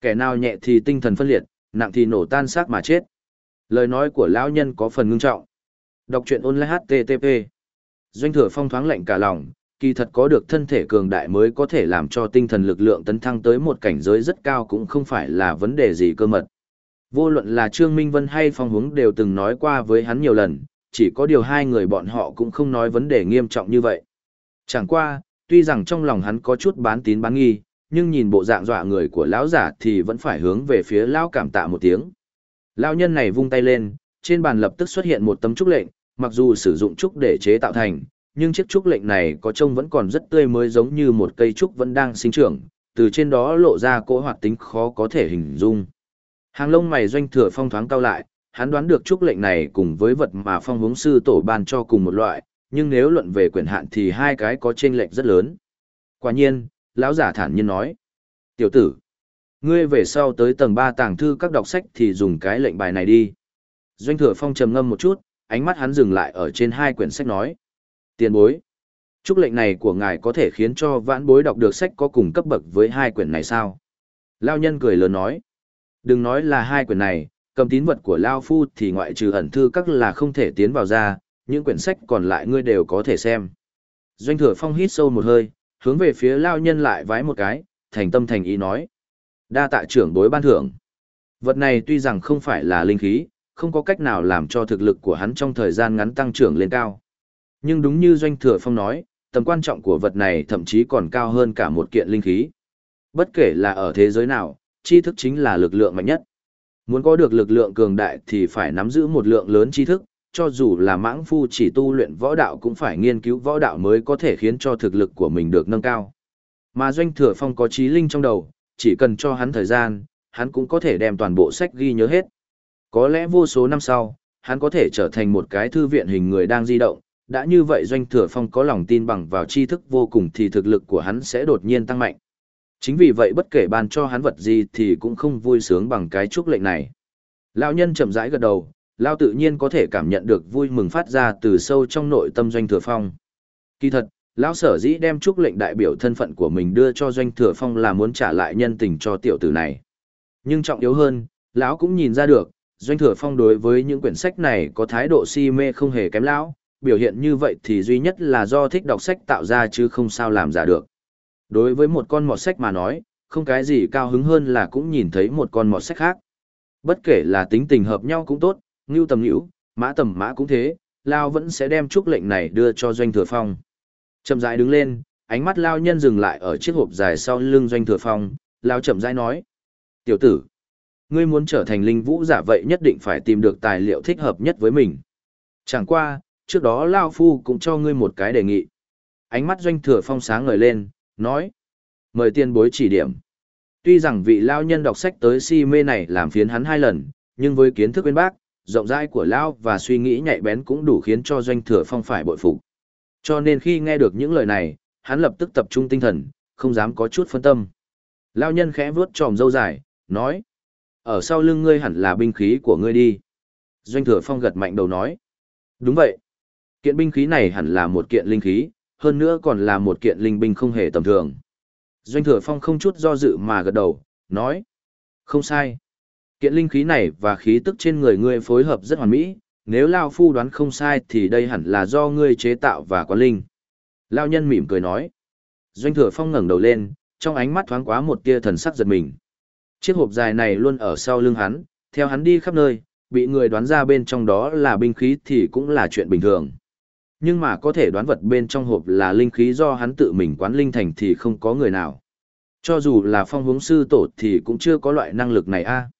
Kẻ nào nhẹ thì tinh thần phân liệt, nặng thì nổ tan xác mà chết. Lời nói của lão nhân có phần ngưng trọng. Đọc truyện online HTTP. Doanh thừa phong thoáng lạnh cả lòng, kỳ thật có được thân thể cường đại mới có thể làm cho tinh thần lực lượng tấn thăng tới một cảnh giới rất cao cũng không phải là vấn đề gì cơ mật. Vô luận là Trương Minh Vân hay Phong Hướng đều từng nói qua với hắn nhiều lần, chỉ có điều hai người bọn họ cũng không nói vấn đề nghiêm trọng như vậy. Chẳng qua, tuy rằng trong lòng hắn có chút bán tín bán nghi, nhưng nhìn bộ dạng dọa người của lão giả thì vẫn phải hướng về phía lão cảm tạ một tiếng. Lão nhân này vung tay lên, trên bàn lập tức xuất hiện một tấm trúc lệnh, mặc dù sử dụng trúc để chế tạo thành, nhưng chiếc trúc lệnh này có trông vẫn còn rất tươi mới giống như một cây trúc vẫn đang sinh trưởng, từ trên đó lộ ra cỗ hoạt tính khó có thể hình dung. Hàng lông mày doanh thừa phong thoáng cao lại, hắn đoán được trúc lệnh này cùng với vật mà phong hướng sư tổ ban cho cùng một loại, nhưng nếu luận về quyền hạn thì hai cái có chênh lệch rất lớn. Quả nhiên, lão giả thản nhiên nói. Tiểu tử, ngươi về sau tới tầng 3 tàng thư các đọc sách thì dùng cái lệnh bài này đi. Doanh thừa phong trầm ngâm một chút, ánh mắt hắn dừng lại ở trên hai quyển sách nói. Tiền bối, chúc lệnh này của ngài có thể khiến cho vãn bối đọc được sách có cùng cấp bậc với hai quyển này sao? Lao nhân cười lớn nói. Đừng nói là hai quyển này, cầm tín vật của Lao Phu thì ngoại trừ ẩn thư các là không thể tiến vào ra, những quyển sách còn lại ngươi đều có thể xem. Doanh thừa phong hít sâu một hơi, hướng về phía Lao nhân lại vái một cái, thành tâm thành ý nói. Đa tạ trưởng bối ban thưởng. Vật này tuy rằng không phải là linh khí, không có cách nào làm cho thực lực của hắn trong thời gian ngắn tăng trưởng lên cao. Nhưng đúng như Doanh Thừa Phong nói, tầm quan trọng của vật này thậm chí còn cao hơn cả một kiện linh khí. Bất kể là ở thế giới nào, tri thức chính là lực lượng mạnh nhất. Muốn có được lực lượng cường đại thì phải nắm giữ một lượng lớn tri thức, cho dù là mãng phu chỉ tu luyện võ đạo cũng phải nghiên cứu võ đạo mới có thể khiến cho thực lực của mình được nâng cao. Mà Doanh Thừa Phong có trí linh trong đầu, chỉ cần cho hắn thời gian, hắn cũng có thể đem toàn bộ sách ghi nhớ hết. Có lẽ vô số năm sau, hắn có thể trở thành một cái thư viện hình người đang di động, đã như vậy doanh thừa phong có lòng tin bằng vào tri thức vô cùng thì thực lực của hắn sẽ đột nhiên tăng mạnh. Chính vì vậy bất kể ban cho hắn vật gì thì cũng không vui sướng bằng cái chúc lệnh này. Lão nhân chậm rãi gật đầu, Lão tự nhiên có thể cảm nhận được vui mừng phát ra từ sâu trong nội tâm doanh thừa phong. Kỳ thật, Lão sở dĩ đem chúc lệnh đại biểu thân phận của mình đưa cho doanh thừa phong là muốn trả lại nhân tình cho tiểu tử này. Nhưng trọng yếu hơn, Lão cũng nhìn ra được, doanh thừa phong đối với những quyển sách này có thái độ si mê không hề kém Lão, biểu hiện như vậy thì duy nhất là do thích đọc sách tạo ra chứ không sao làm giả được. Đối với một con mọt sách mà nói, không cái gì cao hứng hơn là cũng nhìn thấy một con mọt sách khác. Bất kể là tính tình hợp nhau cũng tốt, ngưu tầm ngữ, mã tầm mã cũng thế, Lao vẫn sẽ đem chúc lệnh này đưa cho Doanh Thừa Phong. Chậm rãi đứng lên, ánh mắt Lao nhân dừng lại ở chiếc hộp dài sau lưng Doanh Thừa Phong, Lao chậm rãi nói. Tiểu tử, ngươi muốn trở thành linh vũ giả vậy nhất định phải tìm được tài liệu thích hợp nhất với mình. Chẳng qua, trước đó Lao Phu cũng cho ngươi một cái đề nghị. Ánh mắt doanh thừa phong sáng ngời lên, nói. Mời tiên bối chỉ điểm. Tuy rằng vị Lao nhân đọc sách tới si mê này làm phiến hắn hai lần, nhưng với kiến thức bên bác, rộng rãi của Lão và suy nghĩ nhạy bén cũng đủ khiến cho doanh thừa phong phải bội phục. Cho nên khi nghe được những lời này, hắn lập tức tập trung tinh thần, không dám có chút phân tâm. Lao nhân khẽ vuốt tròm râu dài, nói. Ở sau lưng ngươi hẳn là binh khí của ngươi đi. Doanh thừa phong gật mạnh đầu nói. Đúng vậy. Kiện binh khí này hẳn là một kiện linh khí, hơn nữa còn là một kiện linh binh không hề tầm thường. Doanh thừa phong không chút do dự mà gật đầu, nói. Không sai. Kiện linh khí này và khí tức trên người ngươi phối hợp rất hoàn mỹ, nếu Lao Phu đoán không sai thì đây hẳn là do ngươi chế tạo và quán linh. Lao nhân mỉm cười nói. Doanh thừa phong ngẩng đầu lên, trong ánh mắt thoáng quá một tia thần sắc giật mình. Chiếc hộp dài này luôn ở sau lưng hắn, theo hắn đi khắp nơi, bị người đoán ra bên trong đó là binh khí thì cũng là chuyện bình thường. Nhưng mà có thể đoán vật bên trong hộp là linh khí do hắn tự mình quán linh thành thì không có người nào. Cho dù là phong hướng sư tổ thì cũng chưa có loại năng lực này a.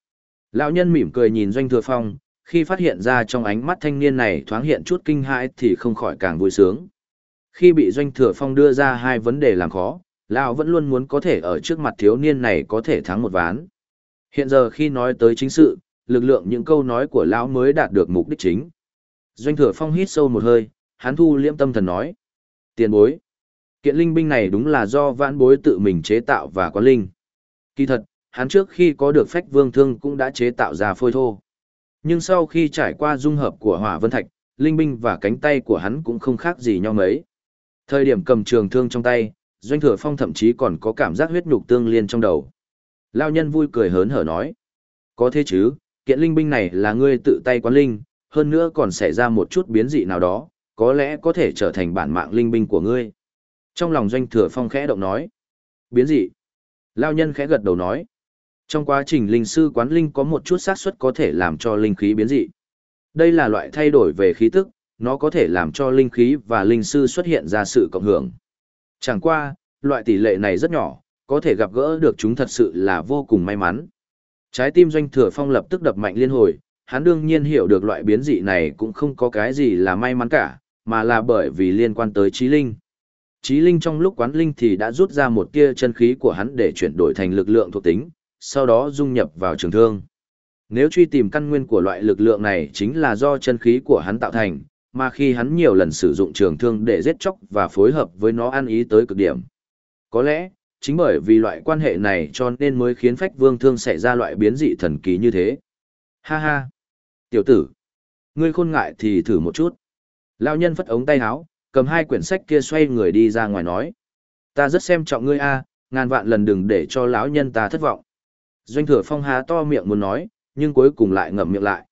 Lão nhân mỉm cười nhìn doanh thừa phong, khi phát hiện ra trong ánh mắt thanh niên này thoáng hiện chút kinh hãi thì không khỏi càng vui sướng. Khi bị doanh thừa phong đưa ra hai vấn đề làm khó, Lão vẫn luôn muốn có thể ở trước mặt thiếu niên này có thể thắng một ván. Hiện giờ khi nói tới chính sự, lực lượng những câu nói của Lão mới đạt được mục đích chính. Doanh thừa phong hít sâu một hơi, hắn thu liễm tâm thần nói. Tiền bối. Kiện linh binh này đúng là do vãn bối tự mình chế tạo và quán linh. Kỳ thật, hắn trước khi có được phách vương thương cũng đã chế tạo ra phôi thô. Nhưng sau khi trải qua dung hợp của hỏa vân thạch, linh binh và cánh tay của hắn cũng không khác gì nhau mấy. Thời điểm cầm trường thương trong tay, doanh thừa phong thậm chí còn có cảm giác huyết nhục tương liên trong đầu. Lao nhân vui cười hớn hở nói. Có thế chứ, kiện linh binh này là ngươi tự tay quán linh, hơn nữa còn xảy ra một chút biến dị nào đó, có lẽ có thể trở thành bản mạng linh binh của ngươi. Trong lòng doanh thừa phong khẽ động nói. Biến dị. Lao nhân khẽ gật đầu nói. Trong quá trình linh sư quán linh có một chút xác suất có thể làm cho linh khí biến dị. Đây là loại thay đổi về khí tức, nó có thể làm cho linh khí và linh sư xuất hiện ra sự cộng hưởng. Chẳng qua, loại tỷ lệ này rất nhỏ, có thể gặp gỡ được chúng thật sự là vô cùng may mắn. Trái tim doanh thừa phong lập tức đập mạnh liên hồi, hắn đương nhiên hiểu được loại biến dị này cũng không có cái gì là may mắn cả, mà là bởi vì liên quan tới trí linh. Trí linh trong lúc quán linh thì đã rút ra một tia chân khí của hắn để chuyển đổi thành lực lượng thuộc tính, sau đó dung nhập vào trường thương. Nếu truy tìm căn nguyên của loại lực lượng này chính là do chân khí của hắn tạo thành, mà khi hắn nhiều lần sử dụng trường thương để giết chóc và phối hợp với nó ăn ý tới cực điểm. Có lẽ, chính bởi vì loại quan hệ này cho nên mới khiến phách vương thương xảy ra loại biến dị thần kỳ như thế. Ha ha! Tiểu tử! Ngươi khôn ngại thì thử một chút. Lão nhân phất ống tay áo, cầm hai quyển sách kia xoay người đi ra ngoài nói. Ta rất xem trọng ngươi a, ngàn vạn lần đừng để cho lão nhân ta thất vọng. Doanh thừa phong há to miệng muốn nói, nhưng cuối cùng lại ngậm miệng lại.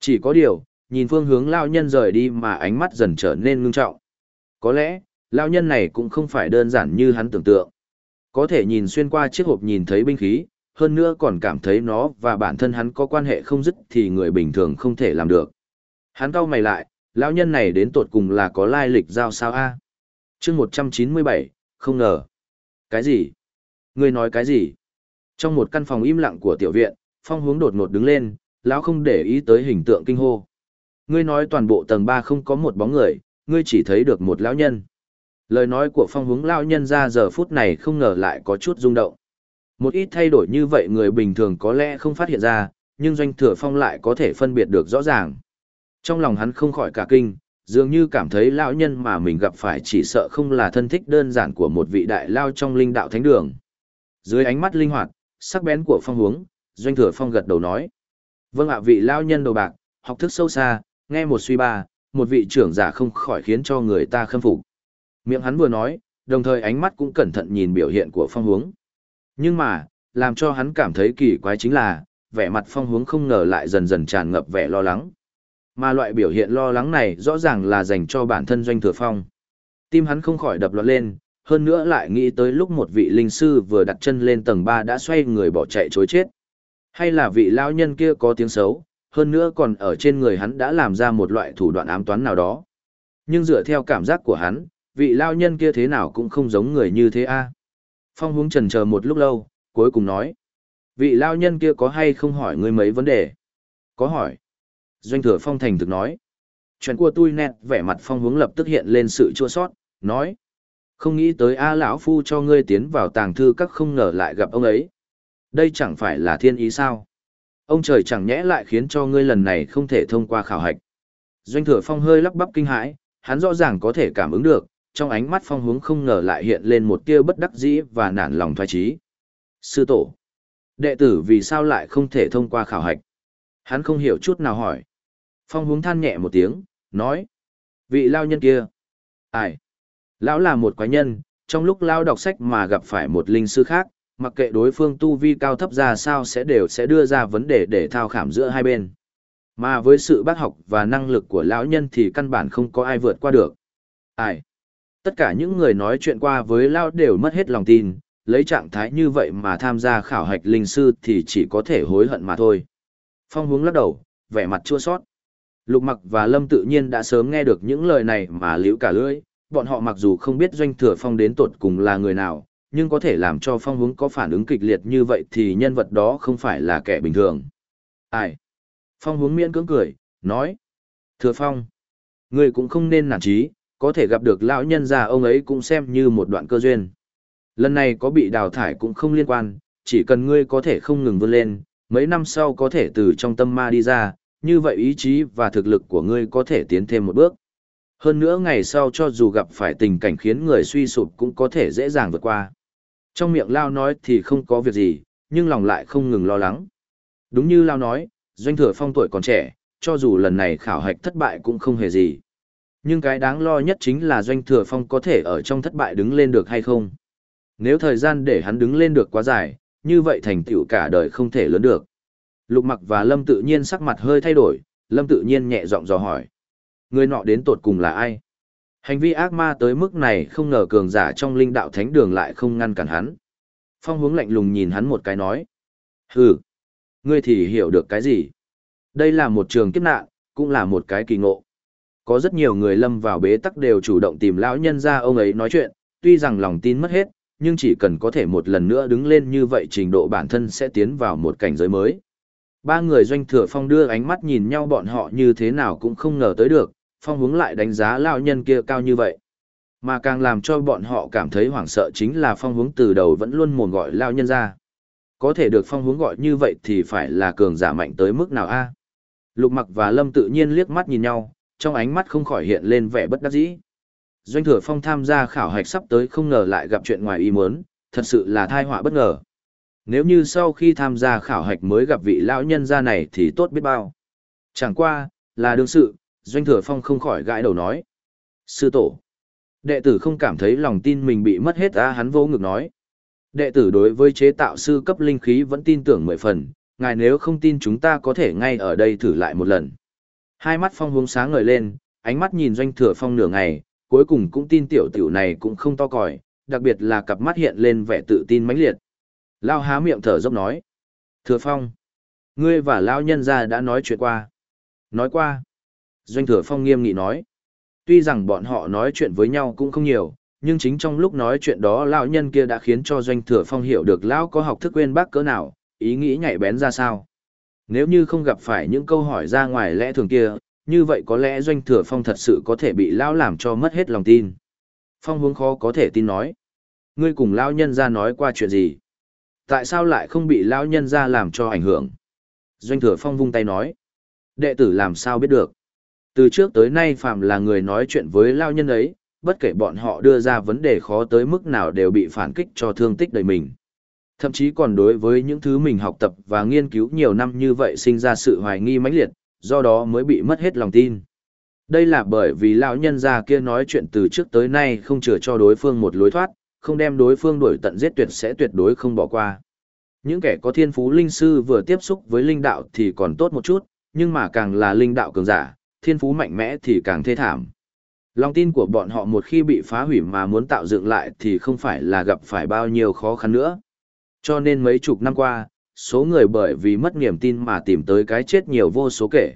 Chỉ có điều, nhìn phương hướng lão nhân rời đi mà ánh mắt dần trở nên ngưng trọng. Có lẽ, lão nhân này cũng không phải đơn giản như hắn tưởng tượng. Có thể nhìn xuyên qua chiếc hộp nhìn thấy binh khí, hơn nữa còn cảm thấy nó và bản thân hắn có quan hệ không dứt thì người bình thường không thể làm được. Hắn cau mày lại, lão nhân này đến tột cùng là có lai lịch giao sao a? Chương 197, không ngờ. Cái gì? Ngươi nói cái gì? Trong một căn phòng im lặng của tiểu viện, Phong Hướng đột ngột đứng lên, lão không để ý tới hình tượng kinh hô. Ngươi nói toàn bộ tầng 3 không có một bóng người, ngươi chỉ thấy được một lão nhân. Lời nói của Phong Hướng lão nhân ra giờ phút này không ngờ lại có chút rung động. Một ít thay đổi như vậy người bình thường có lẽ không phát hiện ra, nhưng doanh thừa phong lại có thể phân biệt được rõ ràng. Trong lòng hắn không khỏi cả kinh, dường như cảm thấy lão nhân mà mình gặp phải chỉ sợ không là thân thích đơn giản của một vị đại lao trong linh đạo thánh đường. Dưới ánh mắt linh hoạt, sắc bén của phong hướng, doanh thừa phong gật đầu nói. Vâng ạ vị lao nhân đầu bạc, học thức sâu xa, nghe một suy ba, một vị trưởng giả không khỏi khiến cho người ta khâm phục. Miệng hắn vừa nói, đồng thời ánh mắt cũng cẩn thận nhìn biểu hiện của phong hướng. Nhưng mà, làm cho hắn cảm thấy kỳ quái chính là, vẻ mặt phong hướng không ngờ lại dần dần tràn ngập vẻ lo lắng. Mà loại biểu hiện lo lắng này rõ ràng là dành cho bản thân doanh thừa phong. Tim hắn không khỏi đập loạn lên, hơn nữa lại nghĩ tới lúc một vị linh sư vừa đặt chân lên tầng ba đã xoay người bỏ chạy chối chết. Hay là vị lão nhân kia có tiếng xấu, hơn nữa còn ở trên người hắn đã làm ra một loại thủ đoạn ám toán nào đó. Nhưng dựa theo cảm giác của hắn, vị lão nhân kia thế nào cũng không giống người như thế a. Phong hướng trần chờ một lúc lâu, cuối cùng nói. Vị lão nhân kia có hay không hỏi ngươi mấy vấn đề? Có hỏi. Doanh thừa phong thành thực nói. Chuyện của tôi nét vẻ mặt phong hướng lập tức hiện lên sự chua sót, nói. Không nghĩ tới A lão phu cho ngươi tiến vào tàng thư các không ngờ lại gặp ông ấy. Đây chẳng phải là thiên ý sao? Ông trời chẳng nhẽ lại khiến cho ngươi lần này không thể thông qua khảo hạch. Doanh thừa phong hơi lắp bắp kinh hãi, hắn rõ ràng có thể cảm ứng được, trong ánh mắt phong hướng không ngờ lại hiện lên một tia bất đắc dĩ và nản lòng thoái trí. Sư tổ, đệ tử vì sao lại không thể thông qua khảo hạch? Hắn không hiểu chút nào hỏi. Phong hướng than nhẹ một tiếng, nói. Vị lao nhân kia. Ai? Lão là một quái nhân, trong lúc lão đọc sách mà gặp phải một linh sư khác, mặc kệ đối phương tu vi cao thấp ra sao sẽ đều sẽ đưa ra vấn đề để thao khảm giữa hai bên. Mà với sự bác học và năng lực của lão nhân thì căn bản không có ai vượt qua được. Ai? Tất cả những người nói chuyện qua với lão đều mất hết lòng tin, lấy trạng thái như vậy mà tham gia khảo hạch linh sư thì chỉ có thể hối hận mà thôi. Phong hướng lắc đầu, vẻ mặt chua sót. Lục mặc và Lâm tự nhiên đã sớm nghe được những lời này mà liễu cả lưỡi, bọn họ mặc dù không biết doanh thừa phong đến tột cùng là người nào, nhưng có thể làm cho phong hướng có phản ứng kịch liệt như vậy thì nhân vật đó không phải là kẻ bình thường. Ai? Phong hướng miễn cưỡng cười, nói. Thừa phong, người cũng không nên nản trí, có thể gặp được lão nhân già ông ấy cũng xem như một đoạn cơ duyên. Lần này có bị đào thải cũng không liên quan, chỉ cần ngươi có thể không ngừng vươn lên, mấy năm sau có thể từ trong tâm ma đi ra, như vậy ý chí và thực lực của ngươi có thể tiến thêm một bước. Hơn nữa ngày sau cho dù gặp phải tình cảnh khiến người suy sụp cũng có thể dễ dàng vượt qua. Trong miệng Lao nói thì không có việc gì, nhưng lòng lại không ngừng lo lắng. Đúng như Lao nói, doanh thừa phong tuổi còn trẻ, cho dù lần này khảo hạch thất bại cũng không hề gì. Nhưng cái đáng lo nhất chính là doanh thừa phong có thể ở trong thất bại đứng lên được hay không. Nếu thời gian để hắn đứng lên được quá dài, như vậy thành tựu cả đời không thể lớn được. Lục mặc và Lâm tự nhiên sắc mặt hơi thay đổi, Lâm tự nhiên nhẹ giọng dò hỏi. Người nọ đến tột cùng là ai? Hành vi ác ma tới mức này không ngờ cường giả trong linh đạo thánh đường lại không ngăn cản hắn. Phong hướng lạnh lùng nhìn hắn một cái nói. Hừ, ngươi thì hiểu được cái gì? Đây là một trường kiếp nạn, cũng là một cái kỳ ngộ. Có rất nhiều người lâm vào bế tắc đều chủ động tìm lão nhân ra ông ấy nói chuyện, tuy rằng lòng tin mất hết, nhưng chỉ cần có thể một lần nữa đứng lên như vậy trình độ bản thân sẽ tiến vào một cảnh giới mới. Ba người doanh thừa phong đưa ánh mắt nhìn nhau bọn họ như thế nào cũng không ngờ tới được, phong hướng lại đánh giá lão nhân kia cao như vậy. Mà càng làm cho bọn họ cảm thấy hoảng sợ chính là phong hướng từ đầu vẫn luôn mồm gọi lão nhân ra. Có thể được phong hướng gọi như vậy thì phải là cường giả mạnh tới mức nào a? Lục mặc và lâm tự nhiên liếc mắt nhìn nhau, trong ánh mắt không khỏi hiện lên vẻ bất đắc dĩ. Doanh thừa phong tham gia khảo hạch sắp tới không ngờ lại gặp chuyện ngoài ý muốn, thật sự là thai họa bất ngờ. Nếu như sau khi tham gia khảo hạch mới gặp vị lão nhân gia này thì tốt biết bao. Chẳng qua, là đương sự, Doanh thừa phong không khỏi gãi đầu nói. Sư tổ. Đệ tử không cảm thấy lòng tin mình bị mất hết á hắn vô ngực nói. Đệ tử đối với chế tạo sư cấp linh khí vẫn tin tưởng mười phần, ngài nếu không tin chúng ta có thể ngay ở đây thử lại một lần. Hai mắt phong hướng sáng ngời lên, ánh mắt nhìn doanh thừa phong nửa ngày, cuối cùng cũng tin tiểu tiểu này cũng không to còi, đặc biệt là cặp mắt hiện lên vẻ tự tin mãnh liệt. Lao há miệng thở dốc nói. Thừa phong, ngươi và Lao nhân gia đã nói chuyện qua. Nói qua. Doanh thừa phong nghiêm nghị nói. Tuy rằng bọn họ nói chuyện với nhau cũng không nhiều, nhưng chính trong lúc nói chuyện đó lão nhân kia đã khiến cho doanh thừa phong hiểu được lão có học thức quên bác cỡ nào, ý nghĩ nhạy bén ra sao. Nếu như không gặp phải những câu hỏi ra ngoài lẽ thường kia, như vậy có lẽ doanh thừa phong thật sự có thể bị lão làm cho mất hết lòng tin. Phong hướng khó có thể tin nói. Ngươi cùng lão nhân ra nói qua chuyện gì? Tại sao lại không bị lão nhân ra làm cho ảnh hưởng? Doanh thừa phong vung tay nói. Đệ tử làm sao biết được? Từ trước tới nay phạm là người nói chuyện với lão nhân ấy, bất kể bọn họ đưa ra vấn đề khó tới mức nào đều bị phản kích cho thương tích đời mình. Thậm chí còn đối với những thứ mình học tập và nghiên cứu nhiều năm như vậy sinh ra sự hoài nghi mãnh liệt, do đó mới bị mất hết lòng tin. Đây là bởi vì lão nhân gia kia nói chuyện từ trước tới nay không chừa cho đối phương một lối thoát, không đem đối phương đuổi tận giết tuyệt sẽ tuyệt đối không bỏ qua. Những kẻ có thiên phú linh sư vừa tiếp xúc với linh đạo thì còn tốt một chút, nhưng mà càng là linh đạo cường giả, thiên phú mạnh mẽ thì càng thê thảm. Lòng tin của bọn họ một khi bị phá hủy mà muốn tạo dựng lại thì không phải là gặp phải bao nhiêu khó khăn nữa. Cho nên mấy chục năm qua, số người bởi vì mất niềm tin mà tìm tới cái chết nhiều vô số kể.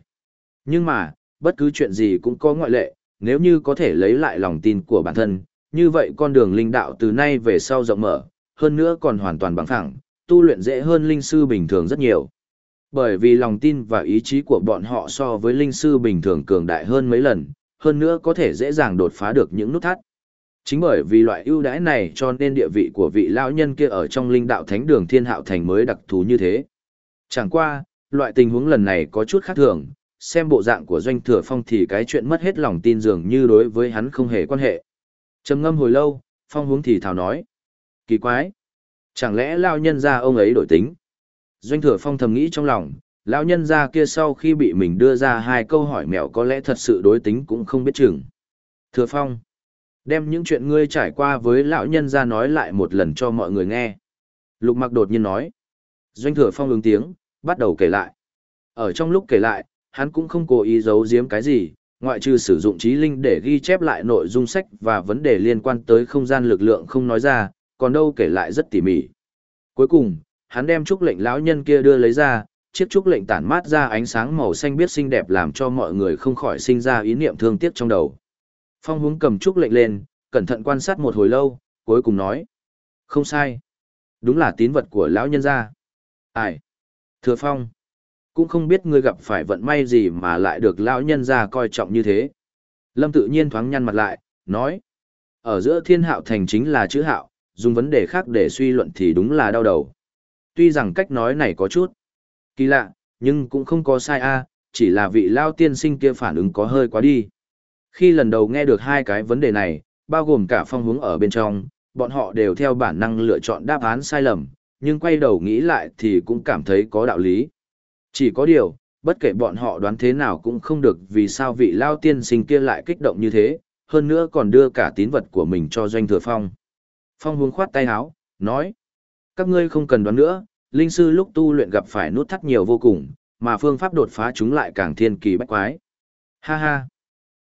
Nhưng mà, bất cứ chuyện gì cũng có ngoại lệ, nếu như có thể lấy lại lòng tin của bản thân, như vậy con đường linh đạo từ nay về sau rộng mở, hơn nữa còn hoàn toàn bằng phẳng, tu luyện dễ hơn linh sư bình thường rất nhiều. Bởi vì lòng tin và ý chí của bọn họ so với linh sư bình thường cường đại hơn mấy lần, hơn nữa có thể dễ dàng đột phá được những nút thắt. Chính bởi vì loại ưu đãi này cho nên địa vị của vị lão nhân kia ở trong linh đạo thánh đường thiên hạo thành mới đặc thù như thế. Chẳng qua, loại tình huống lần này có chút khác thường, xem bộ dạng của doanh thừa phong thì cái chuyện mất hết lòng tin dường như đối với hắn không hề quan hệ. trầm ngâm hồi lâu, phong hướng thì thào nói. Kỳ quái! Chẳng lẽ lão nhân ra ông ấy đổi tính? Doanh thừa phong thầm nghĩ trong lòng, lão nhân gia kia sau khi bị mình đưa ra hai câu hỏi mẹo có lẽ thật sự đối tính cũng không biết chừng. Thừa Phong, đem những chuyện ngươi trải qua với lão nhân gia nói lại một lần cho mọi người nghe. Lục mặc đột nhiên nói. Doanh Thừa Phong ứng tiếng, bắt đầu kể lại. Ở trong lúc kể lại, hắn cũng không cố ý giấu giếm cái gì, ngoại trừ sử dụng trí linh để ghi chép lại nội dung sách và vấn đề liên quan tới không gian lực lượng không nói ra, còn đâu kể lại rất tỉ mỉ. Cuối cùng, hắn đem trúc lệnh lão nhân kia đưa lấy ra, chiếc trúc lệnh tản mát ra ánh sáng màu xanh biết xinh đẹp làm cho mọi người không khỏi sinh ra ý niệm thương tiếc trong đầu. Phong hướng cầm trúc lệnh lên, cẩn thận quan sát một hồi lâu, cuối cùng nói. Không sai. Đúng là tín vật của lão nhân gia. Ai? Thừa Phong. Cũng không biết ngươi gặp phải vận may gì mà lại được lão nhân gia coi trọng như thế. Lâm tự nhiên thoáng nhăn mặt lại, nói. Ở giữa thiên hạo thành chính là chữ hạo, dùng vấn đề khác để suy luận thì đúng là đau đầu. Tuy rằng cách nói này có chút Kỳ lạ, nhưng cũng không có sai a, chỉ là vị lao tiên sinh kia phản ứng có hơi quá đi. Khi lần đầu nghe được hai cái vấn đề này, bao gồm cả phong hướng ở bên trong, bọn họ đều theo bản năng lựa chọn đáp án sai lầm, nhưng quay đầu nghĩ lại thì cũng cảm thấy có đạo lý. Chỉ có điều, bất kể bọn họ đoán thế nào cũng không được vì sao vị lao tiên sinh kia lại kích động như thế, hơn nữa còn đưa cả tín vật của mình cho doanh thừa phong. Phong hướng khoát tay áo, nói, các ngươi không cần đoán nữa, linh sư lúc tu luyện gặp phải nút thắt nhiều vô cùng, mà phương pháp đột phá chúng lại càng thiên kỳ bách quái. Ha ha!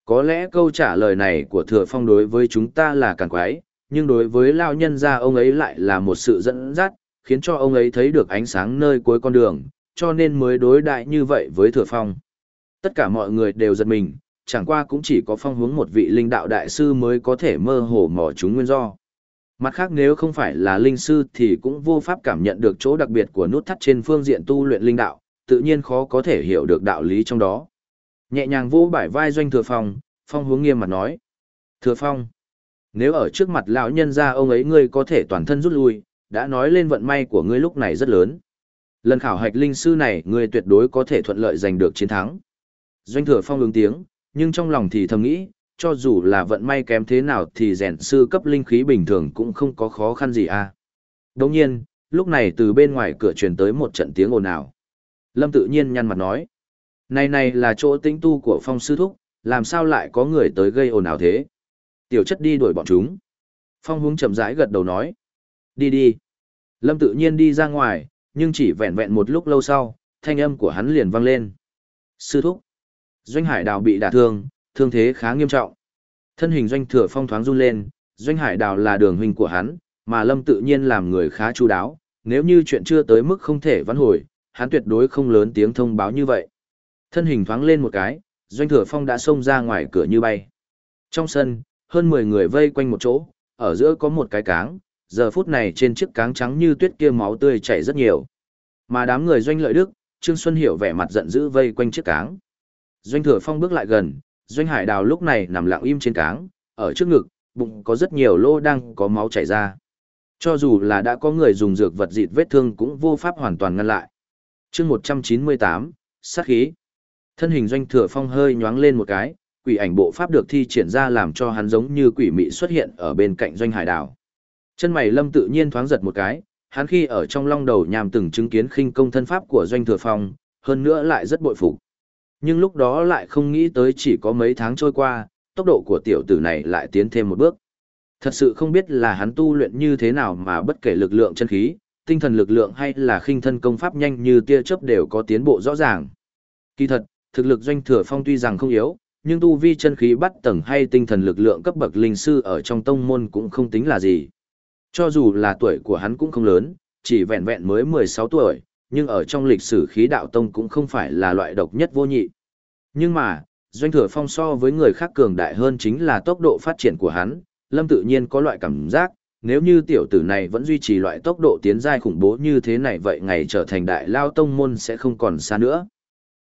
Có lẽ câu trả lời này của thừa phong đối với chúng ta là càng quái, nhưng đối với lao nhân gia ông ấy lại là một sự dẫn dắt, khiến cho ông ấy thấy được ánh sáng nơi cuối con đường, cho nên mới đối đại như vậy với thừa phong. Tất cả mọi người đều giật mình, chẳng qua cũng chỉ có phong hướng một vị linh đạo đại sư mới có thể mơ hồ mò chúng nguyên do. Mặt khác nếu không phải là linh sư thì cũng vô pháp cảm nhận được chỗ đặc biệt của nút thắt trên phương diện tu luyện linh đạo, tự nhiên khó có thể hiểu được đạo lý trong đó. Nhẹ nhàng vô bải vai doanh thừa phong, phong hướng nghiêm mặt nói. Thừa phong, nếu ở trước mặt lão nhân gia ông ấy ngươi có thể toàn thân rút lui, đã nói lên vận may của ngươi lúc này rất lớn. Lần khảo hạch linh sư này ngươi tuyệt đối có thể thuận lợi giành được chiến thắng. Doanh thừa phong ứng tiếng, nhưng trong lòng thì thầm nghĩ, cho dù là vận may kém thế nào thì rèn sư cấp linh khí bình thường cũng không có khó khăn gì à. Đồng nhiên, lúc này từ bên ngoài cửa truyền tới một trận tiếng ồn ào. Lâm tự nhiên nhăn mặt nói. Này này là chỗ tĩnh tu của phong sư thúc, làm sao lại có người tới gây ồn ào thế? Tiểu chất đi đuổi bọn chúng. Phong hướng chậm rãi gật đầu nói. Đi đi. Lâm tự nhiên đi ra ngoài, nhưng chỉ vẹn vẹn một lúc lâu sau, thanh âm của hắn liền vang lên. Sư thúc. Doanh hải đào bị đả thương, thương thế khá nghiêm trọng. Thân hình doanh thừa phong thoáng run lên, doanh hải đào là đường huynh của hắn, mà lâm tự nhiên làm người khá chu đáo, nếu như chuyện chưa tới mức không thể vãn hồi, hắn tuyệt đối không lớn tiếng thông báo như vậy. Thân hình thoáng lên một cái, doanh thừa phong đã xông ra ngoài cửa như bay. Trong sân, hơn 10 người vây quanh một chỗ, ở giữa có một cái cáng, giờ phút này trên chiếc cáng trắng như tuyết kia máu tươi chảy rất nhiều. Mà đám người doanh lợi đức, Trương Xuân Hiểu vẻ mặt giận dữ vây quanh chiếc cáng. Doanh thừa phong bước lại gần, doanh hải đào lúc này nằm lặng im trên cáng, ở trước ngực, bụng có rất nhiều lô đang có máu chảy ra. Cho dù là đã có người dùng dược vật dịt vết thương cũng vô pháp hoàn toàn ngăn lại. chương 198, sát khí. Thân hình doanh thừa phong hơi nhoáng lên một cái, quỷ ảnh bộ pháp được thi triển ra làm cho hắn giống như quỷ mị xuất hiện ở bên cạnh doanh hải đảo. Chân mày lâm tự nhiên thoáng giật một cái, hắn khi ở trong long đầu nhàm từng chứng kiến khinh công thân pháp của doanh thừa phong, hơn nữa lại rất bội phục. Nhưng lúc đó lại không nghĩ tới chỉ có mấy tháng trôi qua, tốc độ của tiểu tử này lại tiến thêm một bước. Thật sự không biết là hắn tu luyện như thế nào mà bất kể lực lượng chân khí, tinh thần lực lượng hay là khinh thân công pháp nhanh như tia chớp đều có tiến bộ rõ ràng. Kỳ thật, thực lực doanh thừa phong tuy rằng không yếu, nhưng tu vi chân khí bắt tầng hay tinh thần lực lượng cấp bậc linh sư ở trong tông môn cũng không tính là gì. Cho dù là tuổi của hắn cũng không lớn, chỉ vẹn vẹn mới 16 tuổi, nhưng ở trong lịch sử khí đạo tông cũng không phải là loại độc nhất vô nhị. Nhưng mà, doanh thừa phong so với người khác cường đại hơn chính là tốc độ phát triển của hắn, lâm tự nhiên có loại cảm giác, nếu như tiểu tử này vẫn duy trì loại tốc độ tiến giai khủng bố như thế này vậy ngày trở thành đại lao tông môn sẽ không còn xa nữa.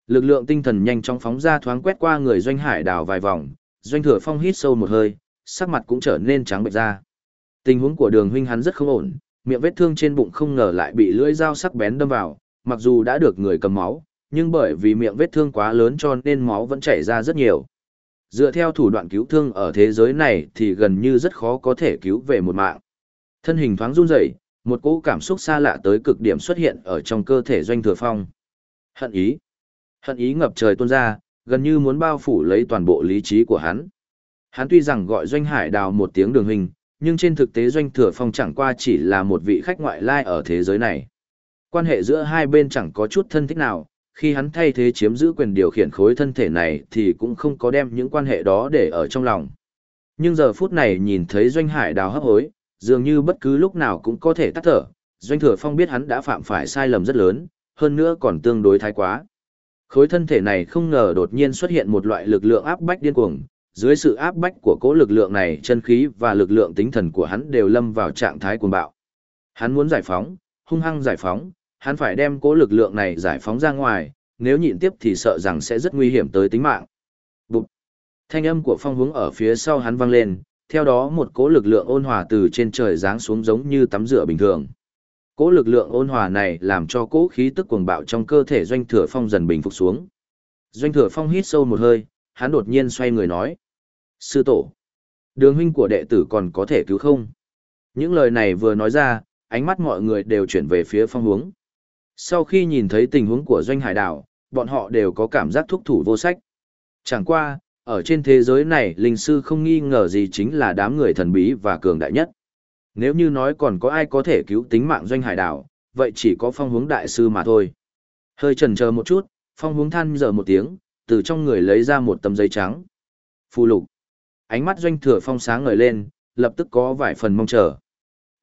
Lực lượng tinh thần nhanh chóng phóng ra thoáng quét qua người doanh hải đào vài vòng, doanh thừa phong hít sâu một hơi, sắc mặt cũng trở nên trắng bệch ra. Tình huống của đường huynh hắn rất không ổn, miệng vết thương trên bụng không ngờ lại bị lưỡi dao sắc bén đâm vào, mặc dù đã được người cầm máu, nhưng bởi vì miệng vết thương quá lớn cho nên máu vẫn chảy ra rất nhiều. Dựa theo thủ đoạn cứu thương ở thế giới này thì gần như rất khó có thể cứu về một mạng. Thân hình thoáng run rẩy, một cỗ cảm xúc xa lạ tới cực điểm xuất hiện ở trong cơ thể doanh thừa phong. Hận ý. Hận ý ngập trời tuôn ra, gần như muốn bao phủ lấy toàn bộ lý trí của hắn. Hắn tuy rằng gọi doanh hải đào một tiếng đường hình, nhưng trên thực tế doanh thừa phong chẳng qua chỉ là một vị khách ngoại lai ở thế giới này. Quan hệ giữa hai bên chẳng có chút thân thích nào, khi hắn thay thế chiếm giữ quyền điều khiển khối thân thể này thì cũng không có đem những quan hệ đó để ở trong lòng. Nhưng giờ phút này nhìn thấy doanh hải đào hấp hối, dường như bất cứ lúc nào cũng có thể tắt thở, doanh thừa phong biết hắn đã phạm phải sai lầm rất lớn, hơn nữa còn tương đối thái quá. Khối thân thể này không ngờ đột nhiên xuất hiện một loại lực lượng áp bách điên cuồng, dưới sự áp bách của cỗ lực lượng này chân khí và lực lượng tinh thần của hắn đều lâm vào trạng thái cuồng bạo. Hắn muốn giải phóng, hung hăng giải phóng, hắn phải đem cỗ lực lượng này giải phóng ra ngoài, nếu nhịn tiếp thì sợ rằng sẽ rất nguy hiểm tới tính mạng. Bụt! Thanh âm của phong hướng ở phía sau hắn vang lên, theo đó một cỗ lực lượng ôn hòa từ trên trời giáng xuống giống như tắm rửa bình thường. Cỗ lực lượng ôn hòa này làm cho cỗ khí tức cuồng bạo trong cơ thể doanh thừa phong dần bình phục xuống. Doanh thừa phong hít sâu một hơi, hắn đột nhiên xoay người nói. Sư tổ! Đường huynh của đệ tử còn có thể cứu không? Những lời này vừa nói ra, ánh mắt mọi người đều chuyển về phía phong hướng. Sau khi nhìn thấy tình huống của doanh hải đảo, bọn họ đều có cảm giác thúc thủ vô sách. Chẳng qua, ở trên thế giới này linh sư không nghi ngờ gì chính là đám người thần bí và cường đại nhất. Nếu như nói còn có ai có thể cứu tính mạng doanh hải đảo, vậy chỉ có phong hướng đại sư mà thôi. Hơi chần chờ một chút, phong hướng than giờ một tiếng, từ trong người lấy ra một tấm giấy trắng. Phù lục. Ánh mắt doanh thừa phong sáng ngời lên, lập tức có vài phần mong chờ.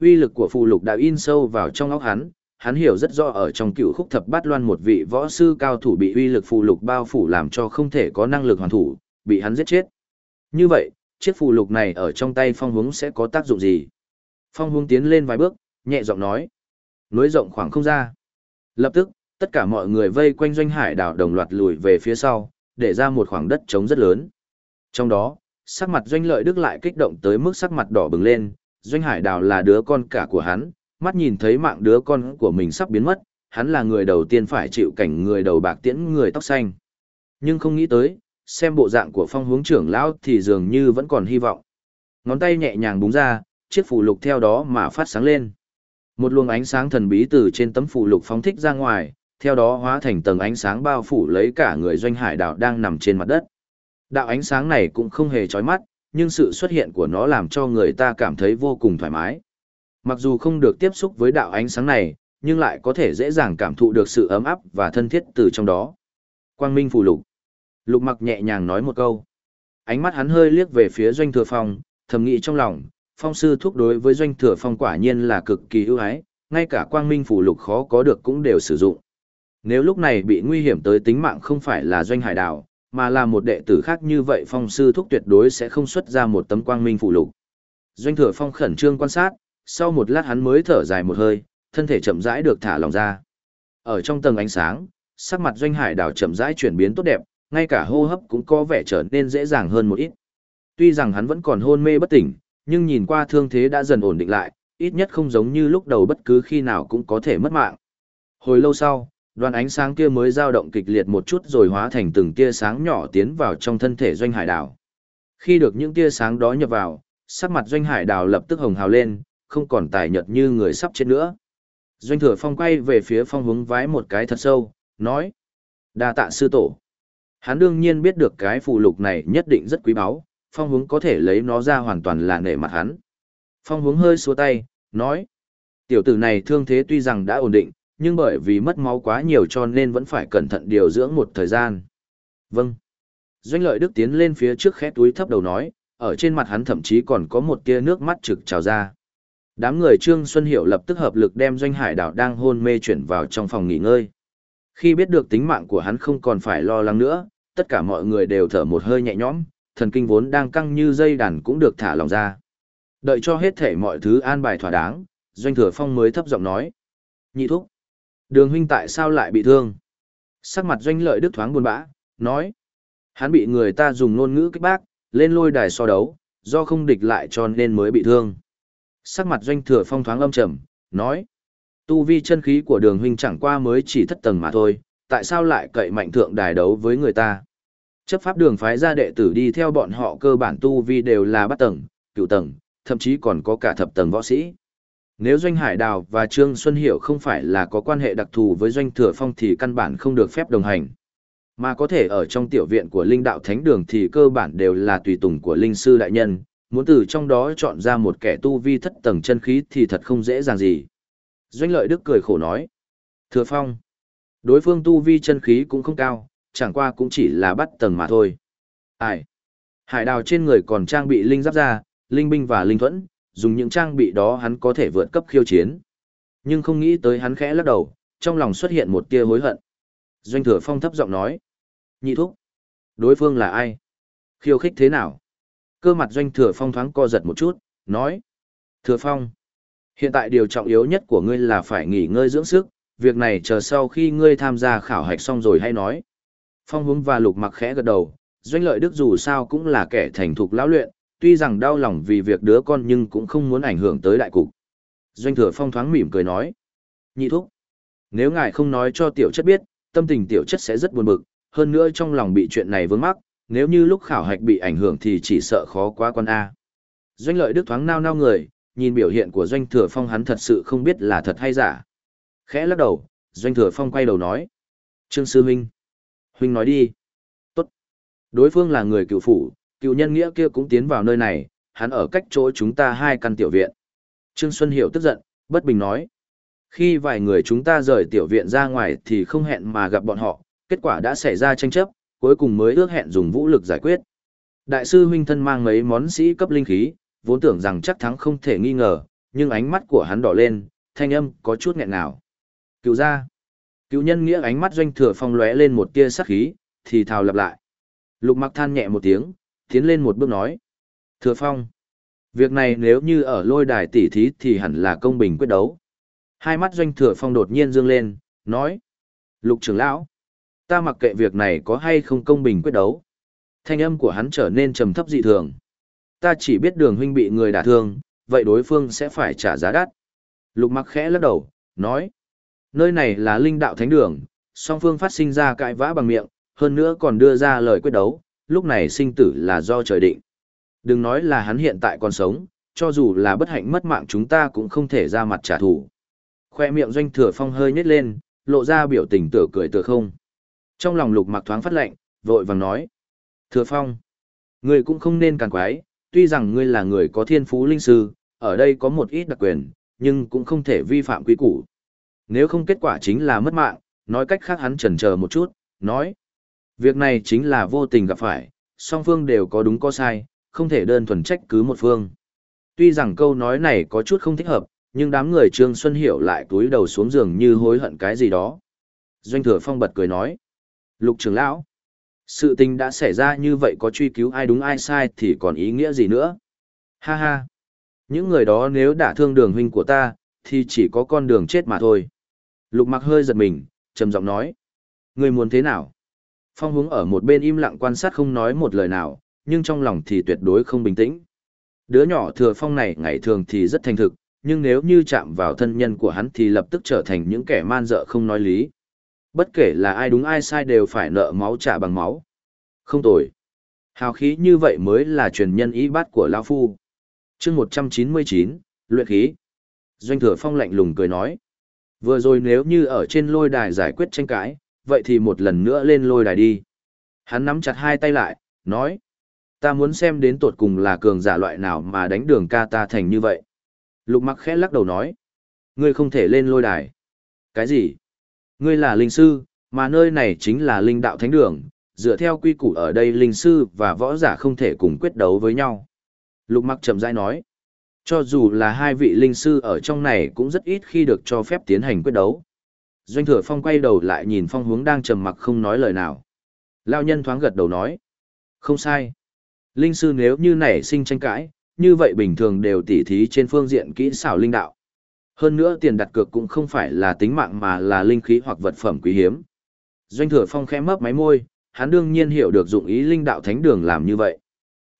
Uy lực của phù lục đã in sâu vào trong óc hắn, hắn hiểu rất rõ ở trong cựu khúc thập bát loan một vị võ sư cao thủ bị uy lực phù lục bao phủ làm cho không thể có năng lực hoàn thủ, bị hắn giết chết. Như vậy, chiếc phù lục này ở trong tay phong hướng sẽ có tác dụng gì? Phong hướng tiến lên vài bước, nhẹ giọng nói. Nối rộng khoảng không ra. Lập tức, tất cả mọi người vây quanh doanh hải đảo đồng loạt lùi về phía sau, để ra một khoảng đất trống rất lớn. Trong đó, sắc mặt doanh lợi đức lại kích động tới mức sắc mặt đỏ bừng lên, doanh hải đào là đứa con cả của hắn, mắt nhìn thấy mạng đứa con của mình sắp biến mất, hắn là người đầu tiên phải chịu cảnh người đầu bạc tiễn người tóc xanh. Nhưng không nghĩ tới, xem bộ dạng của phong hướng trưởng lão thì dường như vẫn còn hy vọng. Ngón tay nhẹ nhàng búng ra, chiếc phù lục theo đó mà phát sáng lên. Một luồng ánh sáng thần bí từ trên tấm phù lục phóng thích ra ngoài, theo đó hóa thành tầng ánh sáng bao phủ lấy cả người doanh hải đảo đang nằm trên mặt đất. Đạo ánh sáng này cũng không hề chói mắt, nhưng sự xuất hiện của nó làm cho người ta cảm thấy vô cùng thoải mái. Mặc dù không được tiếp xúc với đạo ánh sáng này, nhưng lại có thể dễ dàng cảm thụ được sự ấm áp và thân thiết từ trong đó. Quang Minh phù lục. Lục mặc nhẹ nhàng nói một câu. Ánh mắt hắn hơi liếc về phía doanh thừa phong, thầm nghĩ trong lòng, phong sư thúc đối với doanh thừa phong quả nhiên là cực kỳ ưu ái, ngay cả quang minh phù lục khó có được cũng đều sử dụng. Nếu lúc này bị nguy hiểm tới tính mạng không phải là doanh hải đảo, mà là một đệ tử khác như vậy phong sư thúc tuyệt đối sẽ không xuất ra một tấm quang minh phụ lục. Doanh thừa phong khẩn trương quan sát, sau một lát hắn mới thở dài một hơi, thân thể chậm rãi được thả lòng ra. Ở trong tầng ánh sáng, sắc mặt doanh hải đảo chậm rãi chuyển biến tốt đẹp, ngay cả hô hấp cũng có vẻ trở nên dễ dàng hơn một ít. Tuy rằng hắn vẫn còn hôn mê bất tỉnh, nhưng nhìn qua thương thế đã dần ổn định lại, ít nhất không giống như lúc đầu bất cứ khi nào cũng có thể mất mạng. Hồi lâu sau, đoàn ánh sáng kia mới dao động kịch liệt một chút rồi hóa thành từng tia sáng nhỏ tiến vào trong thân thể doanh hải đảo. Khi được những tia sáng đó nhập vào, sắc mặt doanh hải đảo lập tức hồng hào lên, không còn tài nhợt như người sắp chết nữa. Doanh thừa phong quay về phía phong hướng vái một cái thật sâu, nói. đa tạ sư tổ. Hắn đương nhiên biết được cái phù lục này nhất định rất quý báu, phong hướng có thể lấy nó ra hoàn toàn là nể mặt hắn. Phong hướng hơi xua tay, nói. Tiểu tử này thương thế tuy rằng đã ổn định, nhưng bởi vì mất máu quá nhiều cho nên vẫn phải cẩn thận điều dưỡng một thời gian. Vâng. Doanh lợi đức tiến lên phía trước khẽ túi thấp đầu nói, ở trên mặt hắn thậm chí còn có một tia nước mắt trực trào ra. Đám người Trương Xuân Hiểu lập tức hợp lực đem Doanh Hải Đảo đang hôn mê chuyển vào trong phòng nghỉ ngơi. Khi biết được tính mạng của hắn không còn phải lo lắng nữa, tất cả mọi người đều thở một hơi nhẹ nhõm, thần kinh vốn đang căng như dây đàn cũng được thả lòng ra. Đợi cho hết thể mọi thứ an bài thỏa đáng, Doanh Thừa Phong mới thấp giọng nói. Nhị thúc. Đường huynh tại sao lại bị thương? Sắc mặt Doanh Lợi Đức thoáng buồn bã, nói. Hắn bị người ta dùng ngôn ngữ kích bác, lên lôi đài so đấu, do không địch lại cho nên mới bị thương. Sắc mặt Doanh Thừa Phong thoáng âm trầm, nói. Tu vi chân khí của đường huynh chẳng qua mới chỉ thất tầng mà thôi, tại sao lại cậy mạnh thượng đài đấu với người ta? Chấp pháp đường phái ra đệ tử đi theo bọn họ cơ bản tu vi đều là bắt tầng, cựu tầng, thậm chí còn có cả thập tầng võ sĩ. Nếu Doanh Hải Đào và Trương Xuân Hiểu không phải là có quan hệ đặc thù với Doanh Thừa Phong thì căn bản không được phép đồng hành. Mà có thể ở trong tiểu viện của Linh Đạo Thánh Đường thì cơ bản đều là tùy tùng của Linh Sư Đại Nhân, muốn từ trong đó chọn ra một kẻ tu vi thất tầng chân khí thì thật không dễ dàng gì. Doanh Lợi Đức cười khổ nói. Thừa Phong, đối phương tu vi chân khí cũng không cao, chẳng qua cũng chỉ là bắt tầng mà thôi. Ai? Hải đào trên người còn trang bị linh giáp ra, linh binh và linh thuẫn, dùng những trang bị đó hắn có thể vượt cấp khiêu chiến. Nhưng không nghĩ tới hắn khẽ lắc đầu, trong lòng xuất hiện một tia hối hận. Doanh thừa phong thấp giọng nói. Nhị thúc. Đối phương là ai? Khiêu khích thế nào? Cơ mặt doanh thừa phong thoáng co giật một chút, nói. Thừa phong. Hiện tại điều trọng yếu nhất của ngươi là phải nghỉ ngơi dưỡng sức, việc này chờ sau khi ngươi tham gia khảo hạch xong rồi hay nói. Phong hướng và lục mặc khẽ gật đầu, doanh lợi đức dù sao cũng là kẻ thành thục lão luyện, tuy rằng đau lòng vì việc đứa con nhưng cũng không muốn ảnh hưởng tới đại cục. Doanh thừa phong thoáng mỉm cười nói. Nhị thúc, nếu ngài không nói cho tiểu chất biết, tâm tình tiểu chất sẽ rất buồn bực, hơn nữa trong lòng bị chuyện này vướng mắc, nếu như lúc khảo hạch bị ảnh hưởng thì chỉ sợ khó quá con A. Doanh lợi đức thoáng nao nao người, nhìn biểu hiện của doanh thừa phong hắn thật sự không biết là thật hay giả. Khẽ lắc đầu, doanh thừa phong quay đầu nói. Trương Sư Huynh. Huynh nói đi. Tốt. Đối phương là người cựu phủ, cựu nhân nghĩa kia cũng tiến vào nơi này, hắn ở cách chỗ chúng ta hai căn tiểu viện. Trương Xuân Hiểu tức giận, bất bình nói. Khi vài người chúng ta rời tiểu viện ra ngoài thì không hẹn mà gặp bọn họ, kết quả đã xảy ra tranh chấp, cuối cùng mới ước hẹn dùng vũ lực giải quyết. Đại sư huynh thân mang mấy món sĩ cấp linh khí, vốn tưởng rằng chắc thắng không thể nghi ngờ, nhưng ánh mắt của hắn đỏ lên, thanh âm có chút nghẹn nào. Cứu ra. Cứu nhân nghĩa ánh mắt doanh thừa phong lóe lên một tia sắc khí, thì thào lặp lại. Lục mặc than nhẹ một tiếng, tiến lên một bước nói. Thừa phong. Việc này nếu như ở lôi đài tỉ thí thì hẳn là công bình quyết đấu. Hai mắt doanh thừa phong đột nhiên dương lên, nói. Lục trưởng lão. Ta mặc kệ việc này có hay không công bình quyết đấu. Thanh âm của hắn trở nên trầm thấp dị thường. Ta chỉ biết đường huynh bị người đả thương, vậy đối phương sẽ phải trả giá đắt. Lục mặc khẽ lắc đầu, nói. Nơi này là linh đạo thánh đường, song phương phát sinh ra cãi vã bằng miệng, hơn nữa còn đưa ra lời quyết đấu, lúc này sinh tử là do trời định. Đừng nói là hắn hiện tại còn sống, cho dù là bất hạnh mất mạng chúng ta cũng không thể ra mặt trả thù. Khoe miệng doanh thừa phong hơi nhếch lên, lộ ra biểu tình tựa cười tựa không. Trong lòng lục mặc thoáng phát lệnh, vội vàng nói. Thừa phong, ngươi cũng không nên càng quái, tuy rằng ngươi là người có thiên phú linh sư, ở đây có một ít đặc quyền, nhưng cũng không thể vi phạm quy củ. Nếu không kết quả chính là mất mạng, nói cách khác hắn chần chờ một chút, nói. Việc này chính là vô tình gặp phải, song phương đều có đúng có sai, không thể đơn thuần trách cứ một phương. Tuy rằng câu nói này có chút không thích hợp, nhưng đám người Trương Xuân Hiểu lại túi đầu xuống giường như hối hận cái gì đó. Doanh thừa phong bật cười nói. Lục trưởng lão, sự tình đã xảy ra như vậy có truy cứu ai đúng ai sai thì còn ý nghĩa gì nữa. Ha ha, những người đó nếu đã thương đường huynh của ta, thì chỉ có con đường chết mà thôi. Lục mặc hơi giật mình, trầm giọng nói. Người muốn thế nào? Phong hướng ở một bên im lặng quan sát không nói một lời nào, nhưng trong lòng thì tuyệt đối không bình tĩnh. Đứa nhỏ thừa phong này ngày thường thì rất thành thực, nhưng nếu như chạm vào thân nhân của hắn thì lập tức trở thành những kẻ man dợ không nói lý. Bất kể là ai đúng ai sai đều phải nợ máu trả bằng máu. Không tồi. Hào khí như vậy mới là truyền nhân ý bát của Lão Phu. chương 199, luyện khí. Doanh thừa phong lạnh lùng cười nói. Vừa rồi nếu như ở trên lôi đài giải quyết tranh cãi, vậy thì một lần nữa lên lôi đài đi. Hắn nắm chặt hai tay lại, nói. Ta muốn xem đến tột cùng là cường giả loại nào mà đánh đường ca ta thành như vậy. Lục mặc khẽ lắc đầu nói. Ngươi không thể lên lôi đài. Cái gì? Ngươi là linh sư, mà nơi này chính là linh đạo thánh đường. Dựa theo quy củ ở đây linh sư và võ giả không thể cùng quyết đấu với nhau. Lục mặc chậm rãi nói. Cho dù là hai vị linh sư ở trong này cũng rất ít khi được cho phép tiến hành quyết đấu. Doanh thừa phong quay đầu lại nhìn phong hướng đang trầm mặc không nói lời nào. Lao nhân thoáng gật đầu nói. Không sai. Linh sư nếu như nảy sinh tranh cãi, như vậy bình thường đều tỉ thí trên phương diện kỹ xảo linh đạo. Hơn nữa tiền đặt cược cũng không phải là tính mạng mà là linh khí hoặc vật phẩm quý hiếm. Doanh thừa phong khẽ mấp máy môi, hắn đương nhiên hiểu được dụng ý linh đạo thánh đường làm như vậy.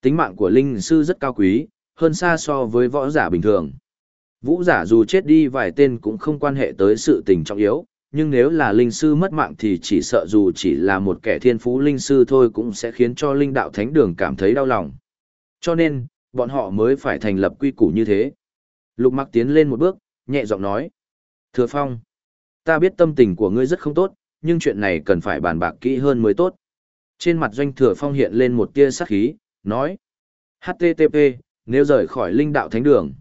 Tính mạng của linh sư rất cao quý, hơn xa so với võ giả bình thường. Vũ giả dù chết đi vài tên cũng không quan hệ tới sự tình trọng yếu, nhưng nếu là linh sư mất mạng thì chỉ sợ dù chỉ là một kẻ thiên phú linh sư thôi cũng sẽ khiến cho linh đạo thánh đường cảm thấy đau lòng. Cho nên, bọn họ mới phải thành lập quy củ như thế. Lục mặc tiến lên một bước, nhẹ giọng nói. Thừa Phong, ta biết tâm tình của ngươi rất không tốt, nhưng chuyện này cần phải bàn bạc kỹ hơn mới tốt. Trên mặt doanh thừa phong hiện lên một tia sắc khí, nói. HTTP, nếu rời khỏi linh đạo thánh đường.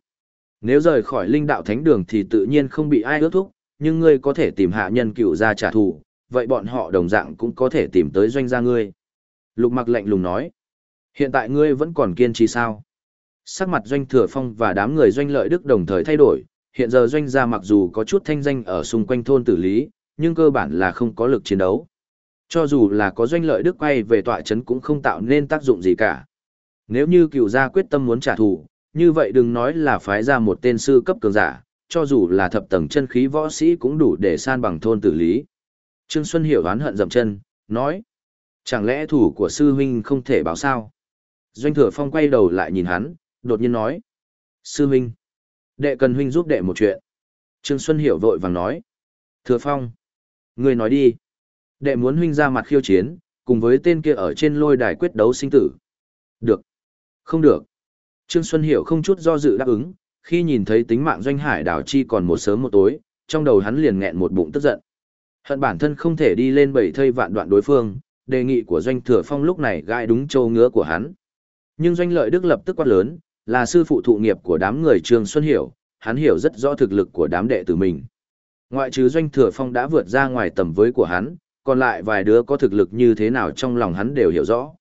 Nếu rời khỏi linh đạo thánh đường thì tự nhiên không bị ai ước thúc, nhưng ngươi có thể tìm hạ nhân cựu ra trả thù, vậy bọn họ đồng dạng cũng có thể tìm tới doanh gia ngươi. Lục mặc lạnh lùng nói. Hiện tại ngươi vẫn còn kiên trì sao? Sắc mặt doanh thừa phong và đám người doanh lợi đức đồng thời thay đổi, hiện giờ doanh gia mặc dù có chút thanh danh ở xung quanh thôn tử lý, nhưng cơ bản là không có lực chiến đấu. Cho dù là có doanh lợi đức quay về tọa chấn cũng không tạo nên tác dụng gì cả. Nếu như cựu gia quyết tâm muốn trả thù, như vậy đừng nói là phái ra một tên sư cấp cường giả, cho dù là thập tầng chân khí võ sĩ cũng đủ để san bằng thôn tử lý. Trương Xuân hiểu oán hận dậm chân, nói. Chẳng lẽ thủ của sư huynh không thể báo sao? Doanh thừa phong quay đầu lại nhìn hắn, đột nhiên nói. Sư huynh, đệ cần huynh giúp đệ một chuyện. Trương Xuân hiểu vội vàng nói. Thừa phong, người nói đi. Đệ muốn huynh ra mặt khiêu chiến, cùng với tên kia ở trên lôi đài quyết đấu sinh tử. Được. Không được. Trương Xuân Hiểu không chút do dự đáp ứng, khi nhìn thấy tính mạng doanh hải đảo chi còn một sớm một tối, trong đầu hắn liền nghẹn một bụng tức giận. Hận bản thân không thể đi lên bảy thây vạn đoạn đối phương, đề nghị của doanh thừa phong lúc này gai đúng châu ngứa của hắn. Nhưng doanh lợi đức lập tức quát lớn, là sư phụ thụ nghiệp của đám người Trương Xuân Hiểu, hắn hiểu rất rõ thực lực của đám đệ tử mình. Ngoại trừ doanh thừa phong đã vượt ra ngoài tầm với của hắn, còn lại vài đứa có thực lực như thế nào trong lòng hắn đều hiểu rõ.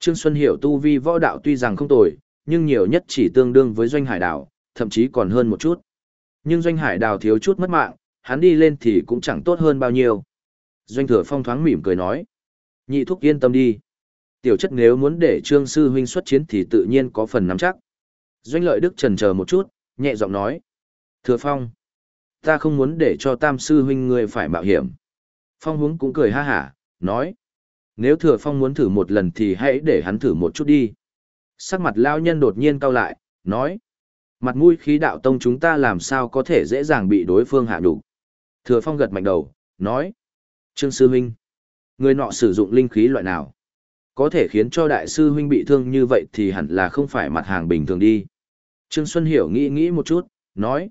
Trương Xuân hiểu tu vi võ đạo tuy rằng không tồi, nhưng nhiều nhất chỉ tương đương với doanh hải đảo, thậm chí còn hơn một chút. Nhưng doanh hải đào thiếu chút mất mạng, hắn đi lên thì cũng chẳng tốt hơn bao nhiêu. Doanh thừa phong thoáng mỉm cười nói. Nhị thúc yên tâm đi. Tiểu chất nếu muốn để trương sư huynh xuất chiến thì tự nhiên có phần nắm chắc. Doanh lợi đức trần chờ một chút, nhẹ giọng nói. Thừa phong. Ta không muốn để cho tam sư huynh người phải mạo hiểm. Phong hướng cũng cười ha hả, nói. Nếu thừa phong muốn thử một lần thì hãy để hắn thử một chút đi. Sắc mặt lao nhân đột nhiên cau lại, nói. Mặt mũi khí đạo tông chúng ta làm sao có thể dễ dàng bị đối phương hạ đủ. Thừa phong gật mạnh đầu, nói. Trương sư huynh. Người nọ sử dụng linh khí loại nào? Có thể khiến cho đại sư huynh bị thương như vậy thì hẳn là không phải mặt hàng bình thường đi. Trương Xuân Hiểu nghĩ nghĩ một chút, nói.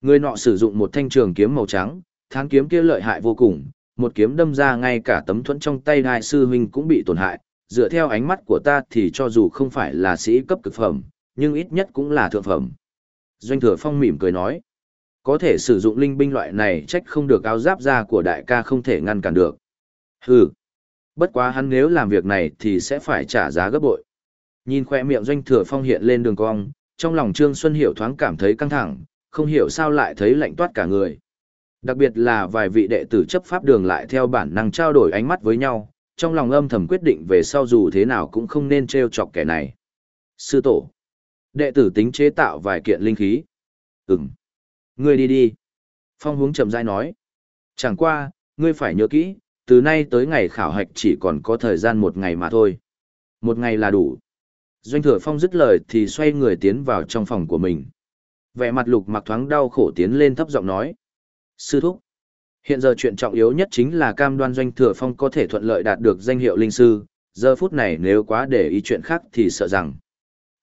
Người nọ sử dụng một thanh trường kiếm màu trắng, tháng kiếm kia lợi hại vô cùng, một kiếm đâm ra ngay cả tấm thuẫn trong tay đại sư huynh cũng bị tổn hại. Dựa theo ánh mắt của ta thì cho dù không phải là sĩ cấp cực phẩm, nhưng ít nhất cũng là thượng phẩm. Doanh thừa phong mỉm cười nói. Có thể sử dụng linh binh loại này trách không được áo giáp ra của đại ca không thể ngăn cản được. Hừ. Bất quá hắn nếu làm việc này thì sẽ phải trả giá gấp bội. Nhìn khoe miệng doanh thừa phong hiện lên đường cong, trong lòng Trương Xuân Hiểu thoáng cảm thấy căng thẳng, không hiểu sao lại thấy lạnh toát cả người. Đặc biệt là vài vị đệ tử chấp pháp đường lại theo bản năng trao đổi ánh mắt với nhau, trong lòng âm thầm quyết định về sau dù thế nào cũng không nên trêu chọc kẻ này. Sư tổ. Đệ tử tính chế tạo vài kiện linh khí. Ừm. Ngươi đi đi. Phong hướng chậm rãi nói. Chẳng qua, ngươi phải nhớ kỹ, từ nay tới ngày khảo hạch chỉ còn có thời gian một ngày mà thôi. Một ngày là đủ. Doanh thừa phong dứt lời thì xoay người tiến vào trong phòng của mình. Vẻ mặt lục mặc thoáng đau khổ tiến lên thấp giọng nói. Sư thúc. Hiện giờ chuyện trọng yếu nhất chính là cam đoan doanh thừa phong có thể thuận lợi đạt được danh hiệu linh sư. Giờ phút này nếu quá để ý chuyện khác thì sợ rằng.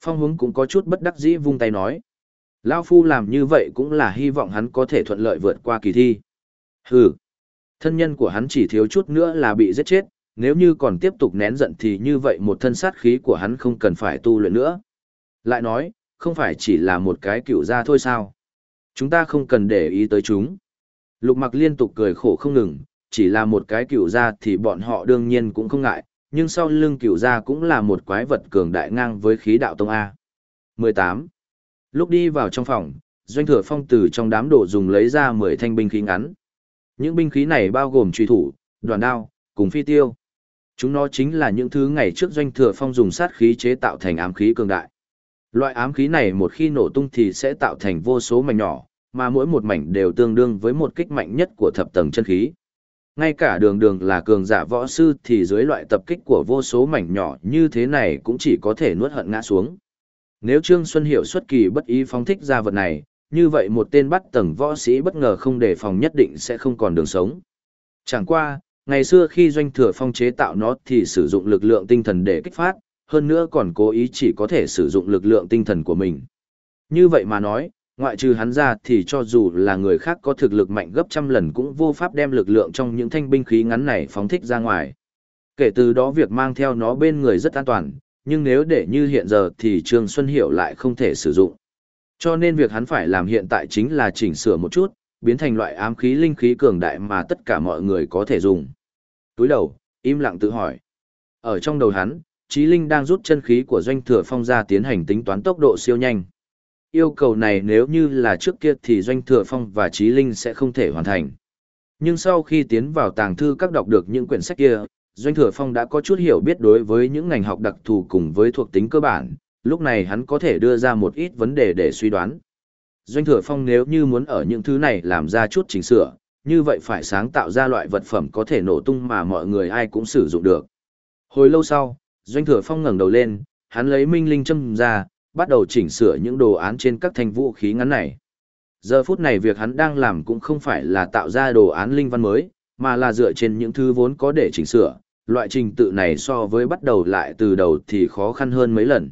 Phong hướng cũng có chút bất đắc dĩ vung tay nói. Lao Phu làm như vậy cũng là hy vọng hắn có thể thuận lợi vượt qua kỳ thi. Hừ. Thân nhân của hắn chỉ thiếu chút nữa là bị giết chết, nếu như còn tiếp tục nén giận thì như vậy một thân sát khí của hắn không cần phải tu luyện nữa. Lại nói, không phải chỉ là một cái cựu gia thôi sao. Chúng ta không cần để ý tới chúng. Lục mặc liên tục cười khổ không ngừng, chỉ là một cái cựu gia thì bọn họ đương nhiên cũng không ngại, nhưng sau lưng cựu gia cũng là một quái vật cường đại ngang với khí đạo tông A. 18. Lúc đi vào trong phòng, doanh thừa phong từ trong đám đồ dùng lấy ra 10 thanh binh khí ngắn. Những binh khí này bao gồm truy thủ, đoàn đao, cùng phi tiêu. Chúng nó chính là những thứ ngày trước doanh thừa phong dùng sát khí chế tạo thành ám khí cường đại. Loại ám khí này một khi nổ tung thì sẽ tạo thành vô số mảnh nhỏ, mà mỗi một mảnh đều tương đương với một kích mạnh nhất của thập tầng chân khí. Ngay cả đường đường là cường giả võ sư thì dưới loại tập kích của vô số mảnh nhỏ như thế này cũng chỉ có thể nuốt hận ngã xuống. Nếu Trương Xuân Hiểu xuất kỳ bất ý phóng thích ra vật này, như vậy một tên bắt tầng võ sĩ bất ngờ không đề phòng nhất định sẽ không còn đường sống. Chẳng qua, ngày xưa khi doanh thừa phong chế tạo nó thì sử dụng lực lượng tinh thần để kích phát, hơn nữa còn cố ý chỉ có thể sử dụng lực lượng tinh thần của mình. Như vậy mà nói, ngoại trừ hắn ra thì cho dù là người khác có thực lực mạnh gấp trăm lần cũng vô pháp đem lực lượng trong những thanh binh khí ngắn này phóng thích ra ngoài. Kể từ đó việc mang theo nó bên người rất an toàn, nhưng nếu để như hiện giờ thì Trương Xuân Hiểu lại không thể sử dụng. Cho nên việc hắn phải làm hiện tại chính là chỉnh sửa một chút, biến thành loại ám khí linh khí cường đại mà tất cả mọi người có thể dùng. Túi đầu, im lặng tự hỏi. Ở trong đầu hắn, Chí Linh đang rút chân khí của doanh thừa phong ra tiến hành tính toán tốc độ siêu nhanh. Yêu cầu này nếu như là trước kia thì doanh thừa phong và Chí Linh sẽ không thể hoàn thành. Nhưng sau khi tiến vào tàng thư các đọc được những quyển sách kia, Doanh Thừa Phong đã có chút hiểu biết đối với những ngành học đặc thù cùng với thuộc tính cơ bản, lúc này hắn có thể đưa ra một ít vấn đề để suy đoán. Doanh Thừa Phong nếu như muốn ở những thứ này làm ra chút chỉnh sửa, như vậy phải sáng tạo ra loại vật phẩm có thể nổ tung mà mọi người ai cũng sử dụng được. Hồi lâu sau, Doanh Thừa Phong ngẩng đầu lên, hắn lấy minh linh châm ra, bắt đầu chỉnh sửa những đồ án trên các thanh vũ khí ngắn này. Giờ phút này việc hắn đang làm cũng không phải là tạo ra đồ án linh văn mới, mà là dựa trên những thứ vốn có để chỉnh sửa, loại trình tự này so với bắt đầu lại từ đầu thì khó khăn hơn mấy lần.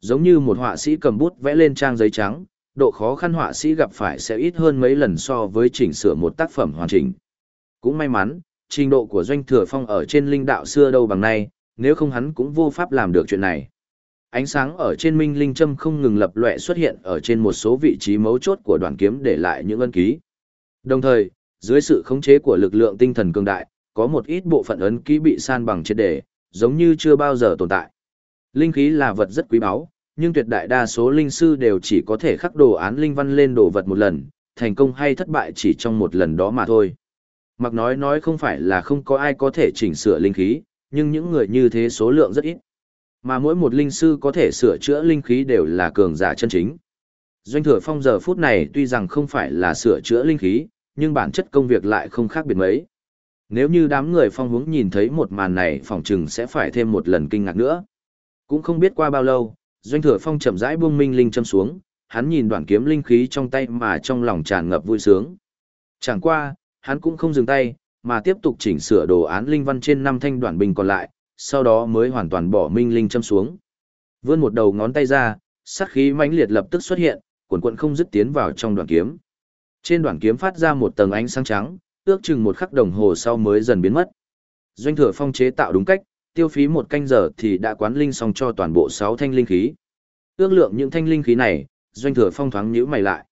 Giống như một họa sĩ cầm bút vẽ lên trang giấy trắng, độ khó khăn họa sĩ gặp phải sẽ ít hơn mấy lần so với chỉnh sửa một tác phẩm hoàn chỉnh. Cũng may mắn, trình độ của doanh thừa phong ở trên linh đạo xưa đâu bằng nay, nếu không hắn cũng vô pháp làm được chuyện này. Ánh sáng ở trên minh linh châm không ngừng lập lòe xuất hiện ở trên một số vị trí mấu chốt của đoàn kiếm để lại những ân ký. Đồng thời, dưới sự khống chế của lực lượng tinh thần cường đại, có một ít bộ phận ấn ký bị san bằng triệt để, giống như chưa bao giờ tồn tại. Linh khí là vật rất quý báu, nhưng tuyệt đại đa số linh sư đều chỉ có thể khắc đồ án linh văn lên đồ vật một lần, thành công hay thất bại chỉ trong một lần đó mà thôi. Mặc nói nói không phải là không có ai có thể chỉnh sửa linh khí, nhưng những người như thế số lượng rất ít. Mà mỗi một linh sư có thể sửa chữa linh khí đều là cường giả chân chính. Doanh thừa phong giờ phút này tuy rằng không phải là sửa chữa linh khí, nhưng bản chất công việc lại không khác biệt mấy. Nếu như đám người phong hướng nhìn thấy một màn này phòng chừng sẽ phải thêm một lần kinh ngạc nữa. Cũng không biết qua bao lâu, doanh thừa phong chậm rãi buông minh linh châm xuống, hắn nhìn đoạn kiếm linh khí trong tay mà trong lòng tràn ngập vui sướng. Chẳng qua, hắn cũng không dừng tay, mà tiếp tục chỉnh sửa đồ án linh văn trên năm thanh đoạn bình còn lại, sau đó mới hoàn toàn bỏ minh linh châm xuống. Vươn một đầu ngón tay ra, sát khí mãnh liệt lập tức xuất hiện, cuộn cuộn không dứt tiến vào trong đoạn kiếm. Trên đoạn kiếm phát ra một tầng ánh sáng trắng, ước chừng một khắc đồng hồ sau mới dần biến mất. Doanh thừa phong chế tạo đúng cách, tiêu phí một canh giờ thì đã quán linh xong cho toàn bộ 6 thanh linh khí. Ước lượng những thanh linh khí này, doanh thừa phong thoáng nhíu mày lại.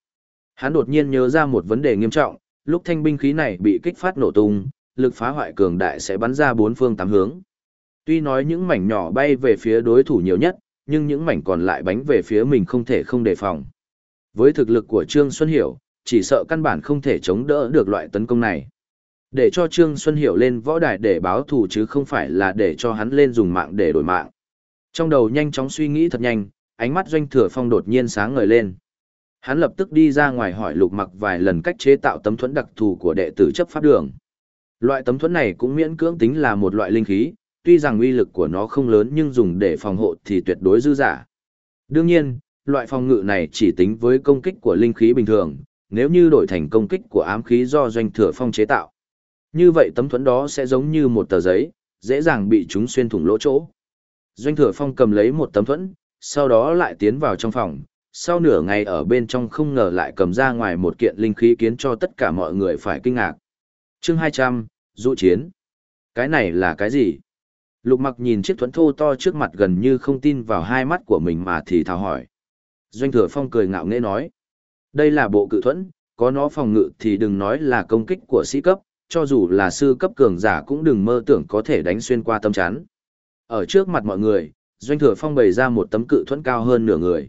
Hắn đột nhiên nhớ ra một vấn đề nghiêm trọng, lúc thanh binh khí này bị kích phát nổ tung, lực phá hoại cường đại sẽ bắn ra bốn phương tám hướng. Tuy nói những mảnh nhỏ bay về phía đối thủ nhiều nhất, nhưng những mảnh còn lại bánh về phía mình không thể không đề phòng. Với thực lực của Trương Xuân Hiểu, chỉ sợ căn bản không thể chống đỡ được loại tấn công này. Để cho Trương Xuân Hiểu lên võ đài để báo thù chứ không phải là để cho hắn lên dùng mạng để đổi mạng. Trong đầu nhanh chóng suy nghĩ thật nhanh, ánh mắt doanh thừa phong đột nhiên sáng ngời lên. Hắn lập tức đi ra ngoài hỏi lục mặc vài lần cách chế tạo tấm thuẫn đặc thù của đệ tử chấp pháp đường. Loại tấm thuẫn này cũng miễn cưỡng tính là một loại linh khí, tuy rằng uy lực của nó không lớn nhưng dùng để phòng hộ thì tuyệt đối dư giả. Đương nhiên, loại phòng ngự này chỉ tính với công kích của linh khí bình thường, nếu như đổi thành công kích của ám khí do doanh thừa phong chế tạo. Như vậy tấm thuẫn đó sẽ giống như một tờ giấy, dễ dàng bị chúng xuyên thủng lỗ chỗ. Doanh thừa phong cầm lấy một tấm thuẫn, sau đó lại tiến vào trong phòng, sau nửa ngày ở bên trong không ngờ lại cầm ra ngoài một kiện linh khí khiến cho tất cả mọi người phải kinh ngạc. chương 200, dụ chiến. Cái này là cái gì? Lục mặc nhìn chiếc thuẫn thô to trước mặt gần như không tin vào hai mắt của mình mà thì thào hỏi. Doanh thừa phong cười ngạo nghễ nói. Đây là bộ cự thuẫn, có nó phòng ngự thì đừng nói là công kích của sĩ cấp, cho dù là sư cấp cường giả cũng đừng mơ tưởng có thể đánh xuyên qua tâm chắn. Ở trước mặt mọi người, Doanh Thừa Phong bày ra một tấm cự thuẫn cao hơn nửa người.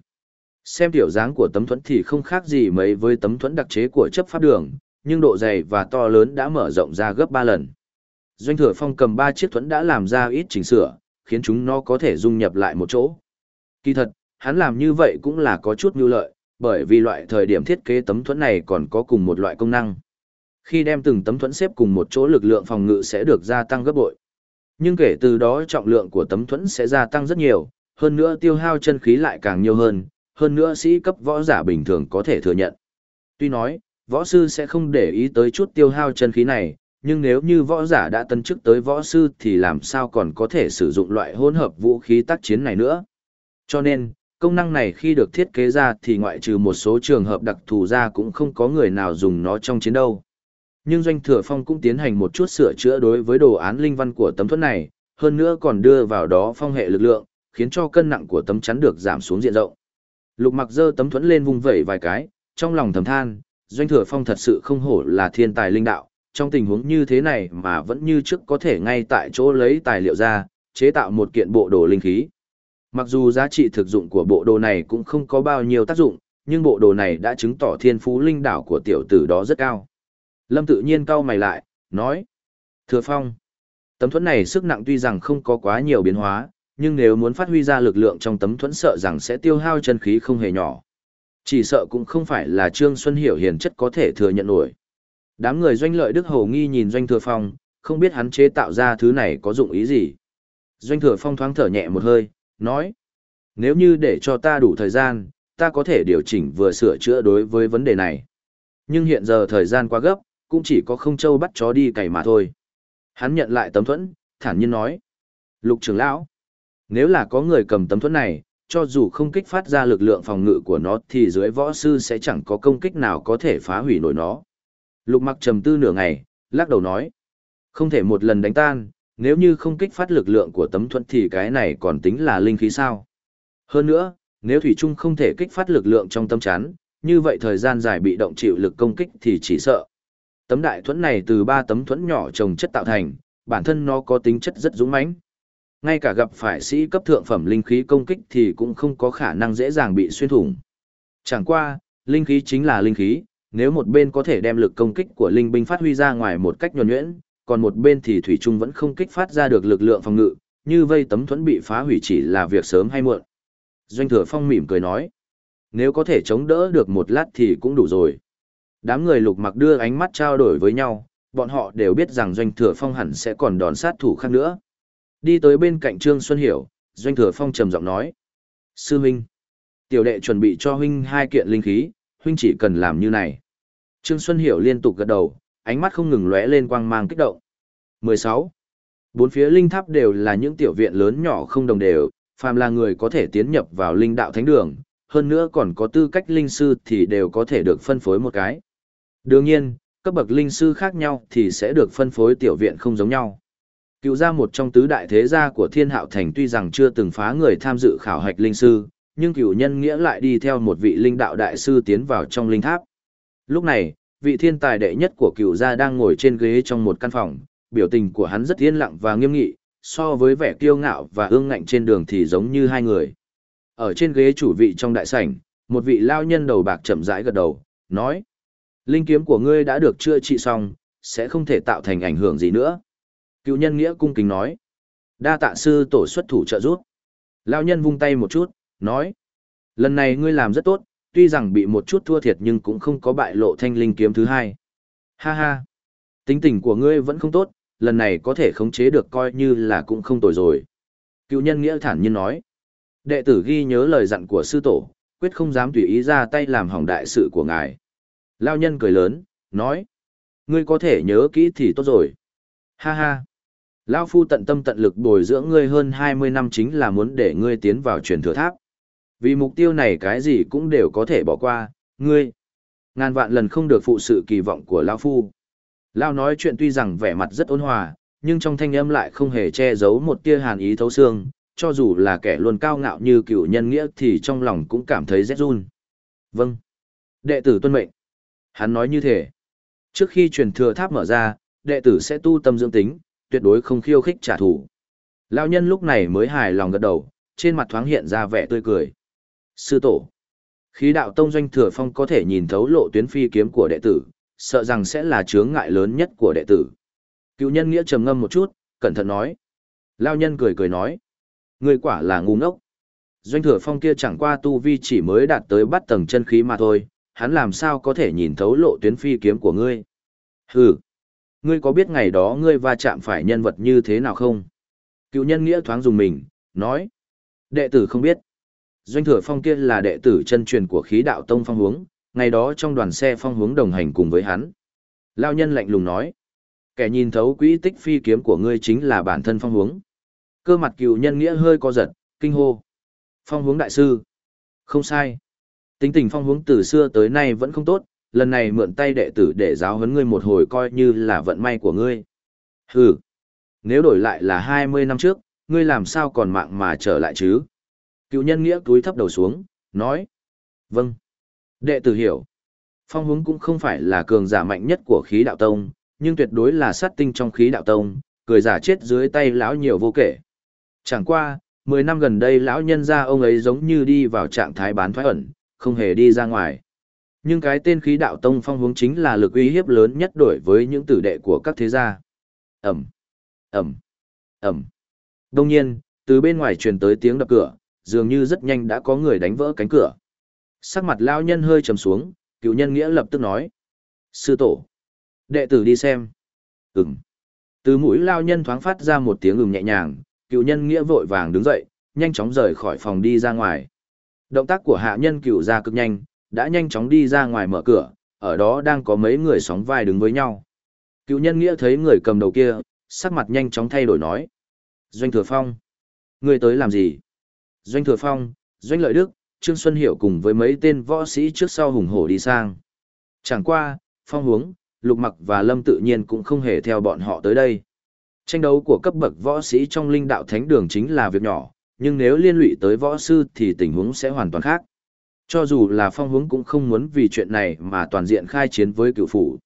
Xem tiểu dáng của tấm thuẫn thì không khác gì mấy với tấm thuẫn đặc chế của chấp pháp đường, nhưng độ dày và to lớn đã mở rộng ra gấp 3 lần. Doanh Thừa Phong cầm ba chiếc thuẫn đã làm ra ít chỉnh sửa, khiến chúng nó có thể dung nhập lại một chỗ. Kỳ thật, hắn làm như vậy cũng là có chút nhu lợi, bởi vì loại thời điểm thiết kế tấm thuẫn này còn có cùng một loại công năng. Khi đem từng tấm thuẫn xếp cùng một chỗ lực lượng phòng ngự sẽ được gia tăng gấp bội. Nhưng kể từ đó trọng lượng của tấm thuẫn sẽ gia tăng rất nhiều, hơn nữa tiêu hao chân khí lại càng nhiều hơn, hơn nữa sĩ cấp võ giả bình thường có thể thừa nhận. Tuy nói, võ sư sẽ không để ý tới chút tiêu hao chân khí này, nhưng nếu như võ giả đã tân chức tới võ sư thì làm sao còn có thể sử dụng loại hỗn hợp vũ khí tác chiến này nữa. Cho nên, công năng này khi được thiết kế ra thì ngoại trừ một số trường hợp đặc thù ra cũng không có người nào dùng nó trong chiến đâu. Nhưng Doanh Thừa Phong cũng tiến hành một chút sửa chữa đối với đồ án linh văn của tấm thuẫn này, hơn nữa còn đưa vào đó phong hệ lực lượng, khiến cho cân nặng của tấm chắn được giảm xuống diện rộng. Lục mặc dơ tấm thuẫn lên vung vẩy vài cái, trong lòng thầm than, Doanh Thừa Phong thật sự không hổ là thiên tài linh đạo, trong tình huống như thế này mà vẫn như trước có thể ngay tại chỗ lấy tài liệu ra, chế tạo một kiện bộ đồ linh khí. Mặc dù giá trị thực dụng của bộ đồ này cũng không có bao nhiêu tác dụng, nhưng bộ đồ này đã chứng tỏ thiên phú linh đảo của tiểu tử đó rất cao. Lâm tự nhiên cau mày lại, nói. Thừa Phong, tấm thuẫn này sức nặng tuy rằng không có quá nhiều biến hóa, nhưng nếu muốn phát huy ra lực lượng trong tấm thuẫn sợ rằng sẽ tiêu hao chân khí không hề nhỏ. Chỉ sợ cũng không phải là Trương Xuân Hiểu hiền chất có thể thừa nhận nổi. Đám người doanh lợi Đức Hầu nghi nhìn doanh thừa phong, không biết hắn chế tạo ra thứ này có dụng ý gì. Doanh thừa phong thoáng thở nhẹ một hơi, nói. Nếu như để cho ta đủ thời gian, ta có thể điều chỉnh vừa sửa chữa đối với vấn đề này. Nhưng hiện giờ thời gian quá gấp, cũng chỉ có không châu bắt chó đi cày mà thôi. Hắn nhận lại tấm thuẫn, thản nhiên nói. Lục trưởng lão, nếu là có người cầm tấm thuẫn này, cho dù không kích phát ra lực lượng phòng ngự của nó thì dưới võ sư sẽ chẳng có công kích nào có thể phá hủy nổi nó. Lục mặc trầm tư nửa ngày, lắc đầu nói. Không thể một lần đánh tan, nếu như không kích phát lực lượng của tấm thuẫn thì cái này còn tính là linh khí sao. Hơn nữa, nếu Thủy Trung không thể kích phát lực lượng trong tâm chắn, như vậy thời gian dài bị động chịu lực công kích thì chỉ sợ. Tấm đại thuẫn này từ ba tấm thuẫn nhỏ trồng chất tạo thành, bản thân nó có tính chất rất dũng mãnh. Ngay cả gặp phải sĩ cấp thượng phẩm linh khí công kích thì cũng không có khả năng dễ dàng bị xuyên thủng. Chẳng qua, linh khí chính là linh khí, nếu một bên có thể đem lực công kích của linh binh phát huy ra ngoài một cách nhuần nhuyễn, còn một bên thì thủy trung vẫn không kích phát ra được lực lượng phòng ngự, như vây tấm thuẫn bị phá hủy chỉ là việc sớm hay muộn. Doanh thừa phong mỉm cười nói, nếu có thể chống đỡ được một lát thì cũng đủ rồi. Đám người lục mặc đưa ánh mắt trao đổi với nhau, bọn họ đều biết rằng doanh thừa phong hẳn sẽ còn đòn sát thủ khác nữa. Đi tới bên cạnh Trương Xuân Hiểu, doanh thừa phong trầm giọng nói. Sư huynh, tiểu đệ chuẩn bị cho huynh hai kiện linh khí, huynh chỉ cần làm như này. Trương Xuân Hiểu liên tục gật đầu, ánh mắt không ngừng lóe lên quang mang kích động. 16. Bốn phía linh tháp đều là những tiểu viện lớn nhỏ không đồng đều, phàm là người có thể tiến nhập vào linh đạo thánh đường, hơn nữa còn có tư cách linh sư thì đều có thể được phân phối một cái. Đương nhiên, cấp bậc linh sư khác nhau thì sẽ được phân phối tiểu viện không giống nhau. Cựu gia một trong tứ đại thế gia của Thiên Hạo Thành tuy rằng chưa từng phá người tham dự khảo hạch linh sư, nhưng cựu nhân nghĩa lại đi theo một vị linh đạo đại sư tiến vào trong linh tháp. Lúc này, vị thiên tài đệ nhất của cựu gia đang ngồi trên ghế trong một căn phòng, biểu tình của hắn rất yên lặng và nghiêm nghị, so với vẻ kiêu ngạo và ương ngạnh trên đường thì giống như hai người. Ở trên ghế chủ vị trong đại sảnh, một vị lao nhân đầu bạc chậm rãi gật đầu, nói: "Linh kiếm của ngươi đã được chữa trị xong, sẽ không thể tạo thành ảnh hưởng gì nữa." Cựu nhân nghĩa cung kính nói: "Đa tạ sư tổ xuất thủ trợ giúp." Lao nhân vung tay một chút, nói: "Lần này ngươi làm rất tốt, tuy rằng bị một chút thua thiệt nhưng cũng không có bại lộ thanh linh kiếm thứ hai." Ha ha, tính tình của ngươi vẫn không tốt, lần này có thể khống chế được coi như là cũng không tồi rồi. Cựu nhân nghĩa thản nhiên nói. Đệ tử ghi nhớ lời dặn của sư tổ, quyết không dám tùy ý ra tay làm hỏng đại sự của ngài. Lao nhân cười lớn, nói. Ngươi có thể nhớ kỹ thì tốt rồi. Ha ha. Lao phu tận tâm tận lực bồi dưỡng ngươi hơn 20 năm chính là muốn để ngươi tiến vào truyền thừa tháp. Vì mục tiêu này cái gì cũng đều có thể bỏ qua, ngươi. Ngàn vạn lần không được phụ sự kỳ vọng của Lao phu. Lao nói chuyện tuy rằng vẻ mặt rất ôn hòa, nhưng trong thanh âm lại không hề che giấu một tia hàn ý thấu xương, cho dù là kẻ luôn cao ngạo như cựu nhân nghĩa thì trong lòng cũng cảm thấy rét run. Vâng. Đệ tử tuân mệnh. Hắn nói như thế. Trước khi truyền thừa tháp mở ra, đệ tử sẽ tu tâm dưỡng tính, tuyệt đối không khiêu khích trả thù. Lão nhân lúc này mới hài lòng gật đầu, trên mặt thoáng hiện ra vẻ tươi cười. Sư tổ. Khí đạo tông doanh thừa phong có thể nhìn thấu lộ tuyến phi kiếm của đệ tử, sợ rằng sẽ là chướng ngại lớn nhất của đệ tử. Cựu nhân nghĩa trầm ngâm một chút, cẩn thận nói. Lao nhân cười cười nói. Người quả là ngu ngốc. Doanh thừa phong kia chẳng qua tu vi chỉ mới đạt tới bắt tầng chân khí mà thôi, hắn làm sao có thể nhìn thấu lộ tuyến phi kiếm của ngươi. Hừ, ngươi có biết ngày đó ngươi va chạm phải nhân vật như thế nào không? Cựu nhân nghĩa thoáng dùng mình, nói. Đệ tử không biết. Doanh thừa phong kia là đệ tử chân truyền của khí đạo tông phong hướng, ngày đó trong đoàn xe phong hướng đồng hành cùng với hắn. Lao nhân lạnh lùng nói, kẻ nhìn thấu quỹ tích phi kiếm của ngươi chính là bản thân phong hướng. Cơ mặt cựu nhân nghĩa hơi co giật, kinh hô. Phong hướng đại sư. Không sai. Tính tình phong hướng từ xưa tới nay vẫn không tốt, lần này mượn tay đệ tử để giáo huấn ngươi một hồi coi như là vận may của ngươi. Hừ. Nếu đổi lại là 20 năm trước, ngươi làm sao còn mạng mà trở lại chứ? Cựu nhân nghĩa túi thấp đầu xuống, nói. Vâng. Đệ tử hiểu. Phong hướng cũng không phải là cường giả mạnh nhất của khí đạo tông, nhưng tuyệt đối là sát tinh trong khí đạo tông, cười giả chết dưới tay lão nhiều vô kể. Chẳng qua, 10 năm gần đây lão nhân gia ông ấy giống như đi vào trạng thái bán thoái ẩn, không hề đi ra ngoài. Nhưng cái tên khí đạo tông phong hướng chính là lực uy hiếp lớn nhất đổi với những tử đệ của các thế gia. Ẩm, Ẩm, Ẩm. Đông nhiên, từ bên ngoài truyền tới tiếng đập cửa, dường như rất nhanh đã có người đánh vỡ cánh cửa. Sắc mặt lao nhân hơi trầm xuống, cựu nhân nghĩa lập tức nói. Sư tổ. Đệ tử đi xem. Ừm. Từ mũi lao nhân thoáng phát ra một tiếng ừm nhẹ nhàng, cựu nhân nghĩa vội vàng đứng dậy, nhanh chóng rời khỏi phòng đi ra ngoài. Động tác của hạ nhân cựu ra cực nhanh, đã nhanh chóng đi ra ngoài mở cửa, ở đó đang có mấy người sóng vai đứng với nhau. Cựu nhân nghĩa thấy người cầm đầu kia, sắc mặt nhanh chóng thay đổi nói. Doanh Thừa Phong. Người tới làm gì? Doanh Thừa Phong, Doanh Lợi Đức, Trương Xuân Hiểu cùng với mấy tên võ sĩ trước sau hùng hổ đi sang. Chẳng qua, phong hướng, lục mặc và lâm tự nhiên cũng không hề theo bọn họ tới đây. Tranh đấu của cấp bậc võ sĩ trong linh đạo thánh đường chính là việc nhỏ, nhưng nếu liên lụy tới võ sư thì tình huống sẽ hoàn toàn khác. Cho dù là phong hướng cũng không muốn vì chuyện này mà toàn diện khai chiến với cựu phủ.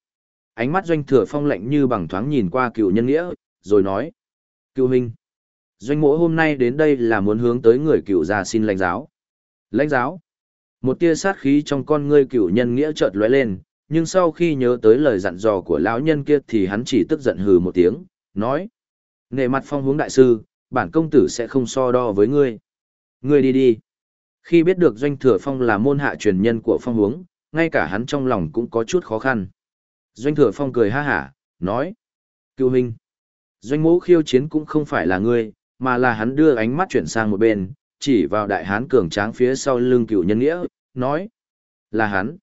Ánh mắt doanh thừa phong lạnh như bằng thoáng nhìn qua cựu nhân nghĩa, rồi nói. Cựu Minh doanh mỗ hôm nay đến đây là muốn hướng tới người cựu già xin lãnh giáo. Lãnh giáo? Một tia sát khí trong con ngươi cựu nhân nghĩa chợt lóe lên, nhưng sau khi nhớ tới lời dặn dò của lão nhân kia thì hắn chỉ tức giận hừ một tiếng, nói. Nề mặt phong hướng đại sư, bản công tử sẽ không so đo với ngươi. Ngươi đi đi. Khi biết được doanh thừa phong là môn hạ truyền nhân của phong hướng, ngay cả hắn trong lòng cũng có chút khó khăn. Doanh thừa phong cười ha hả, nói. Cựu huynh. Doanh mũ khiêu chiến cũng không phải là ngươi, mà là hắn đưa ánh mắt chuyển sang một bên, chỉ vào đại hán cường tráng phía sau lưng cựu nhân nghĩa, nói. Là hắn.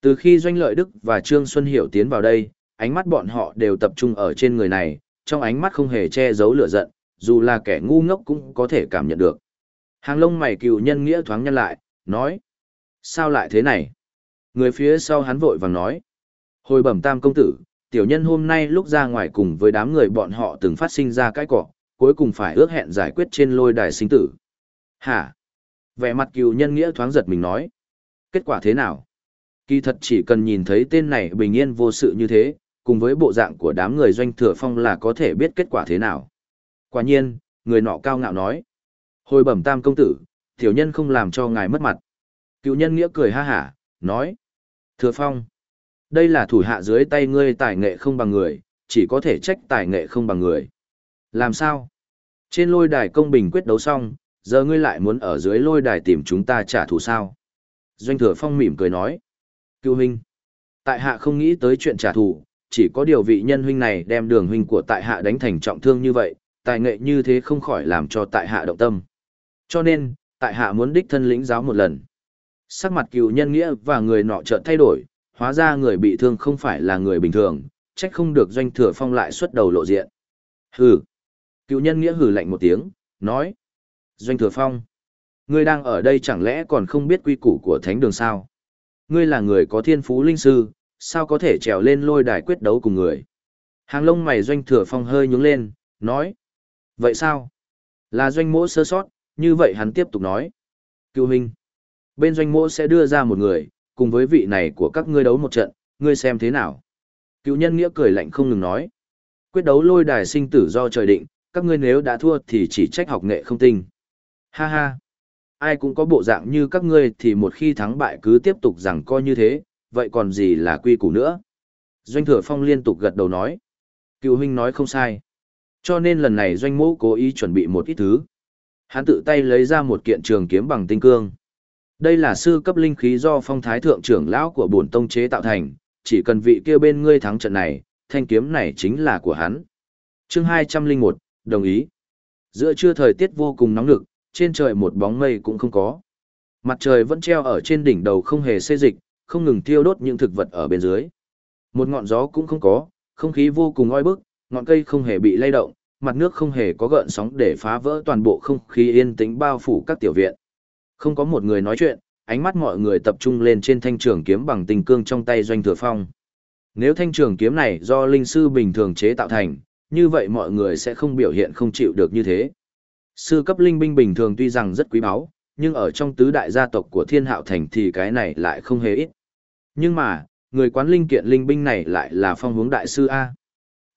Từ khi Doanh Lợi Đức và Trương Xuân Hiểu tiến vào đây, ánh mắt bọn họ đều tập trung ở trên người này, trong ánh mắt không hề che giấu lửa giận, dù là kẻ ngu ngốc cũng có thể cảm nhận được. Hàng lông mày cựu nhân nghĩa thoáng nhân lại, nói. Sao lại thế này? Người phía sau hắn vội vàng nói. Hồi bẩm tam công tử, tiểu nhân hôm nay lúc ra ngoài cùng với đám người bọn họ từng phát sinh ra cái cỏ, cuối cùng phải ước hẹn giải quyết trên lôi đài sinh tử. Hả? Vẻ mặt cựu nhân nghĩa thoáng giật mình nói. Kết quả thế nào? Kỳ thật chỉ cần nhìn thấy tên này bình yên vô sự như thế, cùng với bộ dạng của đám người doanh thừa phong là có thể biết kết quả thế nào. Quả nhiên, người nọ cao ngạo nói. Hồi bẩm tam công tử, tiểu nhân không làm cho ngài mất mặt. Cựu nhân nghĩa cười ha hả, nói. Thừa phong, đây là thủ hạ dưới tay ngươi tài nghệ không bằng người, chỉ có thể trách tài nghệ không bằng người. Làm sao? Trên lôi đài công bình quyết đấu xong, giờ ngươi lại muốn ở dưới lôi đài tìm chúng ta trả thù sao? Doanh thừa phong mỉm cười nói. Cựu huynh, tại hạ không nghĩ tới chuyện trả thù, chỉ có điều vị nhân huynh này đem đường huynh của tại hạ đánh thành trọng thương như vậy, tài nghệ như thế không khỏi làm cho tại hạ động tâm. Cho nên, tại hạ muốn đích thân lĩnh giáo một lần. Sắc mặt cựu nhân nghĩa và người nọ chợt thay đổi, hóa ra người bị thương không phải là người bình thường, trách không được doanh thừa phong lại xuất đầu lộ diện. Hừ. Cựu nhân nghĩa hử lạnh một tiếng, nói. Doanh thừa phong. Ngươi đang ở đây chẳng lẽ còn không biết quy củ của thánh đường sao? Ngươi là người có thiên phú linh sư, sao có thể trèo lên lôi đài quyết đấu cùng người? Hàng lông mày doanh thừa phong hơi nhướng lên, nói. Vậy sao? Là doanh mỗ sơ sót, như vậy hắn tiếp tục nói. Cựu huynh. Bên doanh mỗ sẽ đưa ra một người, cùng với vị này của các ngươi đấu một trận, ngươi xem thế nào? Cựu nhân nghĩa cười lạnh không ngừng nói. Quyết đấu lôi đài sinh tử do trời định, các ngươi nếu đã thua thì chỉ trách học nghệ không tinh. Ha ha. Ai cũng có bộ dạng như các ngươi thì một khi thắng bại cứ tiếp tục rằng coi như thế, vậy còn gì là quy củ nữa? Doanh thừa phong liên tục gật đầu nói. Cựu huynh nói không sai. Cho nên lần này doanh Mũ cố ý chuẩn bị một ít thứ. Hắn tự tay lấy ra một kiện trường kiếm bằng tinh cương. Đây là sư cấp linh khí do phong thái thượng trưởng lão của bổn tông chế tạo thành, chỉ cần vị kia bên ngươi thắng trận này, thanh kiếm này chính là của hắn. Chương 201, đồng ý. Giữa trưa thời tiết vô cùng nóng nực, trên trời một bóng mây cũng không có. Mặt trời vẫn treo ở trên đỉnh đầu không hề xê dịch, không ngừng thiêu đốt những thực vật ở bên dưới. Một ngọn gió cũng không có, không khí vô cùng oi bức, ngọn cây không hề bị lay động, mặt nước không hề có gợn sóng để phá vỡ toàn bộ không khí yên tĩnh bao phủ các tiểu viện. Không có một người nói chuyện, ánh mắt mọi người tập trung lên trên thanh trường kiếm bằng tình cương trong tay doanh thừa phong. Nếu thanh trường kiếm này do linh sư bình thường chế tạo thành, như vậy mọi người sẽ không biểu hiện không chịu được như thế. Sư cấp linh binh bình thường tuy rằng rất quý báu, nhưng ở trong tứ đại gia tộc của thiên hạo thành thì cái này lại không hề ít. Nhưng mà, người quán linh kiện linh binh này lại là phong hướng đại sư A.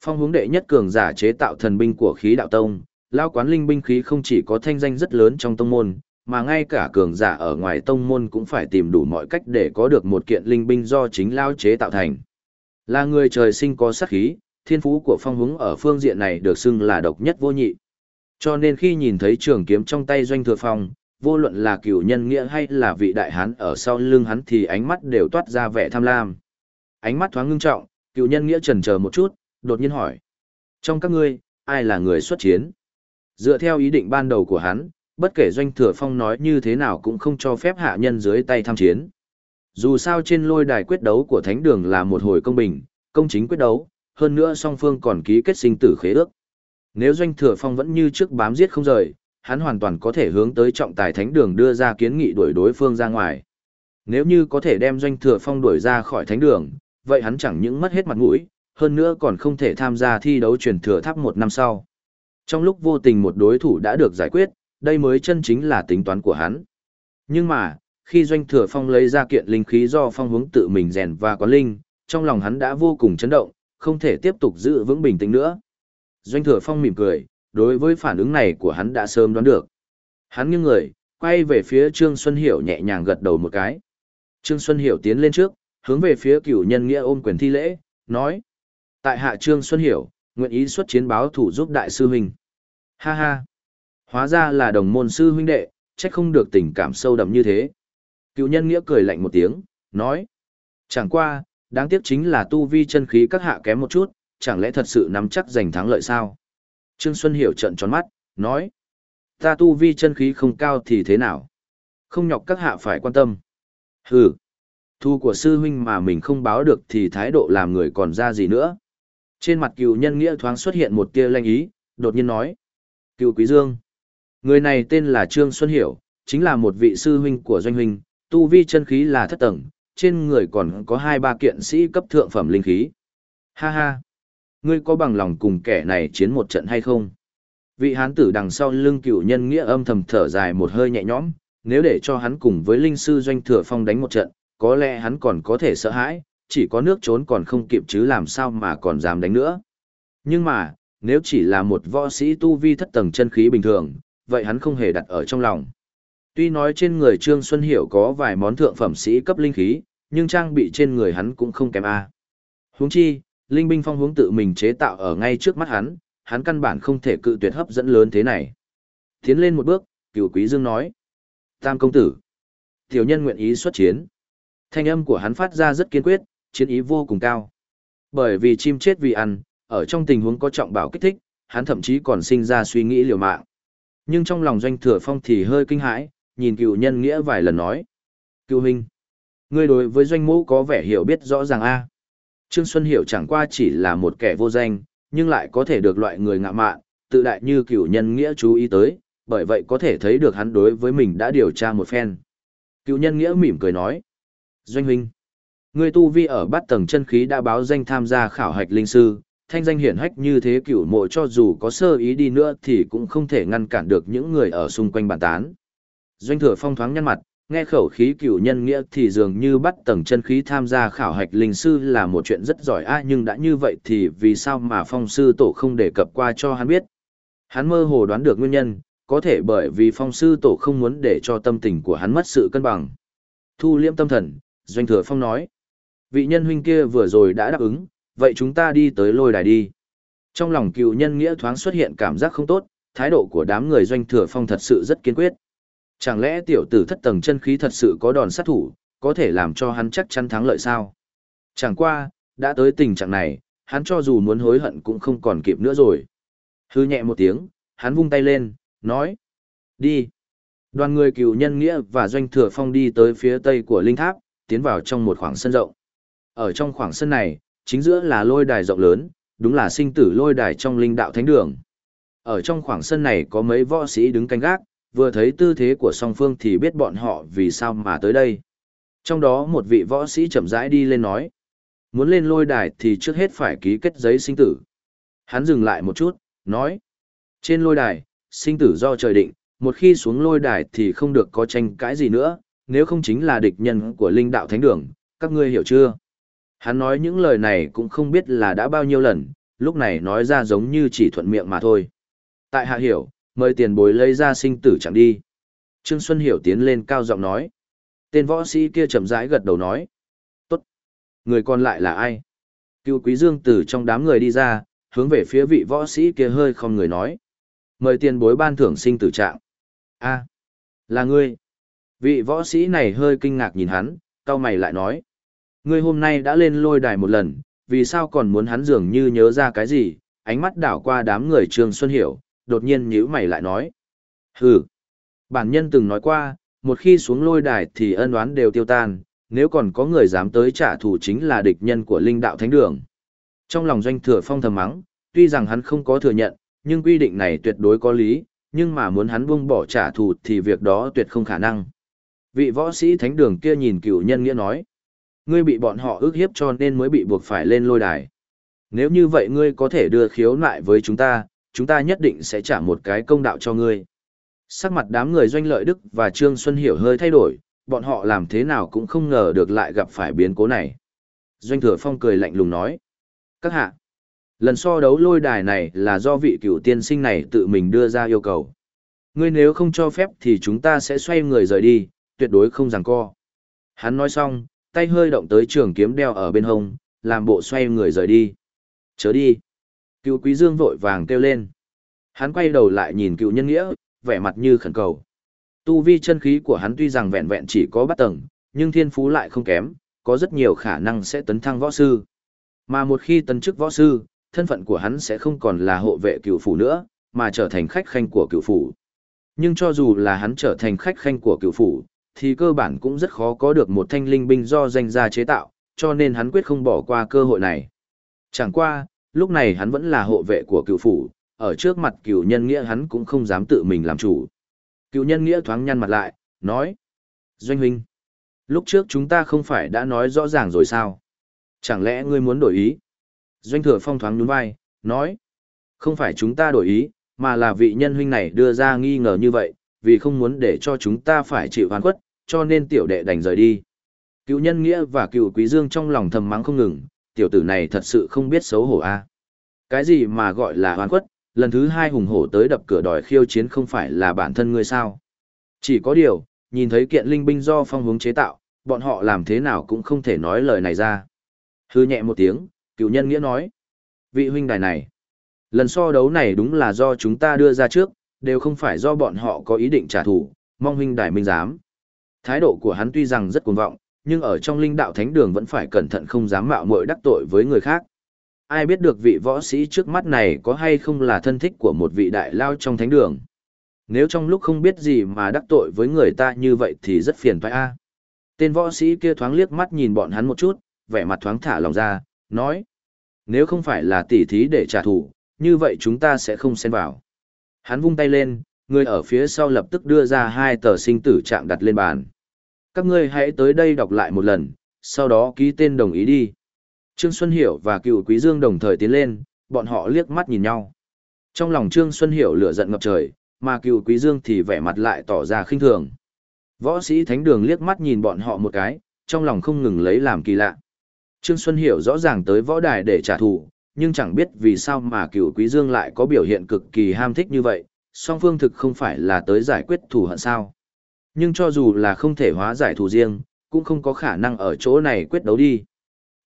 Phong hướng đệ nhất cường giả chế tạo thần binh của khí đạo tông, lao quán linh binh khí không chỉ có thanh danh rất lớn trong tông môn, mà ngay cả cường giả ở ngoài tông môn cũng phải tìm đủ mọi cách để có được một kiện linh binh do chính lao chế tạo thành. Là người trời sinh có sát khí, thiên phú của phong hướng ở phương diện này được xưng là độc nhất vô nhị. Cho nên khi nhìn thấy trường kiếm trong tay doanh thừa phong, vô luận là cửu nhân nghĩa hay là vị đại hán ở sau lưng hắn thì ánh mắt đều toát ra vẻ tham lam. Ánh mắt thoáng ngưng trọng, cửu nhân nghĩa trần chờ một chút, đột nhiên hỏi. Trong các ngươi, ai là người xuất chiến? Dựa theo ý định ban đầu của hắn, bất kể doanh thừa phong nói như thế nào cũng không cho phép hạ nhân dưới tay tham chiến. Dù sao trên lôi đài quyết đấu của thánh đường là một hồi công bình, công chính quyết đấu, hơn nữa song phương còn ký kết sinh tử khế ước. Nếu doanh thừa phong vẫn như trước bám giết không rời, hắn hoàn toàn có thể hướng tới trọng tài thánh đường đưa ra kiến nghị đuổi đối phương ra ngoài. Nếu như có thể đem doanh thừa phong đuổi ra khỏi thánh đường, vậy hắn chẳng những mất hết mặt mũi, hơn nữa còn không thể tham gia thi đấu truyền thừa tháp một năm sau. Trong lúc vô tình một đối thủ đã được giải quyết, đây mới chân chính là tính toán của hắn. Nhưng mà, khi Doanh Thừa Phong lấy ra kiện linh khí do phong hướng tự mình rèn và có linh, trong lòng hắn đã vô cùng chấn động, không thể tiếp tục giữ vững bình tĩnh nữa. Doanh Thừa Phong mỉm cười, đối với phản ứng này của hắn đã sớm đoán được. Hắn nghiêng người, quay về phía Trương Xuân Hiểu nhẹ nhàng gật đầu một cái. Trương Xuân Hiểu tiến lên trước, hướng về phía cửu nhân nghĩa ôm quyền thi lễ, nói. Tại hạ Trương Xuân Hiểu, nguyện ý xuất chiến báo thủ giúp đại sư huynh. Ha ha. Hóa ra là đồng môn sư huynh đệ, trách không được tình cảm sâu đậm như thế. Cựu nhân nghĩa cười lạnh một tiếng, nói. Chẳng qua, đáng tiếc chính là tu vi chân khí các hạ kém một chút, chẳng lẽ thật sự nắm chắc giành thắng lợi sao? Trương Xuân Hiểu trận tròn mắt, nói. Ta tu vi chân khí không cao thì thế nào? Không nhọc các hạ phải quan tâm. Hừ. Thu của sư huynh mà mình không báo được thì thái độ làm người còn ra gì nữa. Trên mặt cựu nhân nghĩa thoáng xuất hiện một tia lanh ý, đột nhiên nói. Cựu quý dương. Người này tên là Trương Xuân Hiểu, chính là một vị sư huynh của doanh huynh, tu vi chân khí là thất tầng, trên người còn có hai ba kiện sĩ cấp thượng phẩm linh khí. Ha ha! Ngươi có bằng lòng cùng kẻ này chiến một trận hay không? Vị hán tử đằng sau lưng cựu nhân nghĩa âm thầm thở dài một hơi nhẹ nhõm, nếu để cho hắn cùng với linh sư doanh thừa phong đánh một trận, có lẽ hắn còn có thể sợ hãi, chỉ có nước trốn còn không kịp chứ làm sao mà còn dám đánh nữa. Nhưng mà, nếu chỉ là một võ sĩ tu vi thất tầng chân khí bình thường, vậy hắn không hề đặt ở trong lòng. Tuy nói trên người Trương Xuân Hiểu có vài món thượng phẩm sĩ cấp linh khí, nhưng trang bị trên người hắn cũng không kém a. Huống chi, linh binh phong hướng tự mình chế tạo ở ngay trước mắt hắn, hắn căn bản không thể cự tuyệt hấp dẫn lớn thế này. Tiến lên một bước, Cửu Quý Dương nói: "Tam công tử, tiểu nhân nguyện ý xuất chiến." Thanh âm của hắn phát ra rất kiên quyết, chiến ý vô cùng cao. Bởi vì chim chết vì ăn, ở trong tình huống có trọng bảo kích thích, hắn thậm chí còn sinh ra suy nghĩ liều mạng. Nhưng trong lòng doanh thừa phong thì hơi kinh hãi, nhìn cựu nhân nghĩa vài lần nói. Cựu huynh, ngươi đối với doanh mũ có vẻ hiểu biết rõ ràng a. Trương Xuân Hiểu chẳng qua chỉ là một kẻ vô danh, nhưng lại có thể được loại người ngạ mạn, tự đại như cựu nhân nghĩa chú ý tới, bởi vậy có thể thấy được hắn đối với mình đã điều tra một phen. Cựu nhân nghĩa mỉm cười nói. Doanh huynh, ngươi tu vi ở bát tầng chân khí đã báo danh tham gia khảo hạch linh sư, thanh danh hiển hách như thế cựu mộ cho dù có sơ ý đi nữa thì cũng không thể ngăn cản được những người ở xung quanh bàn tán. Doanh thừa phong thoáng nhăn mặt, nghe khẩu khí cựu nhân nghĩa thì dường như bắt tầng chân khí tham gia khảo hạch linh sư là một chuyện rất giỏi a nhưng đã như vậy thì vì sao mà phong sư tổ không đề cập qua cho hắn biết. Hắn mơ hồ đoán được nguyên nhân, có thể bởi vì phong sư tổ không muốn để cho tâm tình của hắn mất sự cân bằng. Thu liễm tâm thần, Doanh thừa phong nói. Vị nhân huynh kia vừa rồi đã đáp ứng, vậy chúng ta đi tới lôi đài đi. Trong lòng cựu nhân nghĩa thoáng xuất hiện cảm giác không tốt, thái độ của đám người doanh thừa phong thật sự rất kiên quyết. Chẳng lẽ tiểu tử thất tầng chân khí thật sự có đòn sát thủ, có thể làm cho hắn chắc chắn thắng lợi sao? Chẳng qua, đã tới tình trạng này, hắn cho dù muốn hối hận cũng không còn kịp nữa rồi. Hư nhẹ một tiếng, hắn vung tay lên, nói. Đi. Đoàn người cựu nhân nghĩa và doanh thừa phong đi tới phía tây của linh tháp, tiến vào trong một khoảng sân rộng. Ở trong khoảng sân này, chính giữa là lôi đài rộng lớn, đúng là sinh tử lôi đài trong linh đạo thánh đường. Ở trong khoảng sân này có mấy võ sĩ đứng canh gác, vừa thấy tư thế của song phương thì biết bọn họ vì sao mà tới đây. Trong đó một vị võ sĩ chậm rãi đi lên nói, muốn lên lôi đài thì trước hết phải ký kết giấy sinh tử. Hắn dừng lại một chút, nói, trên lôi đài, sinh tử do trời định, một khi xuống lôi đài thì không được có tranh cãi gì nữa, nếu không chính là địch nhân của linh đạo thánh đường, các ngươi hiểu chưa? Hắn nói những lời này cũng không biết là đã bao nhiêu lần, lúc này nói ra giống như chỉ thuận miệng mà thôi. Tại hạ hiểu, mời tiền bối lấy ra sinh tử chẳng đi. Trương Xuân Hiểu tiến lên cao giọng nói. Tên võ sĩ kia chậm rãi gật đầu nói. Tốt. Người còn lại là ai? Cựu quý dương từ trong đám người đi ra, hướng về phía vị võ sĩ kia hơi không người nói. Mời tiền bối ban thưởng sinh tử trạng. a là ngươi. Vị võ sĩ này hơi kinh ngạc nhìn hắn, cao mày lại nói. Ngươi hôm nay đã lên lôi đài một lần, vì sao còn muốn hắn dường như nhớ ra cái gì, ánh mắt đảo qua đám người Trương Xuân Hiểu, đột nhiên nhíu mày lại nói. Hừ, bản nhân từng nói qua, một khi xuống lôi đài thì ân oán đều tiêu tan, nếu còn có người dám tới trả thù chính là địch nhân của linh đạo thánh đường. Trong lòng doanh thừa phong thầm mắng, tuy rằng hắn không có thừa nhận, nhưng quy định này tuyệt đối có lý, nhưng mà muốn hắn buông bỏ trả thù thì việc đó tuyệt không khả năng. Vị võ sĩ thánh đường kia nhìn cửu nhân nghĩa nói, ngươi bị bọn họ ước hiếp cho nên mới bị buộc phải lên lôi đài. Nếu như vậy ngươi có thể đưa khiếu nại với chúng ta, chúng ta nhất định sẽ trả một cái công đạo cho ngươi. Sắc mặt đám người doanh lợi Đức và Trương Xuân Hiểu hơi thay đổi, bọn họ làm thế nào cũng không ngờ được lại gặp phải biến cố này. Doanh thừa phong cười lạnh lùng nói. Các hạ, lần so đấu lôi đài này là do vị cựu tiên sinh này tự mình đưa ra yêu cầu. Ngươi nếu không cho phép thì chúng ta sẽ xoay người rời đi, tuyệt đối không giằng co. Hắn nói xong, tay hơi động tới trường kiếm đeo ở bên hông, làm bộ xoay người rời đi. Chớ đi. Cựu quý dương vội vàng kêu lên. Hắn quay đầu lại nhìn cựu nhân nghĩa, vẻ mặt như khẩn cầu. Tu vi chân khí của hắn tuy rằng vẹn vẹn chỉ có bát tầng, nhưng thiên phú lại không kém, có rất nhiều khả năng sẽ tấn thăng võ sư. Mà một khi tấn chức võ sư, thân phận của hắn sẽ không còn là hộ vệ cựu phủ nữa, mà trở thành khách khanh của cựu phủ. Nhưng cho dù là hắn trở thành khách khanh của cựu phủ, thì cơ bản cũng rất khó có được một thanh linh binh do danh gia chế tạo, cho nên hắn quyết không bỏ qua cơ hội này. Chẳng qua, lúc này hắn vẫn là hộ vệ của cựu phủ, ở trước mặt cựu nhân nghĩa hắn cũng không dám tự mình làm chủ. Cựu nhân nghĩa thoáng nhăn mặt lại, nói. Doanh huynh, lúc trước chúng ta không phải đã nói rõ ràng rồi sao? Chẳng lẽ ngươi muốn đổi ý? Doanh thừa phong thoáng nhún vai, nói. Không phải chúng ta đổi ý, mà là vị nhân huynh này đưa ra nghi ngờ như vậy, vì không muốn để cho chúng ta phải chịu hoàn khuất, cho nên tiểu đệ đành rời đi. Cựu nhân nghĩa và cựu quý dương trong lòng thầm mắng không ngừng, tiểu tử này thật sự không biết xấu hổ a. Cái gì mà gọi là hoàn khuất, lần thứ hai hùng hổ tới đập cửa đòi khiêu chiến không phải là bản thân ngươi sao. Chỉ có điều, nhìn thấy kiện linh binh do phong hướng chế tạo, bọn họ làm thế nào cũng không thể nói lời này ra. Hư nhẹ một tiếng, cựu nhân nghĩa nói. Vị huynh đài này, lần so đấu này đúng là do chúng ta đưa ra trước, đều không phải do bọn họ có ý định trả thù, mong huynh đài minh giám. Thái độ của hắn tuy rằng rất cuồng vọng, nhưng ở trong linh đạo thánh đường vẫn phải cẩn thận không dám mạo muội đắc tội với người khác. Ai biết được vị võ sĩ trước mắt này có hay không là thân thích của một vị đại lao trong thánh đường. Nếu trong lúc không biết gì mà đắc tội với người ta như vậy thì rất phiền phải a. Tên võ sĩ kia thoáng liếc mắt nhìn bọn hắn một chút, vẻ mặt thoáng thả lòng ra, nói. Nếu không phải là tỉ thí để trả thù, như vậy chúng ta sẽ không xen vào. Hắn vung tay lên, người ở phía sau lập tức đưa ra hai tờ sinh tử trạng đặt lên bàn. Các ngươi hãy tới đây đọc lại một lần, sau đó ký tên đồng ý đi. Trương Xuân Hiểu và cựu Quý Dương đồng thời tiến lên, bọn họ liếc mắt nhìn nhau. Trong lòng Trương Xuân Hiểu lửa giận ngập trời, mà cựu Quý Dương thì vẻ mặt lại tỏ ra khinh thường. Võ sĩ Thánh Đường liếc mắt nhìn bọn họ một cái, trong lòng không ngừng lấy làm kỳ lạ. Trương Xuân Hiểu rõ ràng tới võ đài để trả thù, nhưng chẳng biết vì sao mà cựu Quý Dương lại có biểu hiện cực kỳ ham thích như vậy, song phương thực không phải là tới giải quyết thù hận sao. Nhưng cho dù là không thể hóa giải thù riêng, cũng không có khả năng ở chỗ này quyết đấu đi.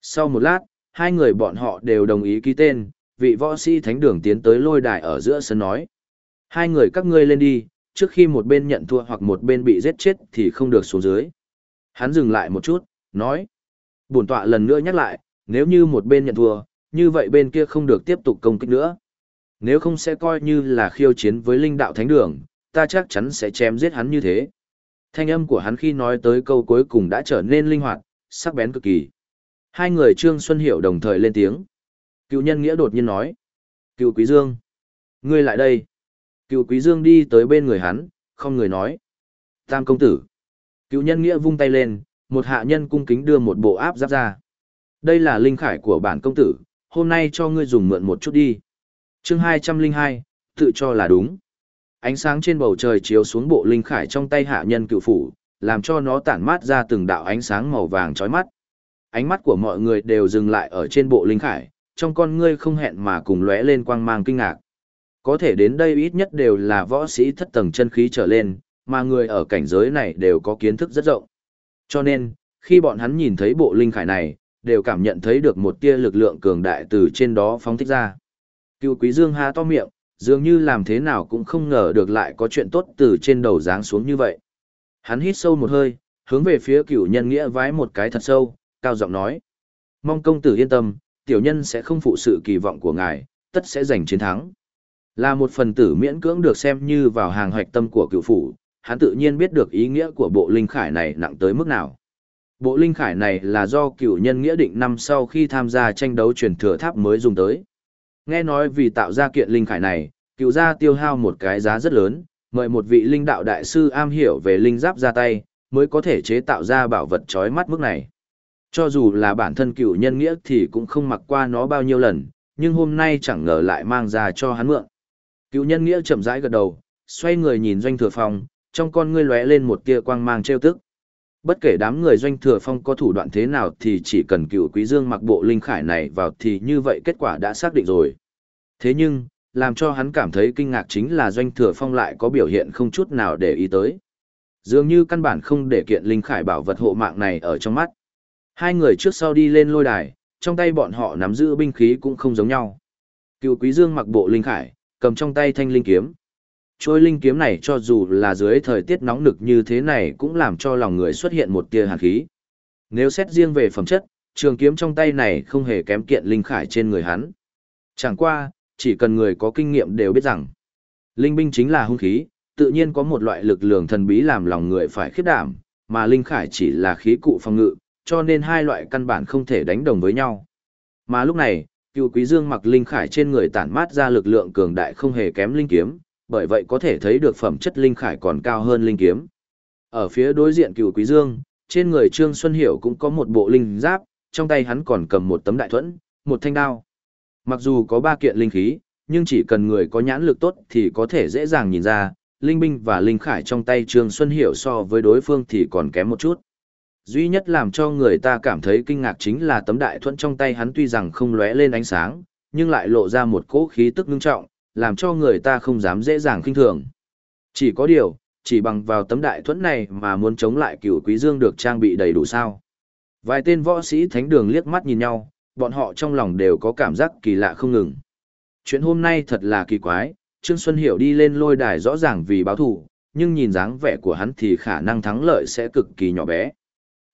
Sau một lát, hai người bọn họ đều đồng ý ký tên, vị võ sĩ thánh đường tiến tới lôi đài ở giữa sân nói. Hai người các ngươi lên đi, trước khi một bên nhận thua hoặc một bên bị giết chết thì không được xuống dưới. Hắn dừng lại một chút, nói. Bổn tọa lần nữa nhắc lại, nếu như một bên nhận thua, như vậy bên kia không được tiếp tục công kích nữa. Nếu không sẽ coi như là khiêu chiến với linh đạo thánh đường, ta chắc chắn sẽ chém giết hắn như thế. Thanh âm của hắn khi nói tới câu cuối cùng đã trở nên linh hoạt, sắc bén cực kỳ. Hai người Trương Xuân Hiểu đồng thời lên tiếng. Cựu nhân nghĩa đột nhiên nói. Cựu Quý Dương. Ngươi lại đây. Cựu Quý Dương đi tới bên người hắn, không người nói. Tam công tử. Cựu nhân nghĩa vung tay lên, một hạ nhân cung kính đưa một bộ áp giáp ra. Đây là linh khải của bản công tử, hôm nay cho ngươi dùng mượn một chút đi. chương 202, tự cho là đúng. Ánh sáng trên bầu trời chiếu xuống bộ linh khải trong tay hạ nhân cựu phủ, làm cho nó tản mát ra từng đạo ánh sáng màu vàng chói mắt. Ánh mắt của mọi người đều dừng lại ở trên bộ linh khải, trong con ngươi không hẹn mà cùng lóe lên quang mang kinh ngạc. Có thể đến đây ít nhất đều là võ sĩ thất tầng chân khí trở lên, mà người ở cảnh giới này đều có kiến thức rất rộng. Cho nên, khi bọn hắn nhìn thấy bộ linh khải này, đều cảm nhận thấy được một tia lực lượng cường đại từ trên đó phóng thích ra. Cựu quý dương há to miệng, dường như làm thế nào cũng không ngờ được lại có chuyện tốt từ trên đầu giáng xuống như vậy. Hắn hít sâu một hơi, hướng về phía cửu nhân nghĩa vái một cái thật sâu, cao giọng nói. Mong công tử yên tâm, tiểu nhân sẽ không phụ sự kỳ vọng của ngài, tất sẽ giành chiến thắng. Là một phần tử miễn cưỡng được xem như vào hàng hoạch tâm của cựu phủ, hắn tự nhiên biết được ý nghĩa của bộ linh khải này nặng tới mức nào. Bộ linh khải này là do cựu nhân nghĩa định năm sau khi tham gia tranh đấu truyền thừa tháp mới dùng tới. Nghe nói vì tạo ra kiện linh khải này, cựu gia tiêu hao một cái giá rất lớn, mời một vị linh đạo đại sư am hiểu về linh giáp ra tay, mới có thể chế tạo ra bảo vật chói mắt mức này. Cho dù là bản thân cựu nhân nghĩa thì cũng không mặc qua nó bao nhiêu lần, nhưng hôm nay chẳng ngờ lại mang ra cho hắn mượn. Cựu nhân nghĩa chậm rãi gật đầu, xoay người nhìn doanh thừa phong, trong con ngươi lóe lên một tia quang mang trêu tức. Bất kể đám người doanh thừa phong có thủ đoạn thế nào thì chỉ cần cựu quý dương mặc bộ linh khải này vào thì như vậy kết quả đã xác định rồi. Thế nhưng, làm cho hắn cảm thấy kinh ngạc chính là doanh thừa phong lại có biểu hiện không chút nào để ý tới. Dường như căn bản không để kiện linh khải bảo vật hộ mạng này ở trong mắt. Hai người trước sau đi lên lôi đài, trong tay bọn họ nắm giữ binh khí cũng không giống nhau. Cựu quý dương mặc bộ linh khải, cầm trong tay thanh linh kiếm. Trôi linh kiếm này cho dù là dưới thời tiết nóng nực như thế này cũng làm cho lòng người xuất hiện một tia hàn khí. Nếu xét riêng về phẩm chất, trường kiếm trong tay này không hề kém kiện linh khải trên người hắn. Chẳng qua, chỉ cần người có kinh nghiệm đều biết rằng, linh binh chính là hung khí, tự nhiên có một loại lực lượng thần bí làm lòng người phải khiếp đảm, mà linh khải chỉ là khí cụ phòng ngự, cho nên hai loại căn bản không thể đánh đồng với nhau. Mà lúc này, cựu quý dương mặc linh khải trên người tản mát ra lực lượng cường đại không hề kém linh kiếm, bởi vậy có thể thấy được phẩm chất linh khải còn cao hơn linh kiếm. Ở phía đối diện cựu quý dương, trên người Trương Xuân Hiểu cũng có một bộ linh giáp, trong tay hắn còn cầm một tấm đại thuẫn, một thanh đao. Mặc dù có ba kiện linh khí, nhưng chỉ cần người có nhãn lực tốt thì có thể dễ dàng nhìn ra, linh binh và linh khải trong tay Trương Xuân Hiểu so với đối phương thì còn kém một chút. Duy nhất làm cho người ta cảm thấy kinh ngạc chính là tấm đại thuẫn trong tay hắn tuy rằng không lóe lên ánh sáng, nhưng lại lộ ra một cỗ khí tức ngưng trọng, làm cho người ta không dám dễ dàng khinh thường. Chỉ có điều, chỉ bằng vào tấm đại thuẫn này mà muốn chống lại cửu quý dương được trang bị đầy đủ sao. Vài tên võ sĩ thánh đường liếc mắt nhìn nhau, bọn họ trong lòng đều có cảm giác kỳ lạ không ngừng. Chuyện hôm nay thật là kỳ quái, Trương Xuân Hiểu đi lên lôi đài rõ ràng vì báo thù, nhưng nhìn dáng vẻ của hắn thì khả năng thắng lợi sẽ cực kỳ nhỏ bé.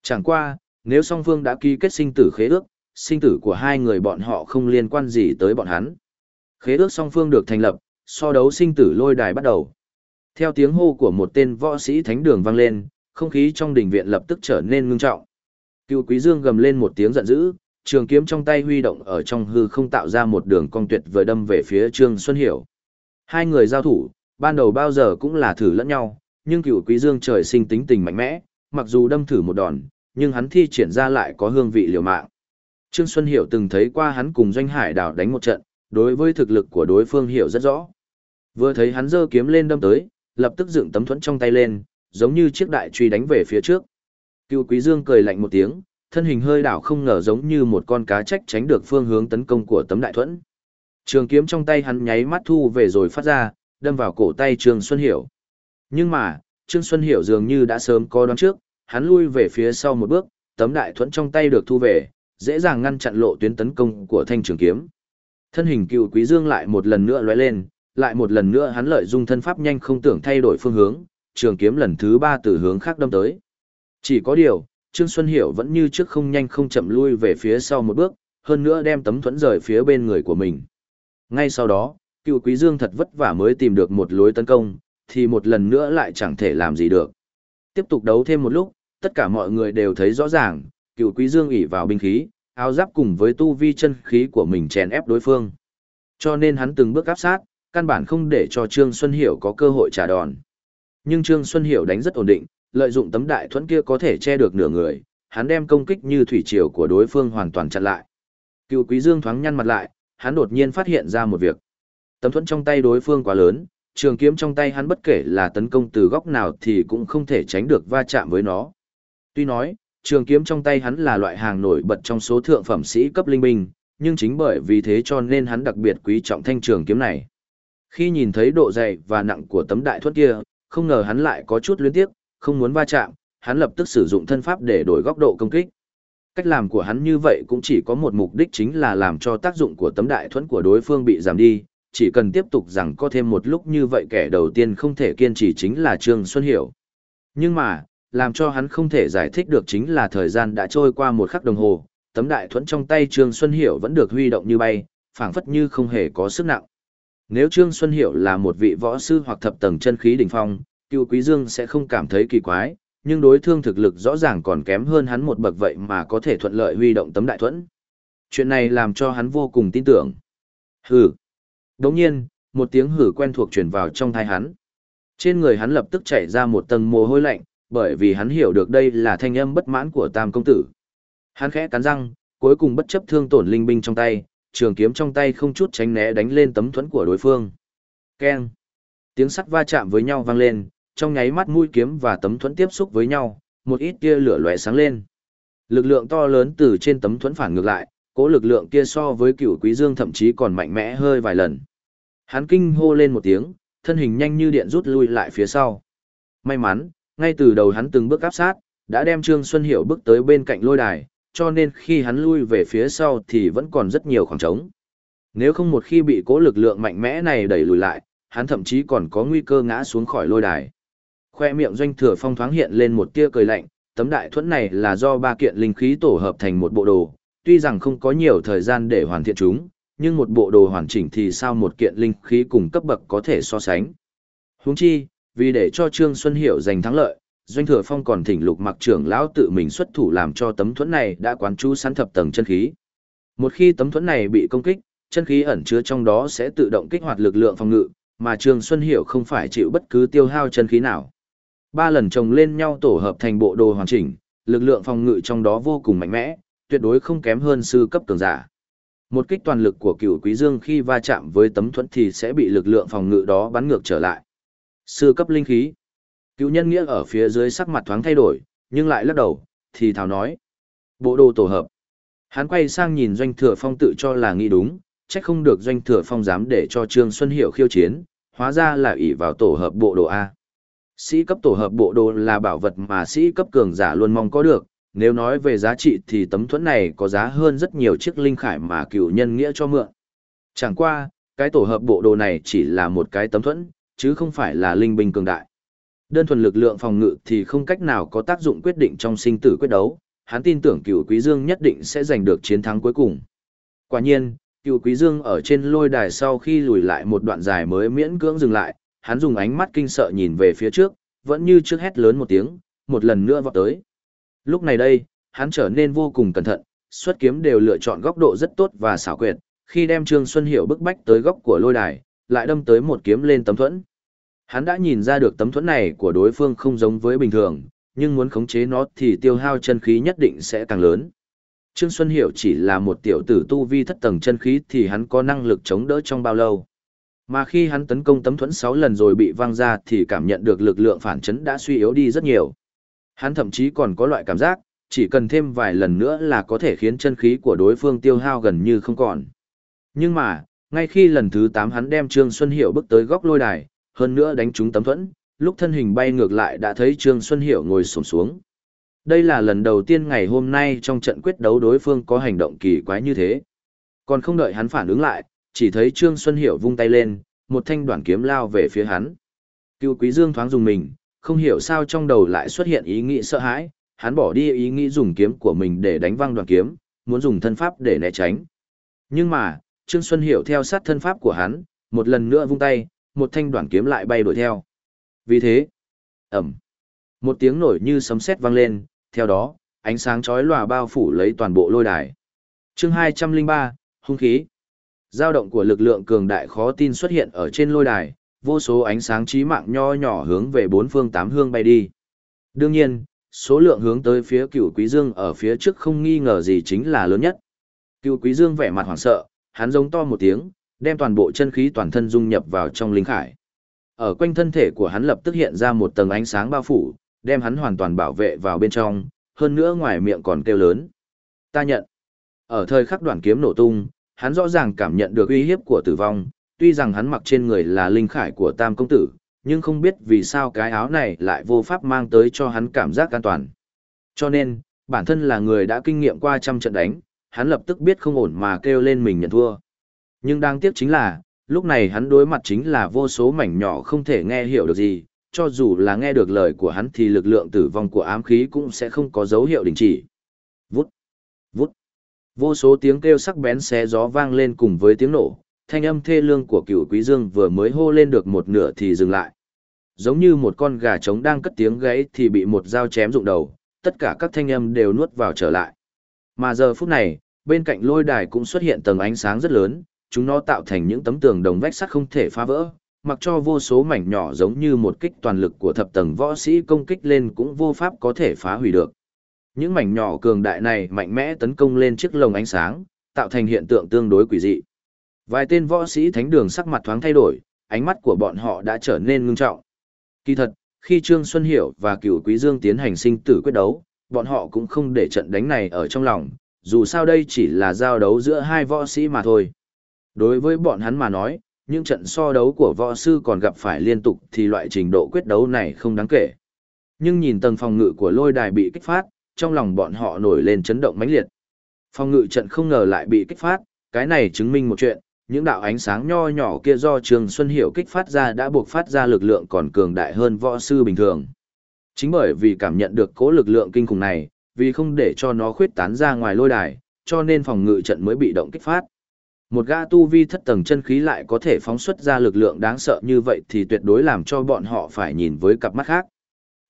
Chẳng qua, nếu song phương đã ký kết sinh tử khế ước, sinh tử của hai người bọn họ không liên quan gì tới bọn hắn. Khế ước song phương được thành lập, so đấu sinh tử lôi đài bắt đầu. Theo tiếng hô của một tên võ sĩ thánh đường vang lên, không khí trong đình viện lập tức trở nên ngưng trọng. Cựu Quý Dương gầm lên một tiếng giận dữ, trường kiếm trong tay huy động ở trong hư không tạo ra một đường cong tuyệt vời đâm về phía Trương Xuân Hiểu. Hai người giao thủ, ban đầu bao giờ cũng là thử lẫn nhau, nhưng Cựu Quý Dương trời sinh tính tình mạnh mẽ, mặc dù đâm thử một đòn, nhưng hắn thi triển ra lại có hương vị liều mạng. Trương Xuân Hiểu từng thấy qua hắn cùng Doanh Hải Đào đánh một trận, đối với thực lực của đối phương hiểu rất rõ. Vừa thấy hắn giơ kiếm lên đâm tới, lập tức dựng tấm thuẫn trong tay lên, giống như chiếc đại truy đánh về phía trước. Cựu Quý Dương cười lạnh một tiếng, thân hình hơi đảo không ngờ giống như một con cá trách tránh được phương hướng tấn công của tấm đại thuẫn. Trường kiếm trong tay hắn nháy mắt thu về rồi phát ra, đâm vào cổ tay Trương Xuân Hiểu. Nhưng mà, Trương Xuân Hiểu dường như đã sớm có đoán trước, hắn lui về phía sau một bước, tấm đại thuẫn trong tay được thu về, dễ dàng ngăn chặn lộ tuyến tấn công của thanh trường kiếm. Thân hình cựu quý dương lại một lần nữa lóe lên, lại một lần nữa hắn lợi dụng thân pháp nhanh không tưởng thay đổi phương hướng, trường kiếm lần thứ ba từ hướng khác đâm tới. Chỉ có điều, Trương Xuân Hiểu vẫn như trước không nhanh không chậm lui về phía sau một bước, hơn nữa đem tấm thuẫn rời phía bên người của mình. Ngay sau đó, cựu quý dương thật vất vả mới tìm được một lối tấn công, thì một lần nữa lại chẳng thể làm gì được. Tiếp tục đấu thêm một lúc, tất cả mọi người đều thấy rõ ràng, cựu quý dương ỉ vào binh khí, áo giáp cùng với tu vi chân khí của mình chèn ép đối phương. Cho nên hắn từng bước áp sát, căn bản không để cho Trương Xuân Hiểu có cơ hội trả đòn. Nhưng Trương Xuân Hiểu đánh rất ổn định, lợi dụng tấm đại thuẫn kia có thể che được nửa người, hắn đem công kích như thủy triều của đối phương hoàn toàn chặn lại. Cựu Quý Dương thoáng nhăn mặt lại, hắn đột nhiên phát hiện ra một việc. Tấm thuẫn trong tay đối phương quá lớn, trường kiếm trong tay hắn bất kể là tấn công từ góc nào thì cũng không thể tránh được va chạm với nó. Tuy nói, trường kiếm trong tay hắn là loại hàng nổi bật trong số thượng phẩm sĩ cấp linh binh, nhưng chính bởi vì thế cho nên hắn đặc biệt quý trọng thanh trường kiếm này. Khi nhìn thấy độ dày và nặng của tấm đại thuẫn kia, không ngờ hắn lại có chút luyến tiếc, không muốn va chạm, hắn lập tức sử dụng thân pháp để đổi góc độ công kích. Cách làm của hắn như vậy cũng chỉ có một mục đích chính là làm cho tác dụng của tấm đại thuẫn của đối phương bị giảm đi, chỉ cần tiếp tục rằng có thêm một lúc như vậy kẻ đầu tiên không thể kiên trì chính là Trương Xuân Hiểu. Nhưng mà, làm cho hắn không thể giải thích được chính là thời gian đã trôi qua một khắc đồng hồ, tấm đại thuẫn trong tay Trương Xuân Hiểu vẫn được huy động như bay, phảng phất như không hề có sức nặng. Nếu Trương Xuân Hiểu là một vị võ sư hoặc thập tầng chân khí đỉnh phong, Cựu Quý Dương sẽ không cảm thấy kỳ quái, nhưng đối thương thực lực rõ ràng còn kém hơn hắn một bậc vậy mà có thể thuận lợi huy động tấm đại thuẫn. Chuyện này làm cho hắn vô cùng tin tưởng. Hừ. Đồng nhiên, một tiếng hử quen thuộc truyền vào trong thai hắn. Trên người hắn lập tức chảy ra một tầng mồ hôi lạnh, bởi vì hắn hiểu được đây là thanh âm bất mãn của tam công tử. Hắn khẽ cắn răng, cuối cùng bất chấp thương tổn linh binh trong tay, trường kiếm trong tay không chút tránh né đánh lên tấm thuẫn của đối phương. Keng. Tiếng sắt va chạm với nhau vang lên, trong nháy mắt mũi kiếm và tấm thuẫn tiếp xúc với nhau, một ít tia lửa lóe sáng lên. Lực lượng to lớn từ trên tấm thuẫn phản ngược lại, cỗ lực lượng kia so với cựu quý dương thậm chí còn mạnh mẽ hơi vài lần. Hắn kinh hô lên một tiếng, thân hình nhanh như điện rút lui lại phía sau. May mắn, ngay từ đầu hắn từng bước áp sát, đã đem Trương Xuân Hiểu bước tới bên cạnh lôi đài, cho nên khi hắn lui về phía sau thì vẫn còn rất nhiều khoảng trống. Nếu không một khi bị cố lực lượng mạnh mẽ này đẩy lùi lại, hắn thậm chí còn có nguy cơ ngã xuống khỏi lôi đài. Khoe miệng doanh thừa phong thoáng hiện lên một tia cười lạnh, tấm đại thuẫn này là do ba kiện linh khí tổ hợp thành một bộ đồ, tuy rằng không có nhiều thời gian để hoàn thiện chúng, nhưng một bộ đồ hoàn chỉnh thì sao một kiện linh khí cùng cấp bậc có thể so sánh. Huống chi, vì để cho Trương Xuân Hiểu giành thắng lợi, Doanh Thừa Phong còn thỉnh lục mặc trưởng lão tự mình xuất thủ làm cho tấm thuẫn này đã quán chú sẵn thập tầng chân khí. Một khi tấm thuẫn này bị công kích, chân khí ẩn chứa trong đó sẽ tự động kích hoạt lực lượng phòng ngự, mà Trương Xuân Hiểu không phải chịu bất cứ tiêu hao chân khí nào. Ba lần chồng lên nhau tổ hợp thành bộ đồ hoàn chỉnh, lực lượng phòng ngự trong đó vô cùng mạnh mẽ, tuyệt đối không kém hơn sư cấp cường giả. Một kích toàn lực của cựu quý dương khi va chạm với tấm thuẫn thì sẽ bị lực lượng phòng ngự đó bắn ngược trở lại. Sư cấp linh khí. Cựu nhân nghĩa ở phía dưới sắc mặt thoáng thay đổi, nhưng lại lắc đầu, thì thảo nói. Bộ đồ tổ hợp. Hắn quay sang nhìn doanh thừa phong tự cho là nghĩ đúng, trách không được doanh thừa phong dám để cho Trương Xuân Hiểu khiêu chiến, hóa ra là ỷ vào tổ hợp bộ đồ A. Sĩ cấp tổ hợp bộ đồ là bảo vật mà sĩ cấp cường giả luôn mong có được, nếu nói về giá trị thì tấm thuẫn này có giá hơn rất nhiều chiếc linh khải mà cựu nhân nghĩa cho mượn. Chẳng qua, cái tổ hợp bộ đồ này chỉ là một cái tấm thuẫn, chứ không phải là linh binh cường đại. Đơn thuần lực lượng phòng ngự thì không cách nào có tác dụng quyết định trong sinh tử quyết đấu, hắn tin tưởng cựu quý dương nhất định sẽ giành được chiến thắng cuối cùng. Quả nhiên, cựu quý dương ở trên lôi đài sau khi lùi lại một đoạn dài mới miễn cưỡng dừng lại, hắn dùng ánh mắt kinh sợ nhìn về phía trước, vẫn như trước hét lớn một tiếng, một lần nữa vọt tới. Lúc này đây, hắn trở nên vô cùng cẩn thận, xuất kiếm đều lựa chọn góc độ rất tốt và xảo quyệt, khi đem Trương Xuân Hiểu bức bách tới góc của lôi đài, lại đâm tới một kiếm lên tấm thuẫn. Hắn đã nhìn ra được tấm thuẫn này của đối phương không giống với bình thường, nhưng muốn khống chế nó thì tiêu hao chân khí nhất định sẽ càng lớn. Trương Xuân Hiểu chỉ là một tiểu tử tu vi thất tầng chân khí thì hắn có năng lực chống đỡ trong bao lâu. Mà khi hắn tấn công tấm thuẫn 6 lần rồi bị văng ra thì cảm nhận được lực lượng phản chấn đã suy yếu đi rất nhiều. Hắn thậm chí còn có loại cảm giác, chỉ cần thêm vài lần nữa là có thể khiến chân khí của đối phương tiêu hao gần như không còn. Nhưng mà, ngay khi lần thứ 8 hắn đem Trương Xuân Hiểu bước tới góc lôi đài, hơn nữa đánh trúng tấm thuẫn, lúc thân hình bay ngược lại đã thấy Trương Xuân Hiểu ngồi xổm xuống. Đây là lần đầu tiên ngày hôm nay trong trận quyết đấu đối phương có hành động kỳ quái như thế. Còn không đợi hắn phản ứng lại, chỉ thấy Trương Xuân Hiểu vung tay lên, một thanh đoạn kiếm lao về phía hắn. Cựu Quý Dương thoáng dùng mình, không hiểu sao trong đầu lại xuất hiện ý nghĩ sợ hãi, hắn bỏ đi ý nghĩ dùng kiếm của mình để đánh văng đoạn kiếm, muốn dùng thân pháp để né tránh. Nhưng mà, Trương Xuân Hiểu theo sát thân pháp của hắn, một lần nữa vung tay, một thanh đoạn kiếm lại bay đuổi theo. Vì thế, ẩm, một tiếng nổi như sấm sét vang lên, theo đó, ánh sáng chói lòa bao phủ lấy toàn bộ lôi đài. Chương 203, hung khí. Dao động của lực lượng cường đại khó tin xuất hiện ở trên lôi đài, vô số ánh sáng trí mạng nho nhỏ hướng về bốn phương tám hương bay đi. Đương nhiên, số lượng hướng tới phía cựu quý dương ở phía trước không nghi ngờ gì chính là lớn nhất. Cựu quý dương vẻ mặt hoảng sợ, hắn giống to một tiếng, đem toàn bộ chân khí toàn thân dung nhập vào trong linh khải. Ở quanh thân thể của hắn lập tức hiện ra một tầng ánh sáng bao phủ, đem hắn hoàn toàn bảo vệ vào bên trong, hơn nữa ngoài miệng còn kêu lớn. Ta nhận. Ở thời khắc đoạn kiếm nổ tung, hắn rõ ràng cảm nhận được uy hiếp của tử vong, tuy rằng hắn mặc trên người là linh khải của tam công tử, nhưng không biết vì sao cái áo này lại vô pháp mang tới cho hắn cảm giác an toàn. Cho nên, bản thân là người đã kinh nghiệm qua trăm trận đánh, hắn lập tức biết không ổn mà kêu lên mình nhận thua. Nhưng đáng tiếc chính là, lúc này hắn đối mặt chính là vô số mảnh nhỏ không thể nghe hiểu được gì, cho dù là nghe được lời của hắn thì lực lượng tử vong của ám khí cũng sẽ không có dấu hiệu đình chỉ. Vút, vút. Vô số tiếng kêu sắc bén xé gió vang lên cùng với tiếng nổ, thanh âm thê lương của cựu quý dương vừa mới hô lên được một nửa thì dừng lại. Giống như một con gà trống đang cất tiếng gãy thì bị một dao chém rụng đầu, tất cả các thanh âm đều nuốt vào trở lại. Mà giờ phút này, bên cạnh lôi đài cũng xuất hiện tầng ánh sáng rất lớn, chúng nó tạo thành những tấm tường đồng vách sắt không thể phá vỡ, mặc cho vô số mảnh nhỏ giống như một kích toàn lực của thập tầng võ sĩ công kích lên cũng vô pháp có thể phá hủy được. Những mảnh nhỏ cường đại này mạnh mẽ tấn công lên chiếc lồng ánh sáng, tạo thành hiện tượng tương đối quỷ dị. Vài tên võ sĩ thánh đường sắc mặt thoáng thay đổi, ánh mắt của bọn họ đã trở nên ngưng trọng. Kỳ thật, khi Trương Xuân Hiểu và Cửu Quý Dương tiến hành sinh tử quyết đấu, bọn họ cũng không để trận đánh này ở trong lòng, dù sao đây chỉ là giao đấu giữa hai võ sĩ mà thôi. Đối với bọn hắn mà nói, những trận so đấu của võ sư còn gặp phải liên tục thì loại trình độ quyết đấu này không đáng kể. Nhưng nhìn tầng phòng ngự của lôi đài bị kích phát, trong lòng bọn họ nổi lên chấn động mãnh liệt. Phòng ngự trận không ngờ lại bị kích phát, cái này chứng minh một chuyện, những đạo ánh sáng nho nhỏ kia do Trường Xuân Hiểu kích phát ra đã buộc phát ra lực lượng còn cường đại hơn võ sư bình thường. Chính bởi vì cảm nhận được cố lực lượng kinh khủng này, vì không để cho nó khuyết tán ra ngoài lôi đài, cho nên phòng ngự trận mới bị động kích phát. Một gã tu vi thất tầng chân khí lại có thể phóng xuất ra lực lượng đáng sợ như vậy thì tuyệt đối làm cho bọn họ phải nhìn với cặp mắt khác.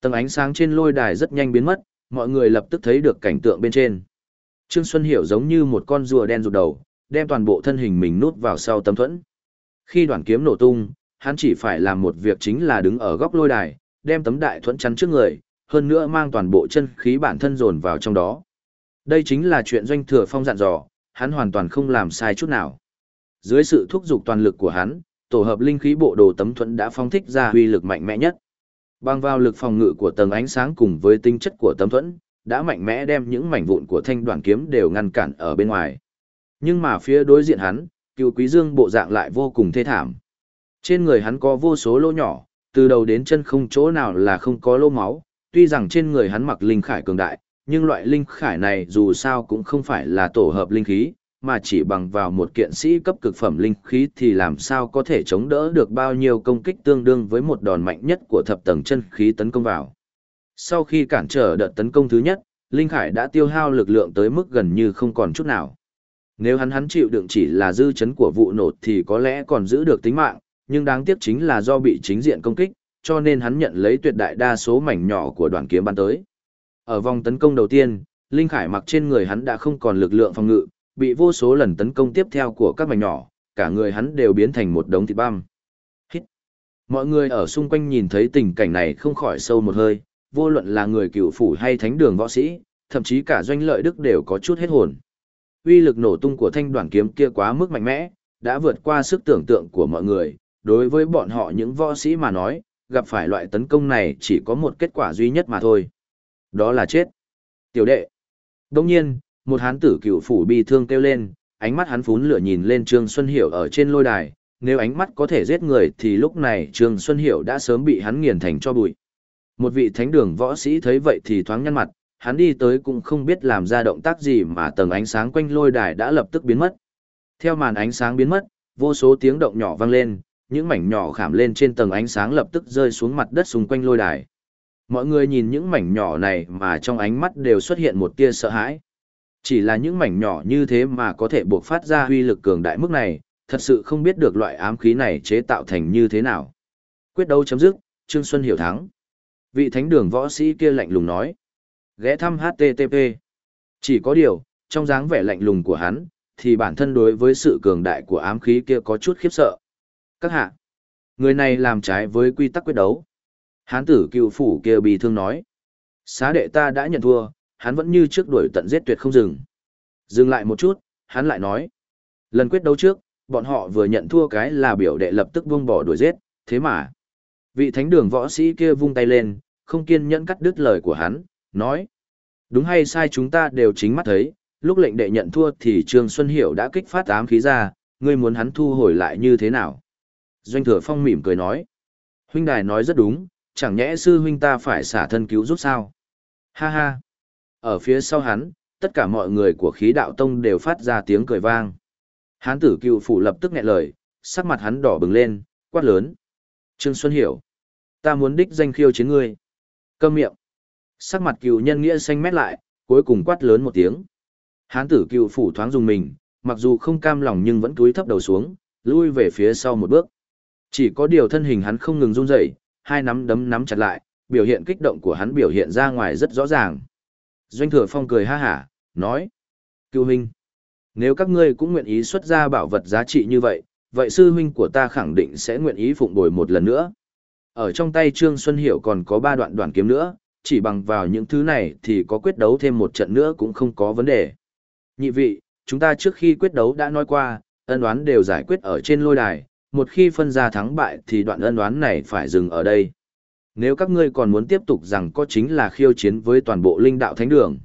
Tầng ánh sáng trên lôi đài rất nhanh biến mất, mọi người lập tức thấy được cảnh tượng bên trên. Trương Xuân Hiểu giống như một con rùa đen rụt đầu, đem toàn bộ thân hình mình nút vào sau tấm thuẫn. Khi đoàn kiếm nổ tung, hắn chỉ phải làm một việc chính là đứng ở góc lôi đài, đem tấm đại thuẫn chắn trước người, hơn nữa mang toàn bộ chân khí bản thân dồn vào trong đó. Đây chính là chuyện doanh thừa phong dặn dò, hắn hoàn toàn không làm sai chút nào. Dưới sự thúc giục toàn lực của hắn, tổ hợp linh khí bộ đồ tấm thuẫn đã phong thích ra uy lực mạnh mẽ nhất. Bằng vào lực phòng ngự của tầng ánh sáng cùng với tinh chất của tấm thuẫn, đã mạnh mẽ đem những mảnh vụn của thanh đoàn kiếm đều ngăn cản ở bên ngoài. Nhưng mà phía đối diện hắn, cựu quý dương bộ dạng lại vô cùng thê thảm. Trên người hắn có vô số lỗ nhỏ, từ đầu đến chân không chỗ nào là không có lỗ máu, tuy rằng trên người hắn mặc linh khải cường đại, nhưng loại linh khải này dù sao cũng không phải là tổ hợp linh khí, mà chỉ bằng vào một kiện sĩ cấp cực phẩm linh khí thì làm sao có thể chống đỡ được bao nhiêu công kích tương đương với một đòn mạnh nhất của thập tầng chân khí tấn công vào. Sau khi cản trở đợt tấn công thứ nhất, Linh Khải đã tiêu hao lực lượng tới mức gần như không còn chút nào. Nếu hắn hắn chịu đựng chỉ là dư chấn của vụ nổ thì có lẽ còn giữ được tính mạng, nhưng đáng tiếc chính là do bị chính diện công kích, cho nên hắn nhận lấy tuyệt đại đa số mảnh nhỏ của đoàn kiếm bắn tới. Ở vòng tấn công đầu tiên, Linh Khải mặc trên người hắn đã không còn lực lượng phòng ngự, bị vô số lần tấn công tiếp theo của các mảnh nhỏ, cả người hắn đều biến thành một đống thịt băm. Hít. Mọi người ở xung quanh nhìn thấy tình cảnh này không khỏi sâu một hơi, vô luận là người cựu phủ hay thánh đường võ sĩ, thậm chí cả doanh lợi đức đều có chút hết hồn. Uy lực nổ tung của thanh đoàn kiếm kia quá mức mạnh mẽ, đã vượt qua sức tưởng tượng của mọi người, đối với bọn họ những võ sĩ mà nói, gặp phải loại tấn công này chỉ có một kết quả duy nhất mà thôi. Đó là chết. Tiểu đệ. Đông nhiên, một hán tử cựu phủ bi thương kêu lên, ánh mắt hắn phún lửa nhìn lên Trương Xuân Hiểu ở trên lôi đài, nếu ánh mắt có thể giết người thì lúc này Trương Xuân Hiểu đã sớm bị hắn nghiền thành cho bụi. Một vị thánh đường võ sĩ thấy vậy thì thoáng nhăn mặt, hắn đi tới cũng không biết làm ra động tác gì mà tầng ánh sáng quanh lôi đài đã lập tức biến mất. Theo màn ánh sáng biến mất, vô số tiếng động nhỏ vang lên, những mảnh nhỏ khảm lên trên tầng ánh sáng lập tức rơi xuống mặt đất xung quanh lôi đài. Mọi người nhìn những mảnh nhỏ này mà trong ánh mắt đều xuất hiện một tia sợ hãi. Chỉ là những mảnh nhỏ như thế mà có thể buộc phát ra huy lực cường đại mức này, thật sự không biết được loại ám khí này chế tạo thành như thế nào. Quyết đấu chấm dứt, Trương Xuân hiểu thắng. Vị thánh đường võ sĩ kia lạnh lùng nói. Ghé thăm HTTP. Chỉ có điều, trong dáng vẻ lạnh lùng của hắn, thì bản thân đối với sự cường đại của ám khí kia có chút khiếp sợ. Các hạ, người này làm trái với quy tắc quyết đấu. Hán tử cựu phủ kia bị thương nói. Xá đệ ta đã nhận thua, hắn vẫn như trước đuổi tận giết tuyệt không dừng. Dừng lại một chút, hắn lại nói. Lần quyết đấu trước, bọn họ vừa nhận thua cái là biểu đệ lập tức buông bỏ đuổi giết, thế mà. Vị thánh đường võ sĩ kia vung tay lên, không kiên nhẫn cắt đứt lời của hắn, nói. Đúng hay sai chúng ta đều chính mắt thấy, lúc lệnh đệ nhận thua thì Trương Xuân Hiểu đã kích phát ám khí ra, ngươi muốn hắn thu hồi lại như thế nào? Doanh thừa phong mỉm cười nói. Huynh đài nói rất đúng, chẳng nhẽ sư huynh ta phải xả thân cứu giúp sao? Ha ha! Ở phía sau hắn, tất cả mọi người của khí đạo tông đều phát ra tiếng cười vang. Hán tử cựu phủ lập tức nghẹn lời, sắc mặt hắn đỏ bừng lên, quát lớn. Trương Xuân Hiểu. Ta muốn đích danh khiêu chiến ngươi. Câm miệng. Sắc mặt cựu nhân nghĩa xanh mét lại, cuối cùng quát lớn một tiếng. Hán tử cựu phủ thoáng dùng mình, mặc dù không cam lòng nhưng vẫn túi thấp đầu xuống, lui về phía sau một bước. Chỉ có điều thân hình hắn không ngừng run rẩy, hai nắm đấm nắm chặt lại, biểu hiện kích động của hắn biểu hiện ra ngoài rất rõ ràng. Doanh thừa phong cười ha hả, nói. Cựu huynh, nếu các ngươi cũng nguyện ý xuất ra bảo vật giá trị như vậy, vậy sư huynh của ta khẳng định sẽ nguyện ý phụng bồi một lần nữa. Ở trong tay Trương Xuân Hiểu còn có ba đoạn đoạn kiếm nữa, chỉ bằng vào những thứ này thì có quyết đấu thêm một trận nữa cũng không có vấn đề. Nhị vị, chúng ta trước khi quyết đấu đã nói qua, ân oán đều giải quyết ở trên lôi đài, một khi phân ra thắng bại thì đoạn ân đoán này phải dừng ở đây. Nếu các ngươi còn muốn tiếp tục rằng có chính là khiêu chiến với toàn bộ linh đạo thánh đường.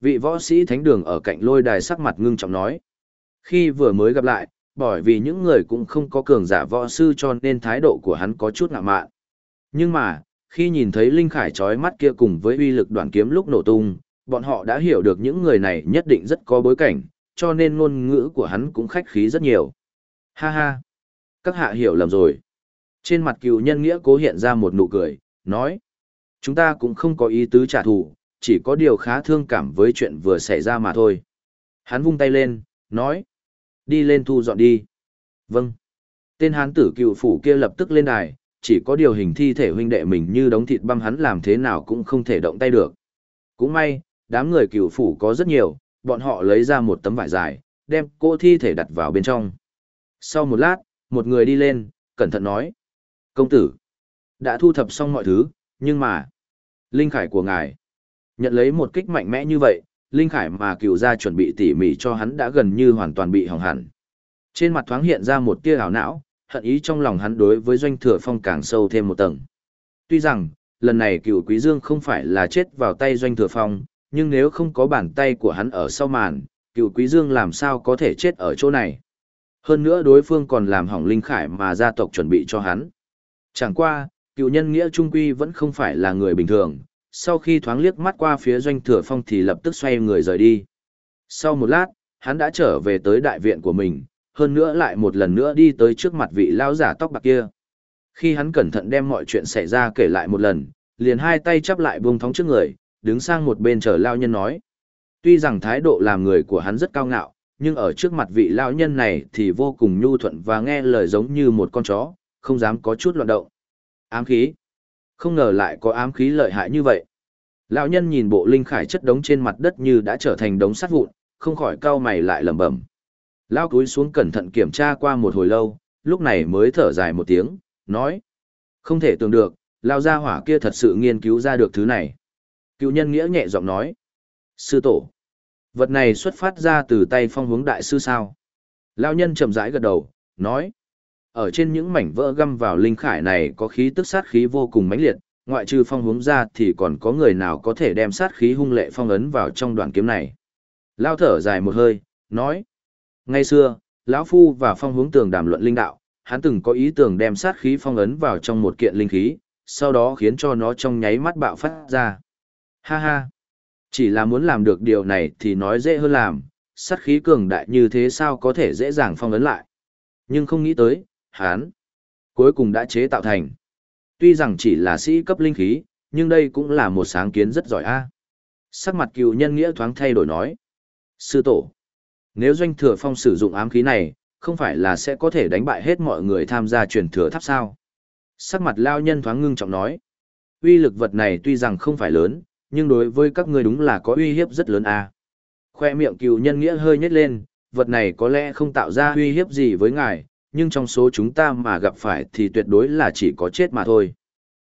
Vị võ sĩ thánh đường ở cạnh lôi đài sắc mặt ngưng trọng nói. Khi vừa mới gặp lại, bởi vì những người cũng không có cường giả võ sư cho nên thái độ của hắn có chút ngạo mạn. Nhưng mà, khi nhìn thấy Linh Khải trói mắt kia cùng với uy lực đoàn kiếm lúc nổ tung, bọn họ đã hiểu được những người này nhất định rất có bối cảnh, cho nên ngôn ngữ của hắn cũng khách khí rất nhiều. Ha ha! Các hạ hiểu lầm rồi. Trên mặt cựu nhân nghĩa cố hiện ra một nụ cười, nói. Chúng ta cũng không có ý tứ trả thù, chỉ có điều khá thương cảm với chuyện vừa xảy ra mà thôi. Hắn vung tay lên, nói. Đi lên thu dọn đi. Vâng. Tên hán tử cựu phủ kia lập tức lên đài, chỉ có điều hình thi thể huynh đệ mình như đống thịt băm hắn làm thế nào cũng không thể động tay được. Cũng may, đám người cựu phủ có rất nhiều, bọn họ lấy ra một tấm vải dài, đem cô thi thể đặt vào bên trong. Sau một lát, một người đi lên, cẩn thận nói. Công tử, đã thu thập xong mọi thứ, nhưng mà... Linh khải của ngài, nhận lấy một kích mạnh mẽ như vậy, Linh khải mà cựu gia chuẩn bị tỉ mỉ cho hắn đã gần như hoàn toàn bị hỏng hẳn. Trên mặt thoáng hiện ra một tia ảo não, hận ý trong lòng hắn đối với doanh thừa phong càng sâu thêm một tầng. Tuy rằng, lần này cựu quý dương không phải là chết vào tay doanh thừa phong, nhưng nếu không có bàn tay của hắn ở sau màn, cựu quý dương làm sao có thể chết ở chỗ này. Hơn nữa đối phương còn làm hỏng linh khải mà gia tộc chuẩn bị cho hắn. Chẳng qua, cựu nhân nghĩa trung quy vẫn không phải là người bình thường, sau khi thoáng liếc mắt qua phía doanh thừa phong thì lập tức xoay người rời đi. Sau một lát, hắn đã trở về tới đại viện của mình, hơn nữa lại một lần nữa đi tới trước mặt vị lão giả tóc bạc kia. Khi hắn cẩn thận đem mọi chuyện xảy ra kể lại một lần, liền hai tay chắp lại buông thóng trước người, đứng sang một bên chờ lao nhân nói. Tuy rằng thái độ làm người của hắn rất cao ngạo, nhưng ở trước mặt vị lão nhân này thì vô cùng nhu thuận và nghe lời giống như một con chó, không dám có chút loạn động. Ám khí. Không ngờ lại có ám khí lợi hại như vậy. Lão nhân nhìn bộ linh khải chất đống trên mặt đất như đã trở thành đống sắt vụn, không khỏi cau mày lại lẩm bẩm. Lao cúi xuống cẩn thận kiểm tra qua một hồi lâu, lúc này mới thở dài một tiếng, nói. Không thể tưởng được, Lao gia hỏa kia thật sự nghiên cứu ra được thứ này. Cựu nhân nghĩa nhẹ giọng nói. Sư tổ. Vật này xuất phát ra từ tay phong hướng đại sư sao. Lao nhân chậm rãi gật đầu, nói. Ở trên những mảnh vỡ găm vào linh khải này có khí tức sát khí vô cùng mãnh liệt, ngoại trừ phong hướng ra thì còn có người nào có thể đem sát khí hung lệ phong ấn vào trong đoạn kiếm này. Lao thở dài một hơi, nói. Ngay xưa, lão Phu và phong hướng tường đàm luận linh đạo, hắn từng có ý tưởng đem sát khí phong ấn vào trong một kiện linh khí, sau đó khiến cho nó trong nháy mắt bạo phát ra. Ha ha! Chỉ là muốn làm được điều này thì nói dễ hơn làm, sát khí cường đại như thế sao có thể dễ dàng phong ấn lại. Nhưng không nghĩ tới, hắn cuối cùng đã chế tạo thành. Tuy rằng chỉ là sĩ cấp linh khí, nhưng đây cũng là một sáng kiến rất giỏi a. Sắc mặt cựu nhân nghĩa thoáng thay đổi nói. Sư tổ, nếu doanh thừa phong sử dụng ám khí này, không phải là sẽ có thể đánh bại hết mọi người tham gia truyền thừa tháp sao? Sắc mặt lao nhân thoáng ngưng trọng nói. Uy lực vật này tuy rằng không phải lớn, nhưng đối với các ngươi đúng là có uy hiếp rất lớn a. Khoe miệng cựu nhân nghĩa hơi nhếch lên, vật này có lẽ không tạo ra uy hiếp gì với ngài, nhưng trong số chúng ta mà gặp phải thì tuyệt đối là chỉ có chết mà thôi.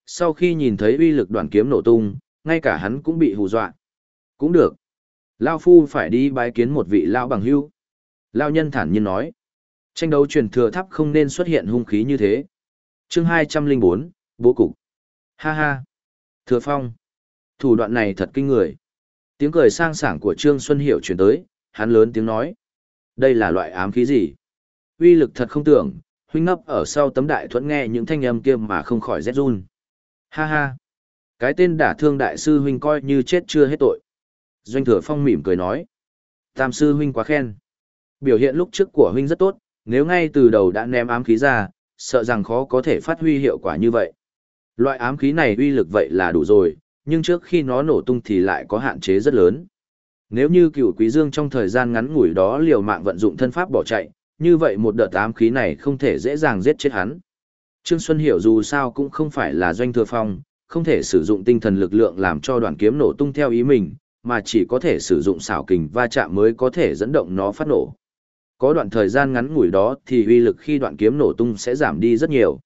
Sau khi nhìn thấy uy lực đoàn kiếm nổ tung, ngay cả hắn cũng bị hù dọa. Cũng được. Lao Phu phải đi bái kiến một vị Lao bằng hưu. Lao nhân thản nhiên nói. Tranh đấu truyền thừa tháp không nên xuất hiện hung khí như thế. chương 204, Bố Cục. Ha ha. Thừa Phong. Thủ đoạn này thật kinh người. Tiếng cười sang sảng của Trương Xuân Hiểu chuyển tới, hắn lớn tiếng nói. Đây là loại ám khí gì? Uy lực thật không tưởng, huynh ngấp ở sau tấm đại thuẫn nghe những thanh âm kia mà không khỏi rét run. Ha ha. Cái tên đả thương đại sư huynh coi như chết chưa hết tội. Doanh thừa phong mỉm cười nói. Tam sư huynh quá khen. Biểu hiện lúc trước của huynh rất tốt, nếu ngay từ đầu đã ném ám khí ra, sợ rằng khó có thể phát huy hiệu quả như vậy. Loại ám khí này uy lực vậy là đủ rồi, nhưng trước khi nó nổ tung thì lại có hạn chế rất lớn. Nếu như cựu quý dương trong thời gian ngắn ngủi đó liều mạng vận dụng thân pháp bỏ chạy, như vậy một đợt ám khí này không thể dễ dàng giết chết hắn. Trương Xuân hiểu dù sao cũng không phải là doanh thừa phong, không thể sử dụng tinh thần lực lượng làm cho đoàn kiếm nổ tung theo ý mình, mà chỉ có thể sử dụng xảo kình va chạm mới có thể dẫn động nó phát nổ. Có đoạn thời gian ngắn ngủi đó thì uy lực khi đoạn kiếm nổ tung sẽ giảm đi rất nhiều.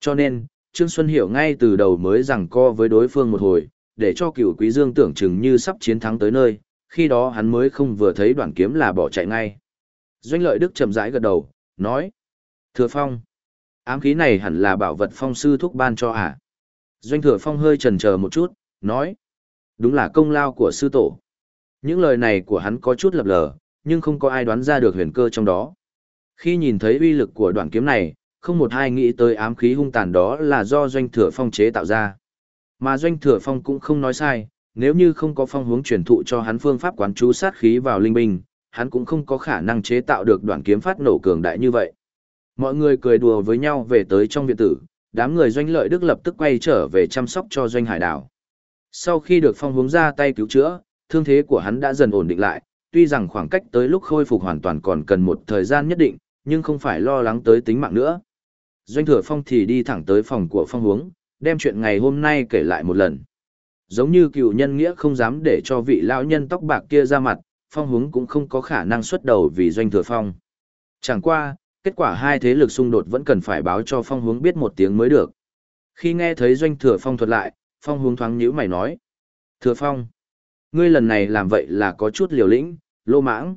Cho nên, Trương Xuân hiểu ngay từ đầu mới rằng co với đối phương một hồi, để cho cửu quý dương tưởng chừng như sắp chiến thắng tới nơi, khi đó hắn mới không vừa thấy đoạn kiếm là bỏ chạy ngay. Doanh lợi Đức chậm rãi gật đầu, nói. Thừa Phong, Ám khí này hẳn là bảo vật phong sư thúc ban cho à? Doanh thừa phong hơi chần chờ một chút, nói. Đúng là công lao của sư tổ. Những lời này của hắn có chút lập lờ, nhưng không có ai đoán ra được huyền cơ trong đó. Khi nhìn thấy uy lực của đoạn kiếm này, không một ai nghĩ tới ám khí hung tàn đó là do doanh thừa phong chế tạo ra. Mà doanh thừa phong cũng không nói sai, nếu như không có phong hướng truyền thụ cho hắn phương pháp quán chú sát khí vào linh binh, hắn cũng không có khả năng chế tạo được đoạn kiếm phát nổ cường đại như vậy. Mọi người cười đùa với nhau về tới trong viện tử, đám người doanh lợi đức lập tức quay trở về chăm sóc cho doanh hải đảo. Sau khi được phong hướng ra tay cứu chữa, thương thế của hắn đã dần ổn định lại, tuy rằng khoảng cách tới lúc khôi phục hoàn toàn còn cần một thời gian nhất định, nhưng không phải lo lắng tới tính mạng nữa. Doanh thừa phong thì đi thẳng tới phòng của phong hướng, đem chuyện ngày hôm nay kể lại một lần. Giống như cựu nhân nghĩa không dám để cho vị lão nhân tóc bạc kia ra mặt, phong hướng cũng không có khả năng xuất đầu vì doanh thừa phong. Chẳng qua, kết quả hai thế lực xung đột vẫn cần phải báo cho phong hướng biết một tiếng mới được. Khi nghe thấy doanh thừa phong thuật lại, phong hướng thoáng nhíu mày nói. Thừa phong, ngươi lần này làm vậy là có chút liều lĩnh, lô mãng.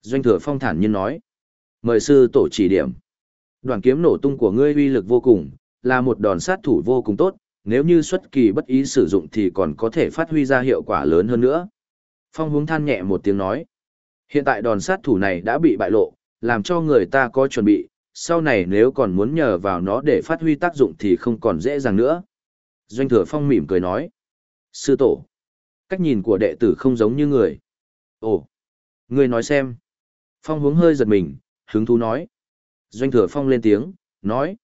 Doanh thừa phong thản nhiên nói. Mời sư tổ chỉ điểm. Đoàn kiếm nổ tung của ngươi uy lực vô cùng, là một đòn sát thủ vô cùng tốt, nếu như xuất kỳ bất ý sử dụng thì còn có thể phát huy ra hiệu quả lớn hơn nữa. Phong hướng than nhẹ một tiếng nói. Hiện tại đòn sát thủ này đã bị bại lộ, làm cho người ta có chuẩn bị, sau này nếu còn muốn nhờ vào nó để phát huy tác dụng thì không còn dễ dàng nữa. Doanh thừa phong mỉm cười nói. Sư tổ. Cách nhìn của đệ tử không giống như người. Ồ. Người nói xem. Phong hướng hơi giật mình, hứng thú nói. Doanh thừa phong lên tiếng, nói.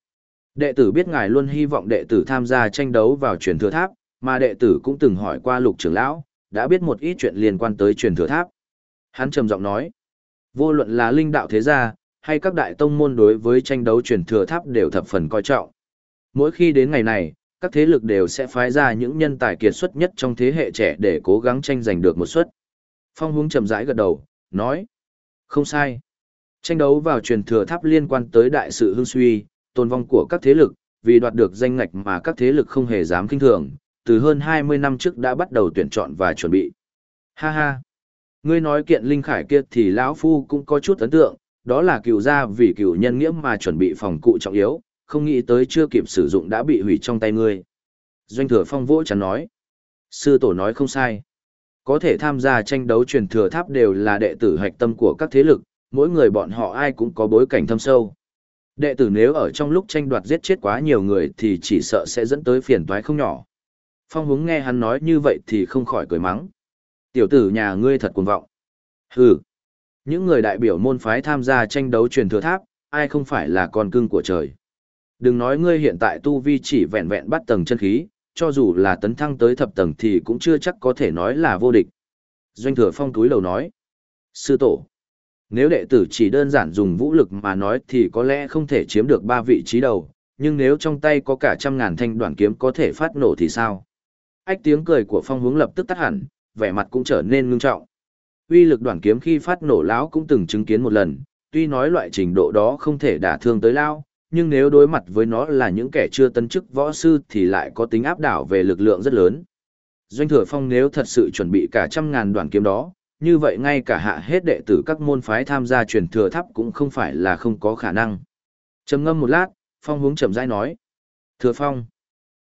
Đệ tử biết ngài luôn hy vọng đệ tử tham gia tranh đấu vào truyền thừa tháp, mà đệ tử cũng từng hỏi qua lục trưởng lão, đã biết một ít chuyện liên quan tới truyền thừa tháp. Hắn trầm giọng nói, vô luận là linh đạo thế gia, hay các đại tông môn đối với tranh đấu truyền thừa tháp đều thập phần coi trọng. Mỗi khi đến ngày này, các thế lực đều sẽ phái ra những nhân tài kiệt xuất nhất trong thế hệ trẻ để cố gắng tranh giành được một suất. Phong hướng chậm rãi gật đầu, nói, không sai. Tranh đấu vào truyền thừa tháp liên quan tới đại sự hương suy, tồn vong của các thế lực, vì đoạt được danh ngạch mà các thế lực không hề dám kinh thường, từ hơn 20 năm trước đã bắt đầu tuyển chọn và chuẩn bị. Ha ha! Ngươi nói kiện linh khải kia thì lão Phu cũng có chút ấn tượng, đó là cựu gia vì cựu nhân nghĩa mà chuẩn bị phòng cụ trọng yếu, không nghĩ tới chưa kịp sử dụng đã bị hủy trong tay ngươi. Doanh thừa phong vỗ chắn nói. Sư tổ nói không sai. Có thể tham gia tranh đấu truyền thừa tháp đều là đệ tử hạch tâm của các thế lực, mỗi người bọn họ ai cũng có bối cảnh thâm sâu. Đệ tử nếu ở trong lúc tranh đoạt giết chết quá nhiều người thì chỉ sợ sẽ dẫn tới phiền toái không nhỏ. Phong hướng nghe hắn nói như vậy thì không khỏi cười mắng. Tiểu tử nhà ngươi thật cuồng vọng. Hừ. Những người đại biểu môn phái tham gia tranh đấu truyền thừa tháp, ai không phải là con cưng của trời. Đừng nói ngươi hiện tại tu vi chỉ vẹn vẹn bắt tầng chân khí, cho dù là tấn thăng tới thập tầng thì cũng chưa chắc có thể nói là vô địch. Doanh thừa phong túi lầu nói. Sư tổ. Nếu đệ tử chỉ đơn giản dùng vũ lực mà nói thì có lẽ không thể chiếm được ba vị trí đầu, nhưng nếu trong tay có cả trăm ngàn thanh đoạn kiếm có thể phát nổ thì sao? Ách tiếng cười của phong hướng lập tức tắt hẳn, vẻ mặt cũng trở nên ngưng trọng. Uy lực đoạn kiếm khi phát nổ lão cũng từng chứng kiến một lần, tuy nói loại trình độ đó không thể đả thương tới lao, nhưng nếu đối mặt với nó là những kẻ chưa tân chức võ sư thì lại có tính áp đảo về lực lượng rất lớn. Doanh thừa phong nếu thật sự chuẩn bị cả trăm ngàn đoạn kiếm đó, như vậy ngay cả hạ hết đệ tử các môn phái tham gia truyền thừa tháp cũng không phải là không có khả năng. Trầm ngâm một lát, Phong hướng chậm rãi nói. Thừa Phong,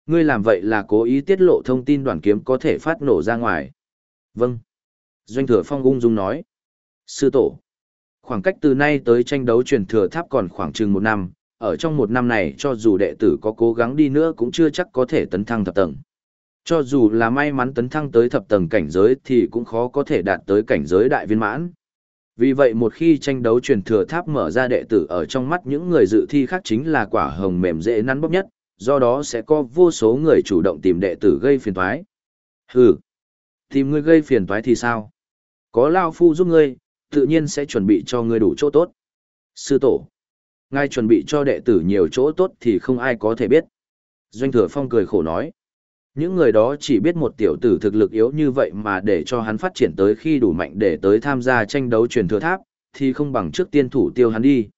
ngươi làm vậy là cố ý tiết lộ thông tin đoàn kiếm có thể phát nổ ra ngoài. Vâng. Doanh thừa Phong ung dung nói. Sư tổ, khoảng cách từ nay tới tranh đấu truyền thừa tháp còn khoảng chừng một năm, ở trong một năm này cho dù đệ tử có cố gắng đi nữa cũng chưa chắc có thể tấn thăng thập tầng. Cho dù là may mắn tấn thăng tới thập tầng cảnh giới thì cũng khó có thể đạt tới cảnh giới đại viên mãn. Vì vậy một khi tranh đấu truyền thừa tháp mở ra đệ tử ở trong mắt những người dự thi khác chính là quả hồng mềm dễ nắn bóp nhất, do đó sẽ có vô số người chủ động tìm đệ tử gây phiền toái. Hừ, tìm ngươi gây phiền toái thì sao? Có Lao Phu giúp ngươi, tự nhiên sẽ chuẩn bị cho ngươi đủ chỗ tốt. Sư tổ, ngài chuẩn bị cho đệ tử nhiều chỗ tốt thì không ai có thể biết. Doanh thừa phong cười khổ nói. Những người đó chỉ biết một tiểu tử thực lực yếu như vậy mà để cho hắn phát triển tới khi đủ mạnh để tới tham gia tranh đấu truyền thừa tháp, thì không bằng trước tiên thủ tiêu hắn đi.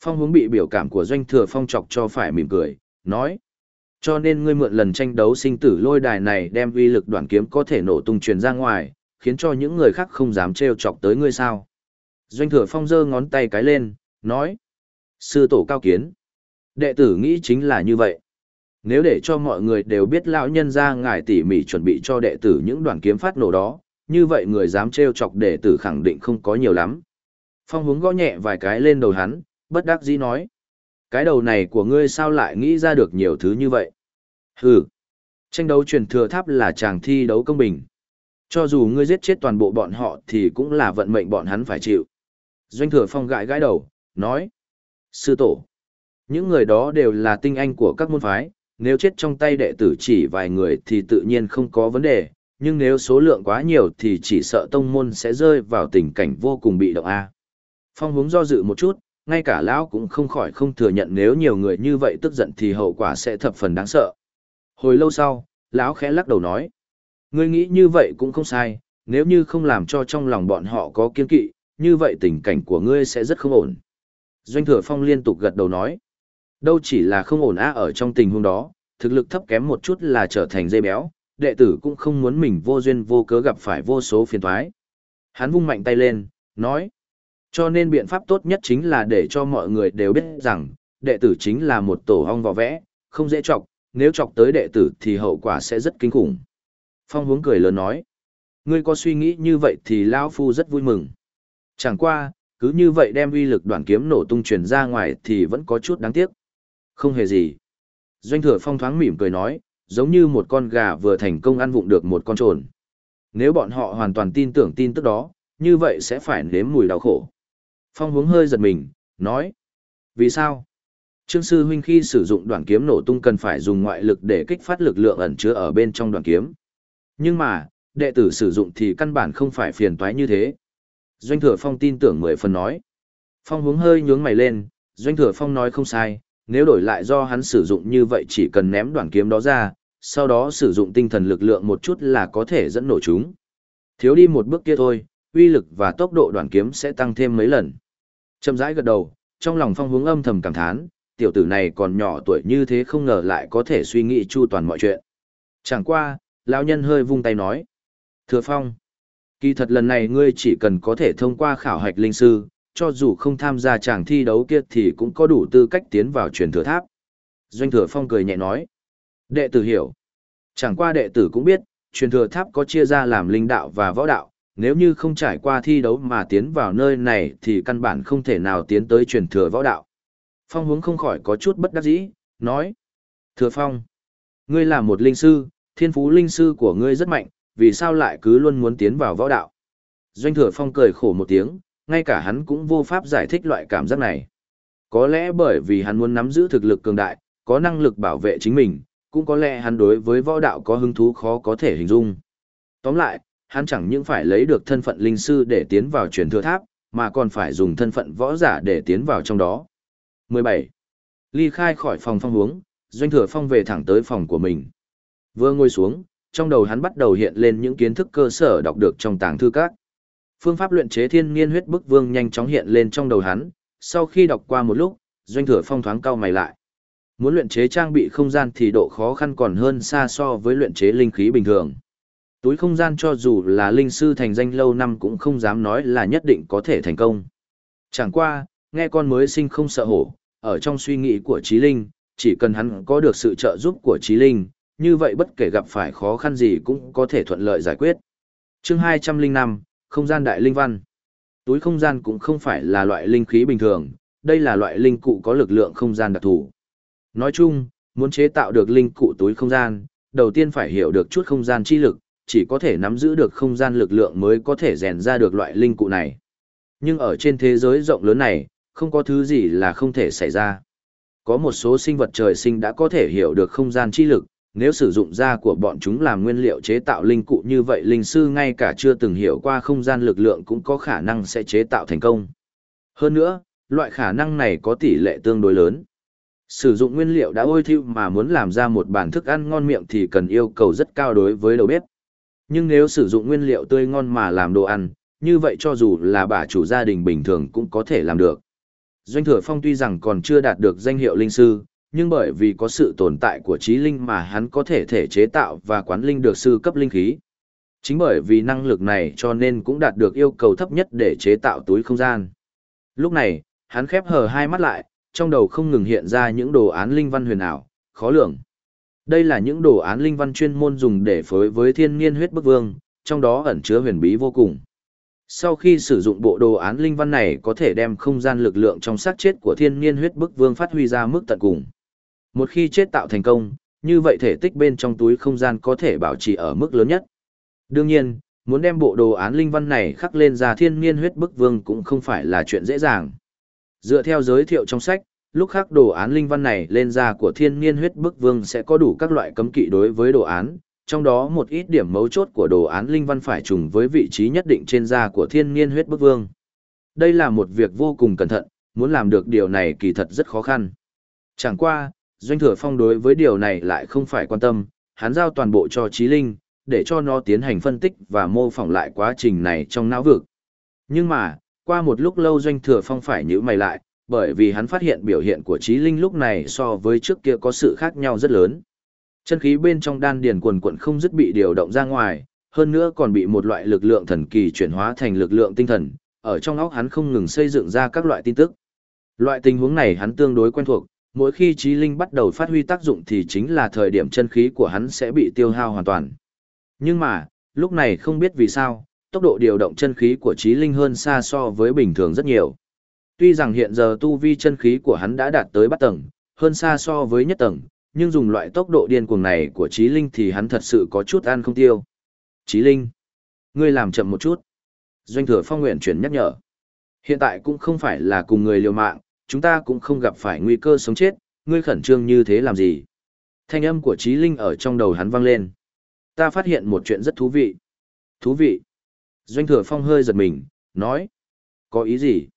Phong hướng bị biểu cảm của doanh thừa phong chọc cho phải mỉm cười, nói. Cho nên ngươi mượn lần tranh đấu sinh tử lôi đài này đem uy lực đoạn kiếm có thể nổ tung truyền ra ngoài, khiến cho những người khác không dám trêu chọc tới ngươi sao. Doanh thừa phong giơ ngón tay cái lên, nói. Sư tổ cao kiến. Đệ tử nghĩ chính là như vậy. Nếu để cho mọi người đều biết lão nhân ra ngài tỉ mỉ chuẩn bị cho đệ tử những đoàn kiếm phát nổ đó, như vậy người dám trêu chọc đệ tử khẳng định không có nhiều lắm. Phong hướng gõ nhẹ vài cái lên đầu hắn, bất đắc dĩ nói. Cái đầu này của ngươi sao lại nghĩ ra được nhiều thứ như vậy? Hừ, tranh đấu truyền thừa tháp là chàng thi đấu công bình. Cho dù ngươi giết chết toàn bộ bọn họ thì cũng là vận mệnh bọn hắn phải chịu. Doanh thừa phong gãi gãi đầu, nói. Sư tổ, những người đó đều là tinh anh của các môn phái, nếu chết trong tay đệ tử chỉ vài người thì tự nhiên không có vấn đề, nhưng nếu số lượng quá nhiều thì chỉ sợ tông môn sẽ rơi vào tình cảnh vô cùng bị động a. Phong hướng do dự một chút, ngay cả lão cũng không khỏi không thừa nhận nếu nhiều người như vậy tức giận thì hậu quả sẽ thập phần đáng sợ. Hồi lâu sau, lão khẽ lắc đầu nói, ngươi nghĩ như vậy cũng không sai, nếu như không làm cho trong lòng bọn họ có kiên kỵ, như vậy tình cảnh của ngươi sẽ rất không ổn. Doanh thừa phong liên tục gật đầu nói, đâu chỉ là không ổn á ở trong tình huống đó, thực lực thấp kém một chút là trở thành dây béo, đệ tử cũng không muốn mình vô duyên vô cớ gặp phải vô số phiền toái. Hắn vung mạnh tay lên, nói, cho nên biện pháp tốt nhất chính là để cho mọi người đều biết rằng, đệ tử chính là một tổ hong vỏ vẽ, không dễ chọc, nếu chọc tới đệ tử thì hậu quả sẽ rất kinh khủng. Phong hướng cười lớn nói, ngươi có suy nghĩ như vậy thì Lão Phu rất vui mừng. Chẳng qua, cứ như vậy đem uy lực đoạn kiếm nổ tung truyền ra ngoài thì vẫn có chút đáng tiếc. Không hề gì. Doanh thừa phong thoáng mỉm cười nói, giống như một con gà vừa thành công ăn vụng được một con trồn. Nếu bọn họ hoàn toàn tin tưởng tin tức đó, như vậy sẽ phải nếm mùi đau khổ. Phong hướng hơi giật mình, nói. Vì sao? Trương sư huynh khi sử dụng đoạn kiếm nổ tung cần phải dùng ngoại lực để kích phát lực lượng ẩn chứa ở bên trong đoạn kiếm. Nhưng mà, đệ tử sử dụng thì căn bản không phải phiền toái như thế. Doanh thừa phong tin tưởng mười phần nói. Phong hướng hơi nhướng mày lên, Doanh thừa phong nói không sai, nếu đổi lại do hắn sử dụng như vậy chỉ cần ném đoạn kiếm đó ra, sau đó sử dụng tinh thần lực lượng một chút là có thể dẫn nổ chúng. Thiếu đi một bước kia thôi, uy lực và tốc độ đoạn kiếm sẽ tăng thêm mấy lần. Châm rãi gật đầu, trong lòng phong hướng âm thầm cảm thán, tiểu tử này còn nhỏ tuổi như thế không ngờ lại có thể suy nghĩ chu toàn mọi chuyện. Chẳng qua, lão nhân hơi vung tay nói. Thừa phong, kỳ thật lần này ngươi chỉ cần có thể thông qua khảo hạch linh sư, cho dù không tham gia chàng thi đấu kia thì cũng có đủ tư cách tiến vào truyền thừa tháp. Doanh thừa phong cười nhẹ nói. Đệ tử hiểu. Chẳng qua đệ tử cũng biết, truyền thừa tháp có chia ra làm linh đạo và võ đạo, nếu như không trải qua thi đấu mà tiến vào nơi này thì căn bản không thể nào tiến tới truyền thừa võ đạo. Phong hướng không khỏi có chút bất đắc dĩ, nói. Thừa Phong, ngươi là một linh sư, thiên phú linh sư của ngươi rất mạnh, vì sao lại cứ luôn muốn tiến vào võ đạo? Doanh Thừa Phong cười khổ một tiếng, ngay cả hắn cũng vô pháp giải thích loại cảm giác này. Có lẽ bởi vì hắn muốn nắm giữ thực lực cường đại, có năng lực bảo vệ chính mình, cũng có lẽ hắn đối với võ đạo có hứng thú khó có thể hình dung. Tóm lại, hắn chẳng những phải lấy được thân phận linh sư để tiến vào truyền thừa tháp, mà còn phải dùng thân phận võ giả để tiến vào trong đó. 17. Ly khai khỏi phòng phong hướng, doanh thừa phong về thẳng tới phòng của mình. Vừa ngồi xuống, trong đầu hắn bắt đầu hiện lên những kiến thức cơ sở đọc được trong tàng thư các. Phương pháp luyện chế thiên niên huyết bức vương nhanh chóng hiện lên trong đầu hắn, sau khi đọc qua một lúc, doanh thừa phong thoáng cao mày lại. Muốn luyện chế trang bị không gian thì độ khó khăn còn hơn xa so với luyện chế linh khí bình thường. Túi không gian cho dù là linh sư thành danh lâu năm cũng không dám nói là nhất định có thể thành công. Chẳng qua, nghe con mới sinh không sợ hổ, ở trong suy nghĩ của trí linh, chỉ cần hắn có được sự trợ giúp của trí linh, như vậy bất kể gặp phải khó khăn gì cũng có thể thuận lợi giải quyết. chương 205, không gian đại linh văn. Túi không gian cũng không phải là loại linh khí bình thường, đây là loại linh cụ có lực lượng không gian đặc thù. Nói chung, muốn chế tạo được linh cụ túi không gian, đầu tiên phải hiểu được chút không gian chi lực, chỉ có thể nắm giữ được không gian lực lượng mới có thể rèn ra được loại linh cụ này. Nhưng ở trên thế giới rộng lớn này, không có thứ gì là không thể xảy ra. Có một số sinh vật trời sinh đã có thể hiểu được không gian chi lực, nếu sử dụng da của bọn chúng làm nguyên liệu chế tạo linh cụ như vậy linh sư ngay cả chưa từng hiểu qua không gian lực lượng cũng có khả năng sẽ chế tạo thành công. Hơn nữa, loại khả năng này có tỷ lệ tương đối lớn. Sử dụng nguyên liệu đã ôi thiêu mà muốn làm ra một bản thức ăn ngon miệng thì cần yêu cầu rất cao đối với đầu bếp. Nhưng nếu sử dụng nguyên liệu tươi ngon mà làm đồ ăn, như vậy cho dù là bà chủ gia đình bình thường cũng có thể làm được. Doanh thừa phong tuy rằng còn chưa đạt được danh hiệu linh sư, nhưng bởi vì có sự tồn tại của trí linh mà hắn có thể thể chế tạo và quán linh được sư cấp linh khí. Chính bởi vì năng lực này cho nên cũng đạt được yêu cầu thấp nhất để chế tạo túi không gian. Lúc này, hắn khép hờ hai mắt lại, trong đầu không ngừng hiện ra những đồ án linh văn huyền ảo, khó lường. Đây là những đồ án linh văn chuyên môn dùng để phối với thiên niên huyết bức vương, trong đó ẩn chứa huyền bí vô cùng. Sau khi sử dụng bộ đồ án linh văn này có thể đem không gian lực lượng trong xác chết của thiên niên huyết bức vương phát huy ra mức tận cùng. Một khi chết tạo thành công, như vậy thể tích bên trong túi không gian có thể bảo trì ở mức lớn nhất. Đương nhiên, muốn đem bộ đồ án linh văn này khắc lên ra thiên niên huyết bức vương cũng không phải là chuyện dễ dàng. Dựa theo giới thiệu trong sách, lúc khắc đồ án linh văn này lên da của thiên niên huyết bức vương sẽ có đủ các loại cấm kỵ đối với đồ án, trong đó một ít điểm mấu chốt của đồ án linh văn phải trùng với vị trí nhất định trên da của thiên niên huyết bức vương. Đây là một việc vô cùng cẩn thận, muốn làm được điều này kỳ thật rất khó khăn. Chẳng qua, Doanh Thừa Phong đối với điều này lại không phải quan tâm, hắn giao toàn bộ cho Trí Linh, để cho nó tiến hành phân tích và mô phỏng lại quá trình này trong não vực. Nhưng mà, qua một lúc lâu Doanh Thừa Phong phải nhíu mày lại, bởi vì hắn phát hiện biểu hiện của Trí Linh lúc này so với trước kia có sự khác nhau rất lớn. Chân khí bên trong đan điền quần quận không dứt bị điều động ra ngoài, hơn nữa còn bị một loại lực lượng thần kỳ chuyển hóa thành lực lượng tinh thần, ở trong óc hắn không ngừng xây dựng ra các loại tin tức. Loại tình huống này hắn tương đối quen thuộc, mỗi khi trí linh bắt đầu phát huy tác dụng thì chính là thời điểm chân khí của hắn sẽ bị tiêu hao hoàn toàn. Nhưng mà, lúc này không biết vì sao, tốc độ điều động chân khí của trí linh hơn xa so với bình thường rất nhiều. Tuy rằng hiện giờ tu vi chân khí của hắn đã đạt tới bát tầng, hơn xa so với nhất tầng, nhưng dùng loại tốc độ điên cuồng này của trí linh thì hắn thật sự có chút ăn không tiêu. Trí linh, ngươi làm chậm một chút. Doanh thừa phong nguyện chuyển nhắc nhở. Hiện tại cũng không phải là cùng người liều mạng, chúng ta cũng không gặp phải nguy cơ sống chết, ngươi khẩn trương như thế làm gì? Thanh âm của trí linh ở trong đầu hắn vang lên. Ta phát hiện một chuyện rất thú vị. Thú vị. Doanh thừa phong hơi giật mình, nói. Có ý gì?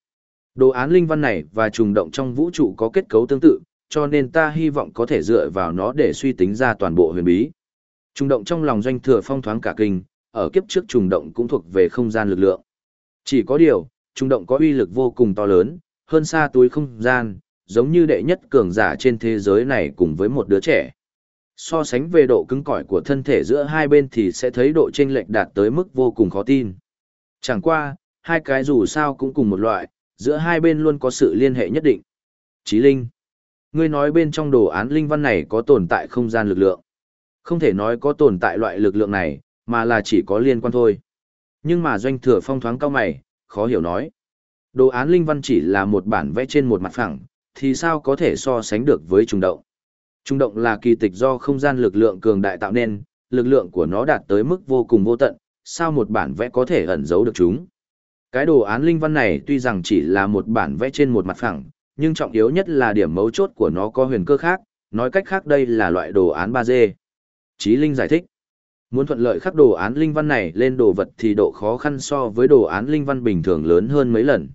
Đồ án linh văn này và trùng động trong vũ trụ có kết cấu tương tự, cho nên ta hy vọng có thể dựa vào nó để suy tính ra toàn bộ huyền bí. Trùng động trong lòng doanh thừa phong thoáng cả kinh, ở kiếp trước trùng động cũng thuộc về không gian lực lượng. Chỉ có điều, trùng động có uy lực vô cùng to lớn, hơn xa túi không gian, giống như đệ nhất cường giả trên thế giới này cùng với một đứa trẻ. So sánh về độ cứng cỏi của thân thể giữa hai bên thì sẽ thấy độ chênh lệch đạt tới mức vô cùng khó tin. Chẳng qua, hai cái dù sao cũng cùng một loại, giữa hai bên luôn có sự liên hệ nhất định. Chí Linh Ngươi nói bên trong đồ án linh văn này có tồn tại không gian lực lượng. Không thể nói có tồn tại loại lực lượng này, mà là chỉ có liên quan thôi. Nhưng mà doanh thừa phong thoáng cao mày, khó hiểu nói. Đồ án linh văn chỉ là một bản vẽ trên một mặt phẳng, thì sao có thể so sánh được với trùng động. Trung động là kỳ tịch do không gian lực lượng cường đại tạo nên, lực lượng của nó đạt tới mức vô cùng vô tận, sao một bản vẽ có thể ẩn giấu được chúng. Cái đồ án linh văn này tuy rằng chỉ là một bản vẽ trên một mặt phẳng, nhưng trọng yếu nhất là điểm mấu chốt của nó có huyền cơ khác, nói cách khác đây là loại đồ án 3D. Chí Linh giải thích, muốn thuận lợi khắc đồ án linh văn này lên đồ vật thì độ khó khăn so với đồ án linh văn bình thường lớn hơn mấy lần.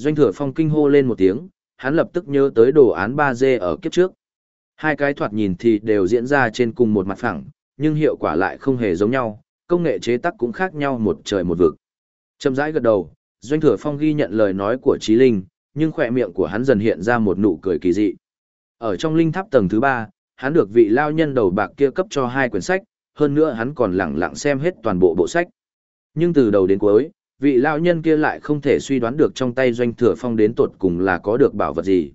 Doanh thừa phong kinh hô lên một tiếng, hắn lập tức nhớ tới đồ án 3D ở kiếp trước. Hai cái thoạt nhìn thì đều diễn ra trên cùng một mặt phẳng, nhưng hiệu quả lại không hề giống nhau, công nghệ chế tác cũng khác nhau một trời một vực. Châm rãi gật đầu, Doanh Thừa Phong ghi nhận lời nói của Trí Linh, nhưng khỏe miệng của hắn dần hiện ra một nụ cười kỳ dị. Ở trong linh tháp tầng thứ ba, hắn được vị lao nhân đầu bạc kia cấp cho hai quyển sách, hơn nữa hắn còn lẳng lặng xem hết toàn bộ bộ sách. Nhưng từ đầu đến cuối, vị lao nhân kia lại không thể suy đoán được trong tay Doanh Thừa Phong đến tột cùng là có được bảo vật gì.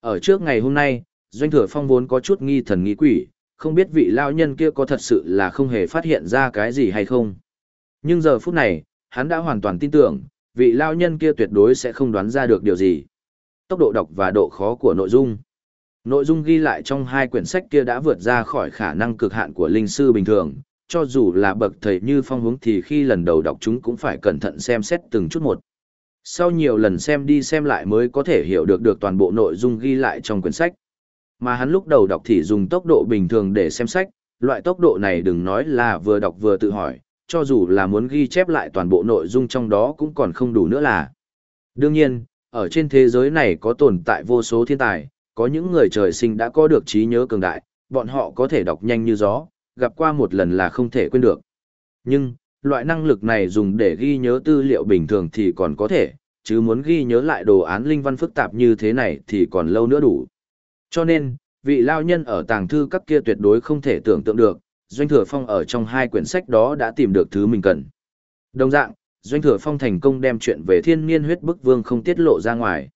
Ở trước ngày hôm nay, Doanh Thừa Phong vốn có chút nghi thần nghi quỷ, không biết vị lao nhân kia có thật sự là không hề phát hiện ra cái gì hay không. Nhưng giờ phút này, hắn đã hoàn toàn tin tưởng, vị lao nhân kia tuyệt đối sẽ không đoán ra được điều gì. Tốc độ đọc và độ khó của nội dung. Nội dung ghi lại trong hai quyển sách kia đã vượt ra khỏi khả năng cực hạn của linh sư bình thường, cho dù là bậc thầy như phong hướng thì khi lần đầu đọc chúng cũng phải cẩn thận xem xét từng chút một. Sau nhiều lần xem đi xem lại mới có thể hiểu được được toàn bộ nội dung ghi lại trong quyển sách. Mà hắn lúc đầu đọc thì dùng tốc độ bình thường để xem sách, loại tốc độ này đừng nói là vừa đọc vừa tự hỏi, cho dù là muốn ghi chép lại toàn bộ nội dung trong đó cũng còn không đủ nữa là. Đương nhiên, ở trên thế giới này có tồn tại vô số thiên tài, có những người trời sinh đã có được trí nhớ cường đại, bọn họ có thể đọc nhanh như gió, gặp qua một lần là không thể quên được. Nhưng, loại năng lực này dùng để ghi nhớ tư liệu bình thường thì còn có thể, chứ muốn ghi nhớ lại đồ án linh văn phức tạp như thế này thì còn lâu nữa đủ. Cho nên, vị lao nhân ở tàng thư các kia tuyệt đối không thể tưởng tượng được, Doanh Thừa Phong ở trong hai quyển sách đó đã tìm được thứ mình cần. Đồng dạng, Doanh Thừa Phong thành công đem chuyện về thiên niên huyết bức vương không tiết lộ ra ngoài.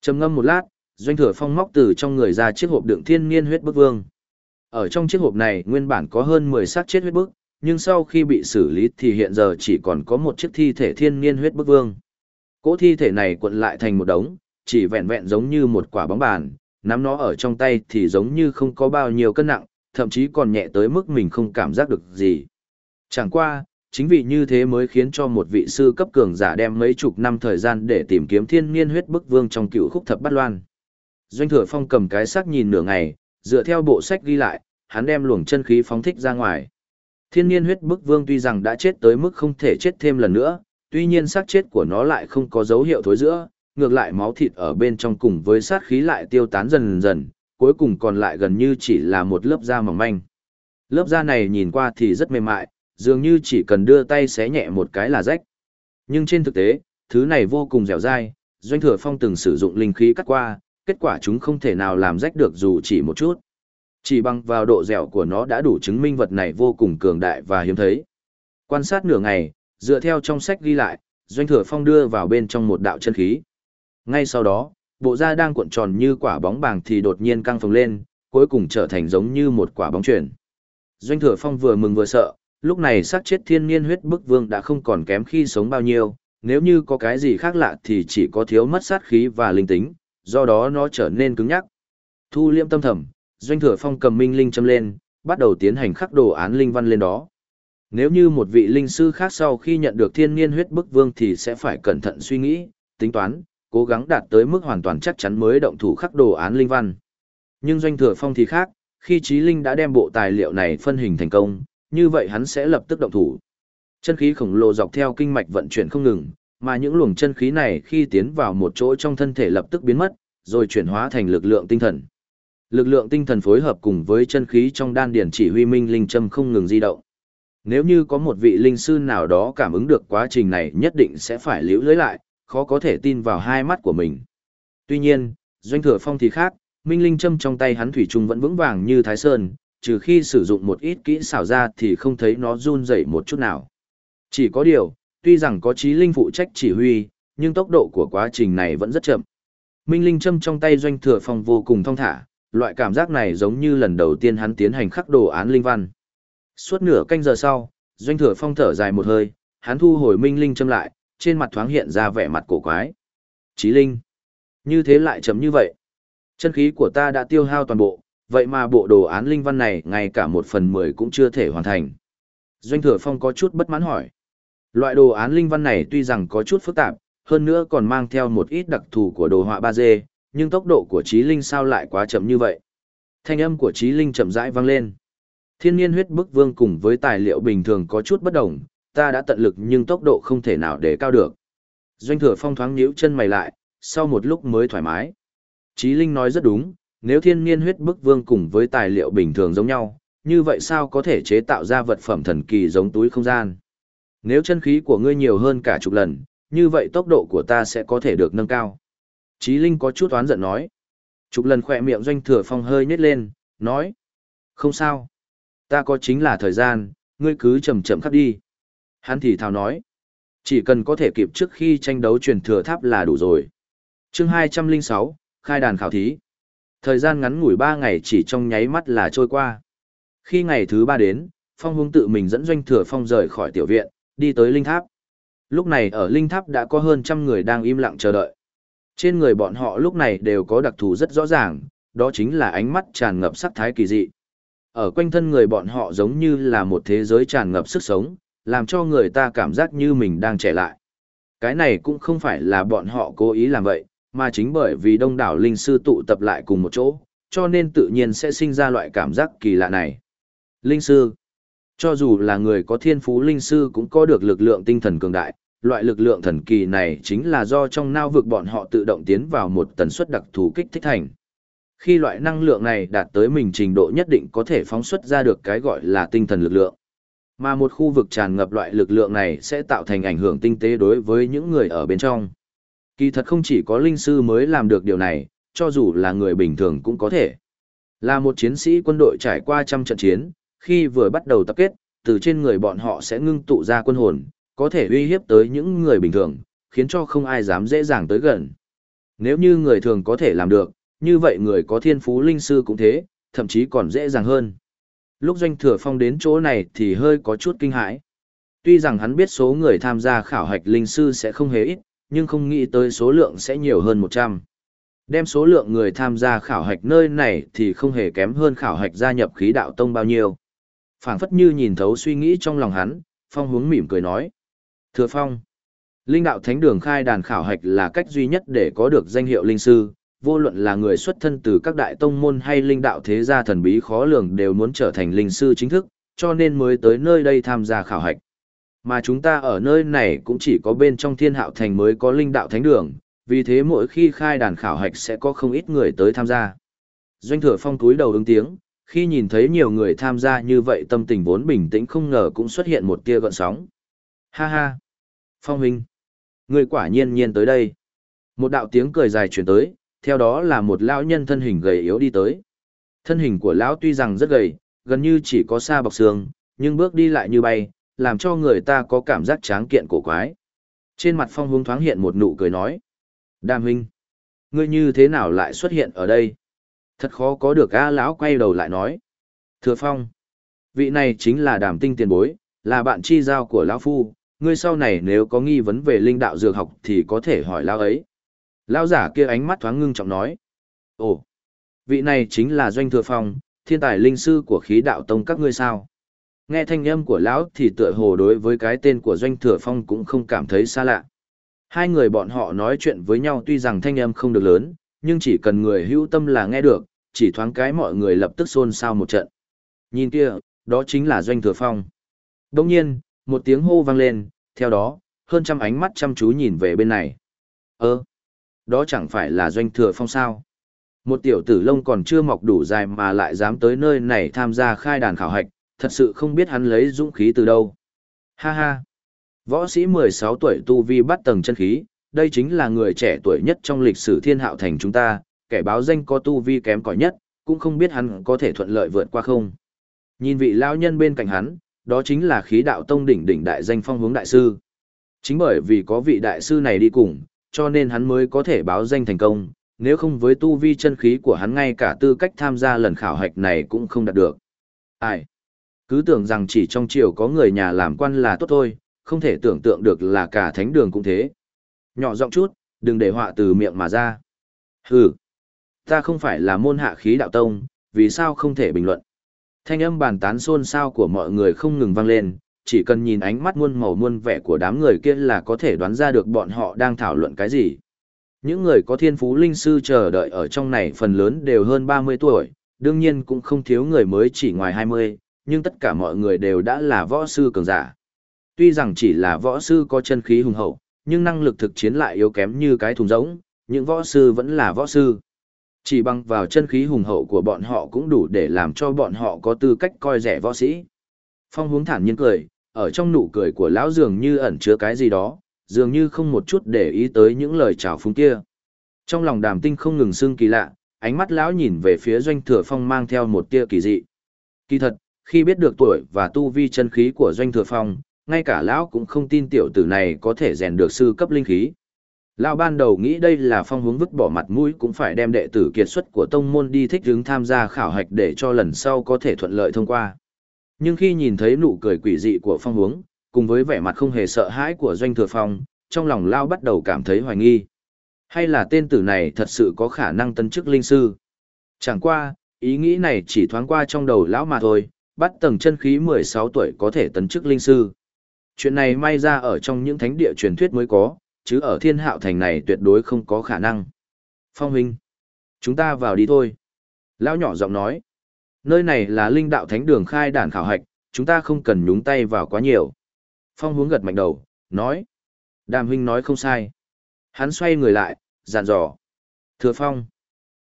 trầm ngâm một lát, Doanh Thừa Phong móc từ trong người ra chiếc hộp đựng thiên niên huyết bức vương. Ở trong chiếc hộp này nguyên bản có hơn 10 xác chết huyết bức, nhưng sau khi bị xử lý thì hiện giờ chỉ còn có một chiếc thi thể thiên niên huyết bức vương. Cỗ thi thể này cuộn lại thành một đống, chỉ vẹn vẹn giống như một quả bóng bàn, nắm nó ở trong tay thì giống như không có bao nhiêu cân nặng, thậm chí còn nhẹ tới mức mình không cảm giác được gì. Chẳng qua, chính vì như thế mới khiến cho một vị sư cấp cường giả đem mấy chục năm thời gian để tìm kiếm thiên niên huyết bức vương trong cựu khúc thập bát loan. Doanh thừa phong cầm cái xác nhìn nửa ngày, dựa theo bộ sách ghi lại, hắn đem luồng chân khí phóng thích ra ngoài. Thiên niên huyết bức vương tuy rằng đã chết tới mức không thể chết thêm lần nữa, tuy nhiên xác chết của nó lại không có dấu hiệu thối giữa, ngược lại máu thịt ở bên trong cùng với sát khí lại tiêu tán dần dần, cuối cùng còn lại gần như chỉ là một lớp da mỏng manh. Lớp da này nhìn qua thì rất mềm mại, dường như chỉ cần đưa tay xé nhẹ một cái là rách. Nhưng trên thực tế, thứ này vô cùng dẻo dai, Doanh Thừa Phong từng sử dụng linh khí cắt qua, kết quả chúng không thể nào làm rách được dù chỉ một chút. Chỉ bằng vào độ dẻo của nó đã đủ chứng minh vật này vô cùng cường đại và hiếm thấy. Quan sát nửa ngày, dựa theo trong sách ghi lại, Doanh Thừa Phong đưa vào bên trong một đạo chân khí. Ngay sau đó, bộ da đang cuộn tròn như quả bóng bàng thì đột nhiên căng phồng lên, cuối cùng trở thành giống như một quả bóng chuyển. Doanh Thừa Phong vừa mừng vừa sợ, lúc này sát chết thiên niên huyết bức vương đã không còn kém khi sống bao nhiêu, nếu như có cái gì khác lạ thì chỉ có thiếu mất sát khí và linh tính, do đó nó trở nên cứng nhắc. Thu liêm tâm thầm, Doanh Thừa Phong cầm minh linh châm lên, bắt đầu tiến hành khắc đồ án linh văn lên đó. Nếu như một vị linh sư khác sau khi nhận được thiên niên huyết bức vương thì sẽ phải cẩn thận suy nghĩ, tính toán, cố gắng đạt tới mức hoàn toàn chắc chắn mới động thủ khắc đồ án linh văn. Nhưng doanh thừa phong thì khác, khi trí linh đã đem bộ tài liệu này phân hình thành công, như vậy hắn sẽ lập tức động thủ. Chân khí khổng lồ dọc theo kinh mạch vận chuyển không ngừng, mà những luồng chân khí này khi tiến vào một chỗ trong thân thể lập tức biến mất, rồi chuyển hóa thành lực lượng tinh thần. Lực lượng tinh thần phối hợp cùng với chân khí trong đan điển chỉ huy minh linh châm không ngừng di động. Nếu như có một vị linh sư nào đó cảm ứng được quá trình này nhất định sẽ phải liễu lưới lại, khó có thể tin vào hai mắt của mình. Tuy nhiên, doanh thừa phong thì khác, minh linh châm trong tay hắn thủy trung vẫn vững vàng như thái sơn, trừ khi sử dụng một ít kỹ xảo ra thì không thấy nó run dậy một chút nào. Chỉ có điều, tuy rằng có trí linh phụ trách chỉ huy, nhưng tốc độ của quá trình này vẫn rất chậm. Minh linh châm trong tay doanh thừa phong vô cùng thong thả, loại cảm giác này giống như lần đầu tiên hắn tiến hành khắc đồ án linh văn. Suốt nửa canh giờ sau, doanh thừa phong thở dài một hơi, hắn thu hồi minh linh châm lại, trên mặt thoáng hiện ra vẻ mặt cổ quái. Trí linh, như thế lại chấm như vậy. Chân khí của ta đã tiêu hao toàn bộ, vậy mà bộ đồ án linh văn này ngay cả một phần mười cũng chưa thể hoàn thành. Doanh thừa phong có chút bất mãn hỏi. Loại đồ án linh văn này tuy rằng có chút phức tạp, hơn nữa còn mang theo một ít đặc thù của đồ họa 3D, nhưng tốc độ của trí linh sao lại quá chậm như vậy. Thanh âm của trí linh chậm rãi vang lên. Thiên nhiên huyết bức vương cùng với tài liệu bình thường có chút bất đồng, ta đã tận lực nhưng tốc độ không thể nào để cao được. Doanh thừa phong thoáng nhíu chân mày lại, sau một lúc mới thoải mái. Trí Linh nói rất đúng, nếu thiên niên huyết bức vương cùng với tài liệu bình thường giống nhau, như vậy sao có thể chế tạo ra vật phẩm thần kỳ giống túi không gian? Nếu chân khí của ngươi nhiều hơn cả chục lần, như vậy tốc độ của ta sẽ có thể được nâng cao. Chí Linh có chút oán giận nói. Chục lần khỏe miệng doanh thừa phong hơi nhếch lên, nói. Không sao. Ta có chính là thời gian, ngươi cứ chậm chậm khắp đi. Hắn thì thào nói, chỉ cần có thể kịp trước khi tranh đấu truyền thừa tháp là đủ rồi. chương 206, khai đàn khảo thí. Thời gian ngắn ngủi 3 ngày chỉ trong nháy mắt là trôi qua. Khi ngày thứ 3 đến, Phong Hùng tự mình dẫn doanh thừa phong rời khỏi tiểu viện, đi tới linh tháp. Lúc này ở linh tháp đã có hơn trăm người đang im lặng chờ đợi. Trên người bọn họ lúc này đều có đặc thù rất rõ ràng, đó chính là ánh mắt tràn ngập sắc thái kỳ dị. Ở quanh thân người bọn họ giống như là một thế giới tràn ngập sức sống, làm cho người ta cảm giác như mình đang trẻ lại. Cái này cũng không phải là bọn họ cố ý làm vậy, mà chính bởi vì đông đảo linh sư tụ tập lại cùng một chỗ, cho nên tự nhiên sẽ sinh ra loại cảm giác kỳ lạ này. Linh sư cho dù là người có thiên phú linh sư cũng có được lực lượng tinh thần cường đại, loại lực lượng thần kỳ này chính là do trong nao vực bọn họ tự động tiến vào một tần suất đặc thù kích thích thành. Khi loại năng lượng này đạt tới mình trình độ nhất định có thể phóng xuất ra được cái gọi là tinh thần lực lượng. Mà một khu vực tràn ngập loại lực lượng này sẽ tạo thành ảnh hưởng tinh tế đối với những người ở bên trong. Kỳ thật không chỉ có linh sư mới làm được điều này, cho dù là người bình thường cũng có thể. Là một chiến sĩ quân đội trải qua trăm trận chiến, khi vừa bắt đầu tập kết, từ trên người bọn họ sẽ ngưng tụ ra quân hồn, có thể uy hiếp tới những người bình thường, khiến cho không ai dám dễ dàng tới gần. Nếu như người thường có thể làm được, như vậy người có thiên phú linh sư cũng thế, thậm chí còn dễ dàng hơn. Lúc doanh thừa phong đến chỗ này thì hơi có chút kinh hãi. Tuy rằng hắn biết số người tham gia khảo hạch linh sư sẽ không hề ít, nhưng không nghĩ tới số lượng sẽ nhiều hơn 100. Đem số lượng người tham gia khảo hạch nơi này thì không hề kém hơn khảo hạch gia nhập khí đạo tông bao nhiêu phảng phất như nhìn thấu suy nghĩ trong lòng hắn, Phong hướng mỉm cười nói. Thừa Phong, linh đạo thánh đường khai đàn khảo hạch là cách duy nhất để có được danh hiệu linh sư, vô luận là người xuất thân từ các đại tông môn hay linh đạo thế gia thần bí khó lường đều muốn trở thành linh sư chính thức, cho nên mới tới nơi đây tham gia khảo hạch. Mà chúng ta ở nơi này cũng chỉ có bên trong thiên hạo thành mới có linh đạo thánh đường, vì thế mỗi khi khai đàn khảo hạch sẽ có không ít người tới tham gia. Doanh thừa phong túi đầu ứng tiếng, khi nhìn thấy nhiều người tham gia như vậy tâm tình vốn bình tĩnh không ngờ cũng xuất hiện một tia gợn sóng. Ha ha! Phong huynh! Người quả nhiên nhiên tới đây. Một đạo tiếng cười dài truyền tới, theo đó là một lão nhân thân hình gầy yếu đi tới. Thân hình của lão tuy rằng rất gầy, gần như chỉ có xa bọc xương, nhưng bước đi lại như bay, làm cho người ta có cảm giác tráng kiện cổ quái. Trên mặt phong hướng thoáng hiện một nụ cười nói. Đàm huynh, ngươi như thế nào lại xuất hiện ở đây? Thật khó có được A lão quay đầu lại nói. Thừa phong, vị này chính là đàm tinh tiền bối, là bạn chi giao của lão phu, ngươi sau này nếu có nghi vấn về linh đạo dược học thì có thể hỏi lão ấy. Lão giả kia ánh mắt thoáng ngưng trọng nói. Ồ, vị này chính là Doanh Thừa Phong, thiên tài linh sư của khí đạo tông các ngươi sao? Nghe thanh âm của lão thì tựa hồ đối với cái tên của Doanh Thừa Phong cũng không cảm thấy xa lạ. Hai người bọn họ nói chuyện với nhau tuy rằng thanh âm không được lớn, nhưng chỉ cần người hữu tâm là nghe được, chỉ thoáng cái mọi người lập tức xôn xao một trận. Nhìn kia, đó chính là Doanh Thừa Phong. Đồng nhiên, một tiếng hô vang lên, theo đó, hơn trăm ánh mắt chăm chú nhìn về bên này. Ơ, đó chẳng phải là Doanh Thừa Phong sao? Một tiểu tử lông còn chưa mọc đủ dài mà lại dám tới nơi này tham gia khai đàn khảo hạch, thật sự không biết hắn lấy dũng khí từ đâu. Ha ha! Võ sĩ 16 tuổi tu vi bắt tầng chân khí, đây chính là người trẻ tuổi nhất trong lịch sử thiên hạo thành chúng ta, kẻ báo danh có tu vi kém cỏi nhất, cũng không biết hắn có thể thuận lợi vượt qua không. Nhìn vị lao nhân bên cạnh hắn, đó chính là khí đạo tông đỉnh đỉnh đại danh phong hướng đại sư. Chính bởi vì có vị đại sư này đi cùng, cho nên hắn mới có thể báo danh thành công, nếu không với tu vi chân khí của hắn ngay cả tư cách tham gia lần khảo hạch này cũng không đạt được. Ai? Cứ tưởng rằng chỉ trong triều có người nhà làm quan là tốt thôi, không thể tưởng tượng được là cả thánh đường cũng thế. Nhỏ giọng chút, đừng để họa từ miệng mà ra. Hừ, ta không phải là môn hạ khí đạo tông, vì sao không thể bình luận. Thanh âm bàn tán xôn xao của mọi người không ngừng vang lên, chỉ cần nhìn ánh mắt muôn màu muôn vẻ của đám người kia là có thể đoán ra được bọn họ đang thảo luận cái gì. Những người có thiên phú linh sư chờ đợi ở trong này phần lớn đều hơn 30 tuổi, đương nhiên cũng không thiếu người mới chỉ ngoài 20, nhưng tất cả mọi người đều đã là võ sư cường giả. Tuy rằng chỉ là võ sư có chân khí hùng hậu, nhưng năng lực thực chiến lại yếu kém như cái thùng rỗng, những võ sư vẫn là võ sư. Chỉ bằng vào chân khí hùng hậu của bọn họ cũng đủ để làm cho bọn họ có tư cách coi rẻ võ sĩ. Phong hướng thản nhiên cười, ở trong nụ cười của lão dường như ẩn chứa cái gì đó, dường như không một chút để ý tới những lời chào phúng kia. Trong lòng đàm tinh không ngừng xưng kỳ lạ, ánh mắt lão nhìn về phía doanh thừa phong mang theo một tia kỳ dị. Kỳ thật, khi biết được tuổi và tu vi chân khí của doanh thừa phong, ngay cả lão cũng không tin tiểu tử này có thể rèn được sư cấp linh khí. Lão ban đầu nghĩ đây là phong hướng vứt bỏ mặt mũi cũng phải đem đệ tử kiệt xuất của tông môn đi thích hướng tham gia khảo hạch để cho lần sau có thể thuận lợi thông qua. Nhưng khi nhìn thấy nụ cười quỷ dị của phong hướng, cùng với vẻ mặt không hề sợ hãi của doanh thừa phong, trong lòng Lão bắt đầu cảm thấy hoài nghi. Hay là tên tử này thật sự có khả năng tân chức linh sư? Chẳng qua, ý nghĩ này chỉ thoáng qua trong đầu lão mà thôi, bắt tầng chân khí 16 tuổi có thể tấn chức linh sư. Chuyện này may ra ở trong những thánh địa truyền thuyết mới có, chứ ở thiên hạo thành này tuyệt đối không có khả năng. Phong huynh, chúng ta vào đi thôi. Lão nhỏ giọng nói, nơi này là linh đạo thánh đường khai đàn khảo hạch, chúng ta không cần nhúng tay vào quá nhiều. Phong hướng gật mạnh đầu, nói, đàm huynh nói không sai. Hắn xoay người lại, dàn dò. Thừa phong,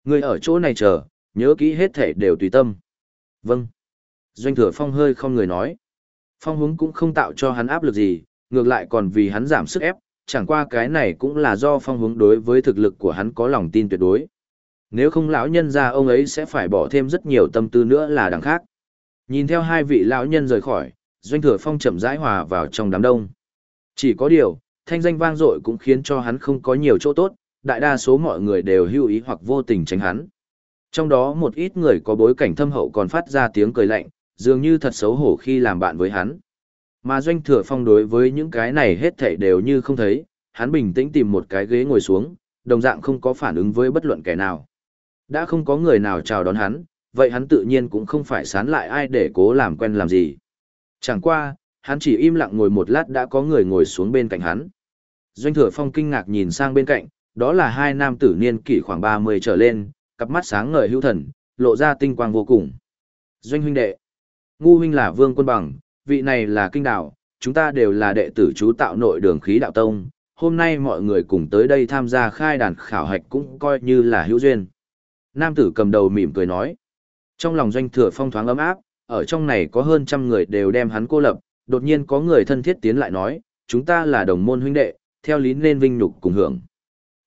người ở chỗ này chờ, nhớ kỹ hết thể đều tùy tâm. Vâng. Doanh thừa phong hơi không người nói. Phong hướng cũng không tạo cho hắn áp lực gì, ngược lại còn vì hắn giảm sức ép, chẳng qua cái này cũng là do phong hướng đối với thực lực của hắn có lòng tin tuyệt đối. Nếu không lão nhân ra ông ấy sẽ phải bỏ thêm rất nhiều tâm tư nữa là đằng khác. Nhìn theo hai vị lão nhân rời khỏi, doanh thừa phong chậm rãi hòa vào trong đám đông. Chỉ có điều, thanh danh vang dội cũng khiến cho hắn không có nhiều chỗ tốt, đại đa số mọi người đều hưu ý hoặc vô tình tránh hắn. Trong đó một ít người có bối cảnh thâm hậu còn phát ra tiếng cười lạnh, dường như thật xấu hổ khi làm bạn với hắn. Mà doanh thừa phong đối với những cái này hết thảy đều như không thấy, hắn bình tĩnh tìm một cái ghế ngồi xuống, đồng dạng không có phản ứng với bất luận kẻ nào. Đã không có người nào chào đón hắn, vậy hắn tự nhiên cũng không phải sán lại ai để cố làm quen làm gì. Chẳng qua, hắn chỉ im lặng ngồi một lát đã có người ngồi xuống bên cạnh hắn. Doanh thừa phong kinh ngạc nhìn sang bên cạnh, đó là hai nam tử niên kỷ khoảng 30 trở lên, cặp mắt sáng ngời hữu thần, lộ ra tinh quang vô cùng. Doanh huynh đệ, ngu huynh là vương quân bằng, vị này là kinh đạo, chúng ta đều là đệ tử chú tạo nội đường khí đạo tông, hôm nay mọi người cùng tới đây tham gia khai đàn khảo hạch cũng coi như là hữu duyên. Nam tử cầm đầu mỉm cười nói. Trong lòng doanh thừa phong thoáng ấm áp, ở trong này có hơn trăm người đều đem hắn cô lập, đột nhiên có người thân thiết tiến lại nói, chúng ta là đồng môn huynh đệ, theo lý nên vinh nhục cùng hưởng.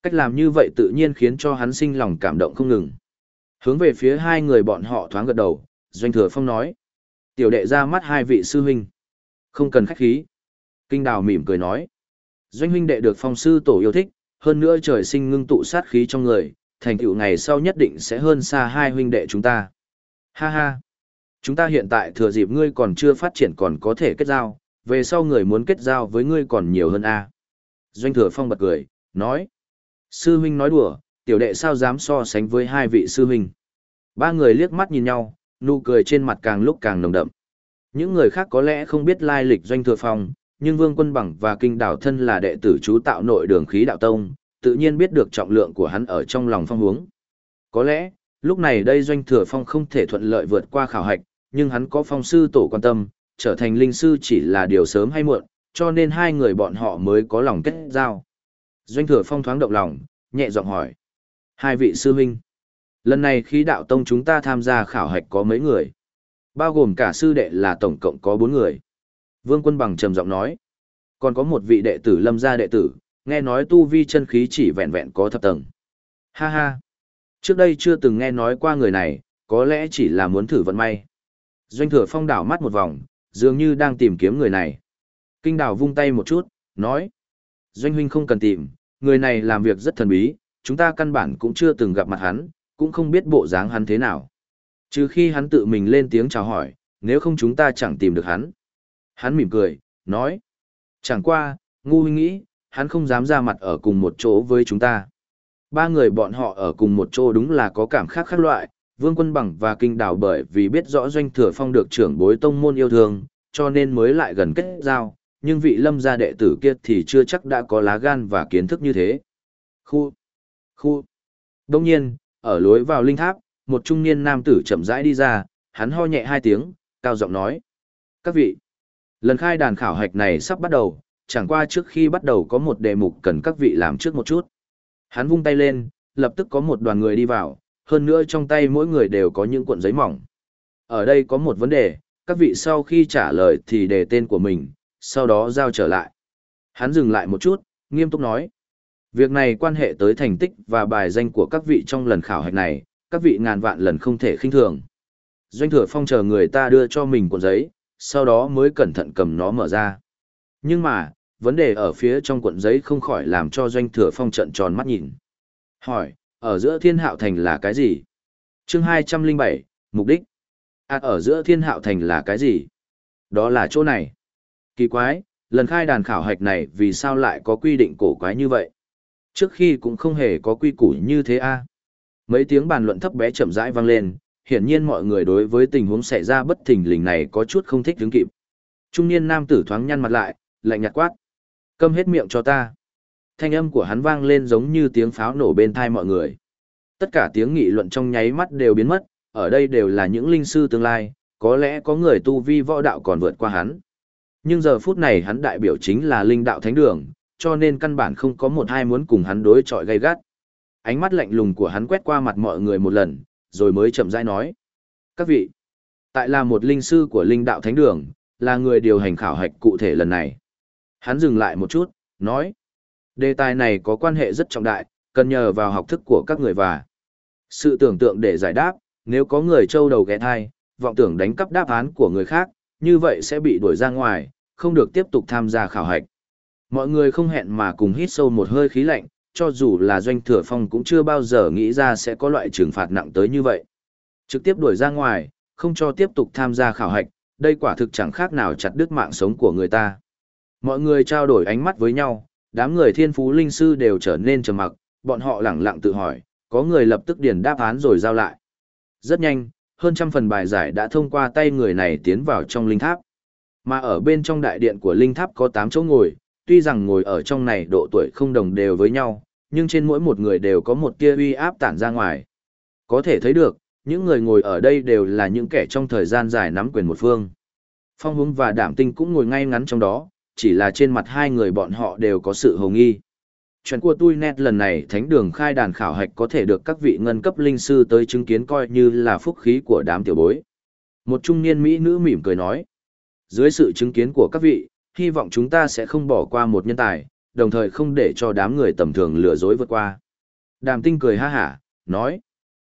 Cách làm như vậy tự nhiên khiến cho hắn sinh lòng cảm động không ngừng. Hướng về phía hai người bọn họ thoáng gật đầu, doanh thừa phong nói. Tiểu đệ ra mắt hai vị sư huynh. Không cần khách khí. Kinh đào mỉm cười nói. Doanh huynh đệ được phong sư tổ yêu thích, hơn nữa trời sinh ngưng tụ sát khí trong người, thành tựu ngày sau nhất định sẽ hơn xa hai huynh đệ chúng ta. Ha ha. Chúng ta hiện tại thừa dịp ngươi còn chưa phát triển còn có thể kết giao, về sau người muốn kết giao với ngươi còn nhiều hơn a. Doanh thừa phong bật cười, nói. Sư huynh nói đùa, tiểu đệ sao dám so sánh với hai vị sư huynh. Ba người liếc mắt nhìn nhau, nụ cười trên mặt càng lúc càng nồng đậm. Những người khác có lẽ không biết lai lịch doanh thừa phong, nhưng Vương Quân Bằng và Kinh Đảo thân là đệ tử chú tạo nội đường khí đạo tông, tự nhiên biết được trọng lượng của hắn ở trong lòng phong hướng. Có lẽ, lúc này đây doanh thừa phong không thể thuận lợi vượt qua khảo hạch, nhưng hắn có phong sư tổ quan tâm, trở thành linh sư chỉ là điều sớm hay muộn, cho nên hai người bọn họ mới có lòng kết giao. Doanh thừa phong thoáng động lòng, nhẹ giọng hỏi. Hai vị sư huynh. Lần này khí đạo tông chúng ta tham gia khảo hạch có mấy người? Bao gồm cả sư đệ là tổng cộng có bốn người. Vương quân bằng trầm giọng nói. Còn có một vị đệ tử lâm gia đệ tử, nghe nói tu vi chân khí chỉ vẹn vẹn có thập tầng. Ha ha. Trước đây chưa từng nghe nói qua người này, có lẽ chỉ là muốn thử vận may. Doanh thừa phong đảo mắt một vòng, dường như đang tìm kiếm người này. Kinh đảo vung tay một chút, nói. Doanh huynh không cần tìm, người này làm việc rất thần bí, chúng ta căn bản cũng chưa từng gặp mặt hắn, cũng không biết bộ dáng hắn thế nào. Trừ khi hắn tự mình lên tiếng chào hỏi, nếu không chúng ta chẳng tìm được hắn. Hắn mỉm cười, nói. Chẳng qua, ngu huynh nghĩ, hắn không dám ra mặt ở cùng một chỗ với chúng ta. Ba người bọn họ ở cùng một chỗ đúng là có cảm khác khác loại, Vương Quân Bằng và Kinh Đào bởi vì biết rõ Doanh Thừa Phong được trưởng bối tông môn yêu thương, cho nên mới lại gần kết giao, nhưng vị lâm gia đệ tử kia thì chưa chắc đã có lá gan và kiến thức như thế. Khu, khu. Đông nhiên, ở lối vào linh tháp, một trung niên nam tử chậm rãi đi ra, hắn ho nhẹ hai tiếng, cao giọng nói. Các vị, lần khai đàn khảo hạch này sắp bắt đầu, chẳng qua trước khi bắt đầu có một đề mục cần các vị làm trước một chút. Hắn vung tay lên, lập tức có một đoàn người đi vào, hơn nữa trong tay mỗi người đều có những cuộn giấy mỏng. Ở đây có một vấn đề, các vị sau khi trả lời thì đề tên của mình, sau đó giao trở lại. Hắn dừng lại một chút, nghiêm túc nói. Việc này quan hệ tới thành tích và bài danh của các vị trong lần khảo hạch này, các vị ngàn vạn lần không thể khinh thường. Doanh thừa phong chờ người ta đưa cho mình cuộn giấy, sau đó mới cẩn thận cầm nó mở ra. Nhưng mà, vấn đề ở phía trong cuộn giấy không khỏi làm cho doanh thừa phong trận tròn mắt nhìn. Hỏi, ở giữa thiên hạo thành là cái gì? chương 207, mục đích. À ở giữa thiên hạo thành là cái gì? Đó là chỗ này. Kỳ quái, lần khai đàn khảo hạch này vì sao lại có quy định cổ quái như vậy? Trước khi cũng không hề có quy củ như thế a Mấy tiếng bàn luận thấp bé chậm rãi vang lên, hiển nhiên mọi người đối với tình huống xảy ra bất thình lình này có chút không thích đứng kịp. Trung niên nam tử thoáng nhăn mặt lại, lạnh nhạt quát. Câm hết miệng cho ta. Thanh âm của hắn vang lên giống như tiếng pháo nổ bên thai mọi người. Tất cả tiếng nghị luận trong nháy mắt đều biến mất, ở đây đều là những linh sư tương lai, có lẽ có người tu vi võ đạo còn vượt qua hắn. Nhưng giờ phút này hắn đại biểu chính là linh đạo thánh đường, cho nên căn bản không có một ai muốn cùng hắn đối chọi gay gắt. Ánh mắt lạnh lùng của hắn quét qua mặt mọi người một lần, rồi mới chậm rãi nói. Các vị, tại là một linh sư của linh đạo thánh đường, là người điều hành khảo hạch cụ thể lần này. Hắn dừng lại một chút, nói. Đề tài này có quan hệ rất trọng đại, cần nhờ vào học thức của các người và sự tưởng tượng để giải đáp, nếu có người trâu đầu ghé thai, vọng tưởng đánh cắp đáp án của người khác, như vậy sẽ bị đuổi ra ngoài, không được tiếp tục tham gia khảo hạch. Mọi người không hẹn mà cùng hít sâu một hơi khí lạnh, cho dù là doanh thừa phong cũng chưa bao giờ nghĩ ra sẽ có loại trừng phạt nặng tới như vậy. Trực tiếp đuổi ra ngoài, không cho tiếp tục tham gia khảo hạch, đây quả thực chẳng khác nào chặt đứt mạng sống của người ta. Mọi người trao đổi ánh mắt với nhau, đám người thiên phú linh sư đều trở nên trầm mặc, bọn họ lẳng lặng tự hỏi, có người lập tức điền đáp án rồi giao lại. Rất nhanh, hơn trăm phần bài giải đã thông qua tay người này tiến vào trong linh tháp. Mà ở bên trong đại điện của linh tháp có 8 chỗ ngồi, tuy rằng ngồi ở trong này độ tuổi không đồng đều với nhau, nhưng trên mỗi một người đều có một tia uy áp tản ra ngoài. Có thể thấy được, những người ngồi ở đây đều là những kẻ trong thời gian dài nắm quyền một phương. Phong Húng và Đảm Tinh cũng ngồi ngay ngắn trong đó, chỉ là trên mặt hai người bọn họ đều có sự hồng nghi. Chuyện của tôi nét lần này thánh đường khai đàn khảo hạch có thể được các vị ngân cấp linh sư tới chứng kiến coi như là phúc khí của đám tiểu bối. Một trung niên Mỹ nữ mỉm cười nói. Dưới sự chứng kiến của các vị, hy vọng chúng ta sẽ không bỏ qua một nhân tài, đồng thời không để cho đám người tầm thường lừa dối vượt qua. Đàm tinh cười ha hả, nói.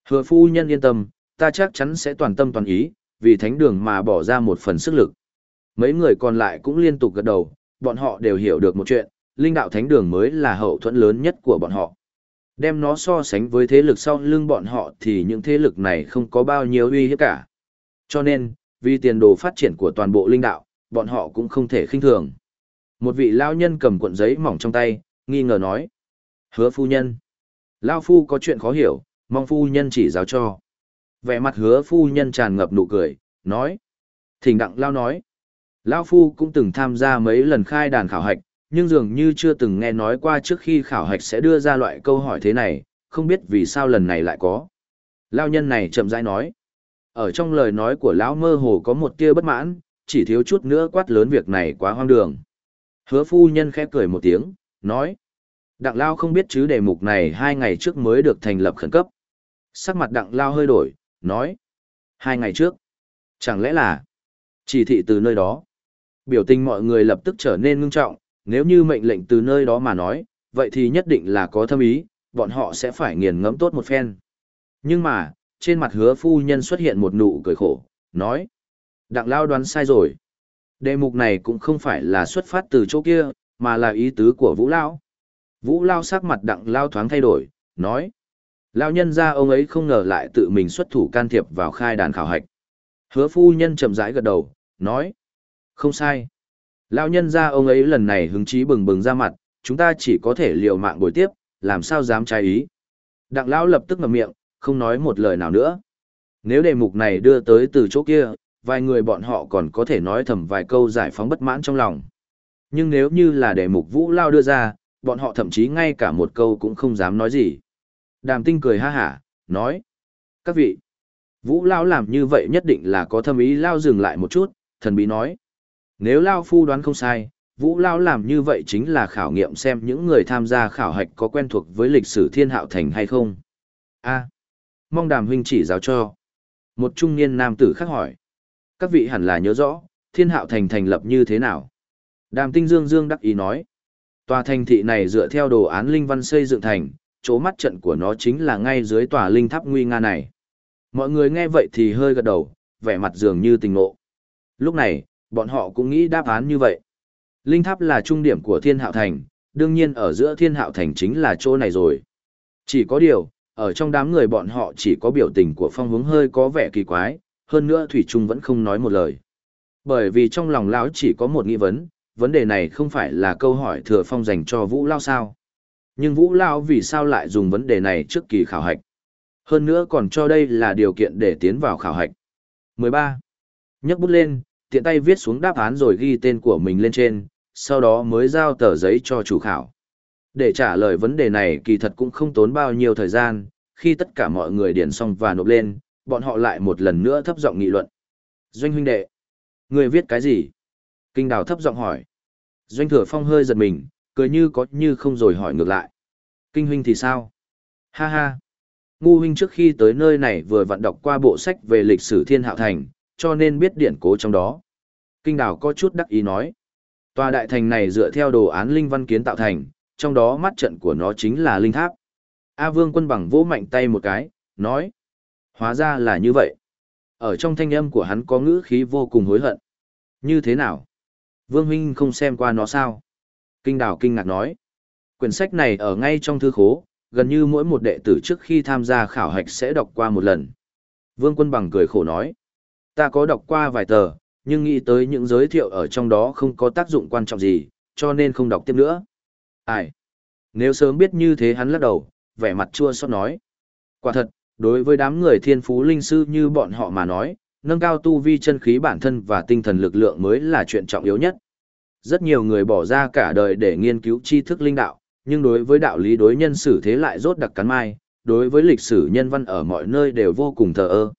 Hứa phu nhân yên tâm, ta chắc chắn sẽ toàn tâm toàn ý, vì thánh đường mà bỏ ra một phần sức lực. Mấy người còn lại cũng liên tục gật đầu, bọn họ đều hiểu được một chuyện, linh đạo thánh đường mới là hậu thuẫn lớn nhất của bọn họ. Đem nó so sánh với thế lực sau lưng bọn họ thì những thế lực này không có bao nhiêu uy hiếp cả. Cho nên, vì tiền đồ phát triển của toàn bộ linh đạo, bọn họ cũng không thể khinh thường. Một vị lao nhân cầm cuộn giấy mỏng trong tay, nghi ngờ nói. Hứa phu nhân. Lao phu có chuyện khó hiểu, mong phu nhân chỉ giáo cho. Vẻ mặt hứa phu nhân tràn ngập nụ cười, nói. Thỉnh đặng Lao nói. Lao phu cũng từng tham gia mấy lần khai đàn khảo hạch, nhưng dường như chưa từng nghe nói qua trước khi khảo hạch sẽ đưa ra loại câu hỏi thế này, không biết vì sao lần này lại có. Lao nhân này chậm rãi nói. Ở trong lời nói của lão mơ hồ có một tia bất mãn, chỉ thiếu chút nữa quát lớn việc này quá hoang đường. Hứa phu nhân khẽ cười một tiếng, nói. Đặng Lao không biết chứ đề mục này hai ngày trước mới được thành lập khẩn cấp. Sắc mặt Đặng Lao hơi đổi, nói. Hai ngày trước. Chẳng lẽ là chỉ thị từ nơi đó. Biểu tình mọi người lập tức trở nên ngưng trọng, nếu như mệnh lệnh từ nơi đó mà nói, vậy thì nhất định là có thâm ý, bọn họ sẽ phải nghiền ngẫm tốt một phen. Nhưng mà, trên mặt hứa phu nhân xuất hiện một nụ cười khổ, nói. Đặng Lao đoán sai rồi. Đề mục này cũng không phải là xuất phát từ chỗ kia, mà là ý tứ của Vũ Lao. Vũ Lao sắc mặt Đặng Lao thoáng thay đổi, nói. Lao nhân ra ông ấy không ngờ lại tự mình xuất thủ can thiệp vào khai đàn khảo hạch. Hứa phu nhân chậm rãi gật đầu, nói. Không sai. Lao nhân ra ông ấy lần này hứng chí bừng bừng ra mặt, chúng ta chỉ có thể liều mạng bồi tiếp, làm sao dám trái ý. Đặng Lão lập tức ngậm miệng, không nói một lời nào nữa. Nếu đề mục này đưa tới từ chỗ kia, vài người bọn họ còn có thể nói thầm vài câu giải phóng bất mãn trong lòng. Nhưng nếu như là đề mục Vũ Lao đưa ra, bọn họ thậm chí ngay cả một câu cũng không dám nói gì. Đàm tinh cười ha hả, nói. Các vị, Vũ Lao làm như vậy nhất định là có thâm ý Lao dừng lại một chút, thần bí nói. Nếu Lao Phu đoán không sai, Vũ Lao làm như vậy chính là khảo nghiệm xem những người tham gia khảo hạch có quen thuộc với lịch sử thiên hạo thành hay không. a mong đàm huynh chỉ giáo cho. Một trung niên nam tử khác hỏi. Các vị hẳn là nhớ rõ, thiên hạo thành thành lập như thế nào. Đàm tinh dương dương đắc ý nói. Tòa thành thị này dựa theo đồ án linh văn xây dựng thành, chỗ mắt trận của nó chính là ngay dưới tòa linh tháp nguy nga này. Mọi người nghe vậy thì hơi gật đầu, vẻ mặt dường như tình ngộ. Lúc này, bọn họ cũng nghĩ đáp án như vậy. Linh tháp là trung điểm của thiên hạo thành, đương nhiên ở giữa thiên hạo thành chính là chỗ này rồi. Chỉ có điều, ở trong đám người bọn họ chỉ có biểu tình của phong hướng hơi có vẻ kỳ quái, hơn nữa Thủy Trung vẫn không nói một lời. Bởi vì trong lòng lão chỉ có một nghi vấn, vấn đề này không phải là câu hỏi thừa phong dành cho Vũ Lao sao. Nhưng Vũ Lao vì sao lại dùng vấn đề này trước kỳ khảo hạch? Hơn nữa còn cho đây là điều kiện để tiến vào khảo hạch. 13. Nhấc bút lên, tiện tay viết xuống đáp án rồi ghi tên của mình lên trên, sau đó mới giao tờ giấy cho chủ khảo. Để trả lời vấn đề này kỳ thật cũng không tốn bao nhiêu thời gian, khi tất cả mọi người điền xong và nộp lên, bọn họ lại một lần nữa thấp giọng nghị luận. Doanh huynh đệ, người viết cái gì? Kinh đào thấp giọng hỏi. Doanh thừa phong hơi giật mình, cười như có như không rồi hỏi ngược lại. Kinh huynh thì sao? Ha ha. Ngu huynh trước khi tới nơi này vừa vận đọc qua bộ sách về lịch sử thiên hạo thành, cho nên biết điển cố trong đó. Kinh đào có chút đắc ý nói. Tòa đại thành này dựa theo đồ án linh văn kiến tạo thành, trong đó mắt trận của nó chính là linh tháp. A Vương quân bằng vỗ mạnh tay một cái, nói. Hóa ra là như vậy. Ở trong thanh âm của hắn có ngữ khí vô cùng hối hận. Như thế nào? Vương huynh không xem qua nó sao? Kinh đào kinh ngạc nói. Quyển sách này ở ngay trong thư khố, gần như mỗi một đệ tử trước khi tham gia khảo hạch sẽ đọc qua một lần. Vương Quân Bằng cười khổ nói, ta có đọc qua vài tờ, nhưng nghĩ tới những giới thiệu ở trong đó không có tác dụng quan trọng gì, cho nên không đọc tiếp nữa. Ai? Nếu sớm biết như thế hắn lắc đầu, vẻ mặt chua xót nói. Quả thật, đối với đám người thiên phú linh sư như bọn họ mà nói, nâng cao tu vi chân khí bản thân và tinh thần lực lượng mới là chuyện trọng yếu nhất. Rất nhiều người bỏ ra cả đời để nghiên cứu tri thức linh đạo, nhưng đối với đạo lý đối nhân xử thế lại rốt đặc cắn mai, đối với lịch sử nhân văn ở mọi nơi đều vô cùng thờ ơ.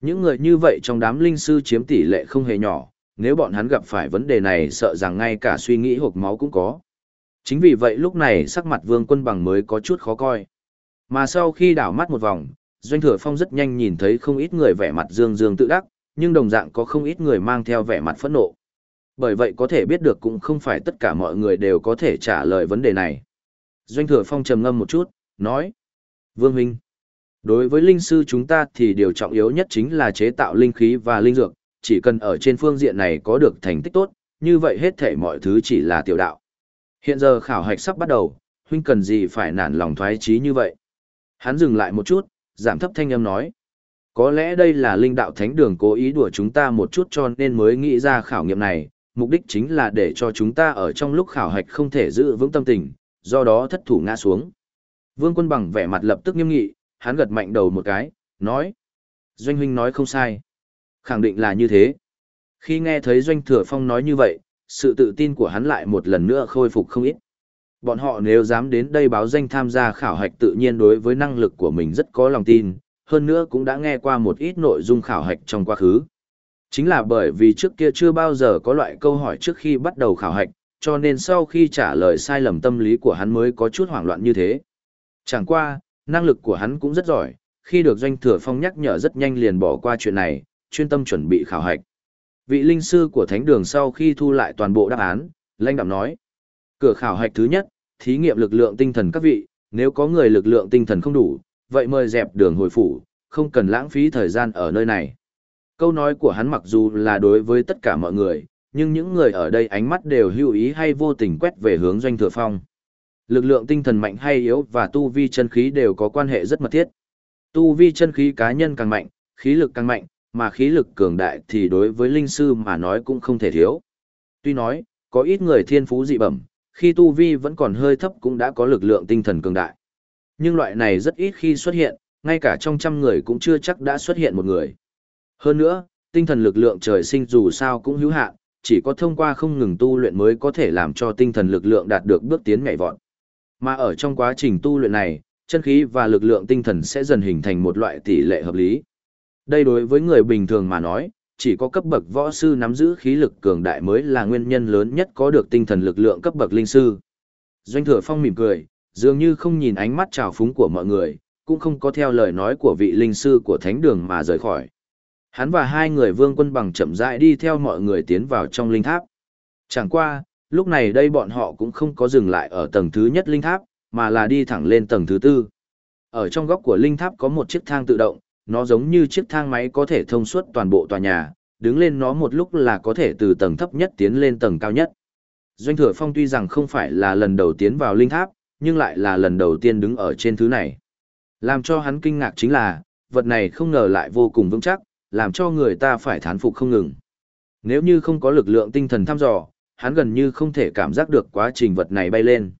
Những người như vậy trong đám linh sư chiếm tỷ lệ không hề nhỏ, nếu bọn hắn gặp phải vấn đề này sợ rằng ngay cả suy nghĩ hộp máu cũng có. Chính vì vậy lúc này sắc mặt vương quân bằng mới có chút khó coi. Mà sau khi đảo mắt một vòng, Doanh Thừa Phong rất nhanh nhìn thấy không ít người vẻ mặt dương dương tự đắc, nhưng đồng dạng có không ít người mang theo vẻ mặt phẫn nộ. Bởi vậy có thể biết được cũng không phải tất cả mọi người đều có thể trả lời vấn đề này. Doanh Thừa Phong trầm ngâm một chút, nói. Vương Huynh, đối với linh sư chúng ta thì điều trọng yếu nhất chính là chế tạo linh khí và linh dược, chỉ cần ở trên phương diện này có được thành tích tốt, như vậy hết thể mọi thứ chỉ là tiểu đạo. Hiện giờ khảo hạch sắp bắt đầu, huynh cần gì phải nản lòng thoái chí như vậy. Hắn dừng lại một chút, giảm thấp thanh âm nói. Có lẽ đây là linh đạo thánh đường cố ý đùa chúng ta một chút cho nên mới nghĩ ra khảo nghiệm này, mục đích chính là để cho chúng ta ở trong lúc khảo hạch không thể giữ vững tâm tình, do đó thất thủ ngã xuống. Vương quân bằng vẻ mặt lập tức nghiêm nghị, hắn gật mạnh đầu một cái, nói. Doanh huynh nói không sai. Khẳng định là như thế. Khi nghe thấy Doanh Thừa Phong nói như vậy, sự tự tin của hắn lại một lần nữa khôi phục không ít. Bọn họ nếu dám đến đây báo danh tham gia khảo hạch tự nhiên đối với năng lực của mình rất có lòng tin, hơn nữa cũng đã nghe qua một ít nội dung khảo hạch trong quá khứ. Chính là bởi vì trước kia chưa bao giờ có loại câu hỏi trước khi bắt đầu khảo hạch, cho nên sau khi trả lời sai lầm tâm lý của hắn mới có chút hoảng loạn như thế. Chẳng qua, năng lực của hắn cũng rất giỏi, khi được doanh thừa phong nhắc nhở rất nhanh liền bỏ qua chuyện này, chuyên tâm chuẩn bị khảo hạch. Vị linh sư của thánh đường sau khi thu lại toàn bộ đáp án, lãnh đạm nói. Cửa khảo hạch thứ nhất, thí nghiệm lực lượng tinh thần các vị, nếu có người lực lượng tinh thần không đủ, vậy mời dẹp đường hồi phủ, không cần lãng phí thời gian ở nơi này. Câu nói của hắn mặc dù là đối với tất cả mọi người, nhưng những người ở đây ánh mắt đều hữu ý hay vô tình quét về hướng doanh thừa phong. Lực lượng tinh thần mạnh hay yếu và tu vi chân khí đều có quan hệ rất mật thiết. Tu vi chân khí cá nhân càng mạnh, khí lực càng mạnh, mà khí lực cường đại thì đối với linh sư mà nói cũng không thể thiếu. Tuy nói, có ít người thiên phú dị bẩm, khi tu vi vẫn còn hơi thấp cũng đã có lực lượng tinh thần cường đại. Nhưng loại này rất ít khi xuất hiện, ngay cả trong trăm người cũng chưa chắc đã xuất hiện một người. Hơn nữa, tinh thần lực lượng trời sinh dù sao cũng hữu hạn, chỉ có thông qua không ngừng tu luyện mới có thể làm cho tinh thần lực lượng đạt được bước tiến nhảy vọt. Mà ở trong quá trình tu luyện này, chân khí và lực lượng tinh thần sẽ dần hình thành một loại tỷ lệ hợp lý. Đây đối với người bình thường mà nói, chỉ có cấp bậc võ sư nắm giữ khí lực cường đại mới là nguyên nhân lớn nhất có được tinh thần lực lượng cấp bậc linh sư. Doanh thừa phong mỉm cười, dường như không nhìn ánh mắt trào phúng của mọi người, cũng không có theo lời nói của vị linh sư của thánh đường mà rời khỏi. Hắn và hai người vương quân bằng chậm rãi đi theo mọi người tiến vào trong linh tháp. Chẳng qua, lúc này đây bọn họ cũng không có dừng lại ở tầng thứ nhất linh tháp, mà là đi thẳng lên tầng thứ tư. Ở trong góc của linh tháp có một chiếc thang tự động, nó giống như chiếc thang máy có thể thông suốt toàn bộ tòa nhà, đứng lên nó một lúc là có thể từ tầng thấp nhất tiến lên tầng cao nhất. Doanh thừa phong tuy rằng không phải là lần đầu tiến vào linh tháp, nhưng lại là lần đầu tiên đứng ở trên thứ này. Làm cho hắn kinh ngạc chính là, vật này không ngờ lại vô cùng vững chắc, làm cho người ta phải thán phục không ngừng. Nếu như không có lực lượng tinh thần thăm dò, hắn gần như không thể cảm giác được quá trình vật này bay lên.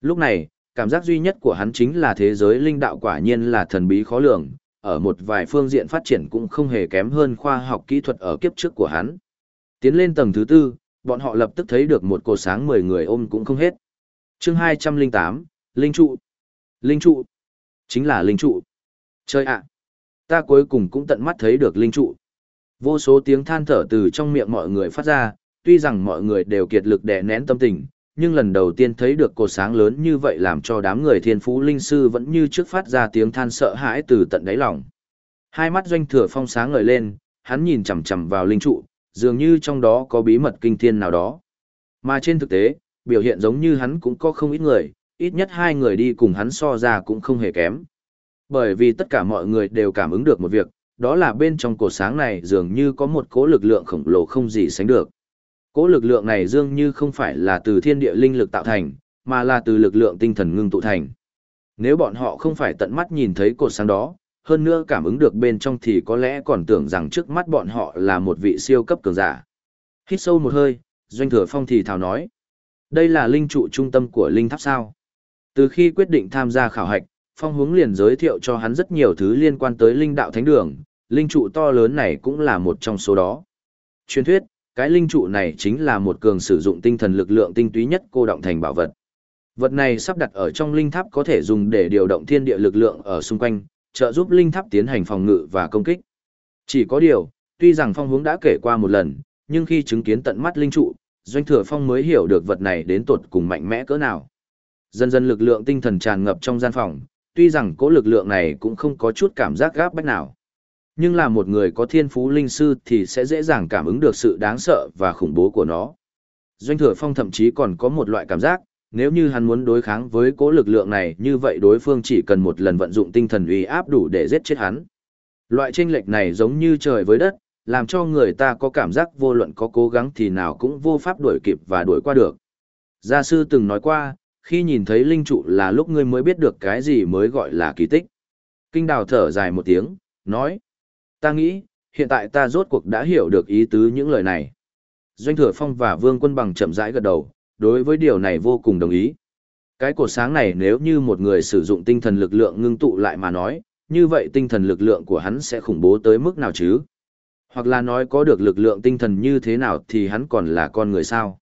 Lúc này, cảm giác duy nhất của hắn chính là thế giới linh đạo quả nhiên là thần bí khó lường, ở một vài phương diện phát triển cũng không hề kém hơn khoa học kỹ thuật ở kiếp trước của hắn. Tiến lên tầng thứ tư, bọn họ lập tức thấy được một cột sáng 10 người ôm cũng không hết. chương 208, Linh trụ. Linh trụ. Chính là linh trụ. Chơi ạ. Ta cuối cùng cũng tận mắt thấy được linh trụ. Vô số tiếng than thở từ trong miệng mọi người phát ra, tuy rằng mọi người đều kiệt lực đè nén tâm tình, nhưng lần đầu tiên thấy được cột sáng lớn như vậy làm cho đám người thiên phú linh sư vẫn như trước phát ra tiếng than sợ hãi từ tận đáy lòng. Hai mắt doanh thừa phong sáng ngời lên, hắn nhìn chằm chằm vào linh trụ, dường như trong đó có bí mật kinh thiên nào đó. Mà trên thực tế, biểu hiện giống như hắn cũng có không ít người, ít nhất hai người đi cùng hắn so ra cũng không hề kém. Bởi vì tất cả mọi người đều cảm ứng được một việc, đó là bên trong cột sáng này dường như có một cỗ lực lượng khổng lồ không gì sánh được. Cỗ lực lượng này dường như không phải là từ thiên địa linh lực tạo thành, mà là từ lực lượng tinh thần ngưng tụ thành. Nếu bọn họ không phải tận mắt nhìn thấy cột sáng đó, hơn nữa cảm ứng được bên trong thì có lẽ còn tưởng rằng trước mắt bọn họ là một vị siêu cấp cường giả. Hít sâu một hơi, Doanh Thừa Phong thì thào nói. Đây là linh trụ trung tâm của linh tháp sao. Từ khi quyết định tham gia khảo hạch, Phong hướng liền giới thiệu cho hắn rất nhiều thứ liên quan tới linh đạo thánh đường, linh trụ to lớn này cũng là một trong số đó. Truyền thuyết, cái linh trụ này chính là một cường sử dụng tinh thần lực lượng tinh túy nhất cô động thành bảo vật. Vật này sắp đặt ở trong linh tháp có thể dùng để điều động thiên địa lực lượng ở xung quanh, trợ giúp linh tháp tiến hành phòng ngự và công kích. Chỉ có điều, tuy rằng phong hướng đã kể qua một lần, nhưng khi chứng kiến tận mắt linh trụ, doanh thừa phong mới hiểu được vật này đến tột cùng mạnh mẽ cỡ nào. Dần dần lực lượng tinh thần tràn ngập trong gian phòng, tuy rằng cố lực lượng này cũng không có chút cảm giác gáp bách nào. Nhưng là một người có thiên phú linh sư thì sẽ dễ dàng cảm ứng được sự đáng sợ và khủng bố của nó. Doanh thừa phong thậm chí còn có một loại cảm giác, nếu như hắn muốn đối kháng với cố lực lượng này như vậy đối phương chỉ cần một lần vận dụng tinh thần uy áp đủ để giết chết hắn. Loại tranh lệch này giống như trời với đất, làm cho người ta có cảm giác vô luận có cố gắng thì nào cũng vô pháp đuổi kịp và đuổi qua được. Gia sư từng nói qua, khi nhìn thấy linh trụ là lúc ngươi mới biết được cái gì mới gọi là kỳ tích. Kinh đào thở dài một tiếng, nói. Ta nghĩ, hiện tại ta rốt cuộc đã hiểu được ý tứ những lời này. Doanh thừa phong và vương quân bằng chậm rãi gật đầu, đối với điều này vô cùng đồng ý. Cái cột sáng này nếu như một người sử dụng tinh thần lực lượng ngưng tụ lại mà nói, như vậy tinh thần lực lượng của hắn sẽ khủng bố tới mức nào chứ? Hoặc là nói có được lực lượng tinh thần như thế nào thì hắn còn là con người sao?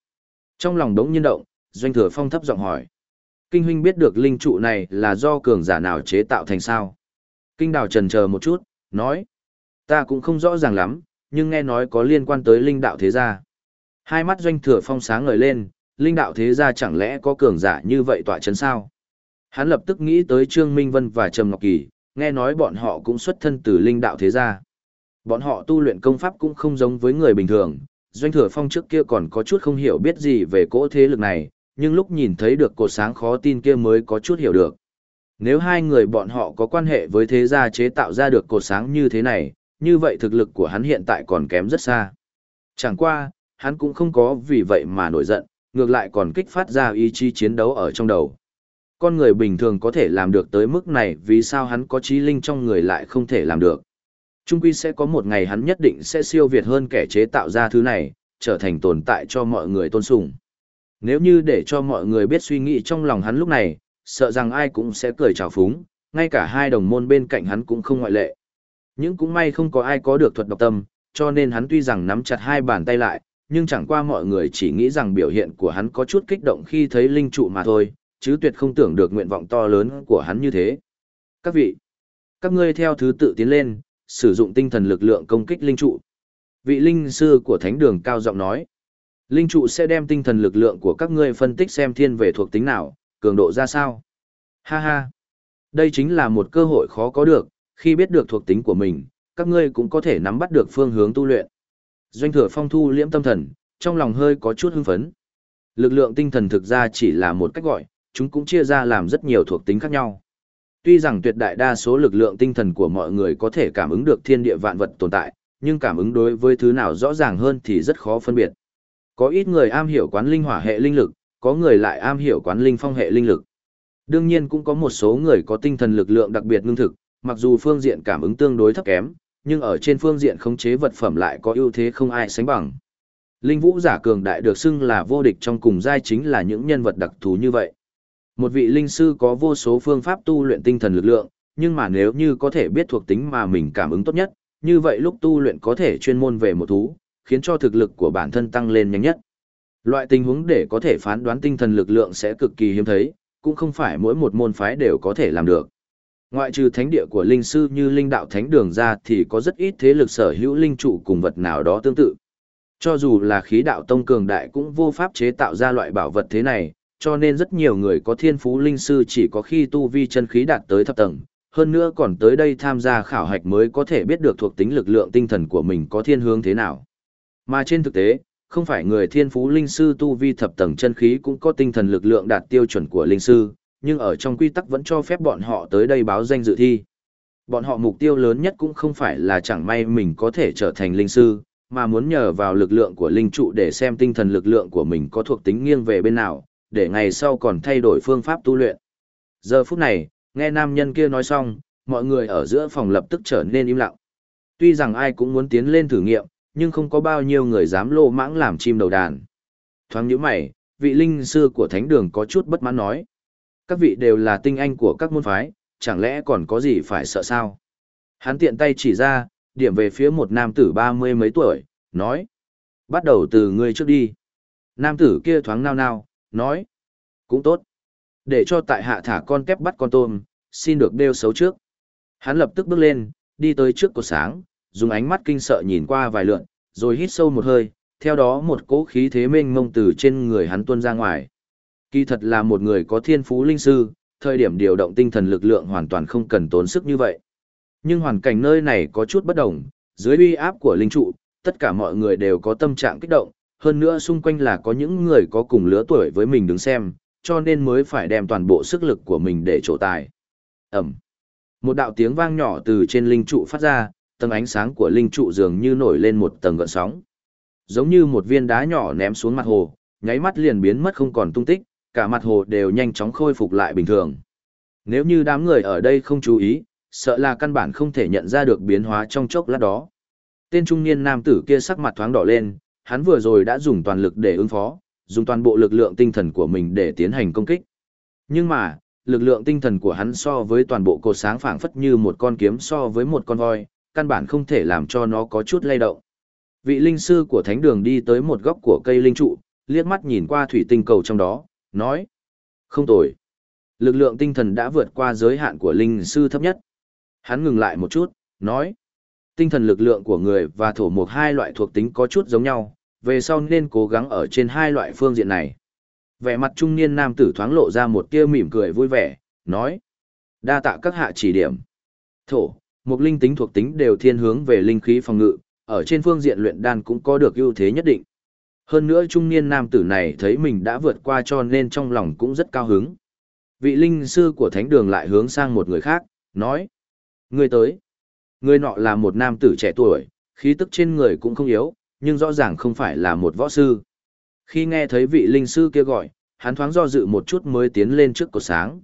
Trong lòng đống nhiên động, Doanh Thừa Phong thấp giọng hỏi. Kinh huynh biết được linh trụ này là do cường giả nào chế tạo thành sao? Kinh đào trần chờ một chút, nói. Ta cũng không rõ ràng lắm, nhưng nghe nói có liên quan tới linh đạo thế gia. Hai mắt Doanh Thừa Phong sáng ngời lên, linh đạo thế gia chẳng lẽ có cường giả như vậy tọa chấn sao? Hắn lập tức nghĩ tới Trương Minh Vân và Trầm Ngọc Kỳ, nghe nói bọn họ cũng xuất thân từ linh đạo thế gia. Bọn họ tu luyện công pháp cũng không giống với người bình thường, Doanh Thừa Phong trước kia còn có chút không hiểu biết gì về cỗ thế lực này, nhưng lúc nhìn thấy được cột sáng khó tin kia mới có chút hiểu được. Nếu hai người bọn họ có quan hệ với thế gia chế tạo ra được cột sáng như thế này, như vậy thực lực của hắn hiện tại còn kém rất xa. Chẳng qua, hắn cũng không có vì vậy mà nổi giận, ngược lại còn kích phát ra ý chí chiến đấu ở trong đầu. Con người bình thường có thể làm được tới mức này vì sao hắn có trí linh trong người lại không thể làm được. Trung quy sẽ có một ngày hắn nhất định sẽ siêu việt hơn kẻ chế tạo ra thứ này, trở thành tồn tại cho mọi người tôn sùng. Nếu như để cho mọi người biết suy nghĩ trong lòng hắn lúc này, sợ rằng ai cũng sẽ cười trào phúng, ngay cả hai đồng môn bên cạnh hắn cũng không ngoại lệ. Nhưng cũng may không có ai có được thuật độc tâm, cho nên hắn tuy rằng nắm chặt hai bàn tay lại, nhưng chẳng qua mọi người chỉ nghĩ rằng biểu hiện của hắn có chút kích động khi thấy linh trụ mà thôi, chứ tuyệt không tưởng được nguyện vọng to lớn của hắn như thế. Các vị, các ngươi theo thứ tự tiến lên, sử dụng tinh thần lực lượng công kích linh trụ. Vị linh sư của thánh đường cao giọng nói, linh trụ sẽ đem tinh thần lực lượng của các ngươi phân tích xem thiên về thuộc tính nào, cường độ ra sao. Ha ha, đây chính là một cơ hội khó có được, khi biết được thuộc tính của mình, các ngươi cũng có thể nắm bắt được phương hướng tu luyện. Doanh thừa phong thu liễm tâm thần, trong lòng hơi có chút hưng phấn. Lực lượng tinh thần thực ra chỉ là một cách gọi, chúng cũng chia ra làm rất nhiều thuộc tính khác nhau. Tuy rằng tuyệt đại đa số lực lượng tinh thần của mọi người có thể cảm ứng được thiên địa vạn vật tồn tại, nhưng cảm ứng đối với thứ nào rõ ràng hơn thì rất khó phân biệt. Có ít người am hiểu quán linh hỏa hệ linh lực, có người lại am hiểu quán linh phong hệ linh lực. Đương nhiên cũng có một số người có tinh thần lực lượng đặc biệt ngưng thực, mặc dù phương diện cảm ứng tương đối thấp kém, nhưng ở trên phương diện khống chế vật phẩm lại có ưu thế không ai sánh bằng. Linh vũ giả cường đại được xưng là vô địch trong cùng giai chính là những nhân vật đặc thù như vậy. Một vị linh sư có vô số phương pháp tu luyện tinh thần lực lượng, nhưng mà nếu như có thể biết thuộc tính mà mình cảm ứng tốt nhất, như vậy lúc tu luyện có thể chuyên môn về một thú, khiến cho thực lực của bản thân tăng lên nhanh nhất. Loại tình huống để có thể phán đoán tinh thần lực lượng sẽ cực kỳ hiếm thấy, cũng không phải mỗi một môn phái đều có thể làm được. Ngoại trừ thánh địa của linh sư như linh đạo thánh đường ra thì có rất ít thế lực sở hữu linh trụ cùng vật nào đó tương tự. Cho dù là khí đạo tông cường đại cũng vô pháp chế tạo ra loại bảo vật thế này, cho nên rất nhiều người có thiên phú linh sư chỉ có khi tu vi chân khí đạt tới thập tầng, hơn nữa còn tới đây tham gia khảo hạch mới có thể biết được thuộc tính lực lượng tinh thần của mình có thiên hướng thế nào. Mà trên thực tế, không phải người thiên phú linh sư tu vi thập tầng chân khí cũng có tinh thần lực lượng đạt tiêu chuẩn của linh sư, nhưng ở trong quy tắc vẫn cho phép bọn họ tới đây báo danh dự thi. Bọn họ mục tiêu lớn nhất cũng không phải là chẳng may mình có thể trở thành linh sư, mà muốn nhờ vào lực lượng của linh trụ để xem tinh thần lực lượng của mình có thuộc tính nghiêng về bên nào, để ngày sau còn thay đổi phương pháp tu luyện. Giờ phút này, nghe nam nhân kia nói xong, mọi người ở giữa phòng lập tức trở nên im lặng. Tuy rằng ai cũng muốn tiến lên thử nghiệm, nhưng không có bao nhiêu người dám lô mãng làm chim đầu đàn. Thoáng nhíu mày, vị linh sư của thánh đường có chút bất mãn nói. Các vị đều là tinh anh của các môn phái, chẳng lẽ còn có gì phải sợ sao? Hắn tiện tay chỉ ra, điểm về phía một nam tử ba mươi mấy tuổi, nói. Bắt đầu từ ngươi trước đi. Nam tử kia thoáng nao nao, nói. Cũng tốt. Để cho tại hạ thả con kép bắt con tôm, xin được đeo xấu trước. Hắn lập tức bước lên, đi tới trước cột sáng, dùng ánh mắt kinh sợ nhìn qua vài lượn, rồi hít sâu một hơi, theo đó một cỗ khí thế mênh mông từ trên người hắn tuôn ra ngoài. Kỳ thật là một người có thiên phú linh sư, thời điểm điều động tinh thần lực lượng hoàn toàn không cần tốn sức như vậy. Nhưng hoàn cảnh nơi này có chút bất đồng, dưới uy áp của linh trụ, tất cả mọi người đều có tâm trạng kích động, hơn nữa xung quanh là có những người có cùng lứa tuổi với mình đứng xem, cho nên mới phải đem toàn bộ sức lực của mình để trổ tài. Ẩm. Một đạo tiếng vang nhỏ từ trên linh trụ phát ra, tầng ánh sáng của linh trụ dường như nổi lên một tầng gợn sóng. Giống như một viên đá nhỏ ném xuống mặt hồ, nháy mắt liền biến mất không còn tung tích, cả mặt hồ đều nhanh chóng khôi phục lại bình thường. Nếu như đám người ở đây không chú ý, sợ là căn bản không thể nhận ra được biến hóa trong chốc lát đó. Tên trung niên nam tử kia sắc mặt thoáng đỏ lên, hắn vừa rồi đã dùng toàn lực để ứng phó, dùng toàn bộ lực lượng tinh thần của mình để tiến hành công kích. Nhưng mà, lực lượng tinh thần của hắn so với toàn bộ cột sáng phảng phất như một con kiếm so với một con voi, căn bản không thể làm cho nó có chút lay động. Vị linh sư của thánh đường đi tới một góc của cây linh trụ, liếc mắt nhìn qua thủy tinh cầu trong đó, nói. Không tồi. Lực lượng tinh thần đã vượt qua giới hạn của linh sư thấp nhất. Hắn ngừng lại một chút, nói. Tinh thần lực lượng của người và thổ mục hai loại thuộc tính có chút giống nhau, về sau nên cố gắng ở trên hai loại phương diện này. Vẻ mặt trung niên nam tử thoáng lộ ra một tia mỉm cười vui vẻ, nói. Đa tạ các hạ chỉ điểm. Thổ, một linh tính thuộc tính đều thiên hướng về linh khí phòng ngự, ở trên phương diện luyện đan cũng có được ưu thế nhất định. Hơn nữa trung niên nam tử này thấy mình đã vượt qua cho nên trong lòng cũng rất cao hứng. Vị linh sư của thánh đường lại hướng sang một người khác, nói. Người tới. Người nọ là một nam tử trẻ tuổi, khí tức trên người cũng không yếu, nhưng rõ ràng không phải là một võ sư. Khi nghe thấy vị linh sư kia gọi, hắn thoáng do dự một chút mới tiến lên trước cột sáng.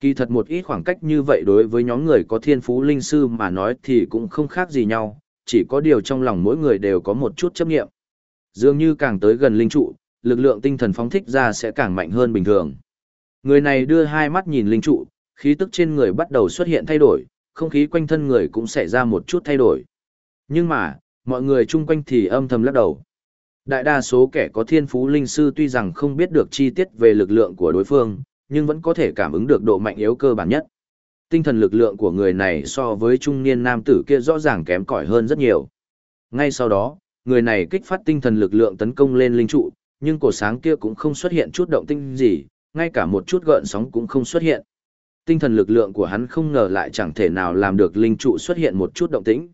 Kỳ thật một ít khoảng cách như vậy đối với nhóm người có thiên phú linh sư mà nói thì cũng không khác gì nhau, chỉ có điều trong lòng mỗi người đều có một chút chấp nghiệm. Dường như càng tới gần linh trụ, lực lượng tinh thần phóng thích ra sẽ càng mạnh hơn bình thường. Người này đưa hai mắt nhìn linh trụ, khí tức trên người bắt đầu xuất hiện thay đổi, không khí quanh thân người cũng xảy ra một chút thay đổi. Nhưng mà, mọi người chung quanh thì âm thầm lắc đầu. Đại đa số kẻ có thiên phú linh sư tuy rằng không biết được chi tiết về lực lượng của đối phương, nhưng vẫn có thể cảm ứng được độ mạnh yếu cơ bản nhất. Tinh thần lực lượng của người này so với trung niên nam tử kia rõ ràng kém cỏi hơn rất nhiều. Ngay sau đó, người này kích phát tinh thần lực lượng tấn công lên linh trụ, nhưng cổ sáng kia cũng không xuất hiện chút động tinh gì, ngay cả một chút gợn sóng cũng không xuất hiện. Tinh thần lực lượng của hắn không ngờ lại chẳng thể nào làm được linh trụ xuất hiện một chút động tĩnh.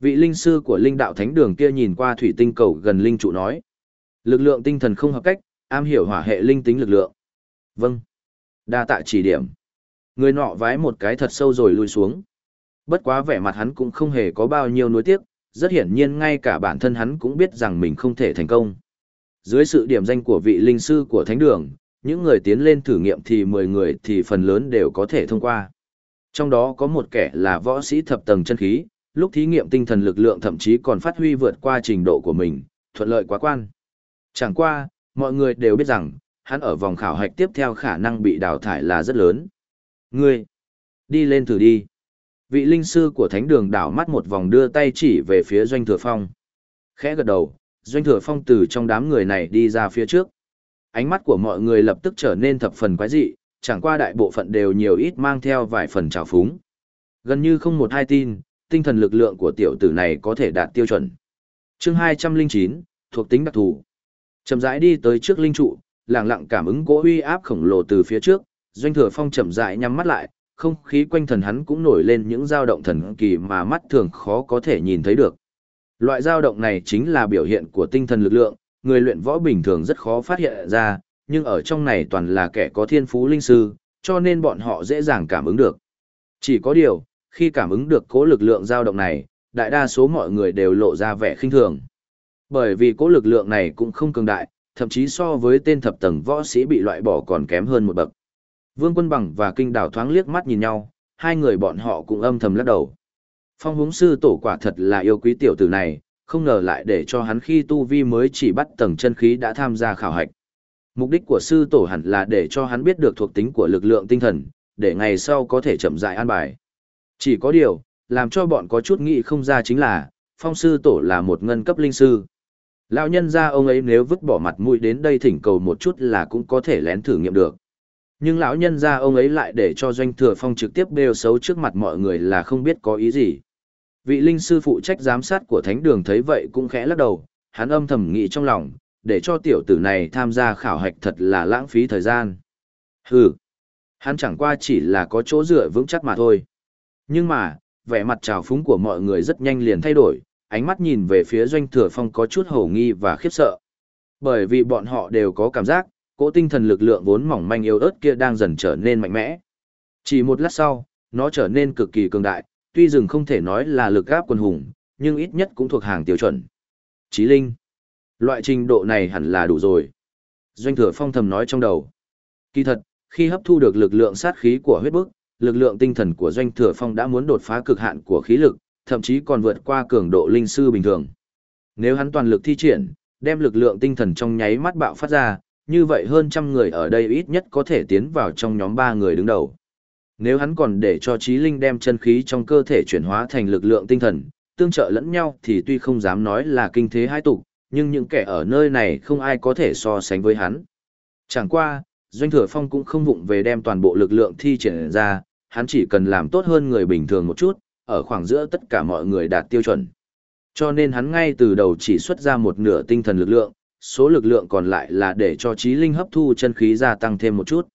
Vị linh sư của linh đạo thánh đường kia nhìn qua thủy tinh cầu gần linh trụ nói. Lực lượng tinh thần không hợp cách, am hiểu hỏa hệ linh tính lực lượng. Vâng. Đa tạ chỉ điểm. Người nọ vái một cái thật sâu rồi lùi xuống. Bất quá vẻ mặt hắn cũng không hề có bao nhiêu nuối tiếc, rất hiển nhiên ngay cả bản thân hắn cũng biết rằng mình không thể thành công. Dưới sự điểm danh của vị linh sư của thánh đường, những người tiến lên thử nghiệm thì 10 người thì phần lớn đều có thể thông qua. Trong đó có một kẻ là võ sĩ thập tầng chân khí, lúc thí nghiệm tinh thần lực lượng thậm chí còn phát huy vượt qua trình độ của mình, thuận lợi quá quan. Chẳng qua, mọi người đều biết rằng, hắn ở vòng khảo hạch tiếp theo khả năng bị đào thải là rất lớn. Ngươi, đi lên thử đi. Vị linh sư của thánh đường đảo mắt một vòng đưa tay chỉ về phía doanh thừa phong. Khẽ gật đầu, doanh thừa phong từ trong đám người này đi ra phía trước. Ánh mắt của mọi người lập tức trở nên thập phần quái dị, chẳng qua đại bộ phận đều nhiều ít mang theo vài phần trào phúng. Gần như không một hai tin, tinh thần lực lượng của tiểu tử này có thể đạt tiêu chuẩn. Chương 209, thuộc tính đặc thù. Chậm rãi đi tới trước linh trụ, lặng lặng cảm ứng cỗ uy áp khổng lồ từ phía trước, Doanh Thừa Phong chậm rãi nhắm mắt lại, không khí quanh thần hắn cũng nổi lên những dao động thần kỳ mà mắt thường khó có thể nhìn thấy được. Loại dao động này chính là biểu hiện của tinh thần lực lượng, người luyện võ bình thường rất khó phát hiện ra, nhưng ở trong này toàn là kẻ có thiên phú linh sư, cho nên bọn họ dễ dàng cảm ứng được. Chỉ có điều, khi cảm ứng được cố lực lượng dao động này, đại đa số mọi người đều lộ ra vẻ khinh thường. Bởi vì cố lực lượng này cũng không cường đại, thậm chí so với tên thập tầng võ sĩ bị loại bỏ còn kém hơn một bậc. Vương Quân Bằng và Kinh Đào thoáng liếc mắt nhìn nhau, hai người bọn họ cũng âm thầm lắc đầu. Phong Húng sư tổ quả thật là yêu quý tiểu tử này, không ngờ lại để cho hắn khi tu vi mới chỉ bắt tầng chân khí đã tham gia khảo hạch. Mục đích của sư tổ hẳn là để cho hắn biết được thuộc tính của lực lượng tinh thần, để ngày sau có thể chậm rãi an bài. Chỉ có điều, làm cho bọn có chút nghĩ không ra chính là, phong sư tổ là một ngân cấp linh sư. Lão nhân ra ông ấy nếu vứt bỏ mặt mũi đến đây thỉnh cầu một chút là cũng có thể lén thử nghiệm được. Nhưng lão nhân ra ông ấy lại để cho doanh thừa phong trực tiếp bêu xấu trước mặt mọi người là không biết có ý gì. Vị linh sư phụ trách giám sát của thánh đường thấy vậy cũng khẽ lắc đầu, hắn âm thầm nghĩ trong lòng, để cho tiểu tử này tham gia khảo hạch thật là lãng phí thời gian. Hừ, hắn chẳng qua chỉ là có chỗ dựa vững chắc mà thôi. Nhưng mà, vẻ mặt trào phúng của mọi người rất nhanh liền thay đổi, ánh mắt nhìn về phía doanh thừa phong có chút hổ nghi và khiếp sợ. Bởi vì bọn họ đều có cảm giác, cỗ tinh thần lực lượng vốn mỏng manh yếu ớt kia đang dần trở nên mạnh mẽ. Chỉ một lát sau, nó trở nên cực kỳ cường đại, tuy rừng không thể nói là lực gáp quân hùng, nhưng ít nhất cũng thuộc hàng tiêu chuẩn. Chí linh. Loại trình độ này hẳn là đủ rồi. Doanh thừa phong thầm nói trong đầu. Kỳ thật, khi hấp thu được lực lượng sát khí của huyết bức, lực lượng tinh thần của doanh thừa phong đã muốn đột phá cực hạn của khí lực, thậm chí còn vượt qua cường độ linh sư bình thường. Nếu hắn toàn lực thi triển, đem lực lượng tinh thần trong nháy mắt bạo phát ra, như vậy hơn trăm người ở đây ít nhất có thể tiến vào trong nhóm ba người đứng đầu. Nếu hắn còn để cho trí linh đem chân khí trong cơ thể chuyển hóa thành lực lượng tinh thần, tương trợ lẫn nhau thì tuy không dám nói là kinh thế hai tục, nhưng những kẻ ở nơi này không ai có thể so sánh với hắn. Chẳng qua, Doanh Thừa Phong cũng không vụng về đem toàn bộ lực lượng thi triển ra, hắn chỉ cần làm tốt hơn người bình thường một chút, ở khoảng giữa tất cả mọi người đạt tiêu chuẩn. Cho nên hắn ngay từ đầu chỉ xuất ra một nửa tinh thần lực lượng, số lực lượng còn lại là để cho trí linh hấp thu chân khí gia tăng thêm một chút.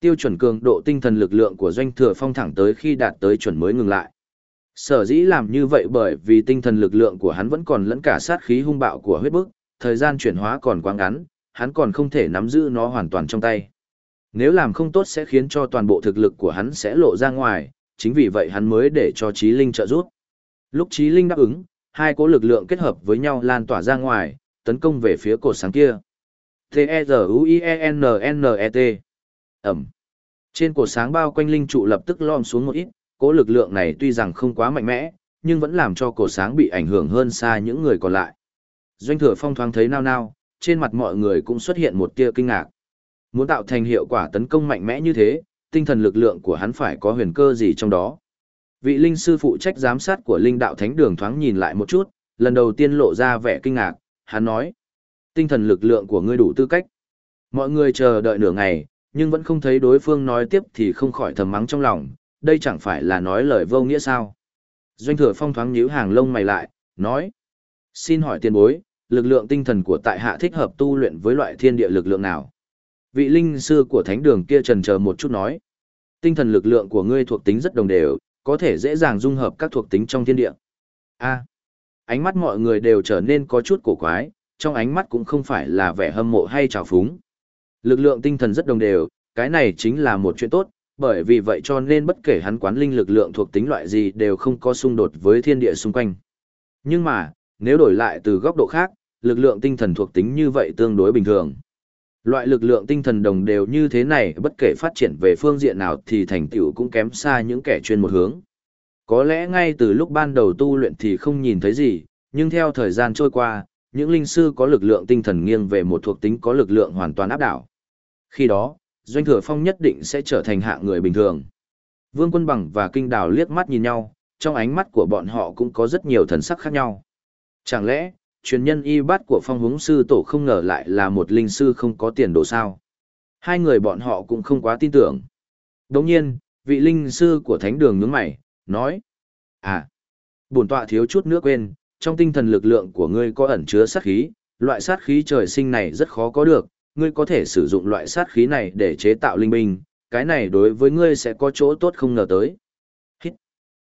Tiêu chuẩn cường độ tinh thần lực lượng của doanh thừa phong thẳng tới khi đạt tới chuẩn mới ngừng lại. Sở dĩ làm như vậy bởi vì tinh thần lực lượng của hắn vẫn còn lẫn cả sát khí hung bạo của huyết bức, thời gian chuyển hóa còn quá ngắn, hắn còn không thể nắm giữ nó hoàn toàn trong tay. Nếu làm không tốt sẽ khiến cho toàn bộ thực lực của hắn sẽ lộ ra ngoài, chính vì vậy hắn mới để cho trí linh trợ giúp. Lúc trí linh đáp ứng, hai cỗ lực lượng kết hợp với nhau lan tỏa ra ngoài, tấn công về phía cột sáng kia. T-E-Z-U-I-E-N-N-E-T ầm Ẩm. Trên cột sáng bao quanh linh trụ lập tức lom xuống một ít, Cỗ lực lượng này tuy rằng không quá mạnh mẽ, nhưng vẫn làm cho cột sáng bị ảnh hưởng hơn xa những người còn lại. Doanh thừa phong thoáng thấy nao nao, trên mặt mọi người cũng xuất hiện một tia kinh ngạc. Muốn tạo thành hiệu quả tấn công mạnh mẽ như thế, tinh thần lực lượng của hắn phải có huyền cơ gì trong đó. Vị linh sư phụ trách giám sát của linh đạo thánh đường thoáng nhìn lại một chút, lần đầu tiên lộ ra vẻ kinh ngạc, hắn nói. Tinh thần lực lượng của ngươi đủ tư cách. Mọi người chờ đợi nửa ngày, nhưng vẫn không thấy đối phương nói tiếp thì không khỏi thầm mắng trong lòng, đây chẳng phải là nói lời vô nghĩa sao. Doanh thừa phong thoáng nhíu hàng lông mày lại, nói. Xin hỏi tiền bối, lực lượng tinh thần của tại hạ thích hợp tu luyện với loại thiên địa lực lượng nào? Vị linh sư của thánh đường kia trần chờ một chút nói. Tinh thần lực lượng của ngươi thuộc tính rất đồng đều, có thể dễ dàng dung hợp các thuộc tính trong thiên địa. A ánh mắt mọi người đều trở nên có chút cổ quái, trong ánh mắt cũng không phải là vẻ hâm mộ hay trào phúng. Lực lượng tinh thần rất đồng đều, cái này chính là một chuyện tốt, bởi vì vậy cho nên bất kể hắn quán linh lực lượng thuộc tính loại gì đều không có xung đột với thiên địa xung quanh. Nhưng mà, nếu đổi lại từ góc độ khác, lực lượng tinh thần thuộc tính như vậy tương đối bình thường. Loại lực lượng tinh thần đồng đều như thế này bất kể phát triển về phương diện nào thì thành tựu cũng kém xa những kẻ chuyên một hướng. Có lẽ ngay từ lúc ban đầu tu luyện thì không nhìn thấy gì, nhưng theo thời gian trôi qua, những linh sư có lực lượng tinh thần nghiêng về một thuộc tính có lực lượng hoàn toàn áp đảo. Khi đó, Doanh Thừa Phong nhất định sẽ trở thành hạng người bình thường. Vương Quân Bằng và Kinh Đào liếc mắt nhìn nhau, trong ánh mắt của bọn họ cũng có rất nhiều thần sắc khác nhau. Chẳng lẽ, truyền nhân y bát của phong hướng sư tổ không ngờ lại là một linh sư không có tiền đồ sao? Hai người bọn họ cũng không quá tin tưởng. Đồng nhiên, vị linh sư của thánh đường nhướng mày, nói. À, bổn tọa thiếu chút nữa quên, trong tinh thần lực lượng của ngươi có ẩn chứa sát khí, loại sát khí trời sinh này rất khó có được, ngươi có thể sử dụng loại sát khí này để chế tạo linh binh, cái này đối với ngươi sẽ có chỗ tốt không ngờ tới. Hít.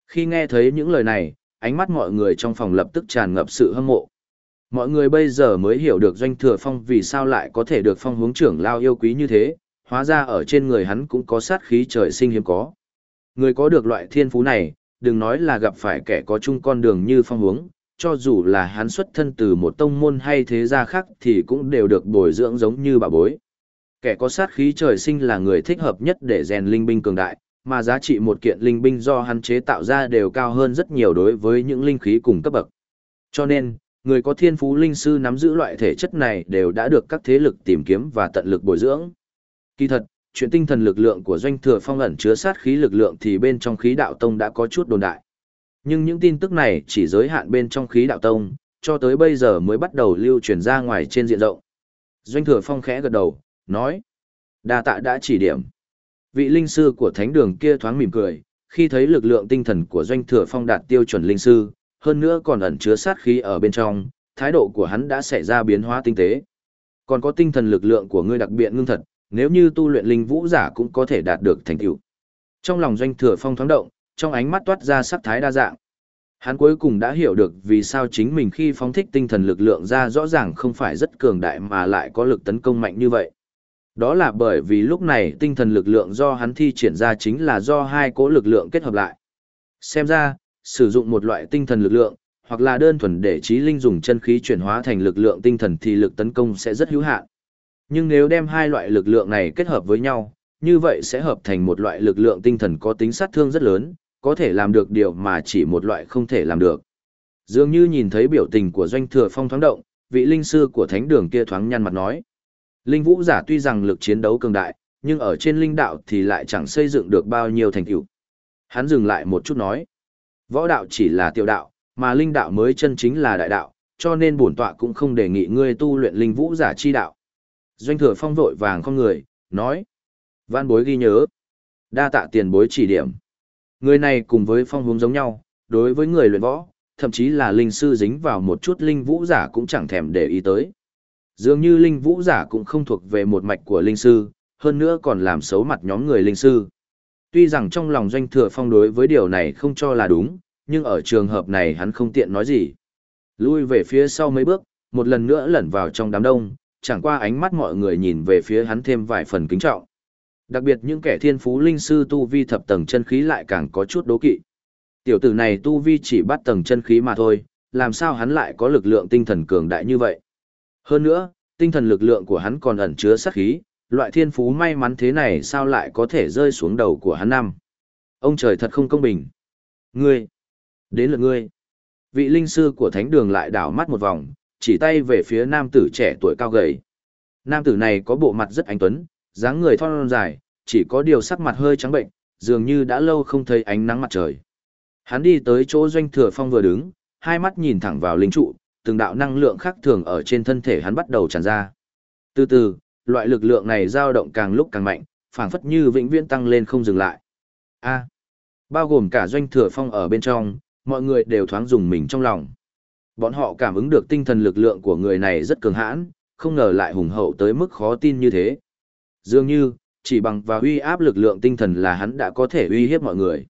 Khi nghe thấy những lời này, ánh mắt mọi người trong phòng lập tức tràn ngập sự hâm mộ. Mọi người bây giờ mới hiểu được doanh thừa phong vì sao lại có thể được phong hướng trưởng lao yêu quý như thế, hóa ra ở trên người hắn cũng có sát khí trời sinh hiếm có. Người có được loại thiên phú này, đừng nói là gặp phải kẻ có chung con đường như phong hướng, cho dù là hắn xuất thân từ một tông môn hay thế gia khác thì cũng đều được bồi dưỡng giống như bà bối. Kẻ có sát khí trời sinh là người thích hợp nhất để rèn linh binh cường đại, mà giá trị một kiện linh binh do hắn chế tạo ra đều cao hơn rất nhiều đối với những linh khí cùng cấp bậc. Cho nên, người có thiên phú linh sư nắm giữ loại thể chất này đều đã được các thế lực tìm kiếm và tận lực bồi dưỡng. Kỳ thật, chuyện tinh thần lực lượng của doanh thừa phong ẩn chứa sát khí lực lượng thì bên trong khí đạo tông đã có chút đồn đại. Nhưng những tin tức này chỉ giới hạn bên trong khí đạo tông, cho tới bây giờ mới bắt đầu lưu truyền ra ngoài trên diện rộng. Doanh thừa phong khẽ gật đầu, nói. Đa tạ đã chỉ điểm. Vị linh sư của thánh đường kia thoáng mỉm cười, khi thấy lực lượng tinh thần của doanh thừa phong đạt tiêu chuẩn linh sư, hơn nữa còn ẩn chứa sát khí ở bên trong, thái độ của hắn đã xảy ra biến hóa tinh tế. Còn có tinh thần lực lượng của ngươi đặc biệt ngưng thật, nếu như tu luyện linh vũ giả cũng có thể đạt được thành tựu. Trong lòng doanh thừa phong thoáng động, trong ánh mắt toát ra sắc thái đa dạng. Hắn cuối cùng đã hiểu được vì sao chính mình khi phóng thích tinh thần lực lượng ra rõ ràng không phải rất cường đại mà lại có lực tấn công mạnh như vậy. Đó là bởi vì lúc này tinh thần lực lượng do hắn thi triển ra chính là do hai cỗ lực lượng kết hợp lại. Xem ra, sử dụng một loại tinh thần lực lượng, hoặc là đơn thuần để trí linh dùng chân khí chuyển hóa thành lực lượng tinh thần thì lực tấn công sẽ rất hữu hạn. Nhưng nếu đem hai loại lực lượng này kết hợp với nhau, như vậy sẽ hợp thành một loại lực lượng tinh thần có tính sát thương rất lớn, có thể làm được điều mà chỉ một loại không thể làm được. Dường như nhìn thấy biểu tình của doanh thừa phong thoáng động, vị linh sư của thánh đường kia thoáng nhăn mặt nói. Linh vũ giả tuy rằng lực chiến đấu cường đại, nhưng ở trên linh đạo thì lại chẳng xây dựng được bao nhiêu thành tựu. Hắn dừng lại một chút nói. Võ đạo chỉ là tiểu đạo, mà linh đạo mới chân chính là đại đạo, cho nên bổn tọa cũng không đề nghị ngươi tu luyện linh vũ giả chi đạo. Doanh thừa phong vội vàng không người, nói. Văn bối ghi nhớ. Đa tạ tiền bối chỉ điểm. Người này cùng với phong hướng giống nhau, đối với người luyện võ, thậm chí là linh sư dính vào một chút linh vũ giả cũng chẳng thèm để ý tới. Dường như linh vũ giả cũng không thuộc về một mạch của linh sư, hơn nữa còn làm xấu mặt nhóm người linh sư. Tuy rằng trong lòng doanh thừa phong đối với điều này không cho là đúng, nhưng ở trường hợp này hắn không tiện nói gì. Lui về phía sau mấy bước, một lần nữa lẩn vào trong đám đông, chẳng qua ánh mắt mọi người nhìn về phía hắn thêm vài phần kính trọng. Đặc biệt những kẻ thiên phú linh sư tu vi thập tầng chân khí lại càng có chút đố kỵ. Tiểu tử này tu vi chỉ bắt tầng chân khí mà thôi, làm sao hắn lại có lực lượng tinh thần cường đại như vậy? Hơn nữa, tinh thần lực lượng của hắn còn ẩn chứa sát khí, loại thiên phú may mắn thế này sao lại có thể rơi xuống đầu của hắn năm? Ông trời thật không công bình. Ngươi, đến lượt ngươi. Vị linh sư của thánh đường lại đảo mắt một vòng, chỉ tay về phía nam tử trẻ tuổi cao gầy. Nam tử này có bộ mặt rất anh tuấn, dáng người thon dài, chỉ có điều sắc mặt hơi trắng bệnh, dường như đã lâu không thấy ánh nắng mặt trời. Hắn đi tới chỗ doanh thừa phong vừa đứng, hai mắt nhìn thẳng vào linh trụ, từng đạo năng lượng khác thường ở trên thân thể hắn bắt đầu tràn ra. Từ từ, loại lực lượng này dao động càng lúc càng mạnh, phảng phất như vĩnh viễn tăng lên không dừng lại. A, bao gồm cả doanh thừa phong ở bên trong, mọi người đều thoáng dùng mình trong lòng. Bọn họ cảm ứng được tinh thần lực lượng của người này rất cường hãn, không ngờ lại hùng hậu tới mức khó tin như thế. Dường như, chỉ bằng và uy áp lực lượng tinh thần là hắn đã có thể uy hiếp mọi người.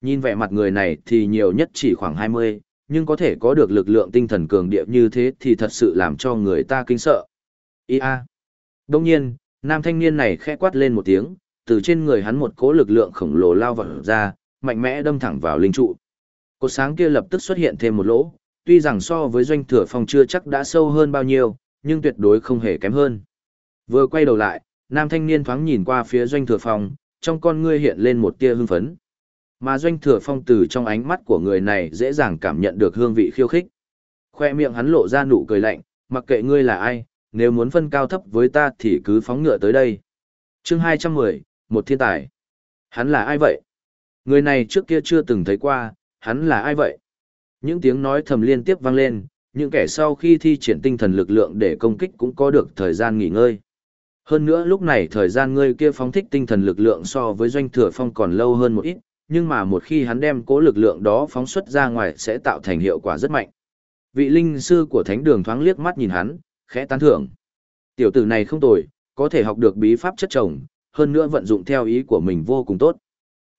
Nhìn vẻ mặt người này thì nhiều nhất chỉ khoảng 20, nhưng có thể có được lực lượng tinh thần cường điệp như thế thì thật sự làm cho người ta kinh sợ. Ia. Đông nhiên, nam thanh niên này khẽ quát lên một tiếng, từ trên người hắn một cỗ lực lượng khổng lồ lao vào ra, mạnh mẽ đâm thẳng vào linh trụ. Cột sáng kia lập tức xuất hiện thêm một lỗ, tuy rằng so với doanh thừa phong chưa chắc đã sâu hơn bao nhiêu, nhưng tuyệt đối không hề kém hơn. Vừa quay đầu lại, nam thanh niên thoáng nhìn qua phía doanh thừa phong, trong con ngươi hiện lên một tia hưng phấn. Mà doanh thừa phong từ trong ánh mắt của người này dễ dàng cảm nhận được hương vị khiêu khích. Khoe miệng hắn lộ ra nụ cười lạnh, mặc kệ ngươi là ai, nếu muốn phân cao thấp với ta thì cứ phóng ngựa tới đây. chương 210, một thiên tài. Hắn là ai vậy? Người này trước kia chưa từng thấy qua, hắn là ai vậy? Những tiếng nói thầm liên tiếp vang lên, những kẻ sau khi thi triển tinh thần lực lượng để công kích cũng có được thời gian nghỉ ngơi. Hơn nữa lúc này thời gian ngươi kia phóng thích tinh thần lực lượng so với doanh thừa phong còn lâu hơn một ít, nhưng mà một khi hắn đem cố lực lượng đó phóng xuất ra ngoài sẽ tạo thành hiệu quả rất mạnh. Vị linh sư của thánh đường thoáng liếc mắt nhìn hắn, khẽ tán thưởng. Tiểu tử này không tồi, có thể học được bí pháp chất chồng, hơn nữa vận dụng theo ý của mình vô cùng tốt.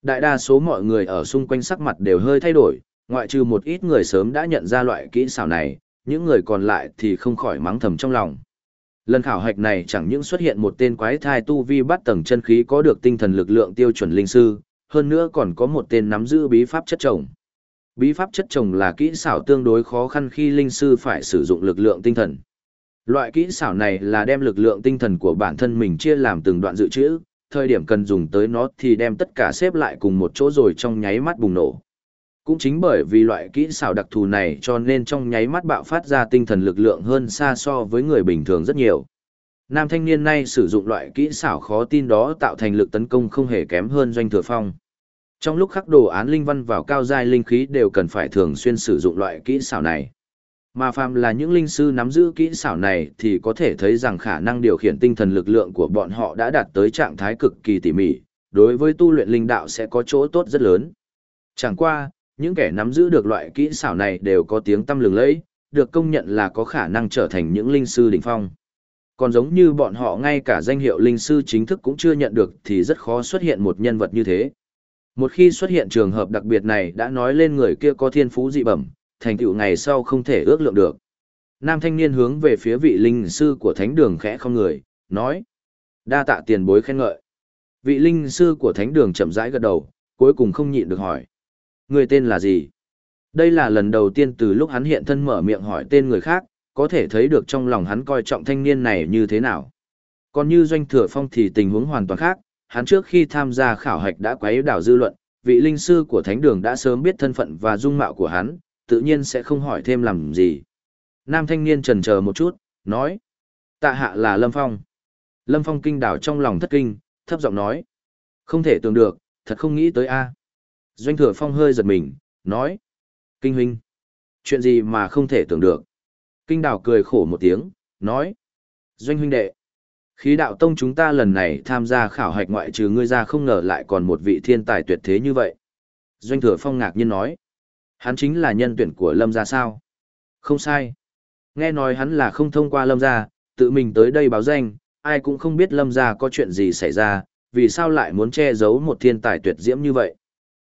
Đại đa số mọi người ở xung quanh sắc mặt đều hơi thay đổi, ngoại trừ một ít người sớm đã nhận ra loại kỹ xảo này, những người còn lại thì không khỏi mắng thầm trong lòng. Lần khảo hạch này chẳng những xuất hiện một tên quái thai tu vi bắt tầng chân khí có được tinh thần lực lượng tiêu chuẩn linh sư, hơn nữa còn có một tên nắm giữ bí pháp chất chồng. Bí pháp chất trồng là kỹ xảo tương đối khó khăn khi linh sư phải sử dụng lực lượng tinh thần. Loại kỹ xảo này là đem lực lượng tinh thần của bản thân mình chia làm từng đoạn dự trữ, thời điểm cần dùng tới nó thì đem tất cả xếp lại cùng một chỗ rồi trong nháy mắt bùng nổ. Cũng chính bởi vì loại kỹ xảo đặc thù này cho nên trong nháy mắt bạo phát ra tinh thần lực lượng hơn xa so với người bình thường rất nhiều. Nam thanh niên này sử dụng loại kỹ xảo khó tin đó tạo thành lực tấn công không hề kém hơn doanh thừa phong. Trong lúc khắc đồ án linh văn vào cao giai linh khí đều cần phải thường xuyên sử dụng loại kỹ xảo này. Mà phàm là những linh sư nắm giữ kỹ xảo này thì có thể thấy rằng khả năng điều khiển tinh thần lực lượng của bọn họ đã đạt tới trạng thái cực kỳ tỉ mỉ, đối với tu luyện linh đạo sẽ có chỗ tốt rất lớn. Chẳng qua, những kẻ nắm giữ được loại kỹ xảo này đều có tiếng tăm lừng lẫy, được công nhận là có khả năng trở thành những linh sư đỉnh phong. Còn giống như bọn họ ngay cả danh hiệu linh sư chính thức cũng chưa nhận được thì rất khó xuất hiện một nhân vật như thế. Một khi xuất hiện trường hợp đặc biệt này đã nói lên người kia có thiên phú dị bẩm, thành tựu ngày sau không thể ước lượng được. Nam thanh niên hướng về phía vị linh sư của thánh đường khẽ không người, nói. Đa tạ tiền bối khen ngợi. Vị linh sư của thánh đường chậm rãi gật đầu, cuối cùng không nhịn được hỏi. Người tên là gì? Đây là lần đầu tiên từ lúc hắn hiện thân mở miệng hỏi tên người khác, có thể thấy được trong lòng hắn coi trọng thanh niên này như thế nào. Còn như doanh thừa phong thì tình huống hoàn toàn khác, hắn trước khi tham gia khảo hạch đã quấy đảo dư luận, vị linh sư của thánh đường đã sớm biết thân phận và dung mạo của hắn, tự nhiên sẽ không hỏi thêm làm gì. Nam thanh niên trần chờ một chút, nói. Tạ hạ là Lâm Phong. Lâm Phong kinh đảo trong lòng thất kinh, thấp giọng nói. Không thể tưởng được, thật không nghĩ tới a. Doanh thừa phong hơi giật mình, nói. Kinh huynh. Chuyện gì mà không thể tưởng được. Kinh đảo cười khổ một tiếng, nói. Doanh huynh đệ. Khí đạo tông chúng ta lần này tham gia khảo hạch ngoại trừ ngươi ra không ngờ lại còn một vị thiên tài tuyệt thế như vậy. Doanh thừa phong ngạc nhiên nói. Hắn chính là nhân tuyển của lâm gia sao? Không sai. Nghe nói hắn là không thông qua lâm gia, tự mình tới đây báo danh, ai cũng không biết lâm gia có chuyện gì xảy ra, vì sao lại muốn che giấu một thiên tài tuyệt diễm như vậy.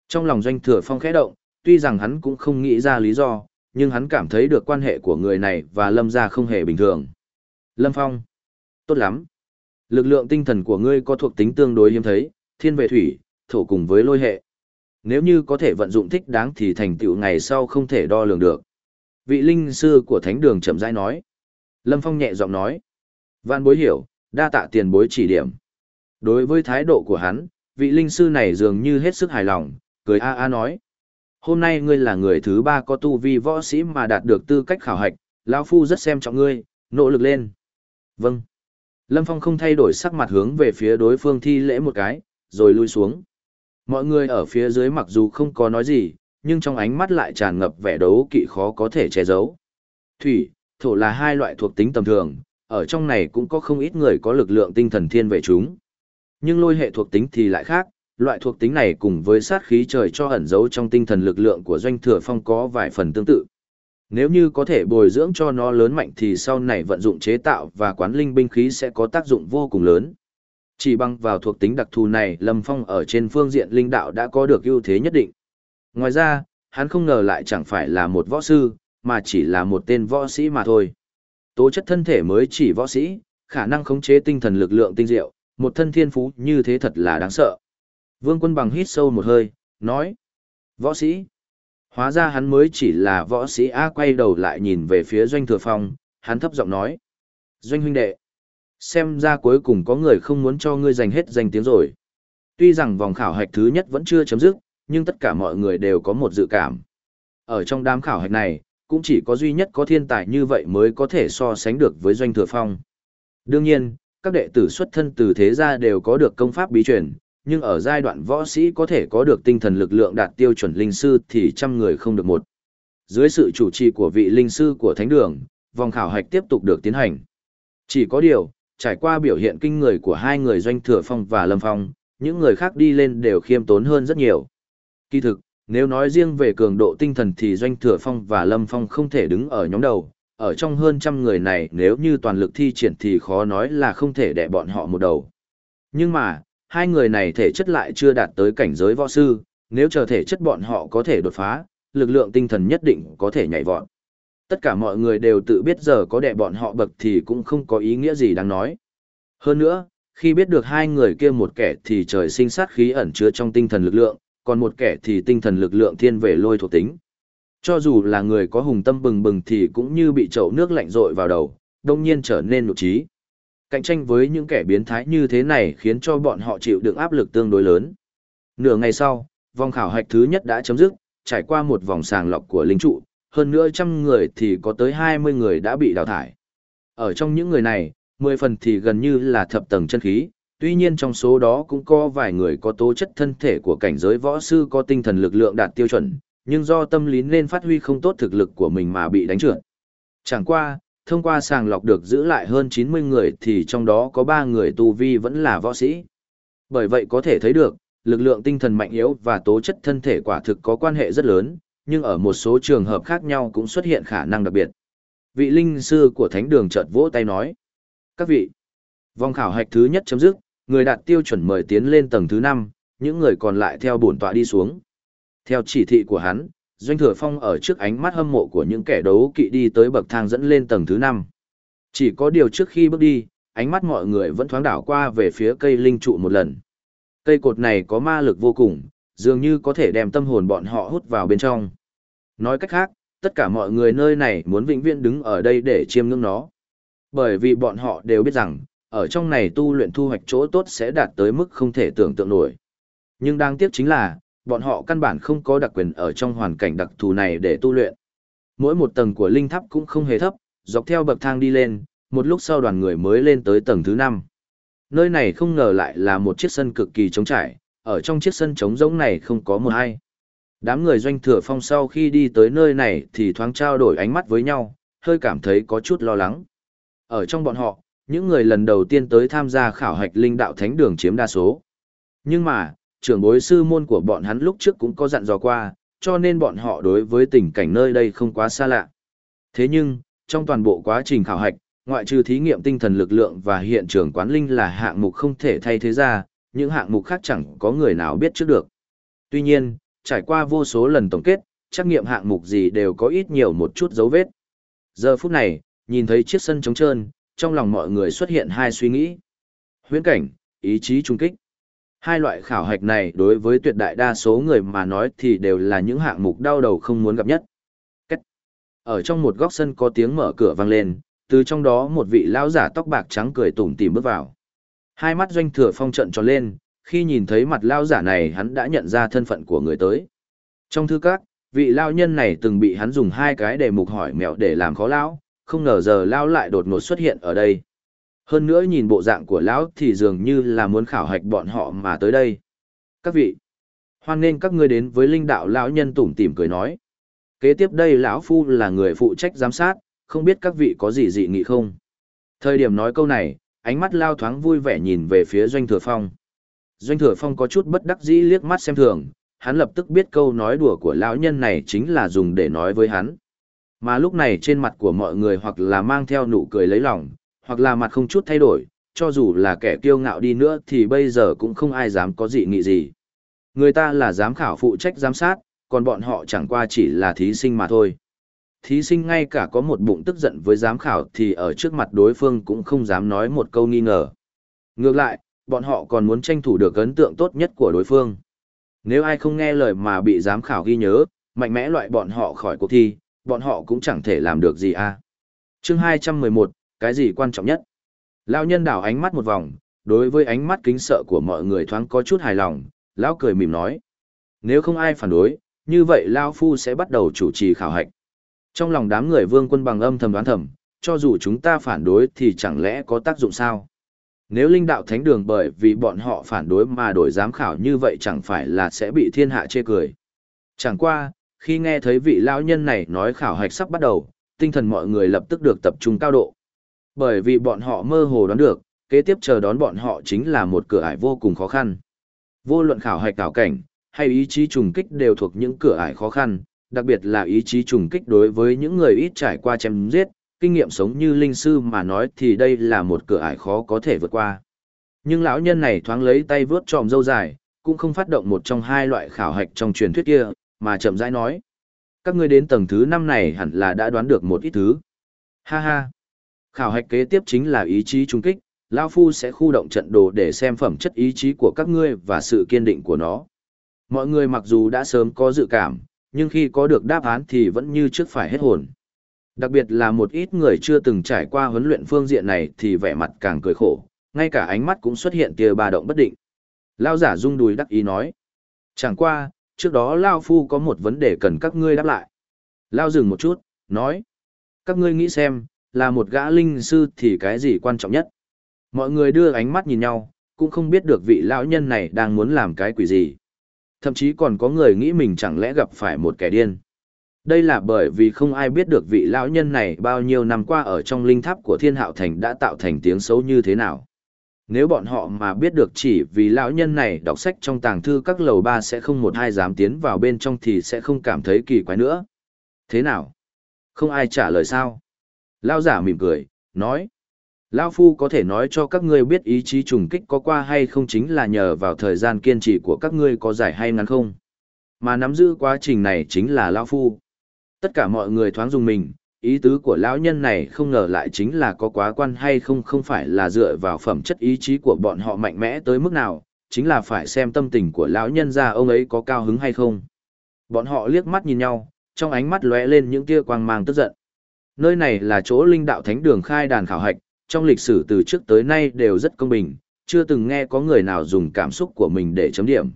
Trong lòng doanh thừa phong khẽ động, tuy rằng hắn cũng không nghĩ ra lý do, nhưng hắn cảm thấy được quan hệ của người này và lâm gia không hề bình thường. Lâm Phong. Tốt lắm. Lực lượng tinh thần của ngươi có thuộc tính tương đối hiếm thấy, thiên về thủy, thổ cùng với lôi hệ. Nếu như có thể vận dụng thích đáng thì thành tựu ngày sau không thể đo lường được. Vị linh sư của thánh đường chậm rãi nói. Lâm Phong nhẹ giọng nói. Văn bối hiểu, đa tạ tiền bối chỉ điểm. Đối với thái độ của hắn, vị linh sư này dường như hết sức hài lòng, cười a a nói. Hôm nay ngươi là người thứ ba có tu vi võ sĩ mà đạt được tư cách khảo hạch, lão Phu rất xem trọng ngươi, nỗ lực lên. Vâng. Lâm Phong không thay đổi sắc mặt hướng về phía đối phương thi lễ một cái, rồi lui xuống. Mọi người ở phía dưới mặc dù không có nói gì, nhưng trong ánh mắt lại tràn ngập vẻ đấu kỵ khó có thể che giấu. Thủy, thổ là hai loại thuộc tính tầm thường, ở trong này cũng có không ít người có lực lượng tinh thần thiên về chúng. Nhưng lôi hệ thuộc tính thì lại khác, loại thuộc tính này cùng với sát khí trời cho ẩn giấu trong tinh thần lực lượng của doanh thừa phong có vài phần tương tự. Nếu như có thể bồi dưỡng cho nó lớn mạnh thì sau này vận dụng chế tạo và quán linh binh khí sẽ có tác dụng vô cùng lớn. Chỉ bằng vào thuộc tính đặc thù này, Lâm Phong ở trên phương diện linh đạo đã có được ưu thế nhất định. Ngoài ra, hắn không ngờ lại chẳng phải là một võ sư, mà chỉ là một tên võ sĩ mà thôi. Tố chất thân thể mới chỉ võ sĩ, khả năng khống chế tinh thần lực lượng tinh diệu, một thân thiên phú như thế thật là đáng sợ. Vương quân bằng hít sâu một hơi, nói. Võ sĩ. Hóa ra hắn mới chỉ là võ sĩ A quay đầu lại nhìn về phía doanh thừa phong, hắn thấp giọng nói. Doanh huynh đệ. Xem ra cuối cùng có người không muốn cho ngươi giành hết danh tiếng rồi. Tuy rằng vòng khảo hạch thứ nhất vẫn chưa chấm dứt, nhưng tất cả mọi người đều có một dự cảm. Ở trong đám khảo hạch này, cũng chỉ có duy nhất có thiên tài như vậy mới có thể so sánh được với doanh thừa phong. Đương nhiên, các đệ tử xuất thân từ thế gia đều có được công pháp bí truyền, nhưng ở giai đoạn võ sĩ có thể có được tinh thần lực lượng đạt tiêu chuẩn linh sư thì trăm người không được một. Dưới sự chủ trì của vị linh sư của thánh đường, vòng khảo hạch tiếp tục được tiến hành. Chỉ có điều, trải qua biểu hiện kinh người của hai người doanh thừa phong và lâm phong, những người khác đi lên đều khiêm tốn hơn rất nhiều. Kỳ thực, nếu nói riêng về cường độ tinh thần thì doanh thừa phong và lâm phong không thể đứng ở nhóm đầu, ở trong hơn trăm người này nếu như toàn lực thi triển thì khó nói là không thể đẻ bọn họ một đầu. Nhưng mà, hai người này thể chất lại chưa đạt tới cảnh giới võ sư, nếu chờ thể chất bọn họ có thể đột phá, lực lượng tinh thần nhất định có thể nhảy vọt. Tất cả mọi người đều tự biết giờ có đẻ bọn họ bậc thì cũng không có ý nghĩa gì đáng nói. Hơn nữa, khi biết được hai người kia một kẻ thì trời sinh sát khí ẩn chứa trong tinh thần lực lượng, còn một kẻ thì tinh thần lực lượng thiên về lôi thuộc tính, Cho dù là người có hùng tâm bừng bừng thì cũng như bị chậu nước lạnh rội vào đầu, đông nhiên trở nên nụ trí. Cạnh tranh với những kẻ biến thái như thế này khiến cho bọn họ chịu đựng áp lực tương đối lớn. Nửa ngày sau, vòng khảo hạch thứ nhất đã chấm dứt, trải qua một vòng sàng lọc của linh trụ, hơn nữa trăm người thì có tới 20 người đã bị đào thải. Ở trong những người này, 10 phần thì gần như là thập tầng chân khí, tuy nhiên trong số đó cũng có vài người có tố chất thân thể của cảnh giới võ sư có tinh thần lực lượng đạt tiêu chuẩn, nhưng do tâm lý nên phát huy không tốt thực lực của mình mà bị đánh trượt. Chẳng qua, thông qua sàng lọc được giữ lại hơn 90 người thì trong đó có 3 người tu vi vẫn là võ sĩ. Bởi vậy có thể thấy được, lực lượng tinh thần mạnh yếu và tố chất thân thể quả thực có quan hệ rất lớn, nhưng ở một số trường hợp khác nhau cũng xuất hiện khả năng đặc biệt. Vị linh sư của thánh đường chợt vỗ tay nói. Các vị, vòng khảo hạch thứ nhất chấm dứt, người đạt tiêu chuẩn mời tiến lên tầng thứ 5, những người còn lại theo bổn tọa đi xuống. Theo chỉ thị của hắn, Doanh Thừa Phong ở trước ánh mắt hâm mộ của những kẻ đấu kỵ đi tới bậc thang dẫn lên tầng thứ 5. Chỉ có điều trước khi bước đi, ánh mắt mọi người vẫn thoáng đảo qua về phía cây linh trụ một lần. Cây cột này có ma lực vô cùng, dường như có thể đem tâm hồn bọn họ hút vào bên trong. Nói cách khác, tất cả mọi người nơi này muốn vĩnh viễn đứng ở đây để chiêm ngưỡng nó. Bởi vì bọn họ đều biết rằng, ở trong này tu luyện thu hoạch chỗ tốt sẽ đạt tới mức không thể tưởng tượng nổi. Nhưng đáng tiếc chính là, bọn họ căn bản không có đặc quyền ở trong hoàn cảnh đặc thù này để tu luyện. Mỗi một tầng của linh tháp cũng không hề thấp, dọc theo bậc thang đi lên, một lúc sau đoàn người mới lên tới tầng thứ 5. Nơi này không ngờ lại là một chiếc sân cực kỳ trống trải, ở trong chiếc sân trống rỗng này không có một ai. Đám người doanh thừa phong sau khi đi tới nơi này thì thoáng trao đổi ánh mắt với nhau, hơi cảm thấy có chút lo lắng. Ở trong bọn họ, những người lần đầu tiên tới tham gia khảo hạch linh đạo thánh đường chiếm đa số. Nhưng mà, trưởng bối sư môn của bọn hắn lúc trước cũng có dặn dò qua, cho nên bọn họ đối với tình cảnh nơi đây không quá xa lạ. Thế nhưng, trong toàn bộ quá trình khảo hạch, ngoại trừ thí nghiệm tinh thần lực lượng và hiện trường quán linh là hạng mục không thể thay thế ra, những hạng mục khác chẳng có người nào biết trước được. Tuy nhiên, trải qua vô số lần tổng kết, trắc nghiệm hạng mục gì đều có ít nhiều một chút dấu vết. Giờ phút này, nhìn thấy chiếc sân trống trơn, trong lòng mọi người xuất hiện hai suy nghĩ. Huyễn cảnh, ý chí trung kích. Hai loại khảo hạch này đối với tuyệt đại đa số người mà nói thì đều là những hạng mục đau đầu không muốn gặp nhất. Cách. Ở trong một góc sân có tiếng mở cửa vang lên, từ trong đó một vị lão giả tóc bạc trắng cười tủm tỉm bước vào. Hai mắt doanh thừa phong trận tròn lên, khi nhìn thấy mặt lão giả này hắn đã nhận ra thân phận của người tới. Trong thư các, vị lão nhân này từng bị hắn dùng hai cái đề mục hỏi mẹo để làm khó lão, không ngờ giờ lão lại đột ngột xuất hiện ở đây. Hơn nữa nhìn bộ dạng của lão thì dường như là muốn khảo hạch bọn họ mà tới đây. Các vị, hoan nên các ngươi đến với linh đạo lão nhân tủm tỉm cười nói. Kế tiếp đây lão phu là người phụ trách giám sát, không biết các vị có gì dị nghị không? Thời điểm nói câu này, ánh mắt lao thoáng vui vẻ nhìn về phía Doanh Thừa Phong. Doanh Thừa Phong có chút bất đắc dĩ liếc mắt xem thường, hắn lập tức biết câu nói đùa của lão nhân này chính là dùng để nói với hắn. Mà lúc này trên mặt của mọi người hoặc là mang theo nụ cười lấy lòng, hoặc là mặt không chút thay đổi, cho dù là kẻ kiêu ngạo đi nữa thì bây giờ cũng không ai dám có dị nghị gì. Người ta là giám khảo phụ trách giám sát, còn bọn họ chẳng qua chỉ là thí sinh mà thôi. Thí sinh ngay cả có một bụng tức giận với giám khảo thì ở trước mặt đối phương cũng không dám nói một câu nghi ngờ. Ngược lại, bọn họ còn muốn tranh thủ được ấn tượng tốt nhất của đối phương. Nếu ai không nghe lời mà bị giám khảo ghi nhớ, mạnh mẽ loại bọn họ khỏi cuộc thi, bọn họ cũng chẳng thể làm được gì à. Chương 211, cái gì quan trọng nhất? Lão nhân đảo ánh mắt một vòng, đối với ánh mắt kính sợ của mọi người thoáng có chút hài lòng, lão cười mỉm nói. Nếu không ai phản đối, như vậy Lão Phu sẽ bắt đầu chủ trì khảo hạch. Trong lòng đám người vương quân bằng âm thầm đoán thầm, cho dù chúng ta phản đối thì chẳng lẽ có tác dụng sao? Nếu linh đạo thánh đường bởi vì bọn họ phản đối mà đổi giám khảo như vậy chẳng phải là sẽ bị thiên hạ chê cười. Chẳng qua, khi nghe thấy vị lão nhân này nói khảo hạch sắp bắt đầu, tinh thần mọi người lập tức được tập trung cao độ. Bởi vì bọn họ mơ hồ đoán được, kế tiếp chờ đón bọn họ chính là một cửa ải vô cùng khó khăn. Vô luận khảo hạch cảo cảnh, hay ý chí trùng kích đều thuộc những cửa ải khó khăn, đặc biệt là ý chí trùng kích đối với những người ít trải qua chém giết, kinh nghiệm sống như linh sư mà nói thì đây là một cửa ải khó có thể vượt qua. Nhưng lão nhân này thoáng lấy tay vướt tròm dâu dài, cũng không phát động một trong hai loại khảo hạch trong truyền thuyết kia, mà chậm rãi nói. Các ngươi đến tầng thứ năm này hẳn là đã đoán được một ít thứ. Ha ha. Khảo hạch kế tiếp chính là ý chí trung kích, Lao Phu sẽ khu động trận đồ để xem phẩm chất ý chí của các ngươi và sự kiên định của nó. Mọi người mặc dù đã sớm có dự cảm, nhưng khi có được đáp án thì vẫn như trước phải hết hồn. Đặc biệt là một ít người chưa từng trải qua huấn luyện phương diện này thì vẻ mặt càng cười khổ, ngay cả ánh mắt cũng xuất hiện tia ba động bất định. Lao giả rung đùi đắc ý nói. Chẳng qua, trước đó Lao Phu có một vấn đề cần các ngươi đáp lại. Lao dừng một chút, nói. Các ngươi nghĩ xem, là một gã linh sư thì cái gì quan trọng nhất? Mọi người đưa ánh mắt nhìn nhau, cũng không biết được vị lão nhân này đang muốn làm cái quỷ gì. Thậm chí còn có người nghĩ mình chẳng lẽ gặp phải một kẻ điên. Đây là bởi vì không ai biết được vị lão nhân này bao nhiêu năm qua ở trong linh tháp của thiên hạo thành đã tạo thành tiếng xấu như thế nào. Nếu bọn họ mà biết được chỉ vì lão nhân này đọc sách trong tàng thư các lầu ba sẽ không một ai dám tiến vào bên trong thì sẽ không cảm thấy kỳ quái nữa. Thế nào? Không ai trả lời sao? Lão giả mỉm cười, nói. Lão Phu có thể nói cho các ngươi biết ý chí trùng kích có qua hay không chính là nhờ vào thời gian kiên trì của các ngươi có dài hay ngắn không. Mà nắm giữ quá trình này chính là Lão Phu. Tất cả mọi người thoáng dùng mình, ý tứ của lão nhân này không ngờ lại chính là có quá quan hay không không phải là dựa vào phẩm chất ý chí của bọn họ mạnh mẽ tới mức nào, chính là phải xem tâm tình của lão nhân ra ông ấy có cao hứng hay không. Bọn họ liếc mắt nhìn nhau, trong ánh mắt lóe lên những tia quang mang tức giận. Nơi này là chỗ linh đạo thánh đường khai đàn khảo hạch, trong lịch sử từ trước tới nay đều rất công bình, chưa từng nghe có người nào dùng cảm xúc của mình để chấm điểm.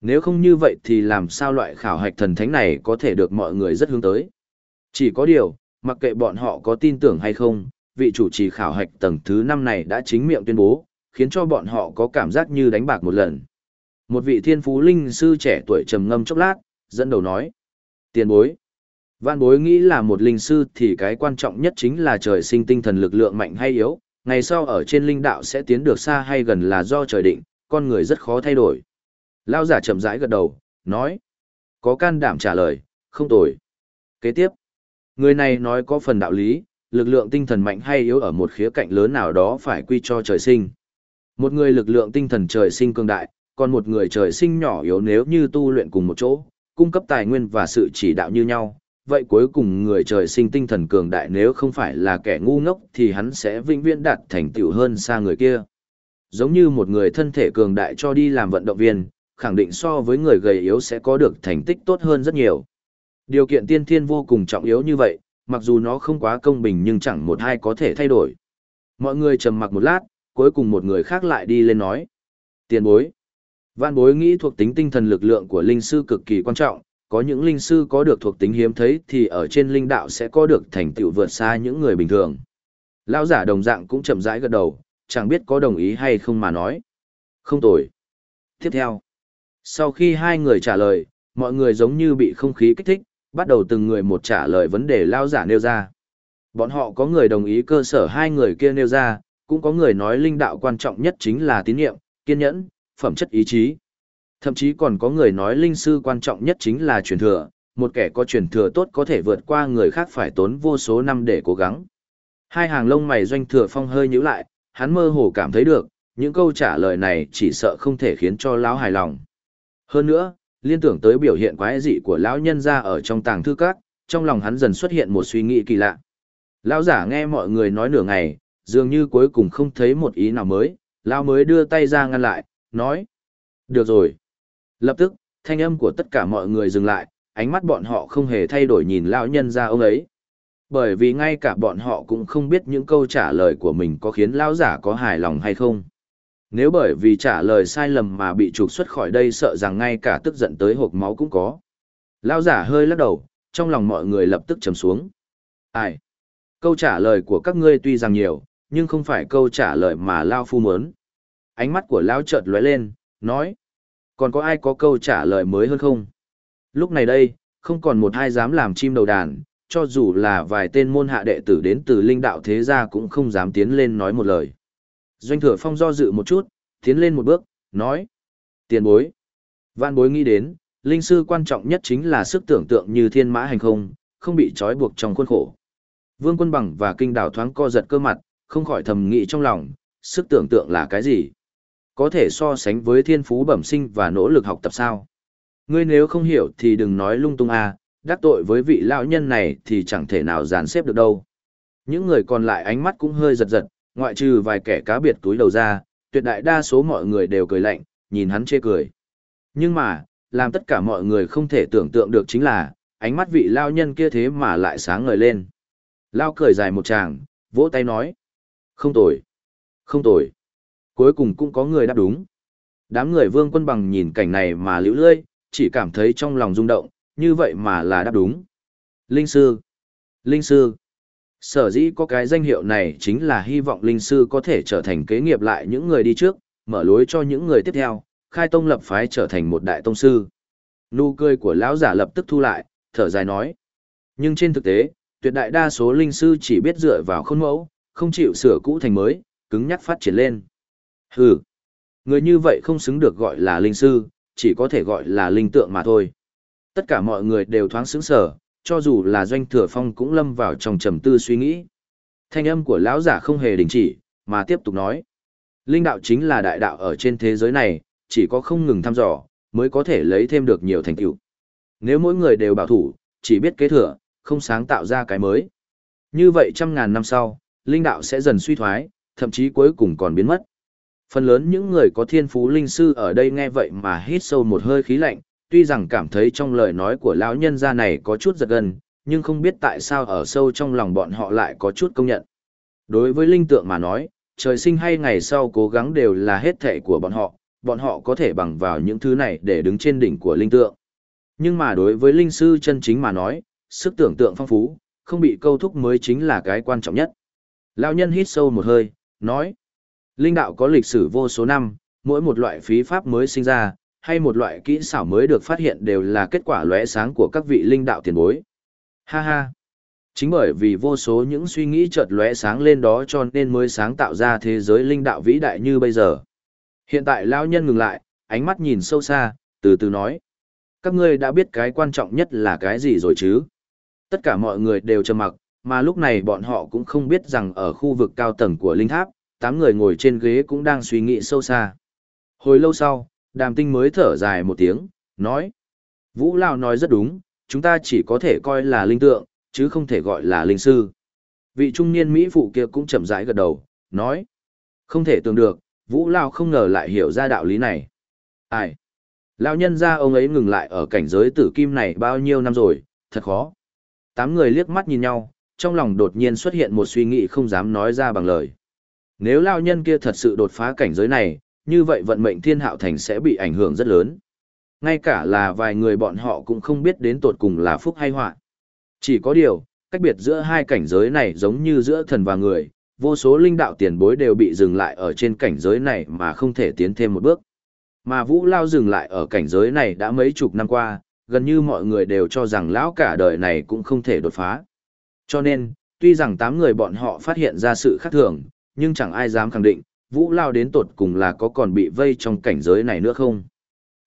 Nếu không như vậy thì làm sao loại khảo hạch thần thánh này có thể được mọi người rất hướng tới. Chỉ có điều, mặc kệ bọn họ có tin tưởng hay không, vị chủ trì khảo hạch tầng thứ 5 này đã chính miệng tuyên bố, khiến cho bọn họ có cảm giác như đánh bạc một lần. Một vị thiên phú linh sư trẻ tuổi trầm ngâm chốc lát, dẫn đầu nói. Tiền bối. Văn bối nghĩ là một linh sư thì cái quan trọng nhất chính là trời sinh tinh thần lực lượng mạnh hay yếu, ngày sau ở trên linh đạo sẽ tiến được xa hay gần là do trời định, con người rất khó thay đổi. Lao giả chậm rãi gật đầu, nói. Có can đảm trả lời, không tồi. Kế tiếp, người này nói có phần đạo lý, lực lượng tinh thần mạnh hay yếu ở một khía cạnh lớn nào đó phải quy cho trời sinh. Một người lực lượng tinh thần trời sinh cường đại, còn một người trời sinh nhỏ yếu nếu như tu luyện cùng một chỗ, cung cấp tài nguyên và sự chỉ đạo như nhau. Vậy cuối cùng người trời sinh tinh thần cường đại nếu không phải là kẻ ngu ngốc thì hắn sẽ vĩnh viễn đạt thành tựu hơn xa người kia. Giống như một người thân thể cường đại cho đi làm vận động viên, khẳng định so với người gầy yếu sẽ có được thành tích tốt hơn rất nhiều. Điều kiện tiên thiên vô cùng trọng yếu như vậy, mặc dù nó không quá công bình nhưng chẳng một ai có thể thay đổi. Mọi người trầm mặc một lát, cuối cùng một người khác lại đi lên nói. Tiền bối. Văn bối nghĩ thuộc tính tinh thần lực lượng của linh sư cực kỳ quan trọng, có những linh sư có được thuộc tính hiếm thấy thì ở trên linh đạo sẽ có được thành tựu vượt xa những người bình thường. Lão giả đồng dạng cũng chậm rãi gật đầu, chẳng biết có đồng ý hay không mà nói. Không tồi. Tiếp theo, sau khi hai người trả lời, mọi người giống như bị không khí kích thích, bắt đầu từng người một trả lời vấn đề lao giả nêu ra. Bọn họ có người đồng ý cơ sở hai người kia nêu ra, cũng có người nói linh đạo quan trọng nhất chính là tín nhiệm, kiên nhẫn, phẩm chất ý chí. Thậm chí còn có người nói linh sư quan trọng nhất chính là truyền thừa, một kẻ có truyền thừa tốt có thể vượt qua người khác phải tốn vô số năm để cố gắng. Hai hàng lông mày doanh thừa phong hơi nhíu lại, hắn mơ hồ cảm thấy được, những câu trả lời này chỉ sợ không thể khiến cho lão hài lòng. Hơn nữa, liên tưởng tới biểu hiện quái dị của lão nhân ra ở trong tàng thư các, trong lòng hắn dần xuất hiện một suy nghĩ kỳ lạ. Lão giả nghe mọi người nói nửa ngày, dường như cuối cùng không thấy một ý nào mới, lão mới đưa tay ra ngăn lại, nói: "Được rồi." Lập tức, thanh âm của tất cả mọi người dừng lại, ánh mắt bọn họ không hề thay đổi nhìn lão nhân ra ông ấy. Bởi vì ngay cả bọn họ cũng không biết những câu trả lời của mình có khiến lão giả có hài lòng hay không. Nếu bởi vì trả lời sai lầm mà bị trục xuất khỏi đây sợ rằng ngay cả tức giận tới hộp máu cũng có. lão giả hơi lắc đầu, trong lòng mọi người lập tức trầm xuống. Ai? Câu trả lời của các ngươi tuy rằng nhiều, nhưng không phải câu trả lời mà Lao Phu muốn. Ánh mắt của Lao chợt lóe lên, nói. Còn có ai có câu trả lời mới hơn không? Lúc này đây, không còn một ai dám làm chim đầu đàn, cho dù là vài tên môn hạ đệ tử đến từ linh đạo thế gia cũng không dám tiến lên nói một lời. Doanh thừa phong do dự một chút, tiến lên một bước, nói. Tiền bối. Vạn bối nghĩ đến, linh sư quan trọng nhất chính là sức tưởng tượng như thiên mã hành không, không bị trói buộc trong khuôn khổ. Vương quân bằng và kinh đảo thoáng co giật cơ mặt, không khỏi thầm nghĩ trong lòng, sức tưởng tượng là cái gì? Có thể so sánh với thiên phú bẩm sinh và nỗ lực học tập sao? Ngươi nếu không hiểu thì đừng nói lung tung à, đắc tội với vị lão nhân này thì chẳng thể nào dàn xếp được đâu. Những người còn lại ánh mắt cũng hơi giật giật, ngoại trừ vài kẻ cá biệt túi đầu ra, tuyệt đại đa số mọi người đều cười lạnh, nhìn hắn chê cười. Nhưng mà, làm tất cả mọi người không thể tưởng tượng được chính là, ánh mắt vị lao nhân kia thế mà lại sáng ngời lên. Lao cười dài một tràng, vỗ tay nói. Không tồi. Không tồi. Cuối cùng cũng có người đáp đúng. Đám người vương quân bằng nhìn cảnh này mà liễu lơi, chỉ cảm thấy trong lòng rung động, như vậy mà là đáp đúng. Linh sư. Linh sư. Sở dĩ có cái danh hiệu này chính là hy vọng linh sư có thể trở thành kế nghiệp lại những người đi trước, mở lối cho những người tiếp theo, khai tông lập phái trở thành một đại tông sư. Nụ cười của lão giả lập tức thu lại, thở dài nói. Nhưng trên thực tế, tuyệt đại đa số linh sư chỉ biết dựa vào khôn mẫu, không chịu sửa cũ thành mới, cứng nhắc phát triển lên. Hừ, người như vậy không xứng được gọi là linh sư, chỉ có thể gọi là linh tượng mà thôi. Tất cả mọi người đều thoáng sững sở, cho dù là doanh thừa phong cũng lâm vào trong trầm tư suy nghĩ. Thanh âm của lão giả không hề đình chỉ, mà tiếp tục nói. Linh đạo chính là đại đạo ở trên thế giới này, chỉ có không ngừng thăm dò, mới có thể lấy thêm được nhiều thành tựu. Nếu mỗi người đều bảo thủ, chỉ biết kế thừa, không sáng tạo ra cái mới. Như vậy trăm ngàn năm sau, linh đạo sẽ dần suy thoái, thậm chí cuối cùng còn biến mất. Phần lớn những người có thiên phú linh sư ở đây nghe vậy mà hít sâu một hơi khí lạnh, tuy rằng cảm thấy trong lời nói của lão nhân gia này có chút giật gân, nhưng không biết tại sao ở sâu trong lòng bọn họ lại có chút công nhận. Đối với linh tượng mà nói, trời sinh hay ngày sau cố gắng đều là hết thể của bọn họ, bọn họ có thể bằng vào những thứ này để đứng trên đỉnh của linh tượng. Nhưng mà đối với linh sư chân chính mà nói, sức tưởng tượng phong phú, không bị câu thúc mới chính là cái quan trọng nhất. Lão nhân hít sâu một hơi, nói, linh đạo có lịch sử vô số năm, mỗi một loại phí pháp mới sinh ra, hay một loại kỹ xảo mới được phát hiện đều là kết quả lóe sáng của các vị linh đạo tiền bối. Ha ha! Chính bởi vì vô số những suy nghĩ chợt lóe sáng lên đó cho nên mới sáng tạo ra thế giới linh đạo vĩ đại như bây giờ. Hiện tại lão nhân ngừng lại, ánh mắt nhìn sâu xa, từ từ nói. Các ngươi đã biết cái quan trọng nhất là cái gì rồi chứ? Tất cả mọi người đều trầm mặc, mà lúc này bọn họ cũng không biết rằng ở khu vực cao tầng của linh tháp, tám người ngồi trên ghế cũng đang suy nghĩ sâu xa. Hồi lâu sau, đàm tinh mới thở dài một tiếng, nói. Vũ Lao nói rất đúng, chúng ta chỉ có thể coi là linh tượng, chứ không thể gọi là linh sư. Vị trung niên Mỹ phụ kia cũng chậm rãi gật đầu, nói. Không thể tưởng được, Vũ Lao không ngờ lại hiểu ra đạo lý này. Ai? Lao nhân ra ông ấy ngừng lại ở cảnh giới tử kim này bao nhiêu năm rồi, thật khó. Tám người liếc mắt nhìn nhau, trong lòng đột nhiên xuất hiện một suy nghĩ không dám nói ra bằng lời. Nếu Lao nhân kia thật sự đột phá cảnh giới này, như vậy vận mệnh thiên hạo thành sẽ bị ảnh hưởng rất lớn. Ngay cả là vài người bọn họ cũng không biết đến tột cùng là phúc hay họa. Chỉ có điều, cách biệt giữa hai cảnh giới này giống như giữa thần và người, vô số linh đạo tiền bối đều bị dừng lại ở trên cảnh giới này mà không thể tiến thêm một bước. Mà Vũ Lao dừng lại ở cảnh giới này đã mấy chục năm qua, gần như mọi người đều cho rằng lão cả đời này cũng không thể đột phá. Cho nên, tuy rằng tám người bọn họ phát hiện ra sự khác thường, nhưng chẳng ai dám khẳng định, Vũ Lao đến tột cùng là có còn bị vây trong cảnh giới này nữa không.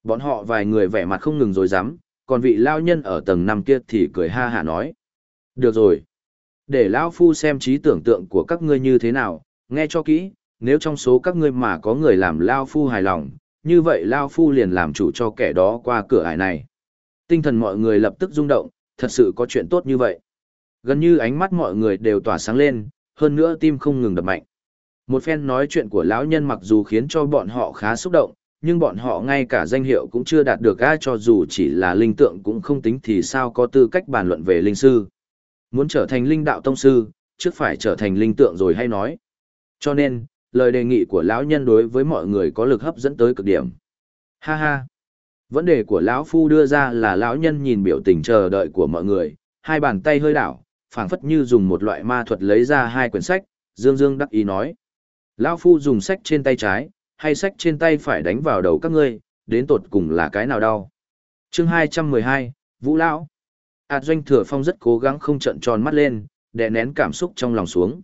Bọn họ vài người vẻ mặt không ngừng rồi dám, còn vị Lao nhân ở tầng năm kia thì cười ha hả nói. Được rồi. Để lao Phu xem trí tưởng tượng của các ngươi như thế nào, nghe cho kỹ, nếu trong số các ngươi mà có người làm Lao Phu hài lòng, như vậy Lao Phu liền làm chủ cho kẻ đó qua cửa ải này. Tinh thần mọi người lập tức rung động, thật sự có chuyện tốt như vậy. Gần như ánh mắt mọi người đều tỏa sáng lên, hơn nữa tim không ngừng đập mạnh. Một phen nói chuyện của lão nhân mặc dù khiến cho bọn họ khá xúc động, nhưng bọn họ ngay cả danh hiệu cũng chưa đạt được ai cho dù chỉ là linh tượng cũng không tính thì sao có tư cách bàn luận về linh sư. Muốn trở thành linh đạo tông sư, trước phải trở thành linh tượng rồi hay nói. Cho nên, lời đề nghị của lão nhân đối với mọi người có lực hấp dẫn tới cực điểm. Ha ha. Vấn đề của lão phu đưa ra là lão nhân nhìn biểu tình chờ đợi của mọi người, hai bàn tay hơi đảo, phảng phất như dùng một loại ma thuật lấy ra hai quyển sách, Dương Dương đắc ý nói. Lão phu dùng sách trên tay trái, hay sách trên tay phải đánh vào đầu các ngươi, đến tột cùng là cái nào đau. Chương 212, Vũ Lão. Ảt doanh thừa phong rất cố gắng không trận tròn mắt lên, đè nén cảm xúc trong lòng xuống.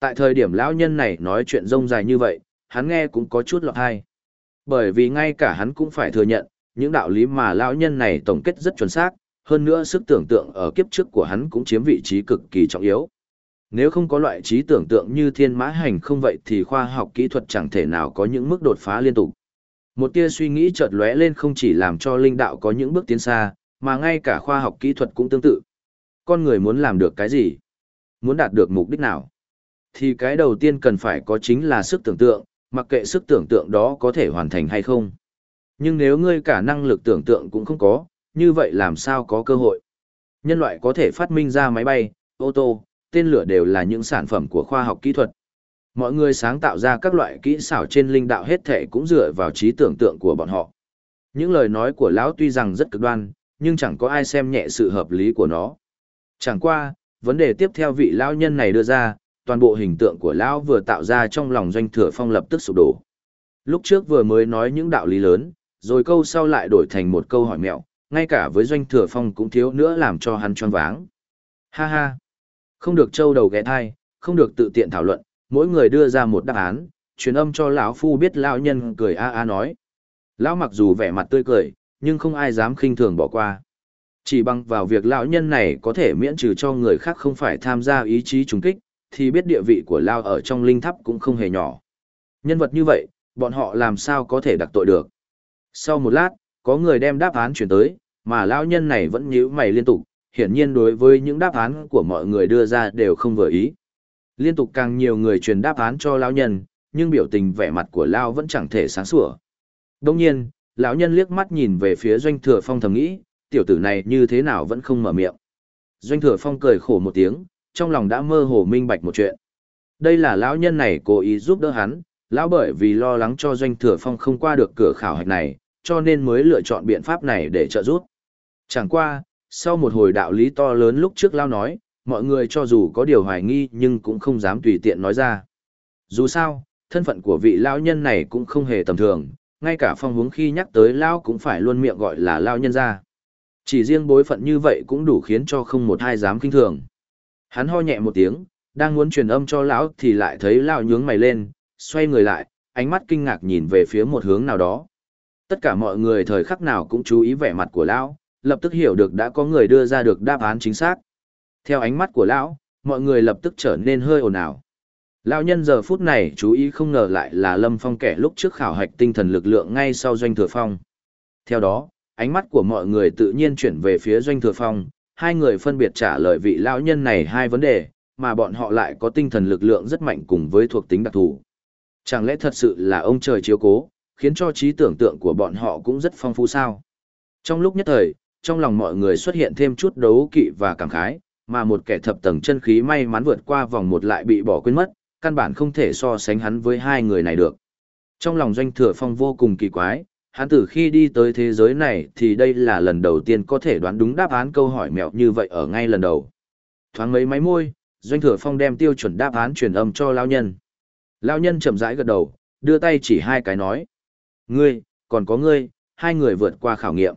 Tại thời điểm lão nhân này nói chuyện rông dài như vậy, hắn nghe cũng có chút lọt hay. Bởi vì ngay cả hắn cũng phải thừa nhận, những đạo lý mà lão nhân này tổng kết rất chuẩn xác, hơn nữa sức tưởng tượng ở kiếp trước của hắn cũng chiếm vị trí cực kỳ trọng yếu. Nếu không có loại trí tưởng tượng như thiên mã hành không vậy thì khoa học kỹ thuật chẳng thể nào có những mức đột phá liên tục. Một tia suy nghĩ chợt lóe lên không chỉ làm cho linh đạo có những bước tiến xa, mà ngay cả khoa học kỹ thuật cũng tương tự. Con người muốn làm được cái gì? Muốn đạt được mục đích nào? Thì cái đầu tiên cần phải có chính là sức tưởng tượng, mặc kệ sức tưởng tượng đó có thể hoàn thành hay không. Nhưng nếu ngươi cả năng lực tưởng tượng cũng không có, như vậy làm sao có cơ hội? Nhân loại có thể phát minh ra máy bay, ô tô, tên lửa đều là những sản phẩm của khoa học kỹ thuật. Mọi người sáng tạo ra các loại kỹ xảo trên linh đạo hết thể cũng dựa vào trí tưởng tượng của bọn họ. Những lời nói của lão tuy rằng rất cực đoan, nhưng chẳng có ai xem nhẹ sự hợp lý của nó. Chẳng qua, vấn đề tiếp theo vị lão nhân này đưa ra, toàn bộ hình tượng của lão vừa tạo ra trong lòng doanh thừa phong lập tức sụp đổ. Lúc trước vừa mới nói những đạo lý lớn, rồi câu sau lại đổi thành một câu hỏi mẹo, ngay cả với doanh thừa phong cũng thiếu nữa làm cho hắn choáng váng. Ha ha! Không được trâu đầu ghé thai, không được tự tiện thảo luận, mỗi người đưa ra một đáp án, truyền âm cho lão phu biết lão nhân cười a a nói. Lão mặc dù vẻ mặt tươi cười, nhưng không ai dám khinh thường bỏ qua. Chỉ bằng vào việc lão nhân này có thể miễn trừ cho người khác không phải tham gia ý chí trùng kích, thì biết địa vị của lão ở trong linh tháp cũng không hề nhỏ. Nhân vật như vậy, bọn họ làm sao có thể đặc tội được. Sau một lát, có người đem đáp án chuyển tới, mà lão nhân này vẫn nhíu mày liên tục, hiển nhiên đối với những đáp án của mọi người đưa ra đều không vừa ý. Liên tục càng nhiều người truyền đáp án cho lão nhân, nhưng biểu tình vẻ mặt của lão vẫn chẳng thể sáng sủa. Đương nhiên, lão nhân liếc mắt nhìn về phía doanh thừa phong thầm nghĩ, tiểu tử này như thế nào vẫn không mở miệng. Doanh thừa phong cười khổ một tiếng, trong lòng đã mơ hồ minh bạch một chuyện. Đây là lão nhân này cố ý giúp đỡ hắn, lão bởi vì lo lắng cho doanh thừa phong không qua được cửa khảo hạch này, cho nên mới lựa chọn biện pháp này để trợ giúp. Chẳng qua, sau một hồi đạo lý to lớn lúc trước lao nói, mọi người cho dù có điều hoài nghi nhưng cũng không dám tùy tiện nói ra. Dù sao, thân phận của vị lão nhân này cũng không hề tầm thường, ngay cả phong hướng khi nhắc tới lão cũng phải luôn miệng gọi là lão nhân ra. Chỉ riêng bối phận như vậy cũng đủ khiến cho không một ai dám kinh thường. Hắn ho nhẹ một tiếng, đang muốn truyền âm cho lão thì lại thấy lão nhướng mày lên, xoay người lại, ánh mắt kinh ngạc nhìn về phía một hướng nào đó. Tất cả mọi người thời khắc nào cũng chú ý vẻ mặt của lão, lập tức hiểu được đã có người đưa ra được đáp án chính xác. Theo ánh mắt của lão, mọi người lập tức trở nên hơi ồn ào. Lão nhân giờ phút này chú ý không ngờ lại là Lâm Phong kẻ lúc trước khảo hạch tinh thần lực lượng ngay sau doanh thừa phong. Theo đó, ánh mắt của mọi người tự nhiên chuyển về phía doanh thừa phong, hai người phân biệt trả lời vị lão nhân này hai vấn đề, mà bọn họ lại có tinh thần lực lượng rất mạnh cùng với thuộc tính đặc thù. Chẳng lẽ thật sự là ông trời chiếu cố, khiến cho trí tưởng tượng của bọn họ cũng rất phong phú sao? Trong lúc nhất thời, trong lòng mọi người xuất hiện thêm chút đấu kỵ và cảm khái, mà một kẻ thập tầng chân khí may mắn vượt qua vòng một lại bị bỏ quên mất, căn bản không thể so sánh hắn với hai người này được. Trong lòng doanh thừa phong vô cùng kỳ quái, hắn từ khi đi tới thế giới này thì đây là lần đầu tiên có thể đoán đúng đáp án câu hỏi mẹo như vậy ở ngay lần đầu. Thoáng mấy máy môi, doanh thừa phong đem tiêu chuẩn đáp án truyền âm cho lao nhân. Lao nhân chậm rãi gật đầu, đưa tay chỉ hai cái nói. Ngươi, còn có ngươi, hai người vượt qua khảo nghiệm.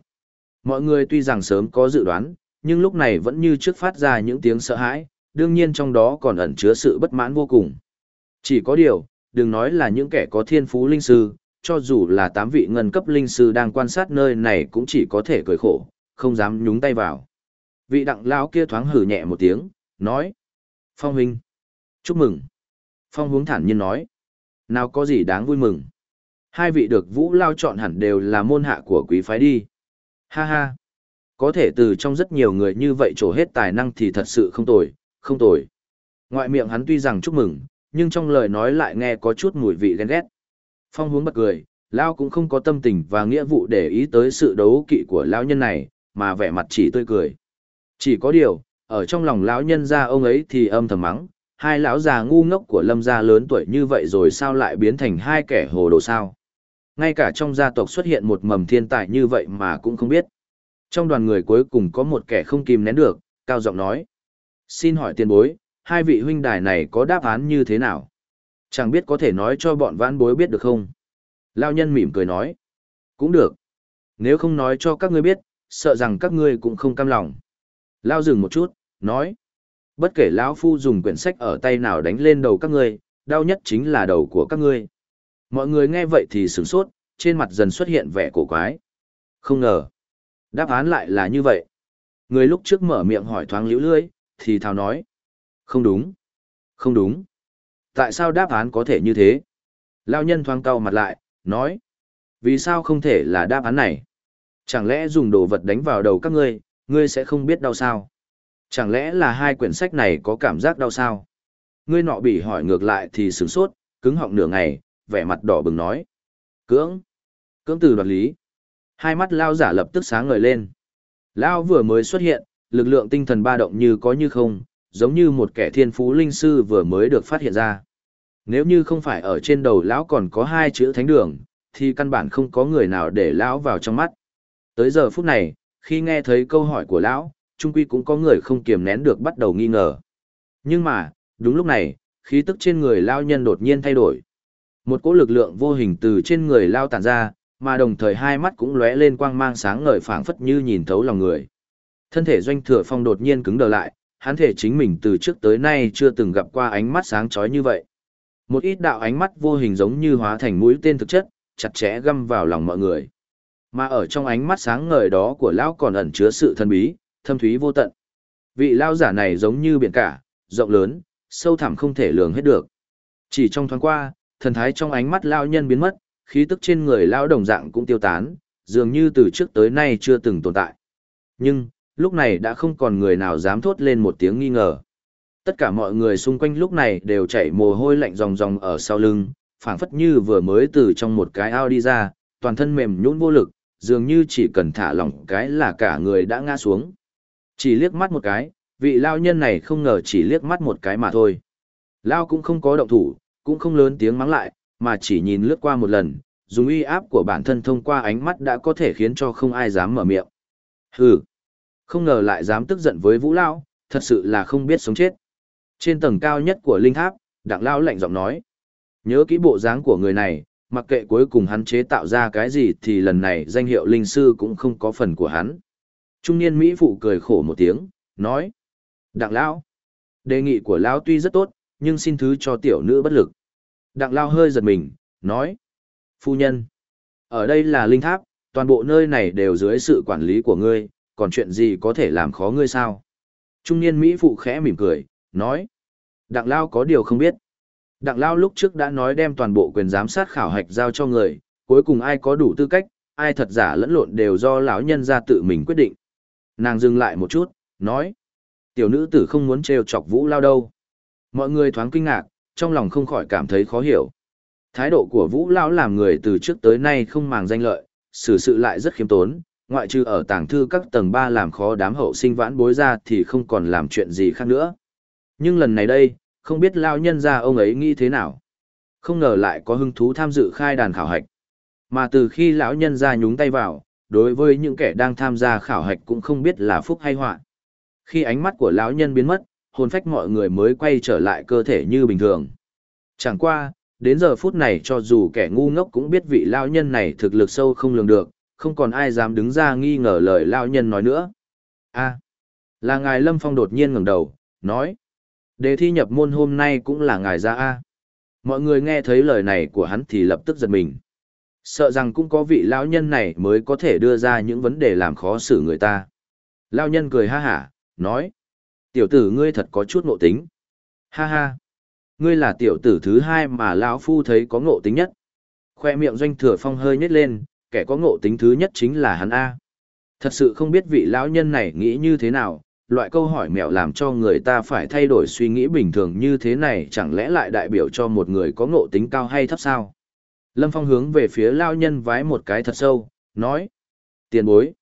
Mọi người tuy rằng sớm có dự đoán, nhưng lúc này vẫn như trước phát ra những tiếng sợ hãi, đương nhiên trong đó còn ẩn chứa sự bất mãn vô cùng. Chỉ có điều, đừng nói là những kẻ có thiên phú linh sư, cho dù là tám vị ngân cấp linh sư đang quan sát nơi này cũng chỉ có thể cười khổ, không dám nhúng tay vào. Vị đặng lão kia thoáng hử nhẹ một tiếng, nói. Phong huynh. Chúc mừng. Phong hướng thản nhiên nói. Nào có gì đáng vui mừng. Hai vị được vũ lao chọn hẳn đều là môn hạ của quý phái đi. Ha ha. Có thể từ trong rất nhiều người như vậy trổ hết tài năng thì thật sự không tồi, không tồi. Ngoại miệng hắn tuy rằng chúc mừng, nhưng trong lời nói lại nghe có chút mùi vị ghen ghét. Phong hướng bật cười, Lao cũng không có tâm tình và nghĩa vụ để ý tới sự đấu kỵ của lão nhân này, mà vẻ mặt chỉ tươi cười. Chỉ có điều, ở trong lòng lão nhân gia ông ấy thì âm thầm mắng, hai lão già ngu ngốc của lâm gia lớn tuổi như vậy rồi sao lại biến thành hai kẻ hồ đồ sao. Ngay cả trong gia tộc xuất hiện một mầm thiên tài như vậy mà cũng không biết. Trong đoàn người cuối cùng có một kẻ không kìm nén được, cao giọng nói. Xin hỏi tiền bối, hai vị huynh đài này có đáp án như thế nào? Chẳng biết có thể nói cho bọn vãn bối biết được không? Lao nhân mỉm cười nói. Cũng được. Nếu không nói cho các ngươi biết, sợ rằng các ngươi cũng không cam lòng. Lao dừng một chút, nói. Bất kể lão Phu dùng quyển sách ở tay nào đánh lên đầu các ngươi, đau nhất chính là đầu của các ngươi. Mọi người nghe vậy thì sửng sốt, trên mặt dần xuất hiện vẻ cổ quái. Không ngờ. Đáp án lại là như vậy. Người lúc trước mở miệng hỏi thoáng liễu lưỡi, thì thào nói. Không đúng. Không đúng. Tại sao đáp án có thể như thế? Lao nhân thoáng cau mặt lại, nói. Vì sao không thể là đáp án này? Chẳng lẽ dùng đồ vật đánh vào đầu các ngươi, ngươi sẽ không biết đau sao? Chẳng lẽ là hai quyển sách này có cảm giác đau sao? Ngươi nọ bị hỏi ngược lại thì sửng sốt, cứng họng nửa ngày, vẻ mặt đỏ bừng nói. Cưỡng! Cưỡng từ đoạt lý. Hai mắt lao giả lập tức sáng ngời lên. Lao vừa mới xuất hiện, lực lượng tinh thần ba động như có như không, giống như một kẻ thiên phú linh sư vừa mới được phát hiện ra. Nếu như không phải ở trên đầu lão còn có hai chữ thánh đường, thì căn bản không có người nào để lão vào trong mắt. Tới giờ phút này, khi nghe thấy câu hỏi của lão, trung quy cũng có người không kiềm nén được bắt đầu nghi ngờ. Nhưng mà, đúng lúc này, khí tức trên người lão nhân đột nhiên thay đổi. Một cỗ lực lượng vô hình từ trên người lao tản ra, mà đồng thời hai mắt cũng lóe lên quang mang sáng ngời phảng phất như nhìn thấu lòng người. Thân thể doanh thừa phong đột nhiên cứng đờ lại, hắn thể chính mình từ trước tới nay chưa từng gặp qua ánh mắt sáng chói như vậy. Một ít đạo ánh mắt vô hình giống như hóa thành mũi tên thực chất, chặt chẽ găm vào lòng mọi người. Mà ở trong ánh mắt sáng ngời đó của lão còn ẩn chứa sự thân bí, thâm thúy vô tận. Vị lão giả này giống như biển cả, rộng lớn, sâu thẳm không thể lường hết được. Chỉ trong thoáng qua, thần thái trong ánh mắt lão nhân biến mất, khí tức trên người lão đồng dạng cũng tiêu tán, dường như từ trước tới nay chưa từng tồn tại. Nhưng, lúc này đã không còn người nào dám thốt lên một tiếng nghi ngờ. Tất cả mọi người xung quanh lúc này đều chảy mồ hôi lạnh ròng ròng ở sau lưng, phảng phất như vừa mới từ trong một cái ao đi ra, toàn thân mềm nhũn vô lực, dường như chỉ cần thả lỏng cái là cả người đã ngã xuống. Chỉ liếc mắt một cái, vị lao nhân này không ngờ chỉ liếc mắt một cái mà thôi. Lao cũng không có động thủ, cũng không lớn tiếng mắng lại, mà chỉ nhìn lướt qua một lần, dùng uy áp của bản thân thông qua ánh mắt đã có thể khiến cho không ai dám mở miệng. Hừ, không ngờ lại dám tức giận với Vũ Lao, thật sự là không biết sống chết. Trên tầng cao nhất của linh tháp, Đặng Lao lạnh giọng nói. Nhớ kỹ bộ dáng của người này, mặc kệ cuối cùng hắn chế tạo ra cái gì thì lần này danh hiệu linh sư cũng không có phần của hắn. Trung niên Mỹ phụ cười khổ một tiếng, nói. Đặng Lão, đề nghị của Lão tuy rất tốt, nhưng xin thứ cho tiểu nữ bất lực. Đặng Lao hơi giật mình, nói. Phu nhân, ở đây là linh tháp, toàn bộ nơi này đều dưới sự quản lý của ngươi, còn chuyện gì có thể làm khó ngươi sao? Trung niên Mỹ phụ khẽ mỉm cười, nói. Đặng Lao có điều không biết. Đặng Lao lúc trước đã nói đem toàn bộ quyền giám sát khảo hạch giao cho người, cuối cùng ai có đủ tư cách, ai thật giả lẫn lộn đều do lão nhân ra tự mình quyết định. Nàng dừng lại một chút, nói. Tiểu nữ tử không muốn trêu chọc Vũ Lao đâu. Mọi người thoáng kinh ngạc, trong lòng không khỏi cảm thấy khó hiểu. Thái độ của Vũ lão làm người từ trước tới nay không màng danh lợi, xử sự lại rất khiêm tốn, ngoại trừ ở tàng thư các tầng 3 làm khó đám hậu sinh vãn bối ra thì không còn làm chuyện gì khác nữa. Nhưng lần này đây, không biết lão nhân ra ông ấy nghĩ thế nào. Không ngờ lại có hứng thú tham dự khai đàn khảo hạch. Mà từ khi lão nhân ra nhúng tay vào, đối với những kẻ đang tham gia khảo hạch cũng không biết là phúc hay họa. Khi ánh mắt của lão nhân biến mất, hồn phách mọi người mới quay trở lại cơ thể như bình thường. Chẳng qua, đến giờ phút này cho dù kẻ ngu ngốc cũng biết vị lão nhân này thực lực sâu không lường được, không còn ai dám đứng ra nghi ngờ lời lão nhân nói nữa. A, là ngài Lâm Phong đột nhiên ngẩng đầu, nói: Đề thi nhập môn hôm nay cũng là ngài ra A. Mọi người nghe thấy lời này của hắn thì lập tức giật mình. Sợ rằng cũng có vị lão nhân này mới có thể đưa ra những vấn đề làm khó xử người ta. Lão nhân cười ha hả, nói. Tiểu tử ngươi thật có chút ngộ tính. Ha ha. Ngươi là tiểu tử thứ hai mà lão phu thấy có ngộ tính nhất. Khoe miệng doanh thừa phong hơi nhếch lên, kẻ có ngộ tính thứ nhất chính là hắn A. Thật sự không biết vị lão nhân này nghĩ như thế nào, loại câu hỏi mẹo làm cho người ta phải thay đổi suy nghĩ bình thường như thế này chẳng lẽ lại đại biểu cho một người có ngộ tính cao hay thấp sao? Lâm Phong hướng về phía lao nhân vái một cái thật sâu, nói. Tiền bối.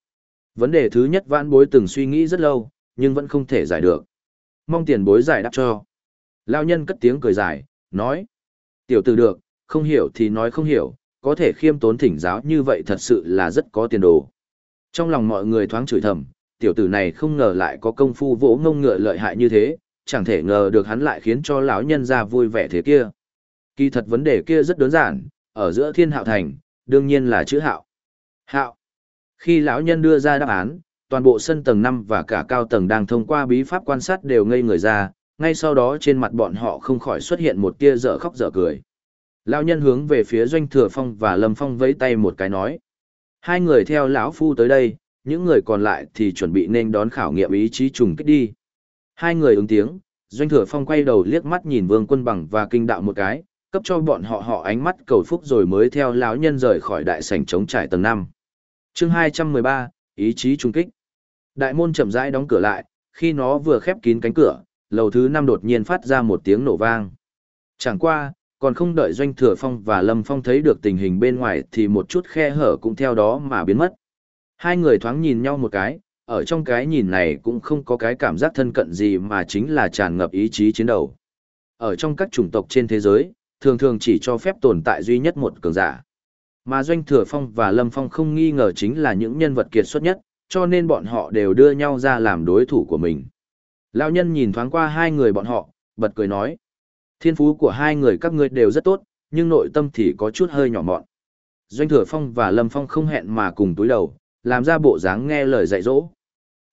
Vấn đề thứ nhất vãn bối từng suy nghĩ rất lâu, nhưng vẫn không thể giải được. Mong tiền bối giải đáp cho. Lao nhân cất tiếng cười dài, nói. Tiểu tử được, không hiểu thì nói không hiểu, có thể khiêm tốn thỉnh giáo như vậy thật sự là rất có tiền đồ. Trong lòng mọi người thoáng chửi thầm, tiểu tử này không ngờ lại có công phu vỗ ngông ngựa lợi hại như thế, chẳng thể ngờ được hắn lại khiến cho lão nhân ra vui vẻ thế kia. Kỳ thật vấn đề kia rất đơn giản, ở giữa thiên hạo thành, đương nhiên là chữ hạo. Hạo. Khi lão nhân đưa ra đáp án, toàn bộ sân tầng 5 và cả cao tầng đang thông qua bí pháp quan sát đều ngây người ra, ngay sau đó trên mặt bọn họ không khỏi xuất hiện một tia dở khóc dở cười. Lão nhân hướng về phía Doanh Thừa Phong và Lâm Phong vẫy tay một cái nói: "Hai người theo lão phu tới đây, những người còn lại thì chuẩn bị nên đón khảo nghiệm ý chí trùng kích đi. Hai người ứng tiếng, Doanh Thừa Phong quay đầu liếc mắt nhìn Vương Quân Bằng và Kinh Đạo một cái, cấp cho bọn họ họ ánh mắt cầu phúc rồi mới theo lão nhân rời khỏi đại sảnh chống trải tầng 5. Chương 213, ý chí trung kích. Đại môn chậm rãi đóng cửa lại, khi nó vừa khép kín cánh cửa, lầu thứ 5 đột nhiên phát ra một tiếng nổ vang. Chẳng qua, còn không đợi Doanh Thừa Phong và Lâm Phong thấy được tình hình bên ngoài thì một chút khe hở cũng theo đó mà biến mất. Hai người thoáng nhìn nhau một cái, ở trong cái nhìn này cũng không có cái cảm giác thân cận gì mà chính là tràn ngập ý chí chiến đấu. Ở trong các chủng tộc trên thế giới, thường thường chỉ cho phép tồn tại duy nhất một cường giả. Mà Doanh Thừa Phong và Lâm Phong không nghi ngờ chính là những nhân vật kiệt xuất nhất, cho nên bọn họ đều đưa nhau ra làm đối thủ của mình. Lão nhân nhìn thoáng qua hai người bọn họ, bật cười nói. Thiên phú của hai người các ngươi đều rất tốt, nhưng nội tâm thì có chút hơi nhỏ mọn. Doanh Thừa Phong và Lâm Phong không hẹn mà cùng túi đầu, làm ra bộ dáng nghe lời dạy dỗ.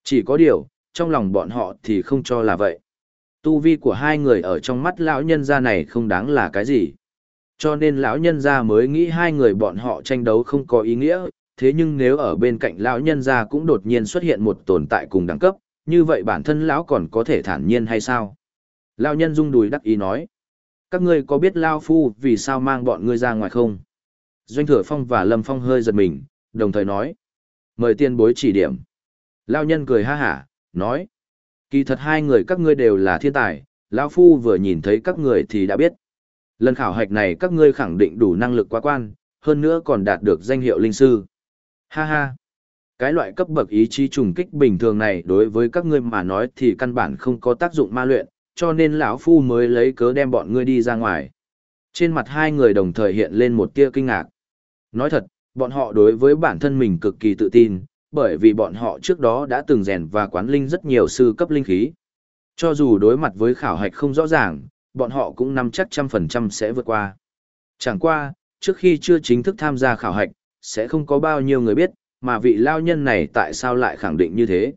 Chỉ có điều, trong lòng bọn họ thì không cho là vậy. Tu vi của hai người ở trong mắt lão nhân gia này không đáng là cái gì. Cho nên lão nhân gia mới nghĩ hai người bọn họ tranh đấu không có ý nghĩa, thế nhưng nếu ở bên cạnh lão nhân gia cũng đột nhiên xuất hiện một tồn tại cùng đẳng cấp, như vậy bản thân lão còn có thể thản nhiên hay sao? Lão nhân rung đùi đắc ý nói. Các ngươi có biết Lao Phu vì sao mang bọn ngươi ra ngoài không? Doanh Thừa Phong và Lâm Phong hơi giật mình, đồng thời nói. Mời tiên bối chỉ điểm. Lao nhân cười ha hả, nói. Kỳ thật hai người các ngươi đều là thiên tài, Lao Phu vừa nhìn thấy các người thì đã biết. Lần khảo hạch này các ngươi khẳng định đủ năng lực quá quan, hơn nữa còn đạt được danh hiệu linh sư. Ha ha. Cái loại cấp bậc ý chí trùng kích bình thường này đối với các ngươi mà nói thì căn bản không có tác dụng ma luyện, cho nên lão phu mới lấy cớ đem bọn ngươi đi ra ngoài. Trên mặt hai người đồng thời hiện lên một tia kinh ngạc. Nói thật, bọn họ đối với bản thân mình cực kỳ tự tin, bởi vì bọn họ trước đó đã từng rèn và quán linh rất nhiều sư cấp linh khí. Cho dù đối mặt với khảo hạch không rõ ràng, bọn họ cũng nắm chắc trăm phần trăm sẽ vượt qua. Chẳng qua, trước khi chưa chính thức tham gia khảo hạch, sẽ không có bao nhiêu người biết, mà vị lao nhân này tại sao lại khẳng định như thế.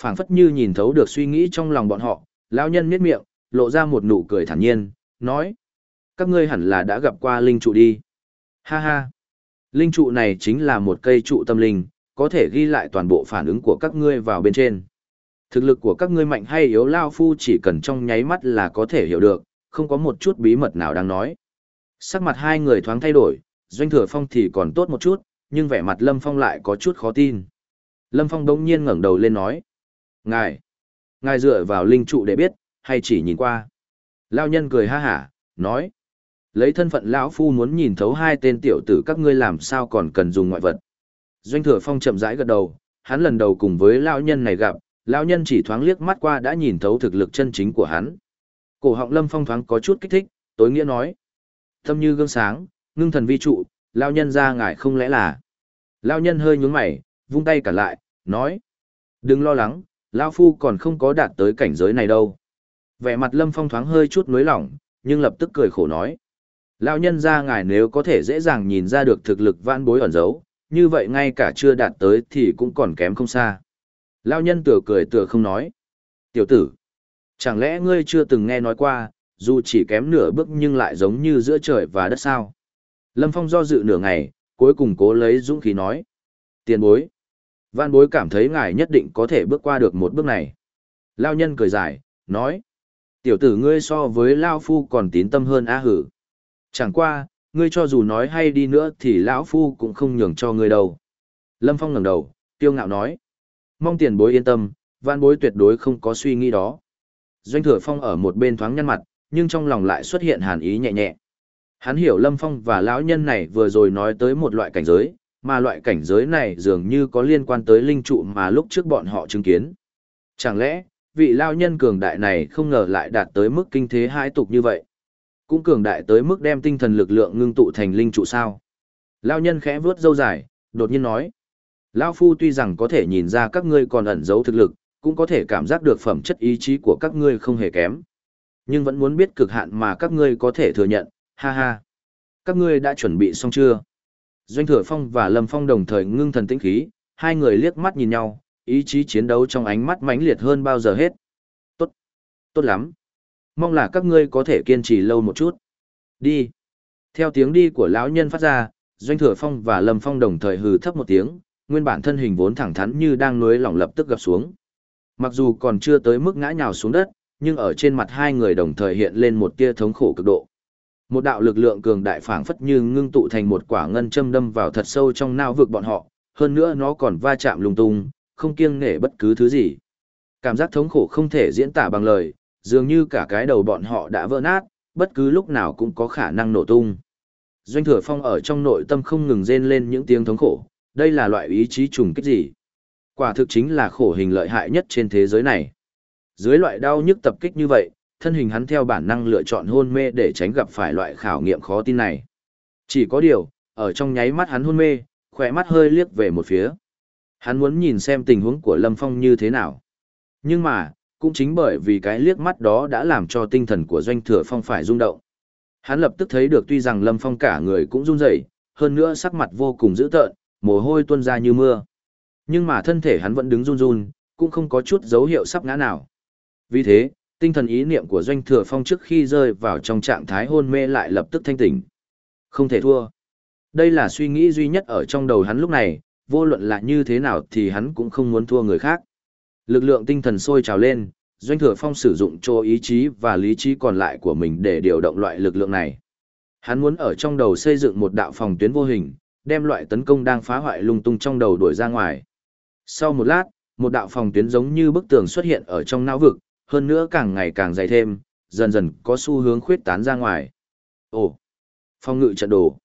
phảng phất như nhìn thấu được suy nghĩ trong lòng bọn họ, lao nhân miết miệng, lộ ra một nụ cười thản nhiên, nói. Các ngươi hẳn là đã gặp qua linh trụ đi. Ha ha. Linh trụ này chính là một cây trụ tâm linh, có thể ghi lại toàn bộ phản ứng của các ngươi vào bên trên. Thực lực của các ngươi mạnh hay yếu lao phu chỉ cần trong nháy mắt là có thể hiểu được, không có một chút bí mật nào đang nói. Sắc mặt hai người thoáng thay đổi, doanh thừa phong thì còn tốt một chút, nhưng vẻ mặt Lâm Phong lại có chút khó tin. Lâm Phong đống nhiên ngẩng đầu lên nói. Ngài, ngài dựa vào linh trụ để biết, hay chỉ nhìn qua. Lao nhân cười ha hả, nói. Lấy thân phận lão phu muốn nhìn thấu hai tên tiểu tử các ngươi làm sao còn cần dùng ngoại vật. Doanh thừa phong chậm rãi gật đầu, hắn lần đầu cùng với lão nhân này gặp, lão nhân chỉ thoáng liếc mắt qua đã nhìn thấu thực lực chân chính của hắn. Cổ họng lâm phong thoáng có chút kích thích, tối nghĩa nói. Tâm như gương sáng, ngưng thần vi trụ, lão nhân ra ngài không lẽ là. Lão nhân hơi nhướng mày, vung tay cả lại, nói. Đừng lo lắng, lão phu còn không có đạt tới cảnh giới này đâu. Vẻ mặt lâm phong thoáng hơi chút nuối lỏng, nhưng lập tức cười khổ nói. Lão nhân ra ngài nếu có thể dễ dàng nhìn ra được thực lực vãn bối ẩn giấu, như vậy ngay cả chưa đạt tới thì cũng còn kém không xa. Lão nhân tựa cười tựa không nói. Tiểu tử, chẳng lẽ ngươi chưa từng nghe nói qua, dù chỉ kém nửa bước nhưng lại giống như giữa trời và đất sao? Lâm Phong do dự nửa ngày, cuối cùng cố lấy dũng khí nói. Tiền bối. văn bối cảm thấy ngài nhất định có thể bước qua được một bước này. Lao nhân cười dài, nói. Tiểu tử ngươi so với Lao Phu còn tín tâm hơn á hử. Chẳng qua, ngươi cho dù nói hay đi nữa thì lão phu cũng không nhường cho ngươi đâu. Lâm Phong ngẩng đầu, tiêu ngạo nói. Mong tiền bối yên tâm, văn bối tuyệt đối không có suy nghĩ đó. Doanh thừa phong ở một bên thoáng nhăn mặt, nhưng trong lòng lại xuất hiện hàn ý nhẹ nhẹ. Hắn hiểu Lâm Phong và lão nhân này vừa rồi nói tới một loại cảnh giới, mà loại cảnh giới này dường như có liên quan tới linh trụ mà lúc trước bọn họ chứng kiến. Chẳng lẽ, vị lão nhân cường đại này không ngờ lại đạt tới mức kinh thế hai tục như vậy? cũng cường đại tới mức đem tinh thần lực lượng ngưng tụ thành linh trụ sao. Lao nhân khẽ vướt râu dài, đột nhiên nói. Lão phu tuy rằng có thể nhìn ra các ngươi còn ẩn giấu thực lực, cũng có thể cảm giác được phẩm chất ý chí của các ngươi không hề kém. Nhưng vẫn muốn biết cực hạn mà các ngươi có thể thừa nhận, ha ha. Các ngươi đã chuẩn bị xong chưa? Doanh thừa phong và Lâm Phong đồng thời ngưng thần tĩnh khí, hai người liếc mắt nhìn nhau, ý chí chiến đấu trong ánh mắt mãnh liệt hơn bao giờ hết. Tốt, tốt lắm, mong là các ngươi có thể kiên trì lâu một chút. Đi. Theo tiếng đi của lão nhân phát ra, Doanh Thừa Phong và Lâm Phong đồng thời hừ thấp một tiếng, nguyên bản thân hình vốn thẳng thắn như đang nuối lỏng lập tức gập xuống. Mặc dù còn chưa tới mức ngã nhào xuống đất, nhưng ở trên mặt hai người đồng thời hiện lên một tia thống khổ cực độ. Một đạo lực lượng cường đại phảng phất như ngưng tụ thành một quả ngân châm đâm vào thật sâu trong não vực bọn họ, hơn nữa nó còn va chạm lung tung, không kiêng nể bất cứ thứ gì. Cảm giác thống khổ không thể diễn tả bằng lời, dường như cả cái đầu bọn họ đã vỡ nát, bất cứ lúc nào cũng có khả năng nổ tung. Doanh thừa phong ở trong nội tâm không ngừng rên lên những tiếng thống khổ, đây là loại ý chí trùng kích gì? Quả thực chính là khổ hình lợi hại nhất trên thế giới này. Dưới loại đau nhức tập kích như vậy, thân hình hắn theo bản năng lựa chọn hôn mê để tránh gặp phải loại khảo nghiệm khó tin này. Chỉ có điều, ở trong nháy mắt hắn hôn mê, khỏe mắt hơi liếc về một phía. Hắn muốn nhìn xem tình huống của Lâm Phong như thế nào. Nhưng mà, cũng chính bởi vì cái liếc mắt đó đã làm cho tinh thần của Doanh Thừa Phong phải rung động. Hắn lập tức thấy được tuy rằng Lâm Phong cả người cũng run rẩy, hơn nữa sắc mặt vô cùng dữ tợn, mồ hôi tuôn ra như mưa. Nhưng mà thân thể hắn vẫn đứng run run, cũng không có chút dấu hiệu sắp ngã nào. Vì thế, tinh thần ý niệm của Doanh Thừa Phong trước khi rơi vào trong trạng thái hôn mê lại lập tức thanh tỉnh. Không thể thua. Đây là suy nghĩ duy nhất ở trong đầu hắn lúc này, vô luận là như thế nào thì hắn cũng không muốn thua người khác. Lực lượng tinh thần sôi trào lên, Doanh Thừa Phong sử dụng cho ý chí và lý trí còn lại của mình để điều động loại lực lượng này. Hắn muốn ở trong đầu xây dựng một đạo phòng tuyến vô hình, đem loại tấn công đang phá hoại lung tung trong đầu đuổi ra ngoài. Sau một lát, một đạo phòng tuyến giống như bức tường xuất hiện ở trong não vực, hơn nữa càng ngày càng dày thêm, dần dần có xu hướng khuyết tán ra ngoài. Ồ, phong ngự trận đồ.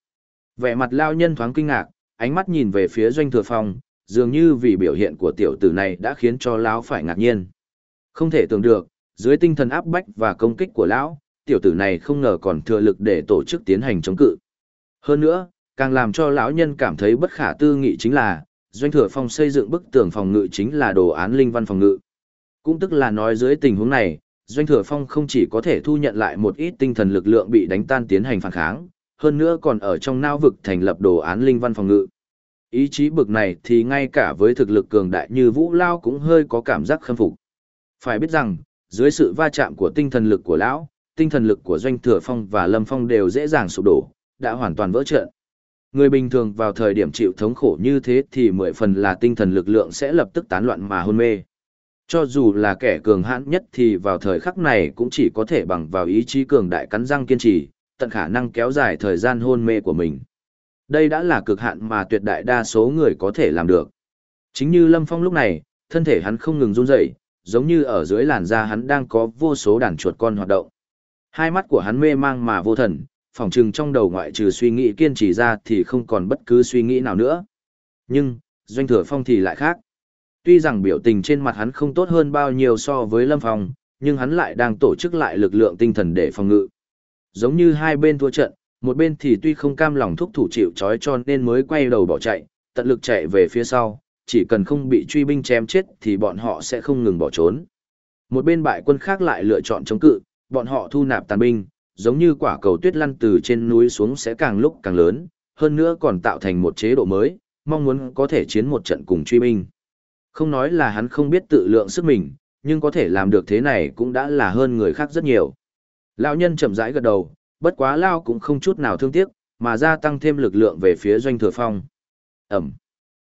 Vẻ mặt lao nhân thoáng kinh ngạc, ánh mắt nhìn về phía doanh thừa phong, dường như vì biểu hiện của tiểu tử này đã khiến cho lão phải ngạc nhiên. Không thể tưởng được, dưới tinh thần áp bách và công kích của lão, tiểu tử này không ngờ còn thừa lực để tổ chức tiến hành chống cự. Hơn nữa, càng làm cho lão nhân cảm thấy bất khả tư nghị chính là, doanh thừa phong xây dựng bức tường phòng ngự chính là đồ án linh văn phòng ngự. Cũng tức là nói dưới tình huống này, doanh thừa phong không chỉ có thể thu nhận lại một ít tinh thần lực lượng bị đánh tan tiến hành phản kháng, hơn nữa còn ở trong nao vực thành lập đồ án linh văn phòng ngự. Ý chí bực này thì ngay cả với thực lực cường đại như Vũ Lao cũng hơi có cảm giác khâm phục. Phải biết rằng, dưới sự va chạm của tinh thần lực của lão, tinh thần lực của Doanh Thừa Phong và Lâm Phong đều dễ dàng sụp đổ, đã hoàn toàn vỡ trận. Người bình thường vào thời điểm chịu thống khổ như thế thì mười phần là tinh thần lực lượng sẽ lập tức tán loạn mà hôn mê. Cho dù là kẻ cường hãn nhất thì vào thời khắc này cũng chỉ có thể bằng vào ý chí cường đại cắn răng kiên trì, tận khả năng kéo dài thời gian hôn mê của mình. Đây đã là cực hạn mà tuyệt đại đa số người có thể làm được. Chính như Lâm Phong lúc này, thân thể hắn không ngừng run rẩy, giống như ở dưới làn da hắn đang có vô số đàn chuột con hoạt động. Hai mắt của hắn mê mang mà vô thần, phỏng chừng trong đầu ngoại trừ suy nghĩ kiên trì ra thì không còn bất cứ suy nghĩ nào nữa. Nhưng, Doanh Thừa Phong thì lại khác. Tuy rằng biểu tình trên mặt hắn không tốt hơn bao nhiêu so với Lâm Phong, nhưng hắn lại đang tổ chức lại lực lượng tinh thần để phòng ngự. Giống như hai bên thua trận, một bên thì tuy không cam lòng thúc thủ chịu trói cho nên mới quay đầu bỏ chạy, tận lực chạy về phía sau, chỉ cần không bị truy binh chém chết thì bọn họ sẽ không ngừng bỏ trốn. Một bên bại quân khác lại lựa chọn chống cự, bọn họ thu nạp tàn binh, giống như quả cầu tuyết lăn từ trên núi xuống sẽ càng lúc càng lớn, hơn nữa còn tạo thành một chế độ mới, mong muốn có thể chiến một trận cùng truy binh. Không nói là hắn không biết tự lượng sức mình, nhưng có thể làm được thế này cũng đã là hơn người khác rất nhiều. Lão nhân chậm rãi gật đầu, bất quá Lao cũng không chút nào thương tiếc, mà gia tăng thêm lực lượng về phía doanh thừa phong. Ẩm.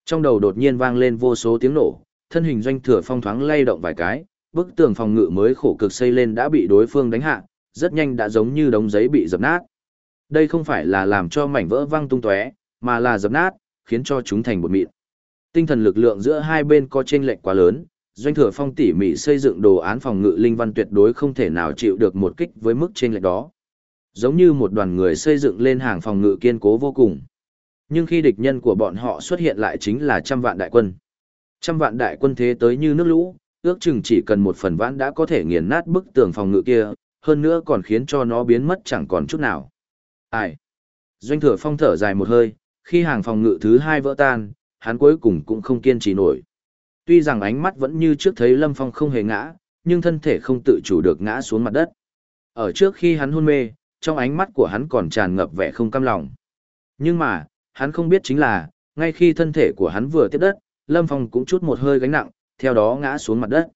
Trong đầu đột nhiên vang lên vô số tiếng nổ, thân hình doanh thừa phong thoáng lay động vài cái, bức tường phòng ngự mới khổ cực xây lên đã bị đối phương đánh hạ, rất nhanh đã giống như đống giấy bị dập nát. Đây không phải là làm cho mảnh vỡ văng tung tóe, mà là dập nát, khiến cho chúng thành bột mịn. Tinh thần lực lượng giữa hai bên có chênh lệch quá lớn, doanh thừa phong tỉ mỉ xây dựng đồ án phòng ngự linh văn tuyệt đối không thể nào chịu được một kích với mức chênh lệch đó. Giống như một đoàn người xây dựng lên hàng phòng ngự kiên cố vô cùng. Nhưng khi địch nhân của bọn họ xuất hiện lại chính là trăm vạn đại quân. Trăm vạn đại quân thế tới như nước lũ, ước chừng chỉ cần một phần vãn đã có thể nghiền nát bức tường phòng ngự kia, hơn nữa còn khiến cho nó biến mất chẳng còn chút nào. Ai? Doanh thừa phong thở dài một hơi, khi hàng phòng ngự thứ hai vỡ tan, hắn cuối cùng cũng không kiên trì nổi. Tuy rằng ánh mắt vẫn như trước thấy Lâm Phong không hề ngã, nhưng thân thể không tự chủ được ngã xuống mặt đất. Ở trước khi hắn hôn mê, trong ánh mắt của hắn còn tràn ngập vẻ không cam lòng. Nhưng mà, hắn không biết chính là, ngay khi thân thể của hắn vừa tiếp đất, Lâm Phong cũng chút một hơi gánh nặng, theo đó ngã xuống mặt đất.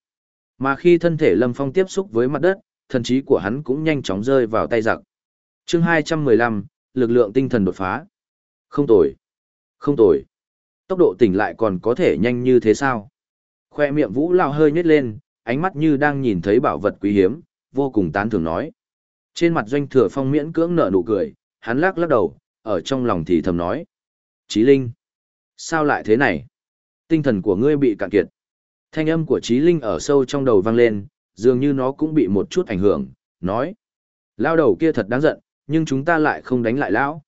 Mà khi thân thể Lâm Phong tiếp xúc với mặt đất, thần trí của hắn cũng nhanh chóng rơi vào tay giặc. Chương 215, lực lượng tinh thần đột phá. Không tồi. Không tồi. Tốc độ tỉnh lại còn có thể nhanh như thế sao? Khoe miệng Vũ Lao hơi nhếch lên, ánh mắt như đang nhìn thấy bảo vật quý hiếm, vô cùng tán thưởng nói. Trên mặt doanh thừa phong miễn cưỡng nở nụ cười, hắn lắc lắc đầu, ở trong lòng thì thầm nói. Chí Linh! Sao lại thế này? Tinh thần của ngươi bị cạn kiệt. Thanh âm của Chí Linh ở sâu trong đầu vang lên, dường như nó cũng bị một chút ảnh hưởng, nói. Lao đầu kia thật đáng giận, nhưng chúng ta lại không đánh lại lão.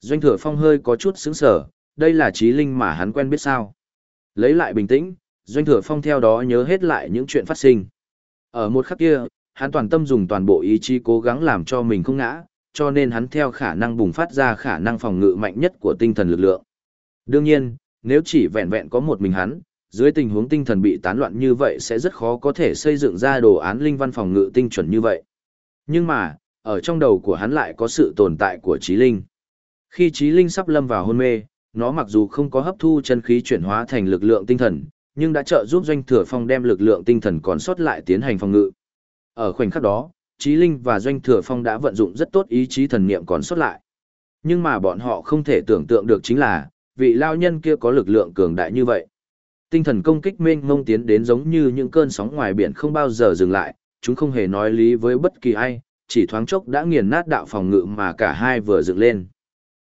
Doanh thừa phong hơi có chút sững sở, đây là trí linh mà hắn quen biết sao. Lấy lại bình tĩnh, Doanh Thừa Phong theo đó nhớ hết lại những chuyện phát sinh. Ở một khắc kia, hắn toàn tâm dùng toàn bộ ý chí cố gắng làm cho mình không ngã, cho nên hắn theo khả năng bùng phát ra khả năng phòng ngự mạnh nhất của tinh thần lực lượng. Đương nhiên, nếu chỉ vẹn vẹn có một mình hắn, dưới tình huống tinh thần bị tán loạn như vậy sẽ rất khó có thể xây dựng ra đồ án linh văn phòng ngự tinh chuẩn như vậy. Nhưng mà, ở trong đầu của hắn lại có sự tồn tại của trí linh. Khi trí linh sắp lâm vào hôn mê, nó mặc dù không có hấp thu chân khí chuyển hóa thành lực lượng tinh thần, nhưng đã trợ giúp doanh thừa phong đem lực lượng tinh thần còn sót lại tiến hành phòng ngự. Ở khoảnh khắc đó, trí linh và doanh thừa phong đã vận dụng rất tốt ý chí thần niệm còn sót lại. Nhưng mà bọn họ không thể tưởng tượng được chính là, vị lao nhân kia có lực lượng cường đại như vậy. Tinh thần công kích mênh mông tiến đến giống như những cơn sóng ngoài biển không bao giờ dừng lại, chúng không hề nói lý với bất kỳ ai, chỉ thoáng chốc đã nghiền nát đạo phòng ngự mà cả hai vừa dựng lên.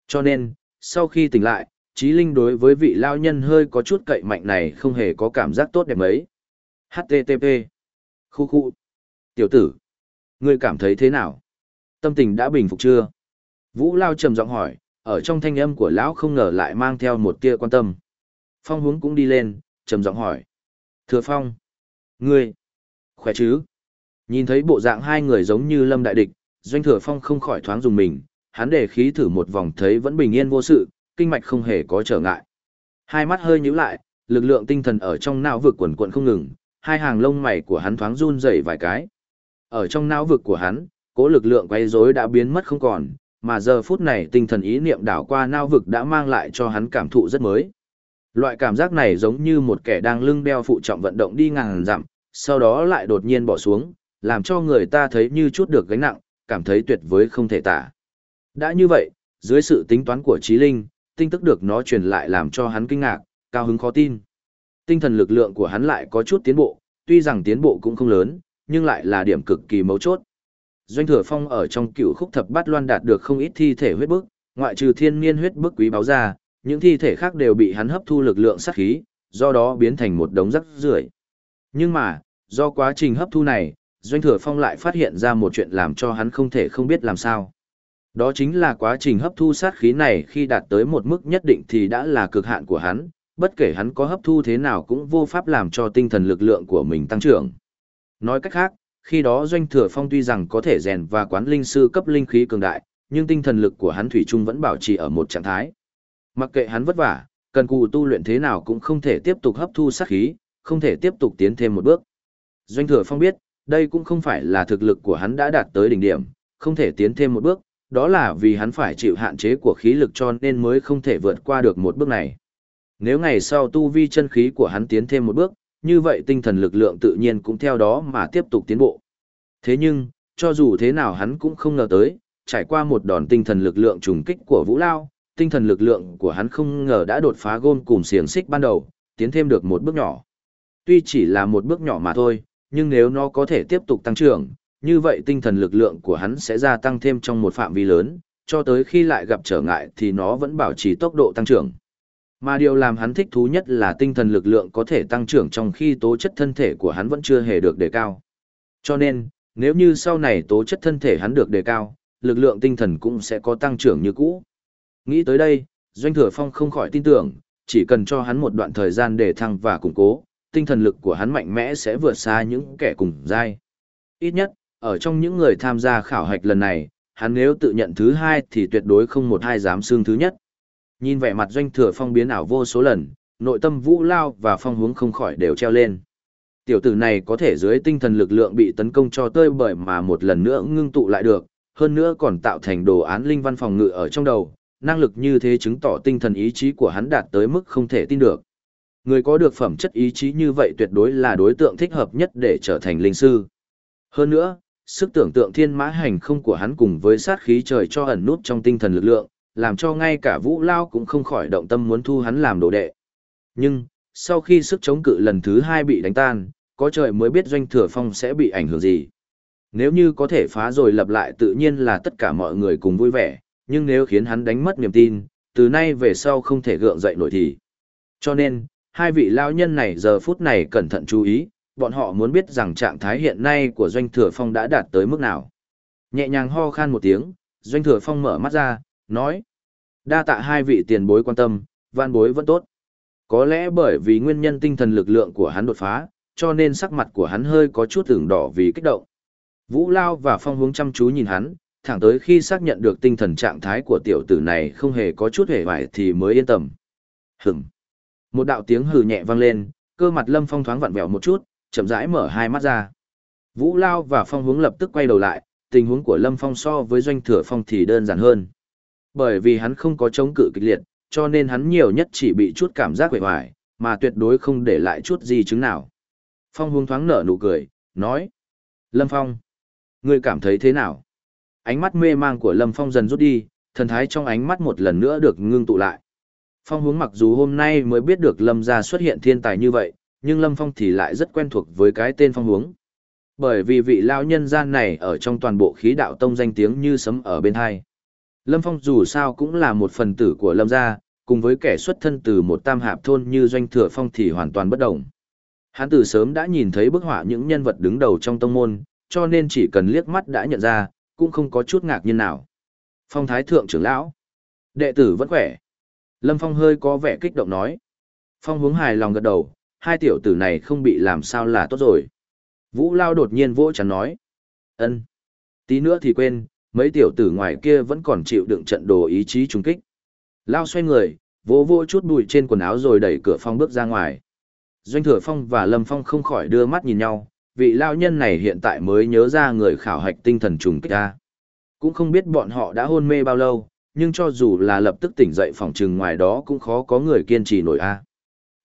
Cho nên, sau khi tỉnh lại, Chí Linh đối với vị lao nhân hơi có chút cậy mạnh này không hề có cảm giác tốt đẹp mấy. HTTP. Khu khu. Tiểu tử. Ngươi cảm thấy thế nào? Tâm tình đã bình phục chưa? Vũ Lao trầm giọng hỏi, ở trong thanh âm của lão không ngờ lại mang theo một tia quan tâm. Phong hướng cũng đi lên, trầm giọng hỏi. Thừa Phong. Ngươi. Khỏe chứ? Nhìn thấy bộ dạng hai người giống như lâm đại địch, Doanh Thừa Phong không khỏi thoáng dùng mình, hắn để khí thử một vòng thấy vẫn bình yên vô sự, kinh mạch không hề có trở ngại. Hai mắt hơi nhíu lại, lực lượng tinh thần ở trong não vực quần quần không ngừng, hai hàng lông mày của hắn thoáng run rẩy vài cái. Ở trong não vực của hắn, cố lực lượng quay rối đã biến mất không còn, mà giờ phút này tinh thần ý niệm đảo qua não vực đã mang lại cho hắn cảm thụ rất mới. Loại cảm giác này giống như một kẻ đang lưng đeo phụ trọng vận động đi ngàn dặm, sau đó lại đột nhiên bỏ xuống, làm cho người ta thấy như chút được gánh nặng, cảm thấy tuyệt vời không thể tả. Đã như vậy, dưới sự tính toán của trí linh, tinh tức được nó truyền lại làm cho hắn kinh ngạc, cao hứng khó tin. Tinh thần lực lượng của hắn lại có chút tiến bộ, tuy rằng tiến bộ cũng không lớn, nhưng lại là điểm cực kỳ mấu chốt. Doanh Thừa Phong ở trong cựu khúc thập bát loan đạt được không ít thi thể huyết bức, ngoại trừ thiên niên huyết bức quý báo ra, những thi thể khác đều bị hắn hấp thu lực lượng sát khí, do đó biến thành một đống rắc rưởi. Nhưng mà, do quá trình hấp thu này, Doanh Thừa Phong lại phát hiện ra một chuyện làm cho hắn không thể không biết làm sao. Đó chính là quá trình hấp thu sát khí này khi đạt tới một mức nhất định thì đã là cực hạn của hắn, bất kể hắn có hấp thu thế nào cũng vô pháp làm cho tinh thần lực lượng của mình tăng trưởng. Nói cách khác, khi đó Doanh Thừa Phong tuy rằng có thể rèn và quán linh sư cấp linh khí cường đại, nhưng tinh thần lực của hắn thủy chung vẫn bảo trì ở một trạng thái. Mặc kệ hắn vất vả, cần cù tu luyện thế nào cũng không thể tiếp tục hấp thu sát khí, không thể tiếp tục tiến thêm một bước. Doanh Thừa Phong biết, đây cũng không phải là thực lực của hắn đã đạt tới đỉnh điểm, không thể tiến thêm một bước, đó là vì hắn phải chịu hạn chế của khí lực cho nên mới không thể vượt qua được một bước này. Nếu ngày sau tu vi chân khí của hắn tiến thêm một bước, như vậy tinh thần lực lượng tự nhiên cũng theo đó mà tiếp tục tiến bộ. Thế nhưng, cho dù thế nào hắn cũng không ngờ tới, trải qua một đòn tinh thần lực lượng trùng kích của Vũ Lao, tinh thần lực lượng của hắn không ngờ đã đột phá gôn cùng xiềng xích ban đầu, tiến thêm được một bước nhỏ. Tuy chỉ là một bước nhỏ mà thôi, nhưng nếu nó có thể tiếp tục tăng trưởng, như vậy tinh thần lực lượng của hắn sẽ gia tăng thêm trong một phạm vi lớn, cho tới khi lại gặp trở ngại thì nó vẫn bảo trì tốc độ tăng trưởng. Mà điều làm hắn thích thú nhất là tinh thần lực lượng có thể tăng trưởng trong khi tố chất thân thể của hắn vẫn chưa hề được đề cao. Cho nên, nếu như sau này tố chất thân thể hắn được đề cao, lực lượng tinh thần cũng sẽ có tăng trưởng như cũ. Nghĩ tới đây, Doanh Thừa Phong không khỏi tin tưởng, chỉ cần cho hắn một đoạn thời gian để thăng và củng cố, tinh thần lực của hắn mạnh mẽ sẽ vượt xa những kẻ cùng giai. Ít nhất, ở trong những người tham gia khảo hạch lần này, hắn nếu tự nhận thứ hai thì tuyệt đối không một hai dám xương thứ nhất. Nhìn vẻ mặt doanh thừa phong biến ảo vô số lần, nội tâm vũ lao và phong hướng không khỏi đều treo lên. Tiểu tử này có thể dưới tinh thần lực lượng bị tấn công cho tơi bởi mà một lần nữa ngưng tụ lại được, hơn nữa còn tạo thành đồ án linh văn phòng ngự ở trong đầu, năng lực như thế chứng tỏ tinh thần ý chí của hắn đạt tới mức không thể tin được. Người có được phẩm chất ý chí như vậy tuyệt đối là đối tượng thích hợp nhất để trở thành linh sư. Hơn nữa, sức tưởng tượng thiên mã hành không của hắn cùng với sát khí trời cho ẩn nút trong tinh thần lực lượng, làm cho ngay cả Vũ Lao cũng không khỏi động tâm muốn thu hắn làm đồ đệ. Nhưng, sau khi sức chống cự lần thứ hai bị đánh tan, có trời mới biết doanh thừa phong sẽ bị ảnh hưởng gì. Nếu như có thể phá rồi lập lại tự nhiên là tất cả mọi người cùng vui vẻ, nhưng nếu khiến hắn đánh mất niềm tin, từ nay về sau không thể gượng dậy nổi thì. Cho nên, hai vị lao nhân này giờ phút này cẩn thận chú ý, bọn họ muốn biết rằng trạng thái hiện nay của Doanh Thừa Phong đã đạt tới mức nào. Nhẹ nhàng ho khan một tiếng, Doanh Thừa Phong mở mắt ra, nói. Đa tạ hai vị tiền bối quan tâm, Van bối vẫn tốt. Có lẽ bởi vì nguyên nhân tinh thần lực lượng của hắn đột phá, cho nên sắc mặt của hắn hơi có chút ửng đỏ vì kích động. Vũ Lao và Phong hướng chăm chú nhìn hắn, thẳng tới khi xác nhận được tinh thần trạng thái của tiểu tử này không hề có chút hề hoài thì mới yên tâm. Hửm. Một đạo tiếng hừ nhẹ vang lên, cơ mặt Lâm Phong thoáng vặn vẹo một chút, chậm rãi mở hai mắt ra. Vũ Lao và Phong hướng lập tức quay đầu lại, tình huống của Lâm Phong so với doanh thừa phong thì đơn giản hơn. Bởi vì hắn không có chống cự kịch liệt, cho nên hắn nhiều nhất chỉ bị chút cảm giác quệ hoài, mà tuyệt đối không để lại chút gì chứng nào. Phong hướng thoáng nở nụ cười, nói. Lâm Phong, ngươi cảm thấy thế nào? Ánh mắt mê mang của Lâm Phong dần rút đi, thần thái trong ánh mắt một lần nữa được ngưng tụ lại. Phong hướng mặc dù hôm nay mới biết được Lâm gia xuất hiện thiên tài như vậy, nhưng Lâm Phong thì lại rất quen thuộc với cái tên Phong hướng. Bởi vì vị lão nhân gian này ở trong toàn bộ khí đạo tông danh tiếng như sấm ở bên hai. Lâm Phong dù sao cũng là một phần tử của Lâm gia, cùng với kẻ xuất thân từ một tam hạp thôn như doanh thừa phong thì hoàn toàn bất đồng. Hắn từ sớm đã nhìn thấy bức họa những nhân vật đứng đầu trong tông môn, cho nên chỉ cần liếc mắt đã nhận ra, cũng không có chút ngạc nhiên nào. Phong thái thượng trưởng lão, đệ tử vẫn khỏe. Lâm Phong hơi có vẻ kích động nói. Phong hướng hài lòng gật đầu, hai tiểu tử này không bị làm sao là tốt rồi. Vũ Lao đột nhiên vỗ chắn nói. ân Tí nữa thì quên, mấy tiểu tử ngoài kia vẫn còn chịu đựng trận đồ ý chí trung kích. Lao xoay người, vỗ vỗ chút bụi trên quần áo rồi đẩy cửa phong bước ra ngoài. Doanh Thừa Phong và Lâm Phong không khỏi đưa mắt nhìn nhau, vị lao nhân này hiện tại mới nhớ ra người khảo hạch tinh thần trùng kích ta. Cũng không biết bọn họ đã hôn mê bao lâu, nhưng cho dù là lập tức tỉnh dậy phòng trừng ngoài đó cũng khó có người kiên trì nổi a.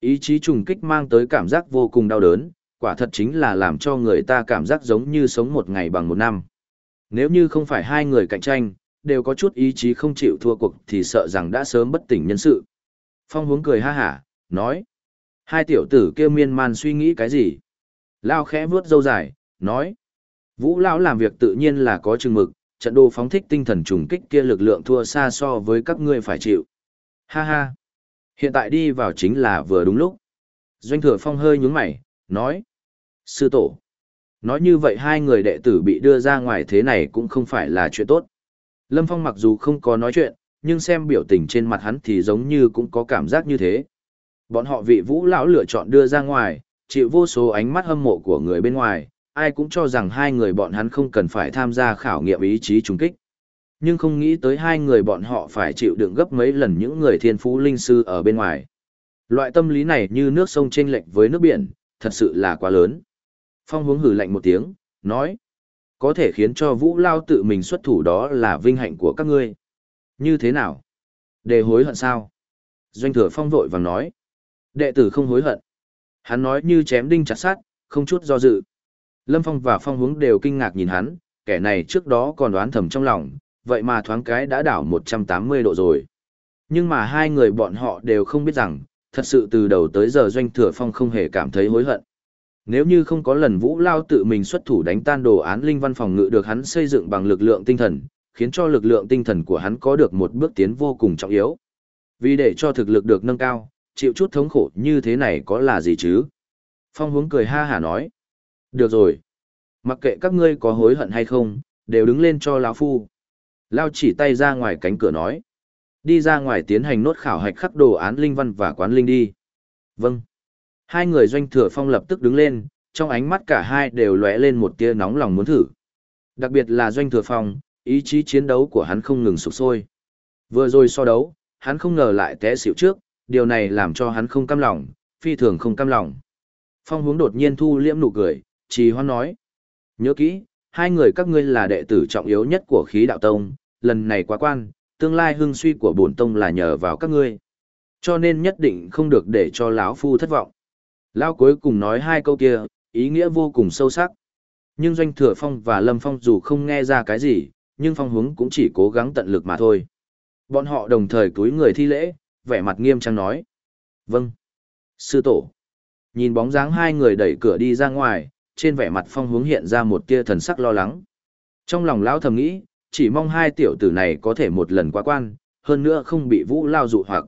Ý chí trùng kích mang tới cảm giác vô cùng đau đớn, quả thật chính là làm cho người ta cảm giác giống như sống một ngày bằng một năm. Nếu như không phải hai người cạnh tranh, đều có chút ý chí không chịu thua cuộc thì sợ rằng đã sớm bất tỉnh nhân sự. Phong hướng cười ha hả, nói. Hai tiểu tử kêu miên man suy nghĩ cái gì? Lao khẽ vuốt dâu dài, nói. Vũ Lão làm việc tự nhiên là có chừng mực, trận đồ phóng thích tinh thần trùng kích kia lực lượng thua xa so với các ngươi phải chịu. Ha ha. Hiện tại đi vào chính là vừa đúng lúc. Doanh thừa phong hơi nhướng mày, nói. Sư tổ. Nói như vậy hai người đệ tử bị đưa ra ngoài thế này cũng không phải là chuyện tốt. Lâm Phong mặc dù không có nói chuyện, nhưng xem biểu tình trên mặt hắn thì giống như cũng có cảm giác như thế. Bọn họ vị vũ lão lựa chọn đưa ra ngoài, chịu vô số ánh mắt hâm mộ của người bên ngoài, ai cũng cho rằng hai người bọn hắn không cần phải tham gia khảo nghiệm ý chí trùng kích. Nhưng không nghĩ tới hai người bọn họ phải chịu đựng gấp mấy lần những người thiên phú linh sư ở bên ngoài. Loại tâm lý này như nước sông chênh lệch với nước biển, thật sự là quá lớn. Phong hướng hử lạnh một tiếng, nói. Có thể khiến cho Vũ Lao tự mình xuất thủ đó là vinh hạnh của các ngươi. Như thế nào? Để hối hận sao? Doanh thừa phong vội vàng nói. Đệ tử không hối hận. Hắn nói như chém đinh chặt sát, không chút do dự. Lâm Phong và Phong hướng đều kinh ngạc nhìn hắn, kẻ này trước đó còn đoán thầm trong lòng, vậy mà thoáng cái đã đảo 180 độ rồi. Nhưng mà hai người bọn họ đều không biết rằng, thật sự từ đầu tới giờ Doanh Thừa Phong không hề cảm thấy hối hận. Nếu như không có lần Vũ Lao tự mình xuất thủ đánh tan đồ án linh văn phòng ngự được hắn xây dựng bằng lực lượng tinh thần, khiến cho lực lượng tinh thần của hắn có được một bước tiến vô cùng trọng yếu. Vì để cho thực lực được nâng cao, chịu chút thống khổ như thế này có là gì chứ? Phong hướng cười ha hả nói. Được rồi. Mặc kệ các ngươi có hối hận hay không, đều đứng lên cho lão phu. Lao chỉ tay ra ngoài cánh cửa nói. Đi ra ngoài tiến hành nốt khảo hạch khắc đồ án linh văn và quán linh đi. Vâng. Hai người doanh thừa phong lập tức đứng lên, trong ánh mắt cả hai đều lóe lên một tia nóng lòng muốn thử. Đặc biệt là doanh thừa phong, ý chí chiến đấu của hắn không ngừng sụp sôi. Vừa rồi so đấu, hắn không ngờ lại té xỉu trước, điều này làm cho hắn không cam lòng, phi thường không cam lòng. Phong hướng đột nhiên thu liễm nụ cười, trì hoan nói. Nhớ kỹ, hai người các ngươi là đệ tử trọng yếu nhất của khí đạo tông, lần này quá quan, tương lai hưng suy của bổn tông là nhờ vào các ngươi. Cho nên nhất định không được để cho lão phu thất vọng. Lão cuối cùng nói hai câu kia, ý nghĩa vô cùng sâu sắc. Nhưng Doanh Thừa Phong và Lâm Phong dù không nghe ra cái gì, nhưng Phong hướng cũng chỉ cố gắng tận lực mà thôi. Bọn họ đồng thời túi người thi lễ, vẻ mặt nghiêm trang nói. Vâng. Sư tổ. Nhìn bóng dáng hai người đẩy cửa đi ra ngoài, trên vẻ mặt phong hướng hiện ra một tia thần sắc lo lắng. Trong lòng lão thầm nghĩ, chỉ mong hai tiểu tử này có thể một lần qua quan, hơn nữa không bị vũ lao dụ hoặc.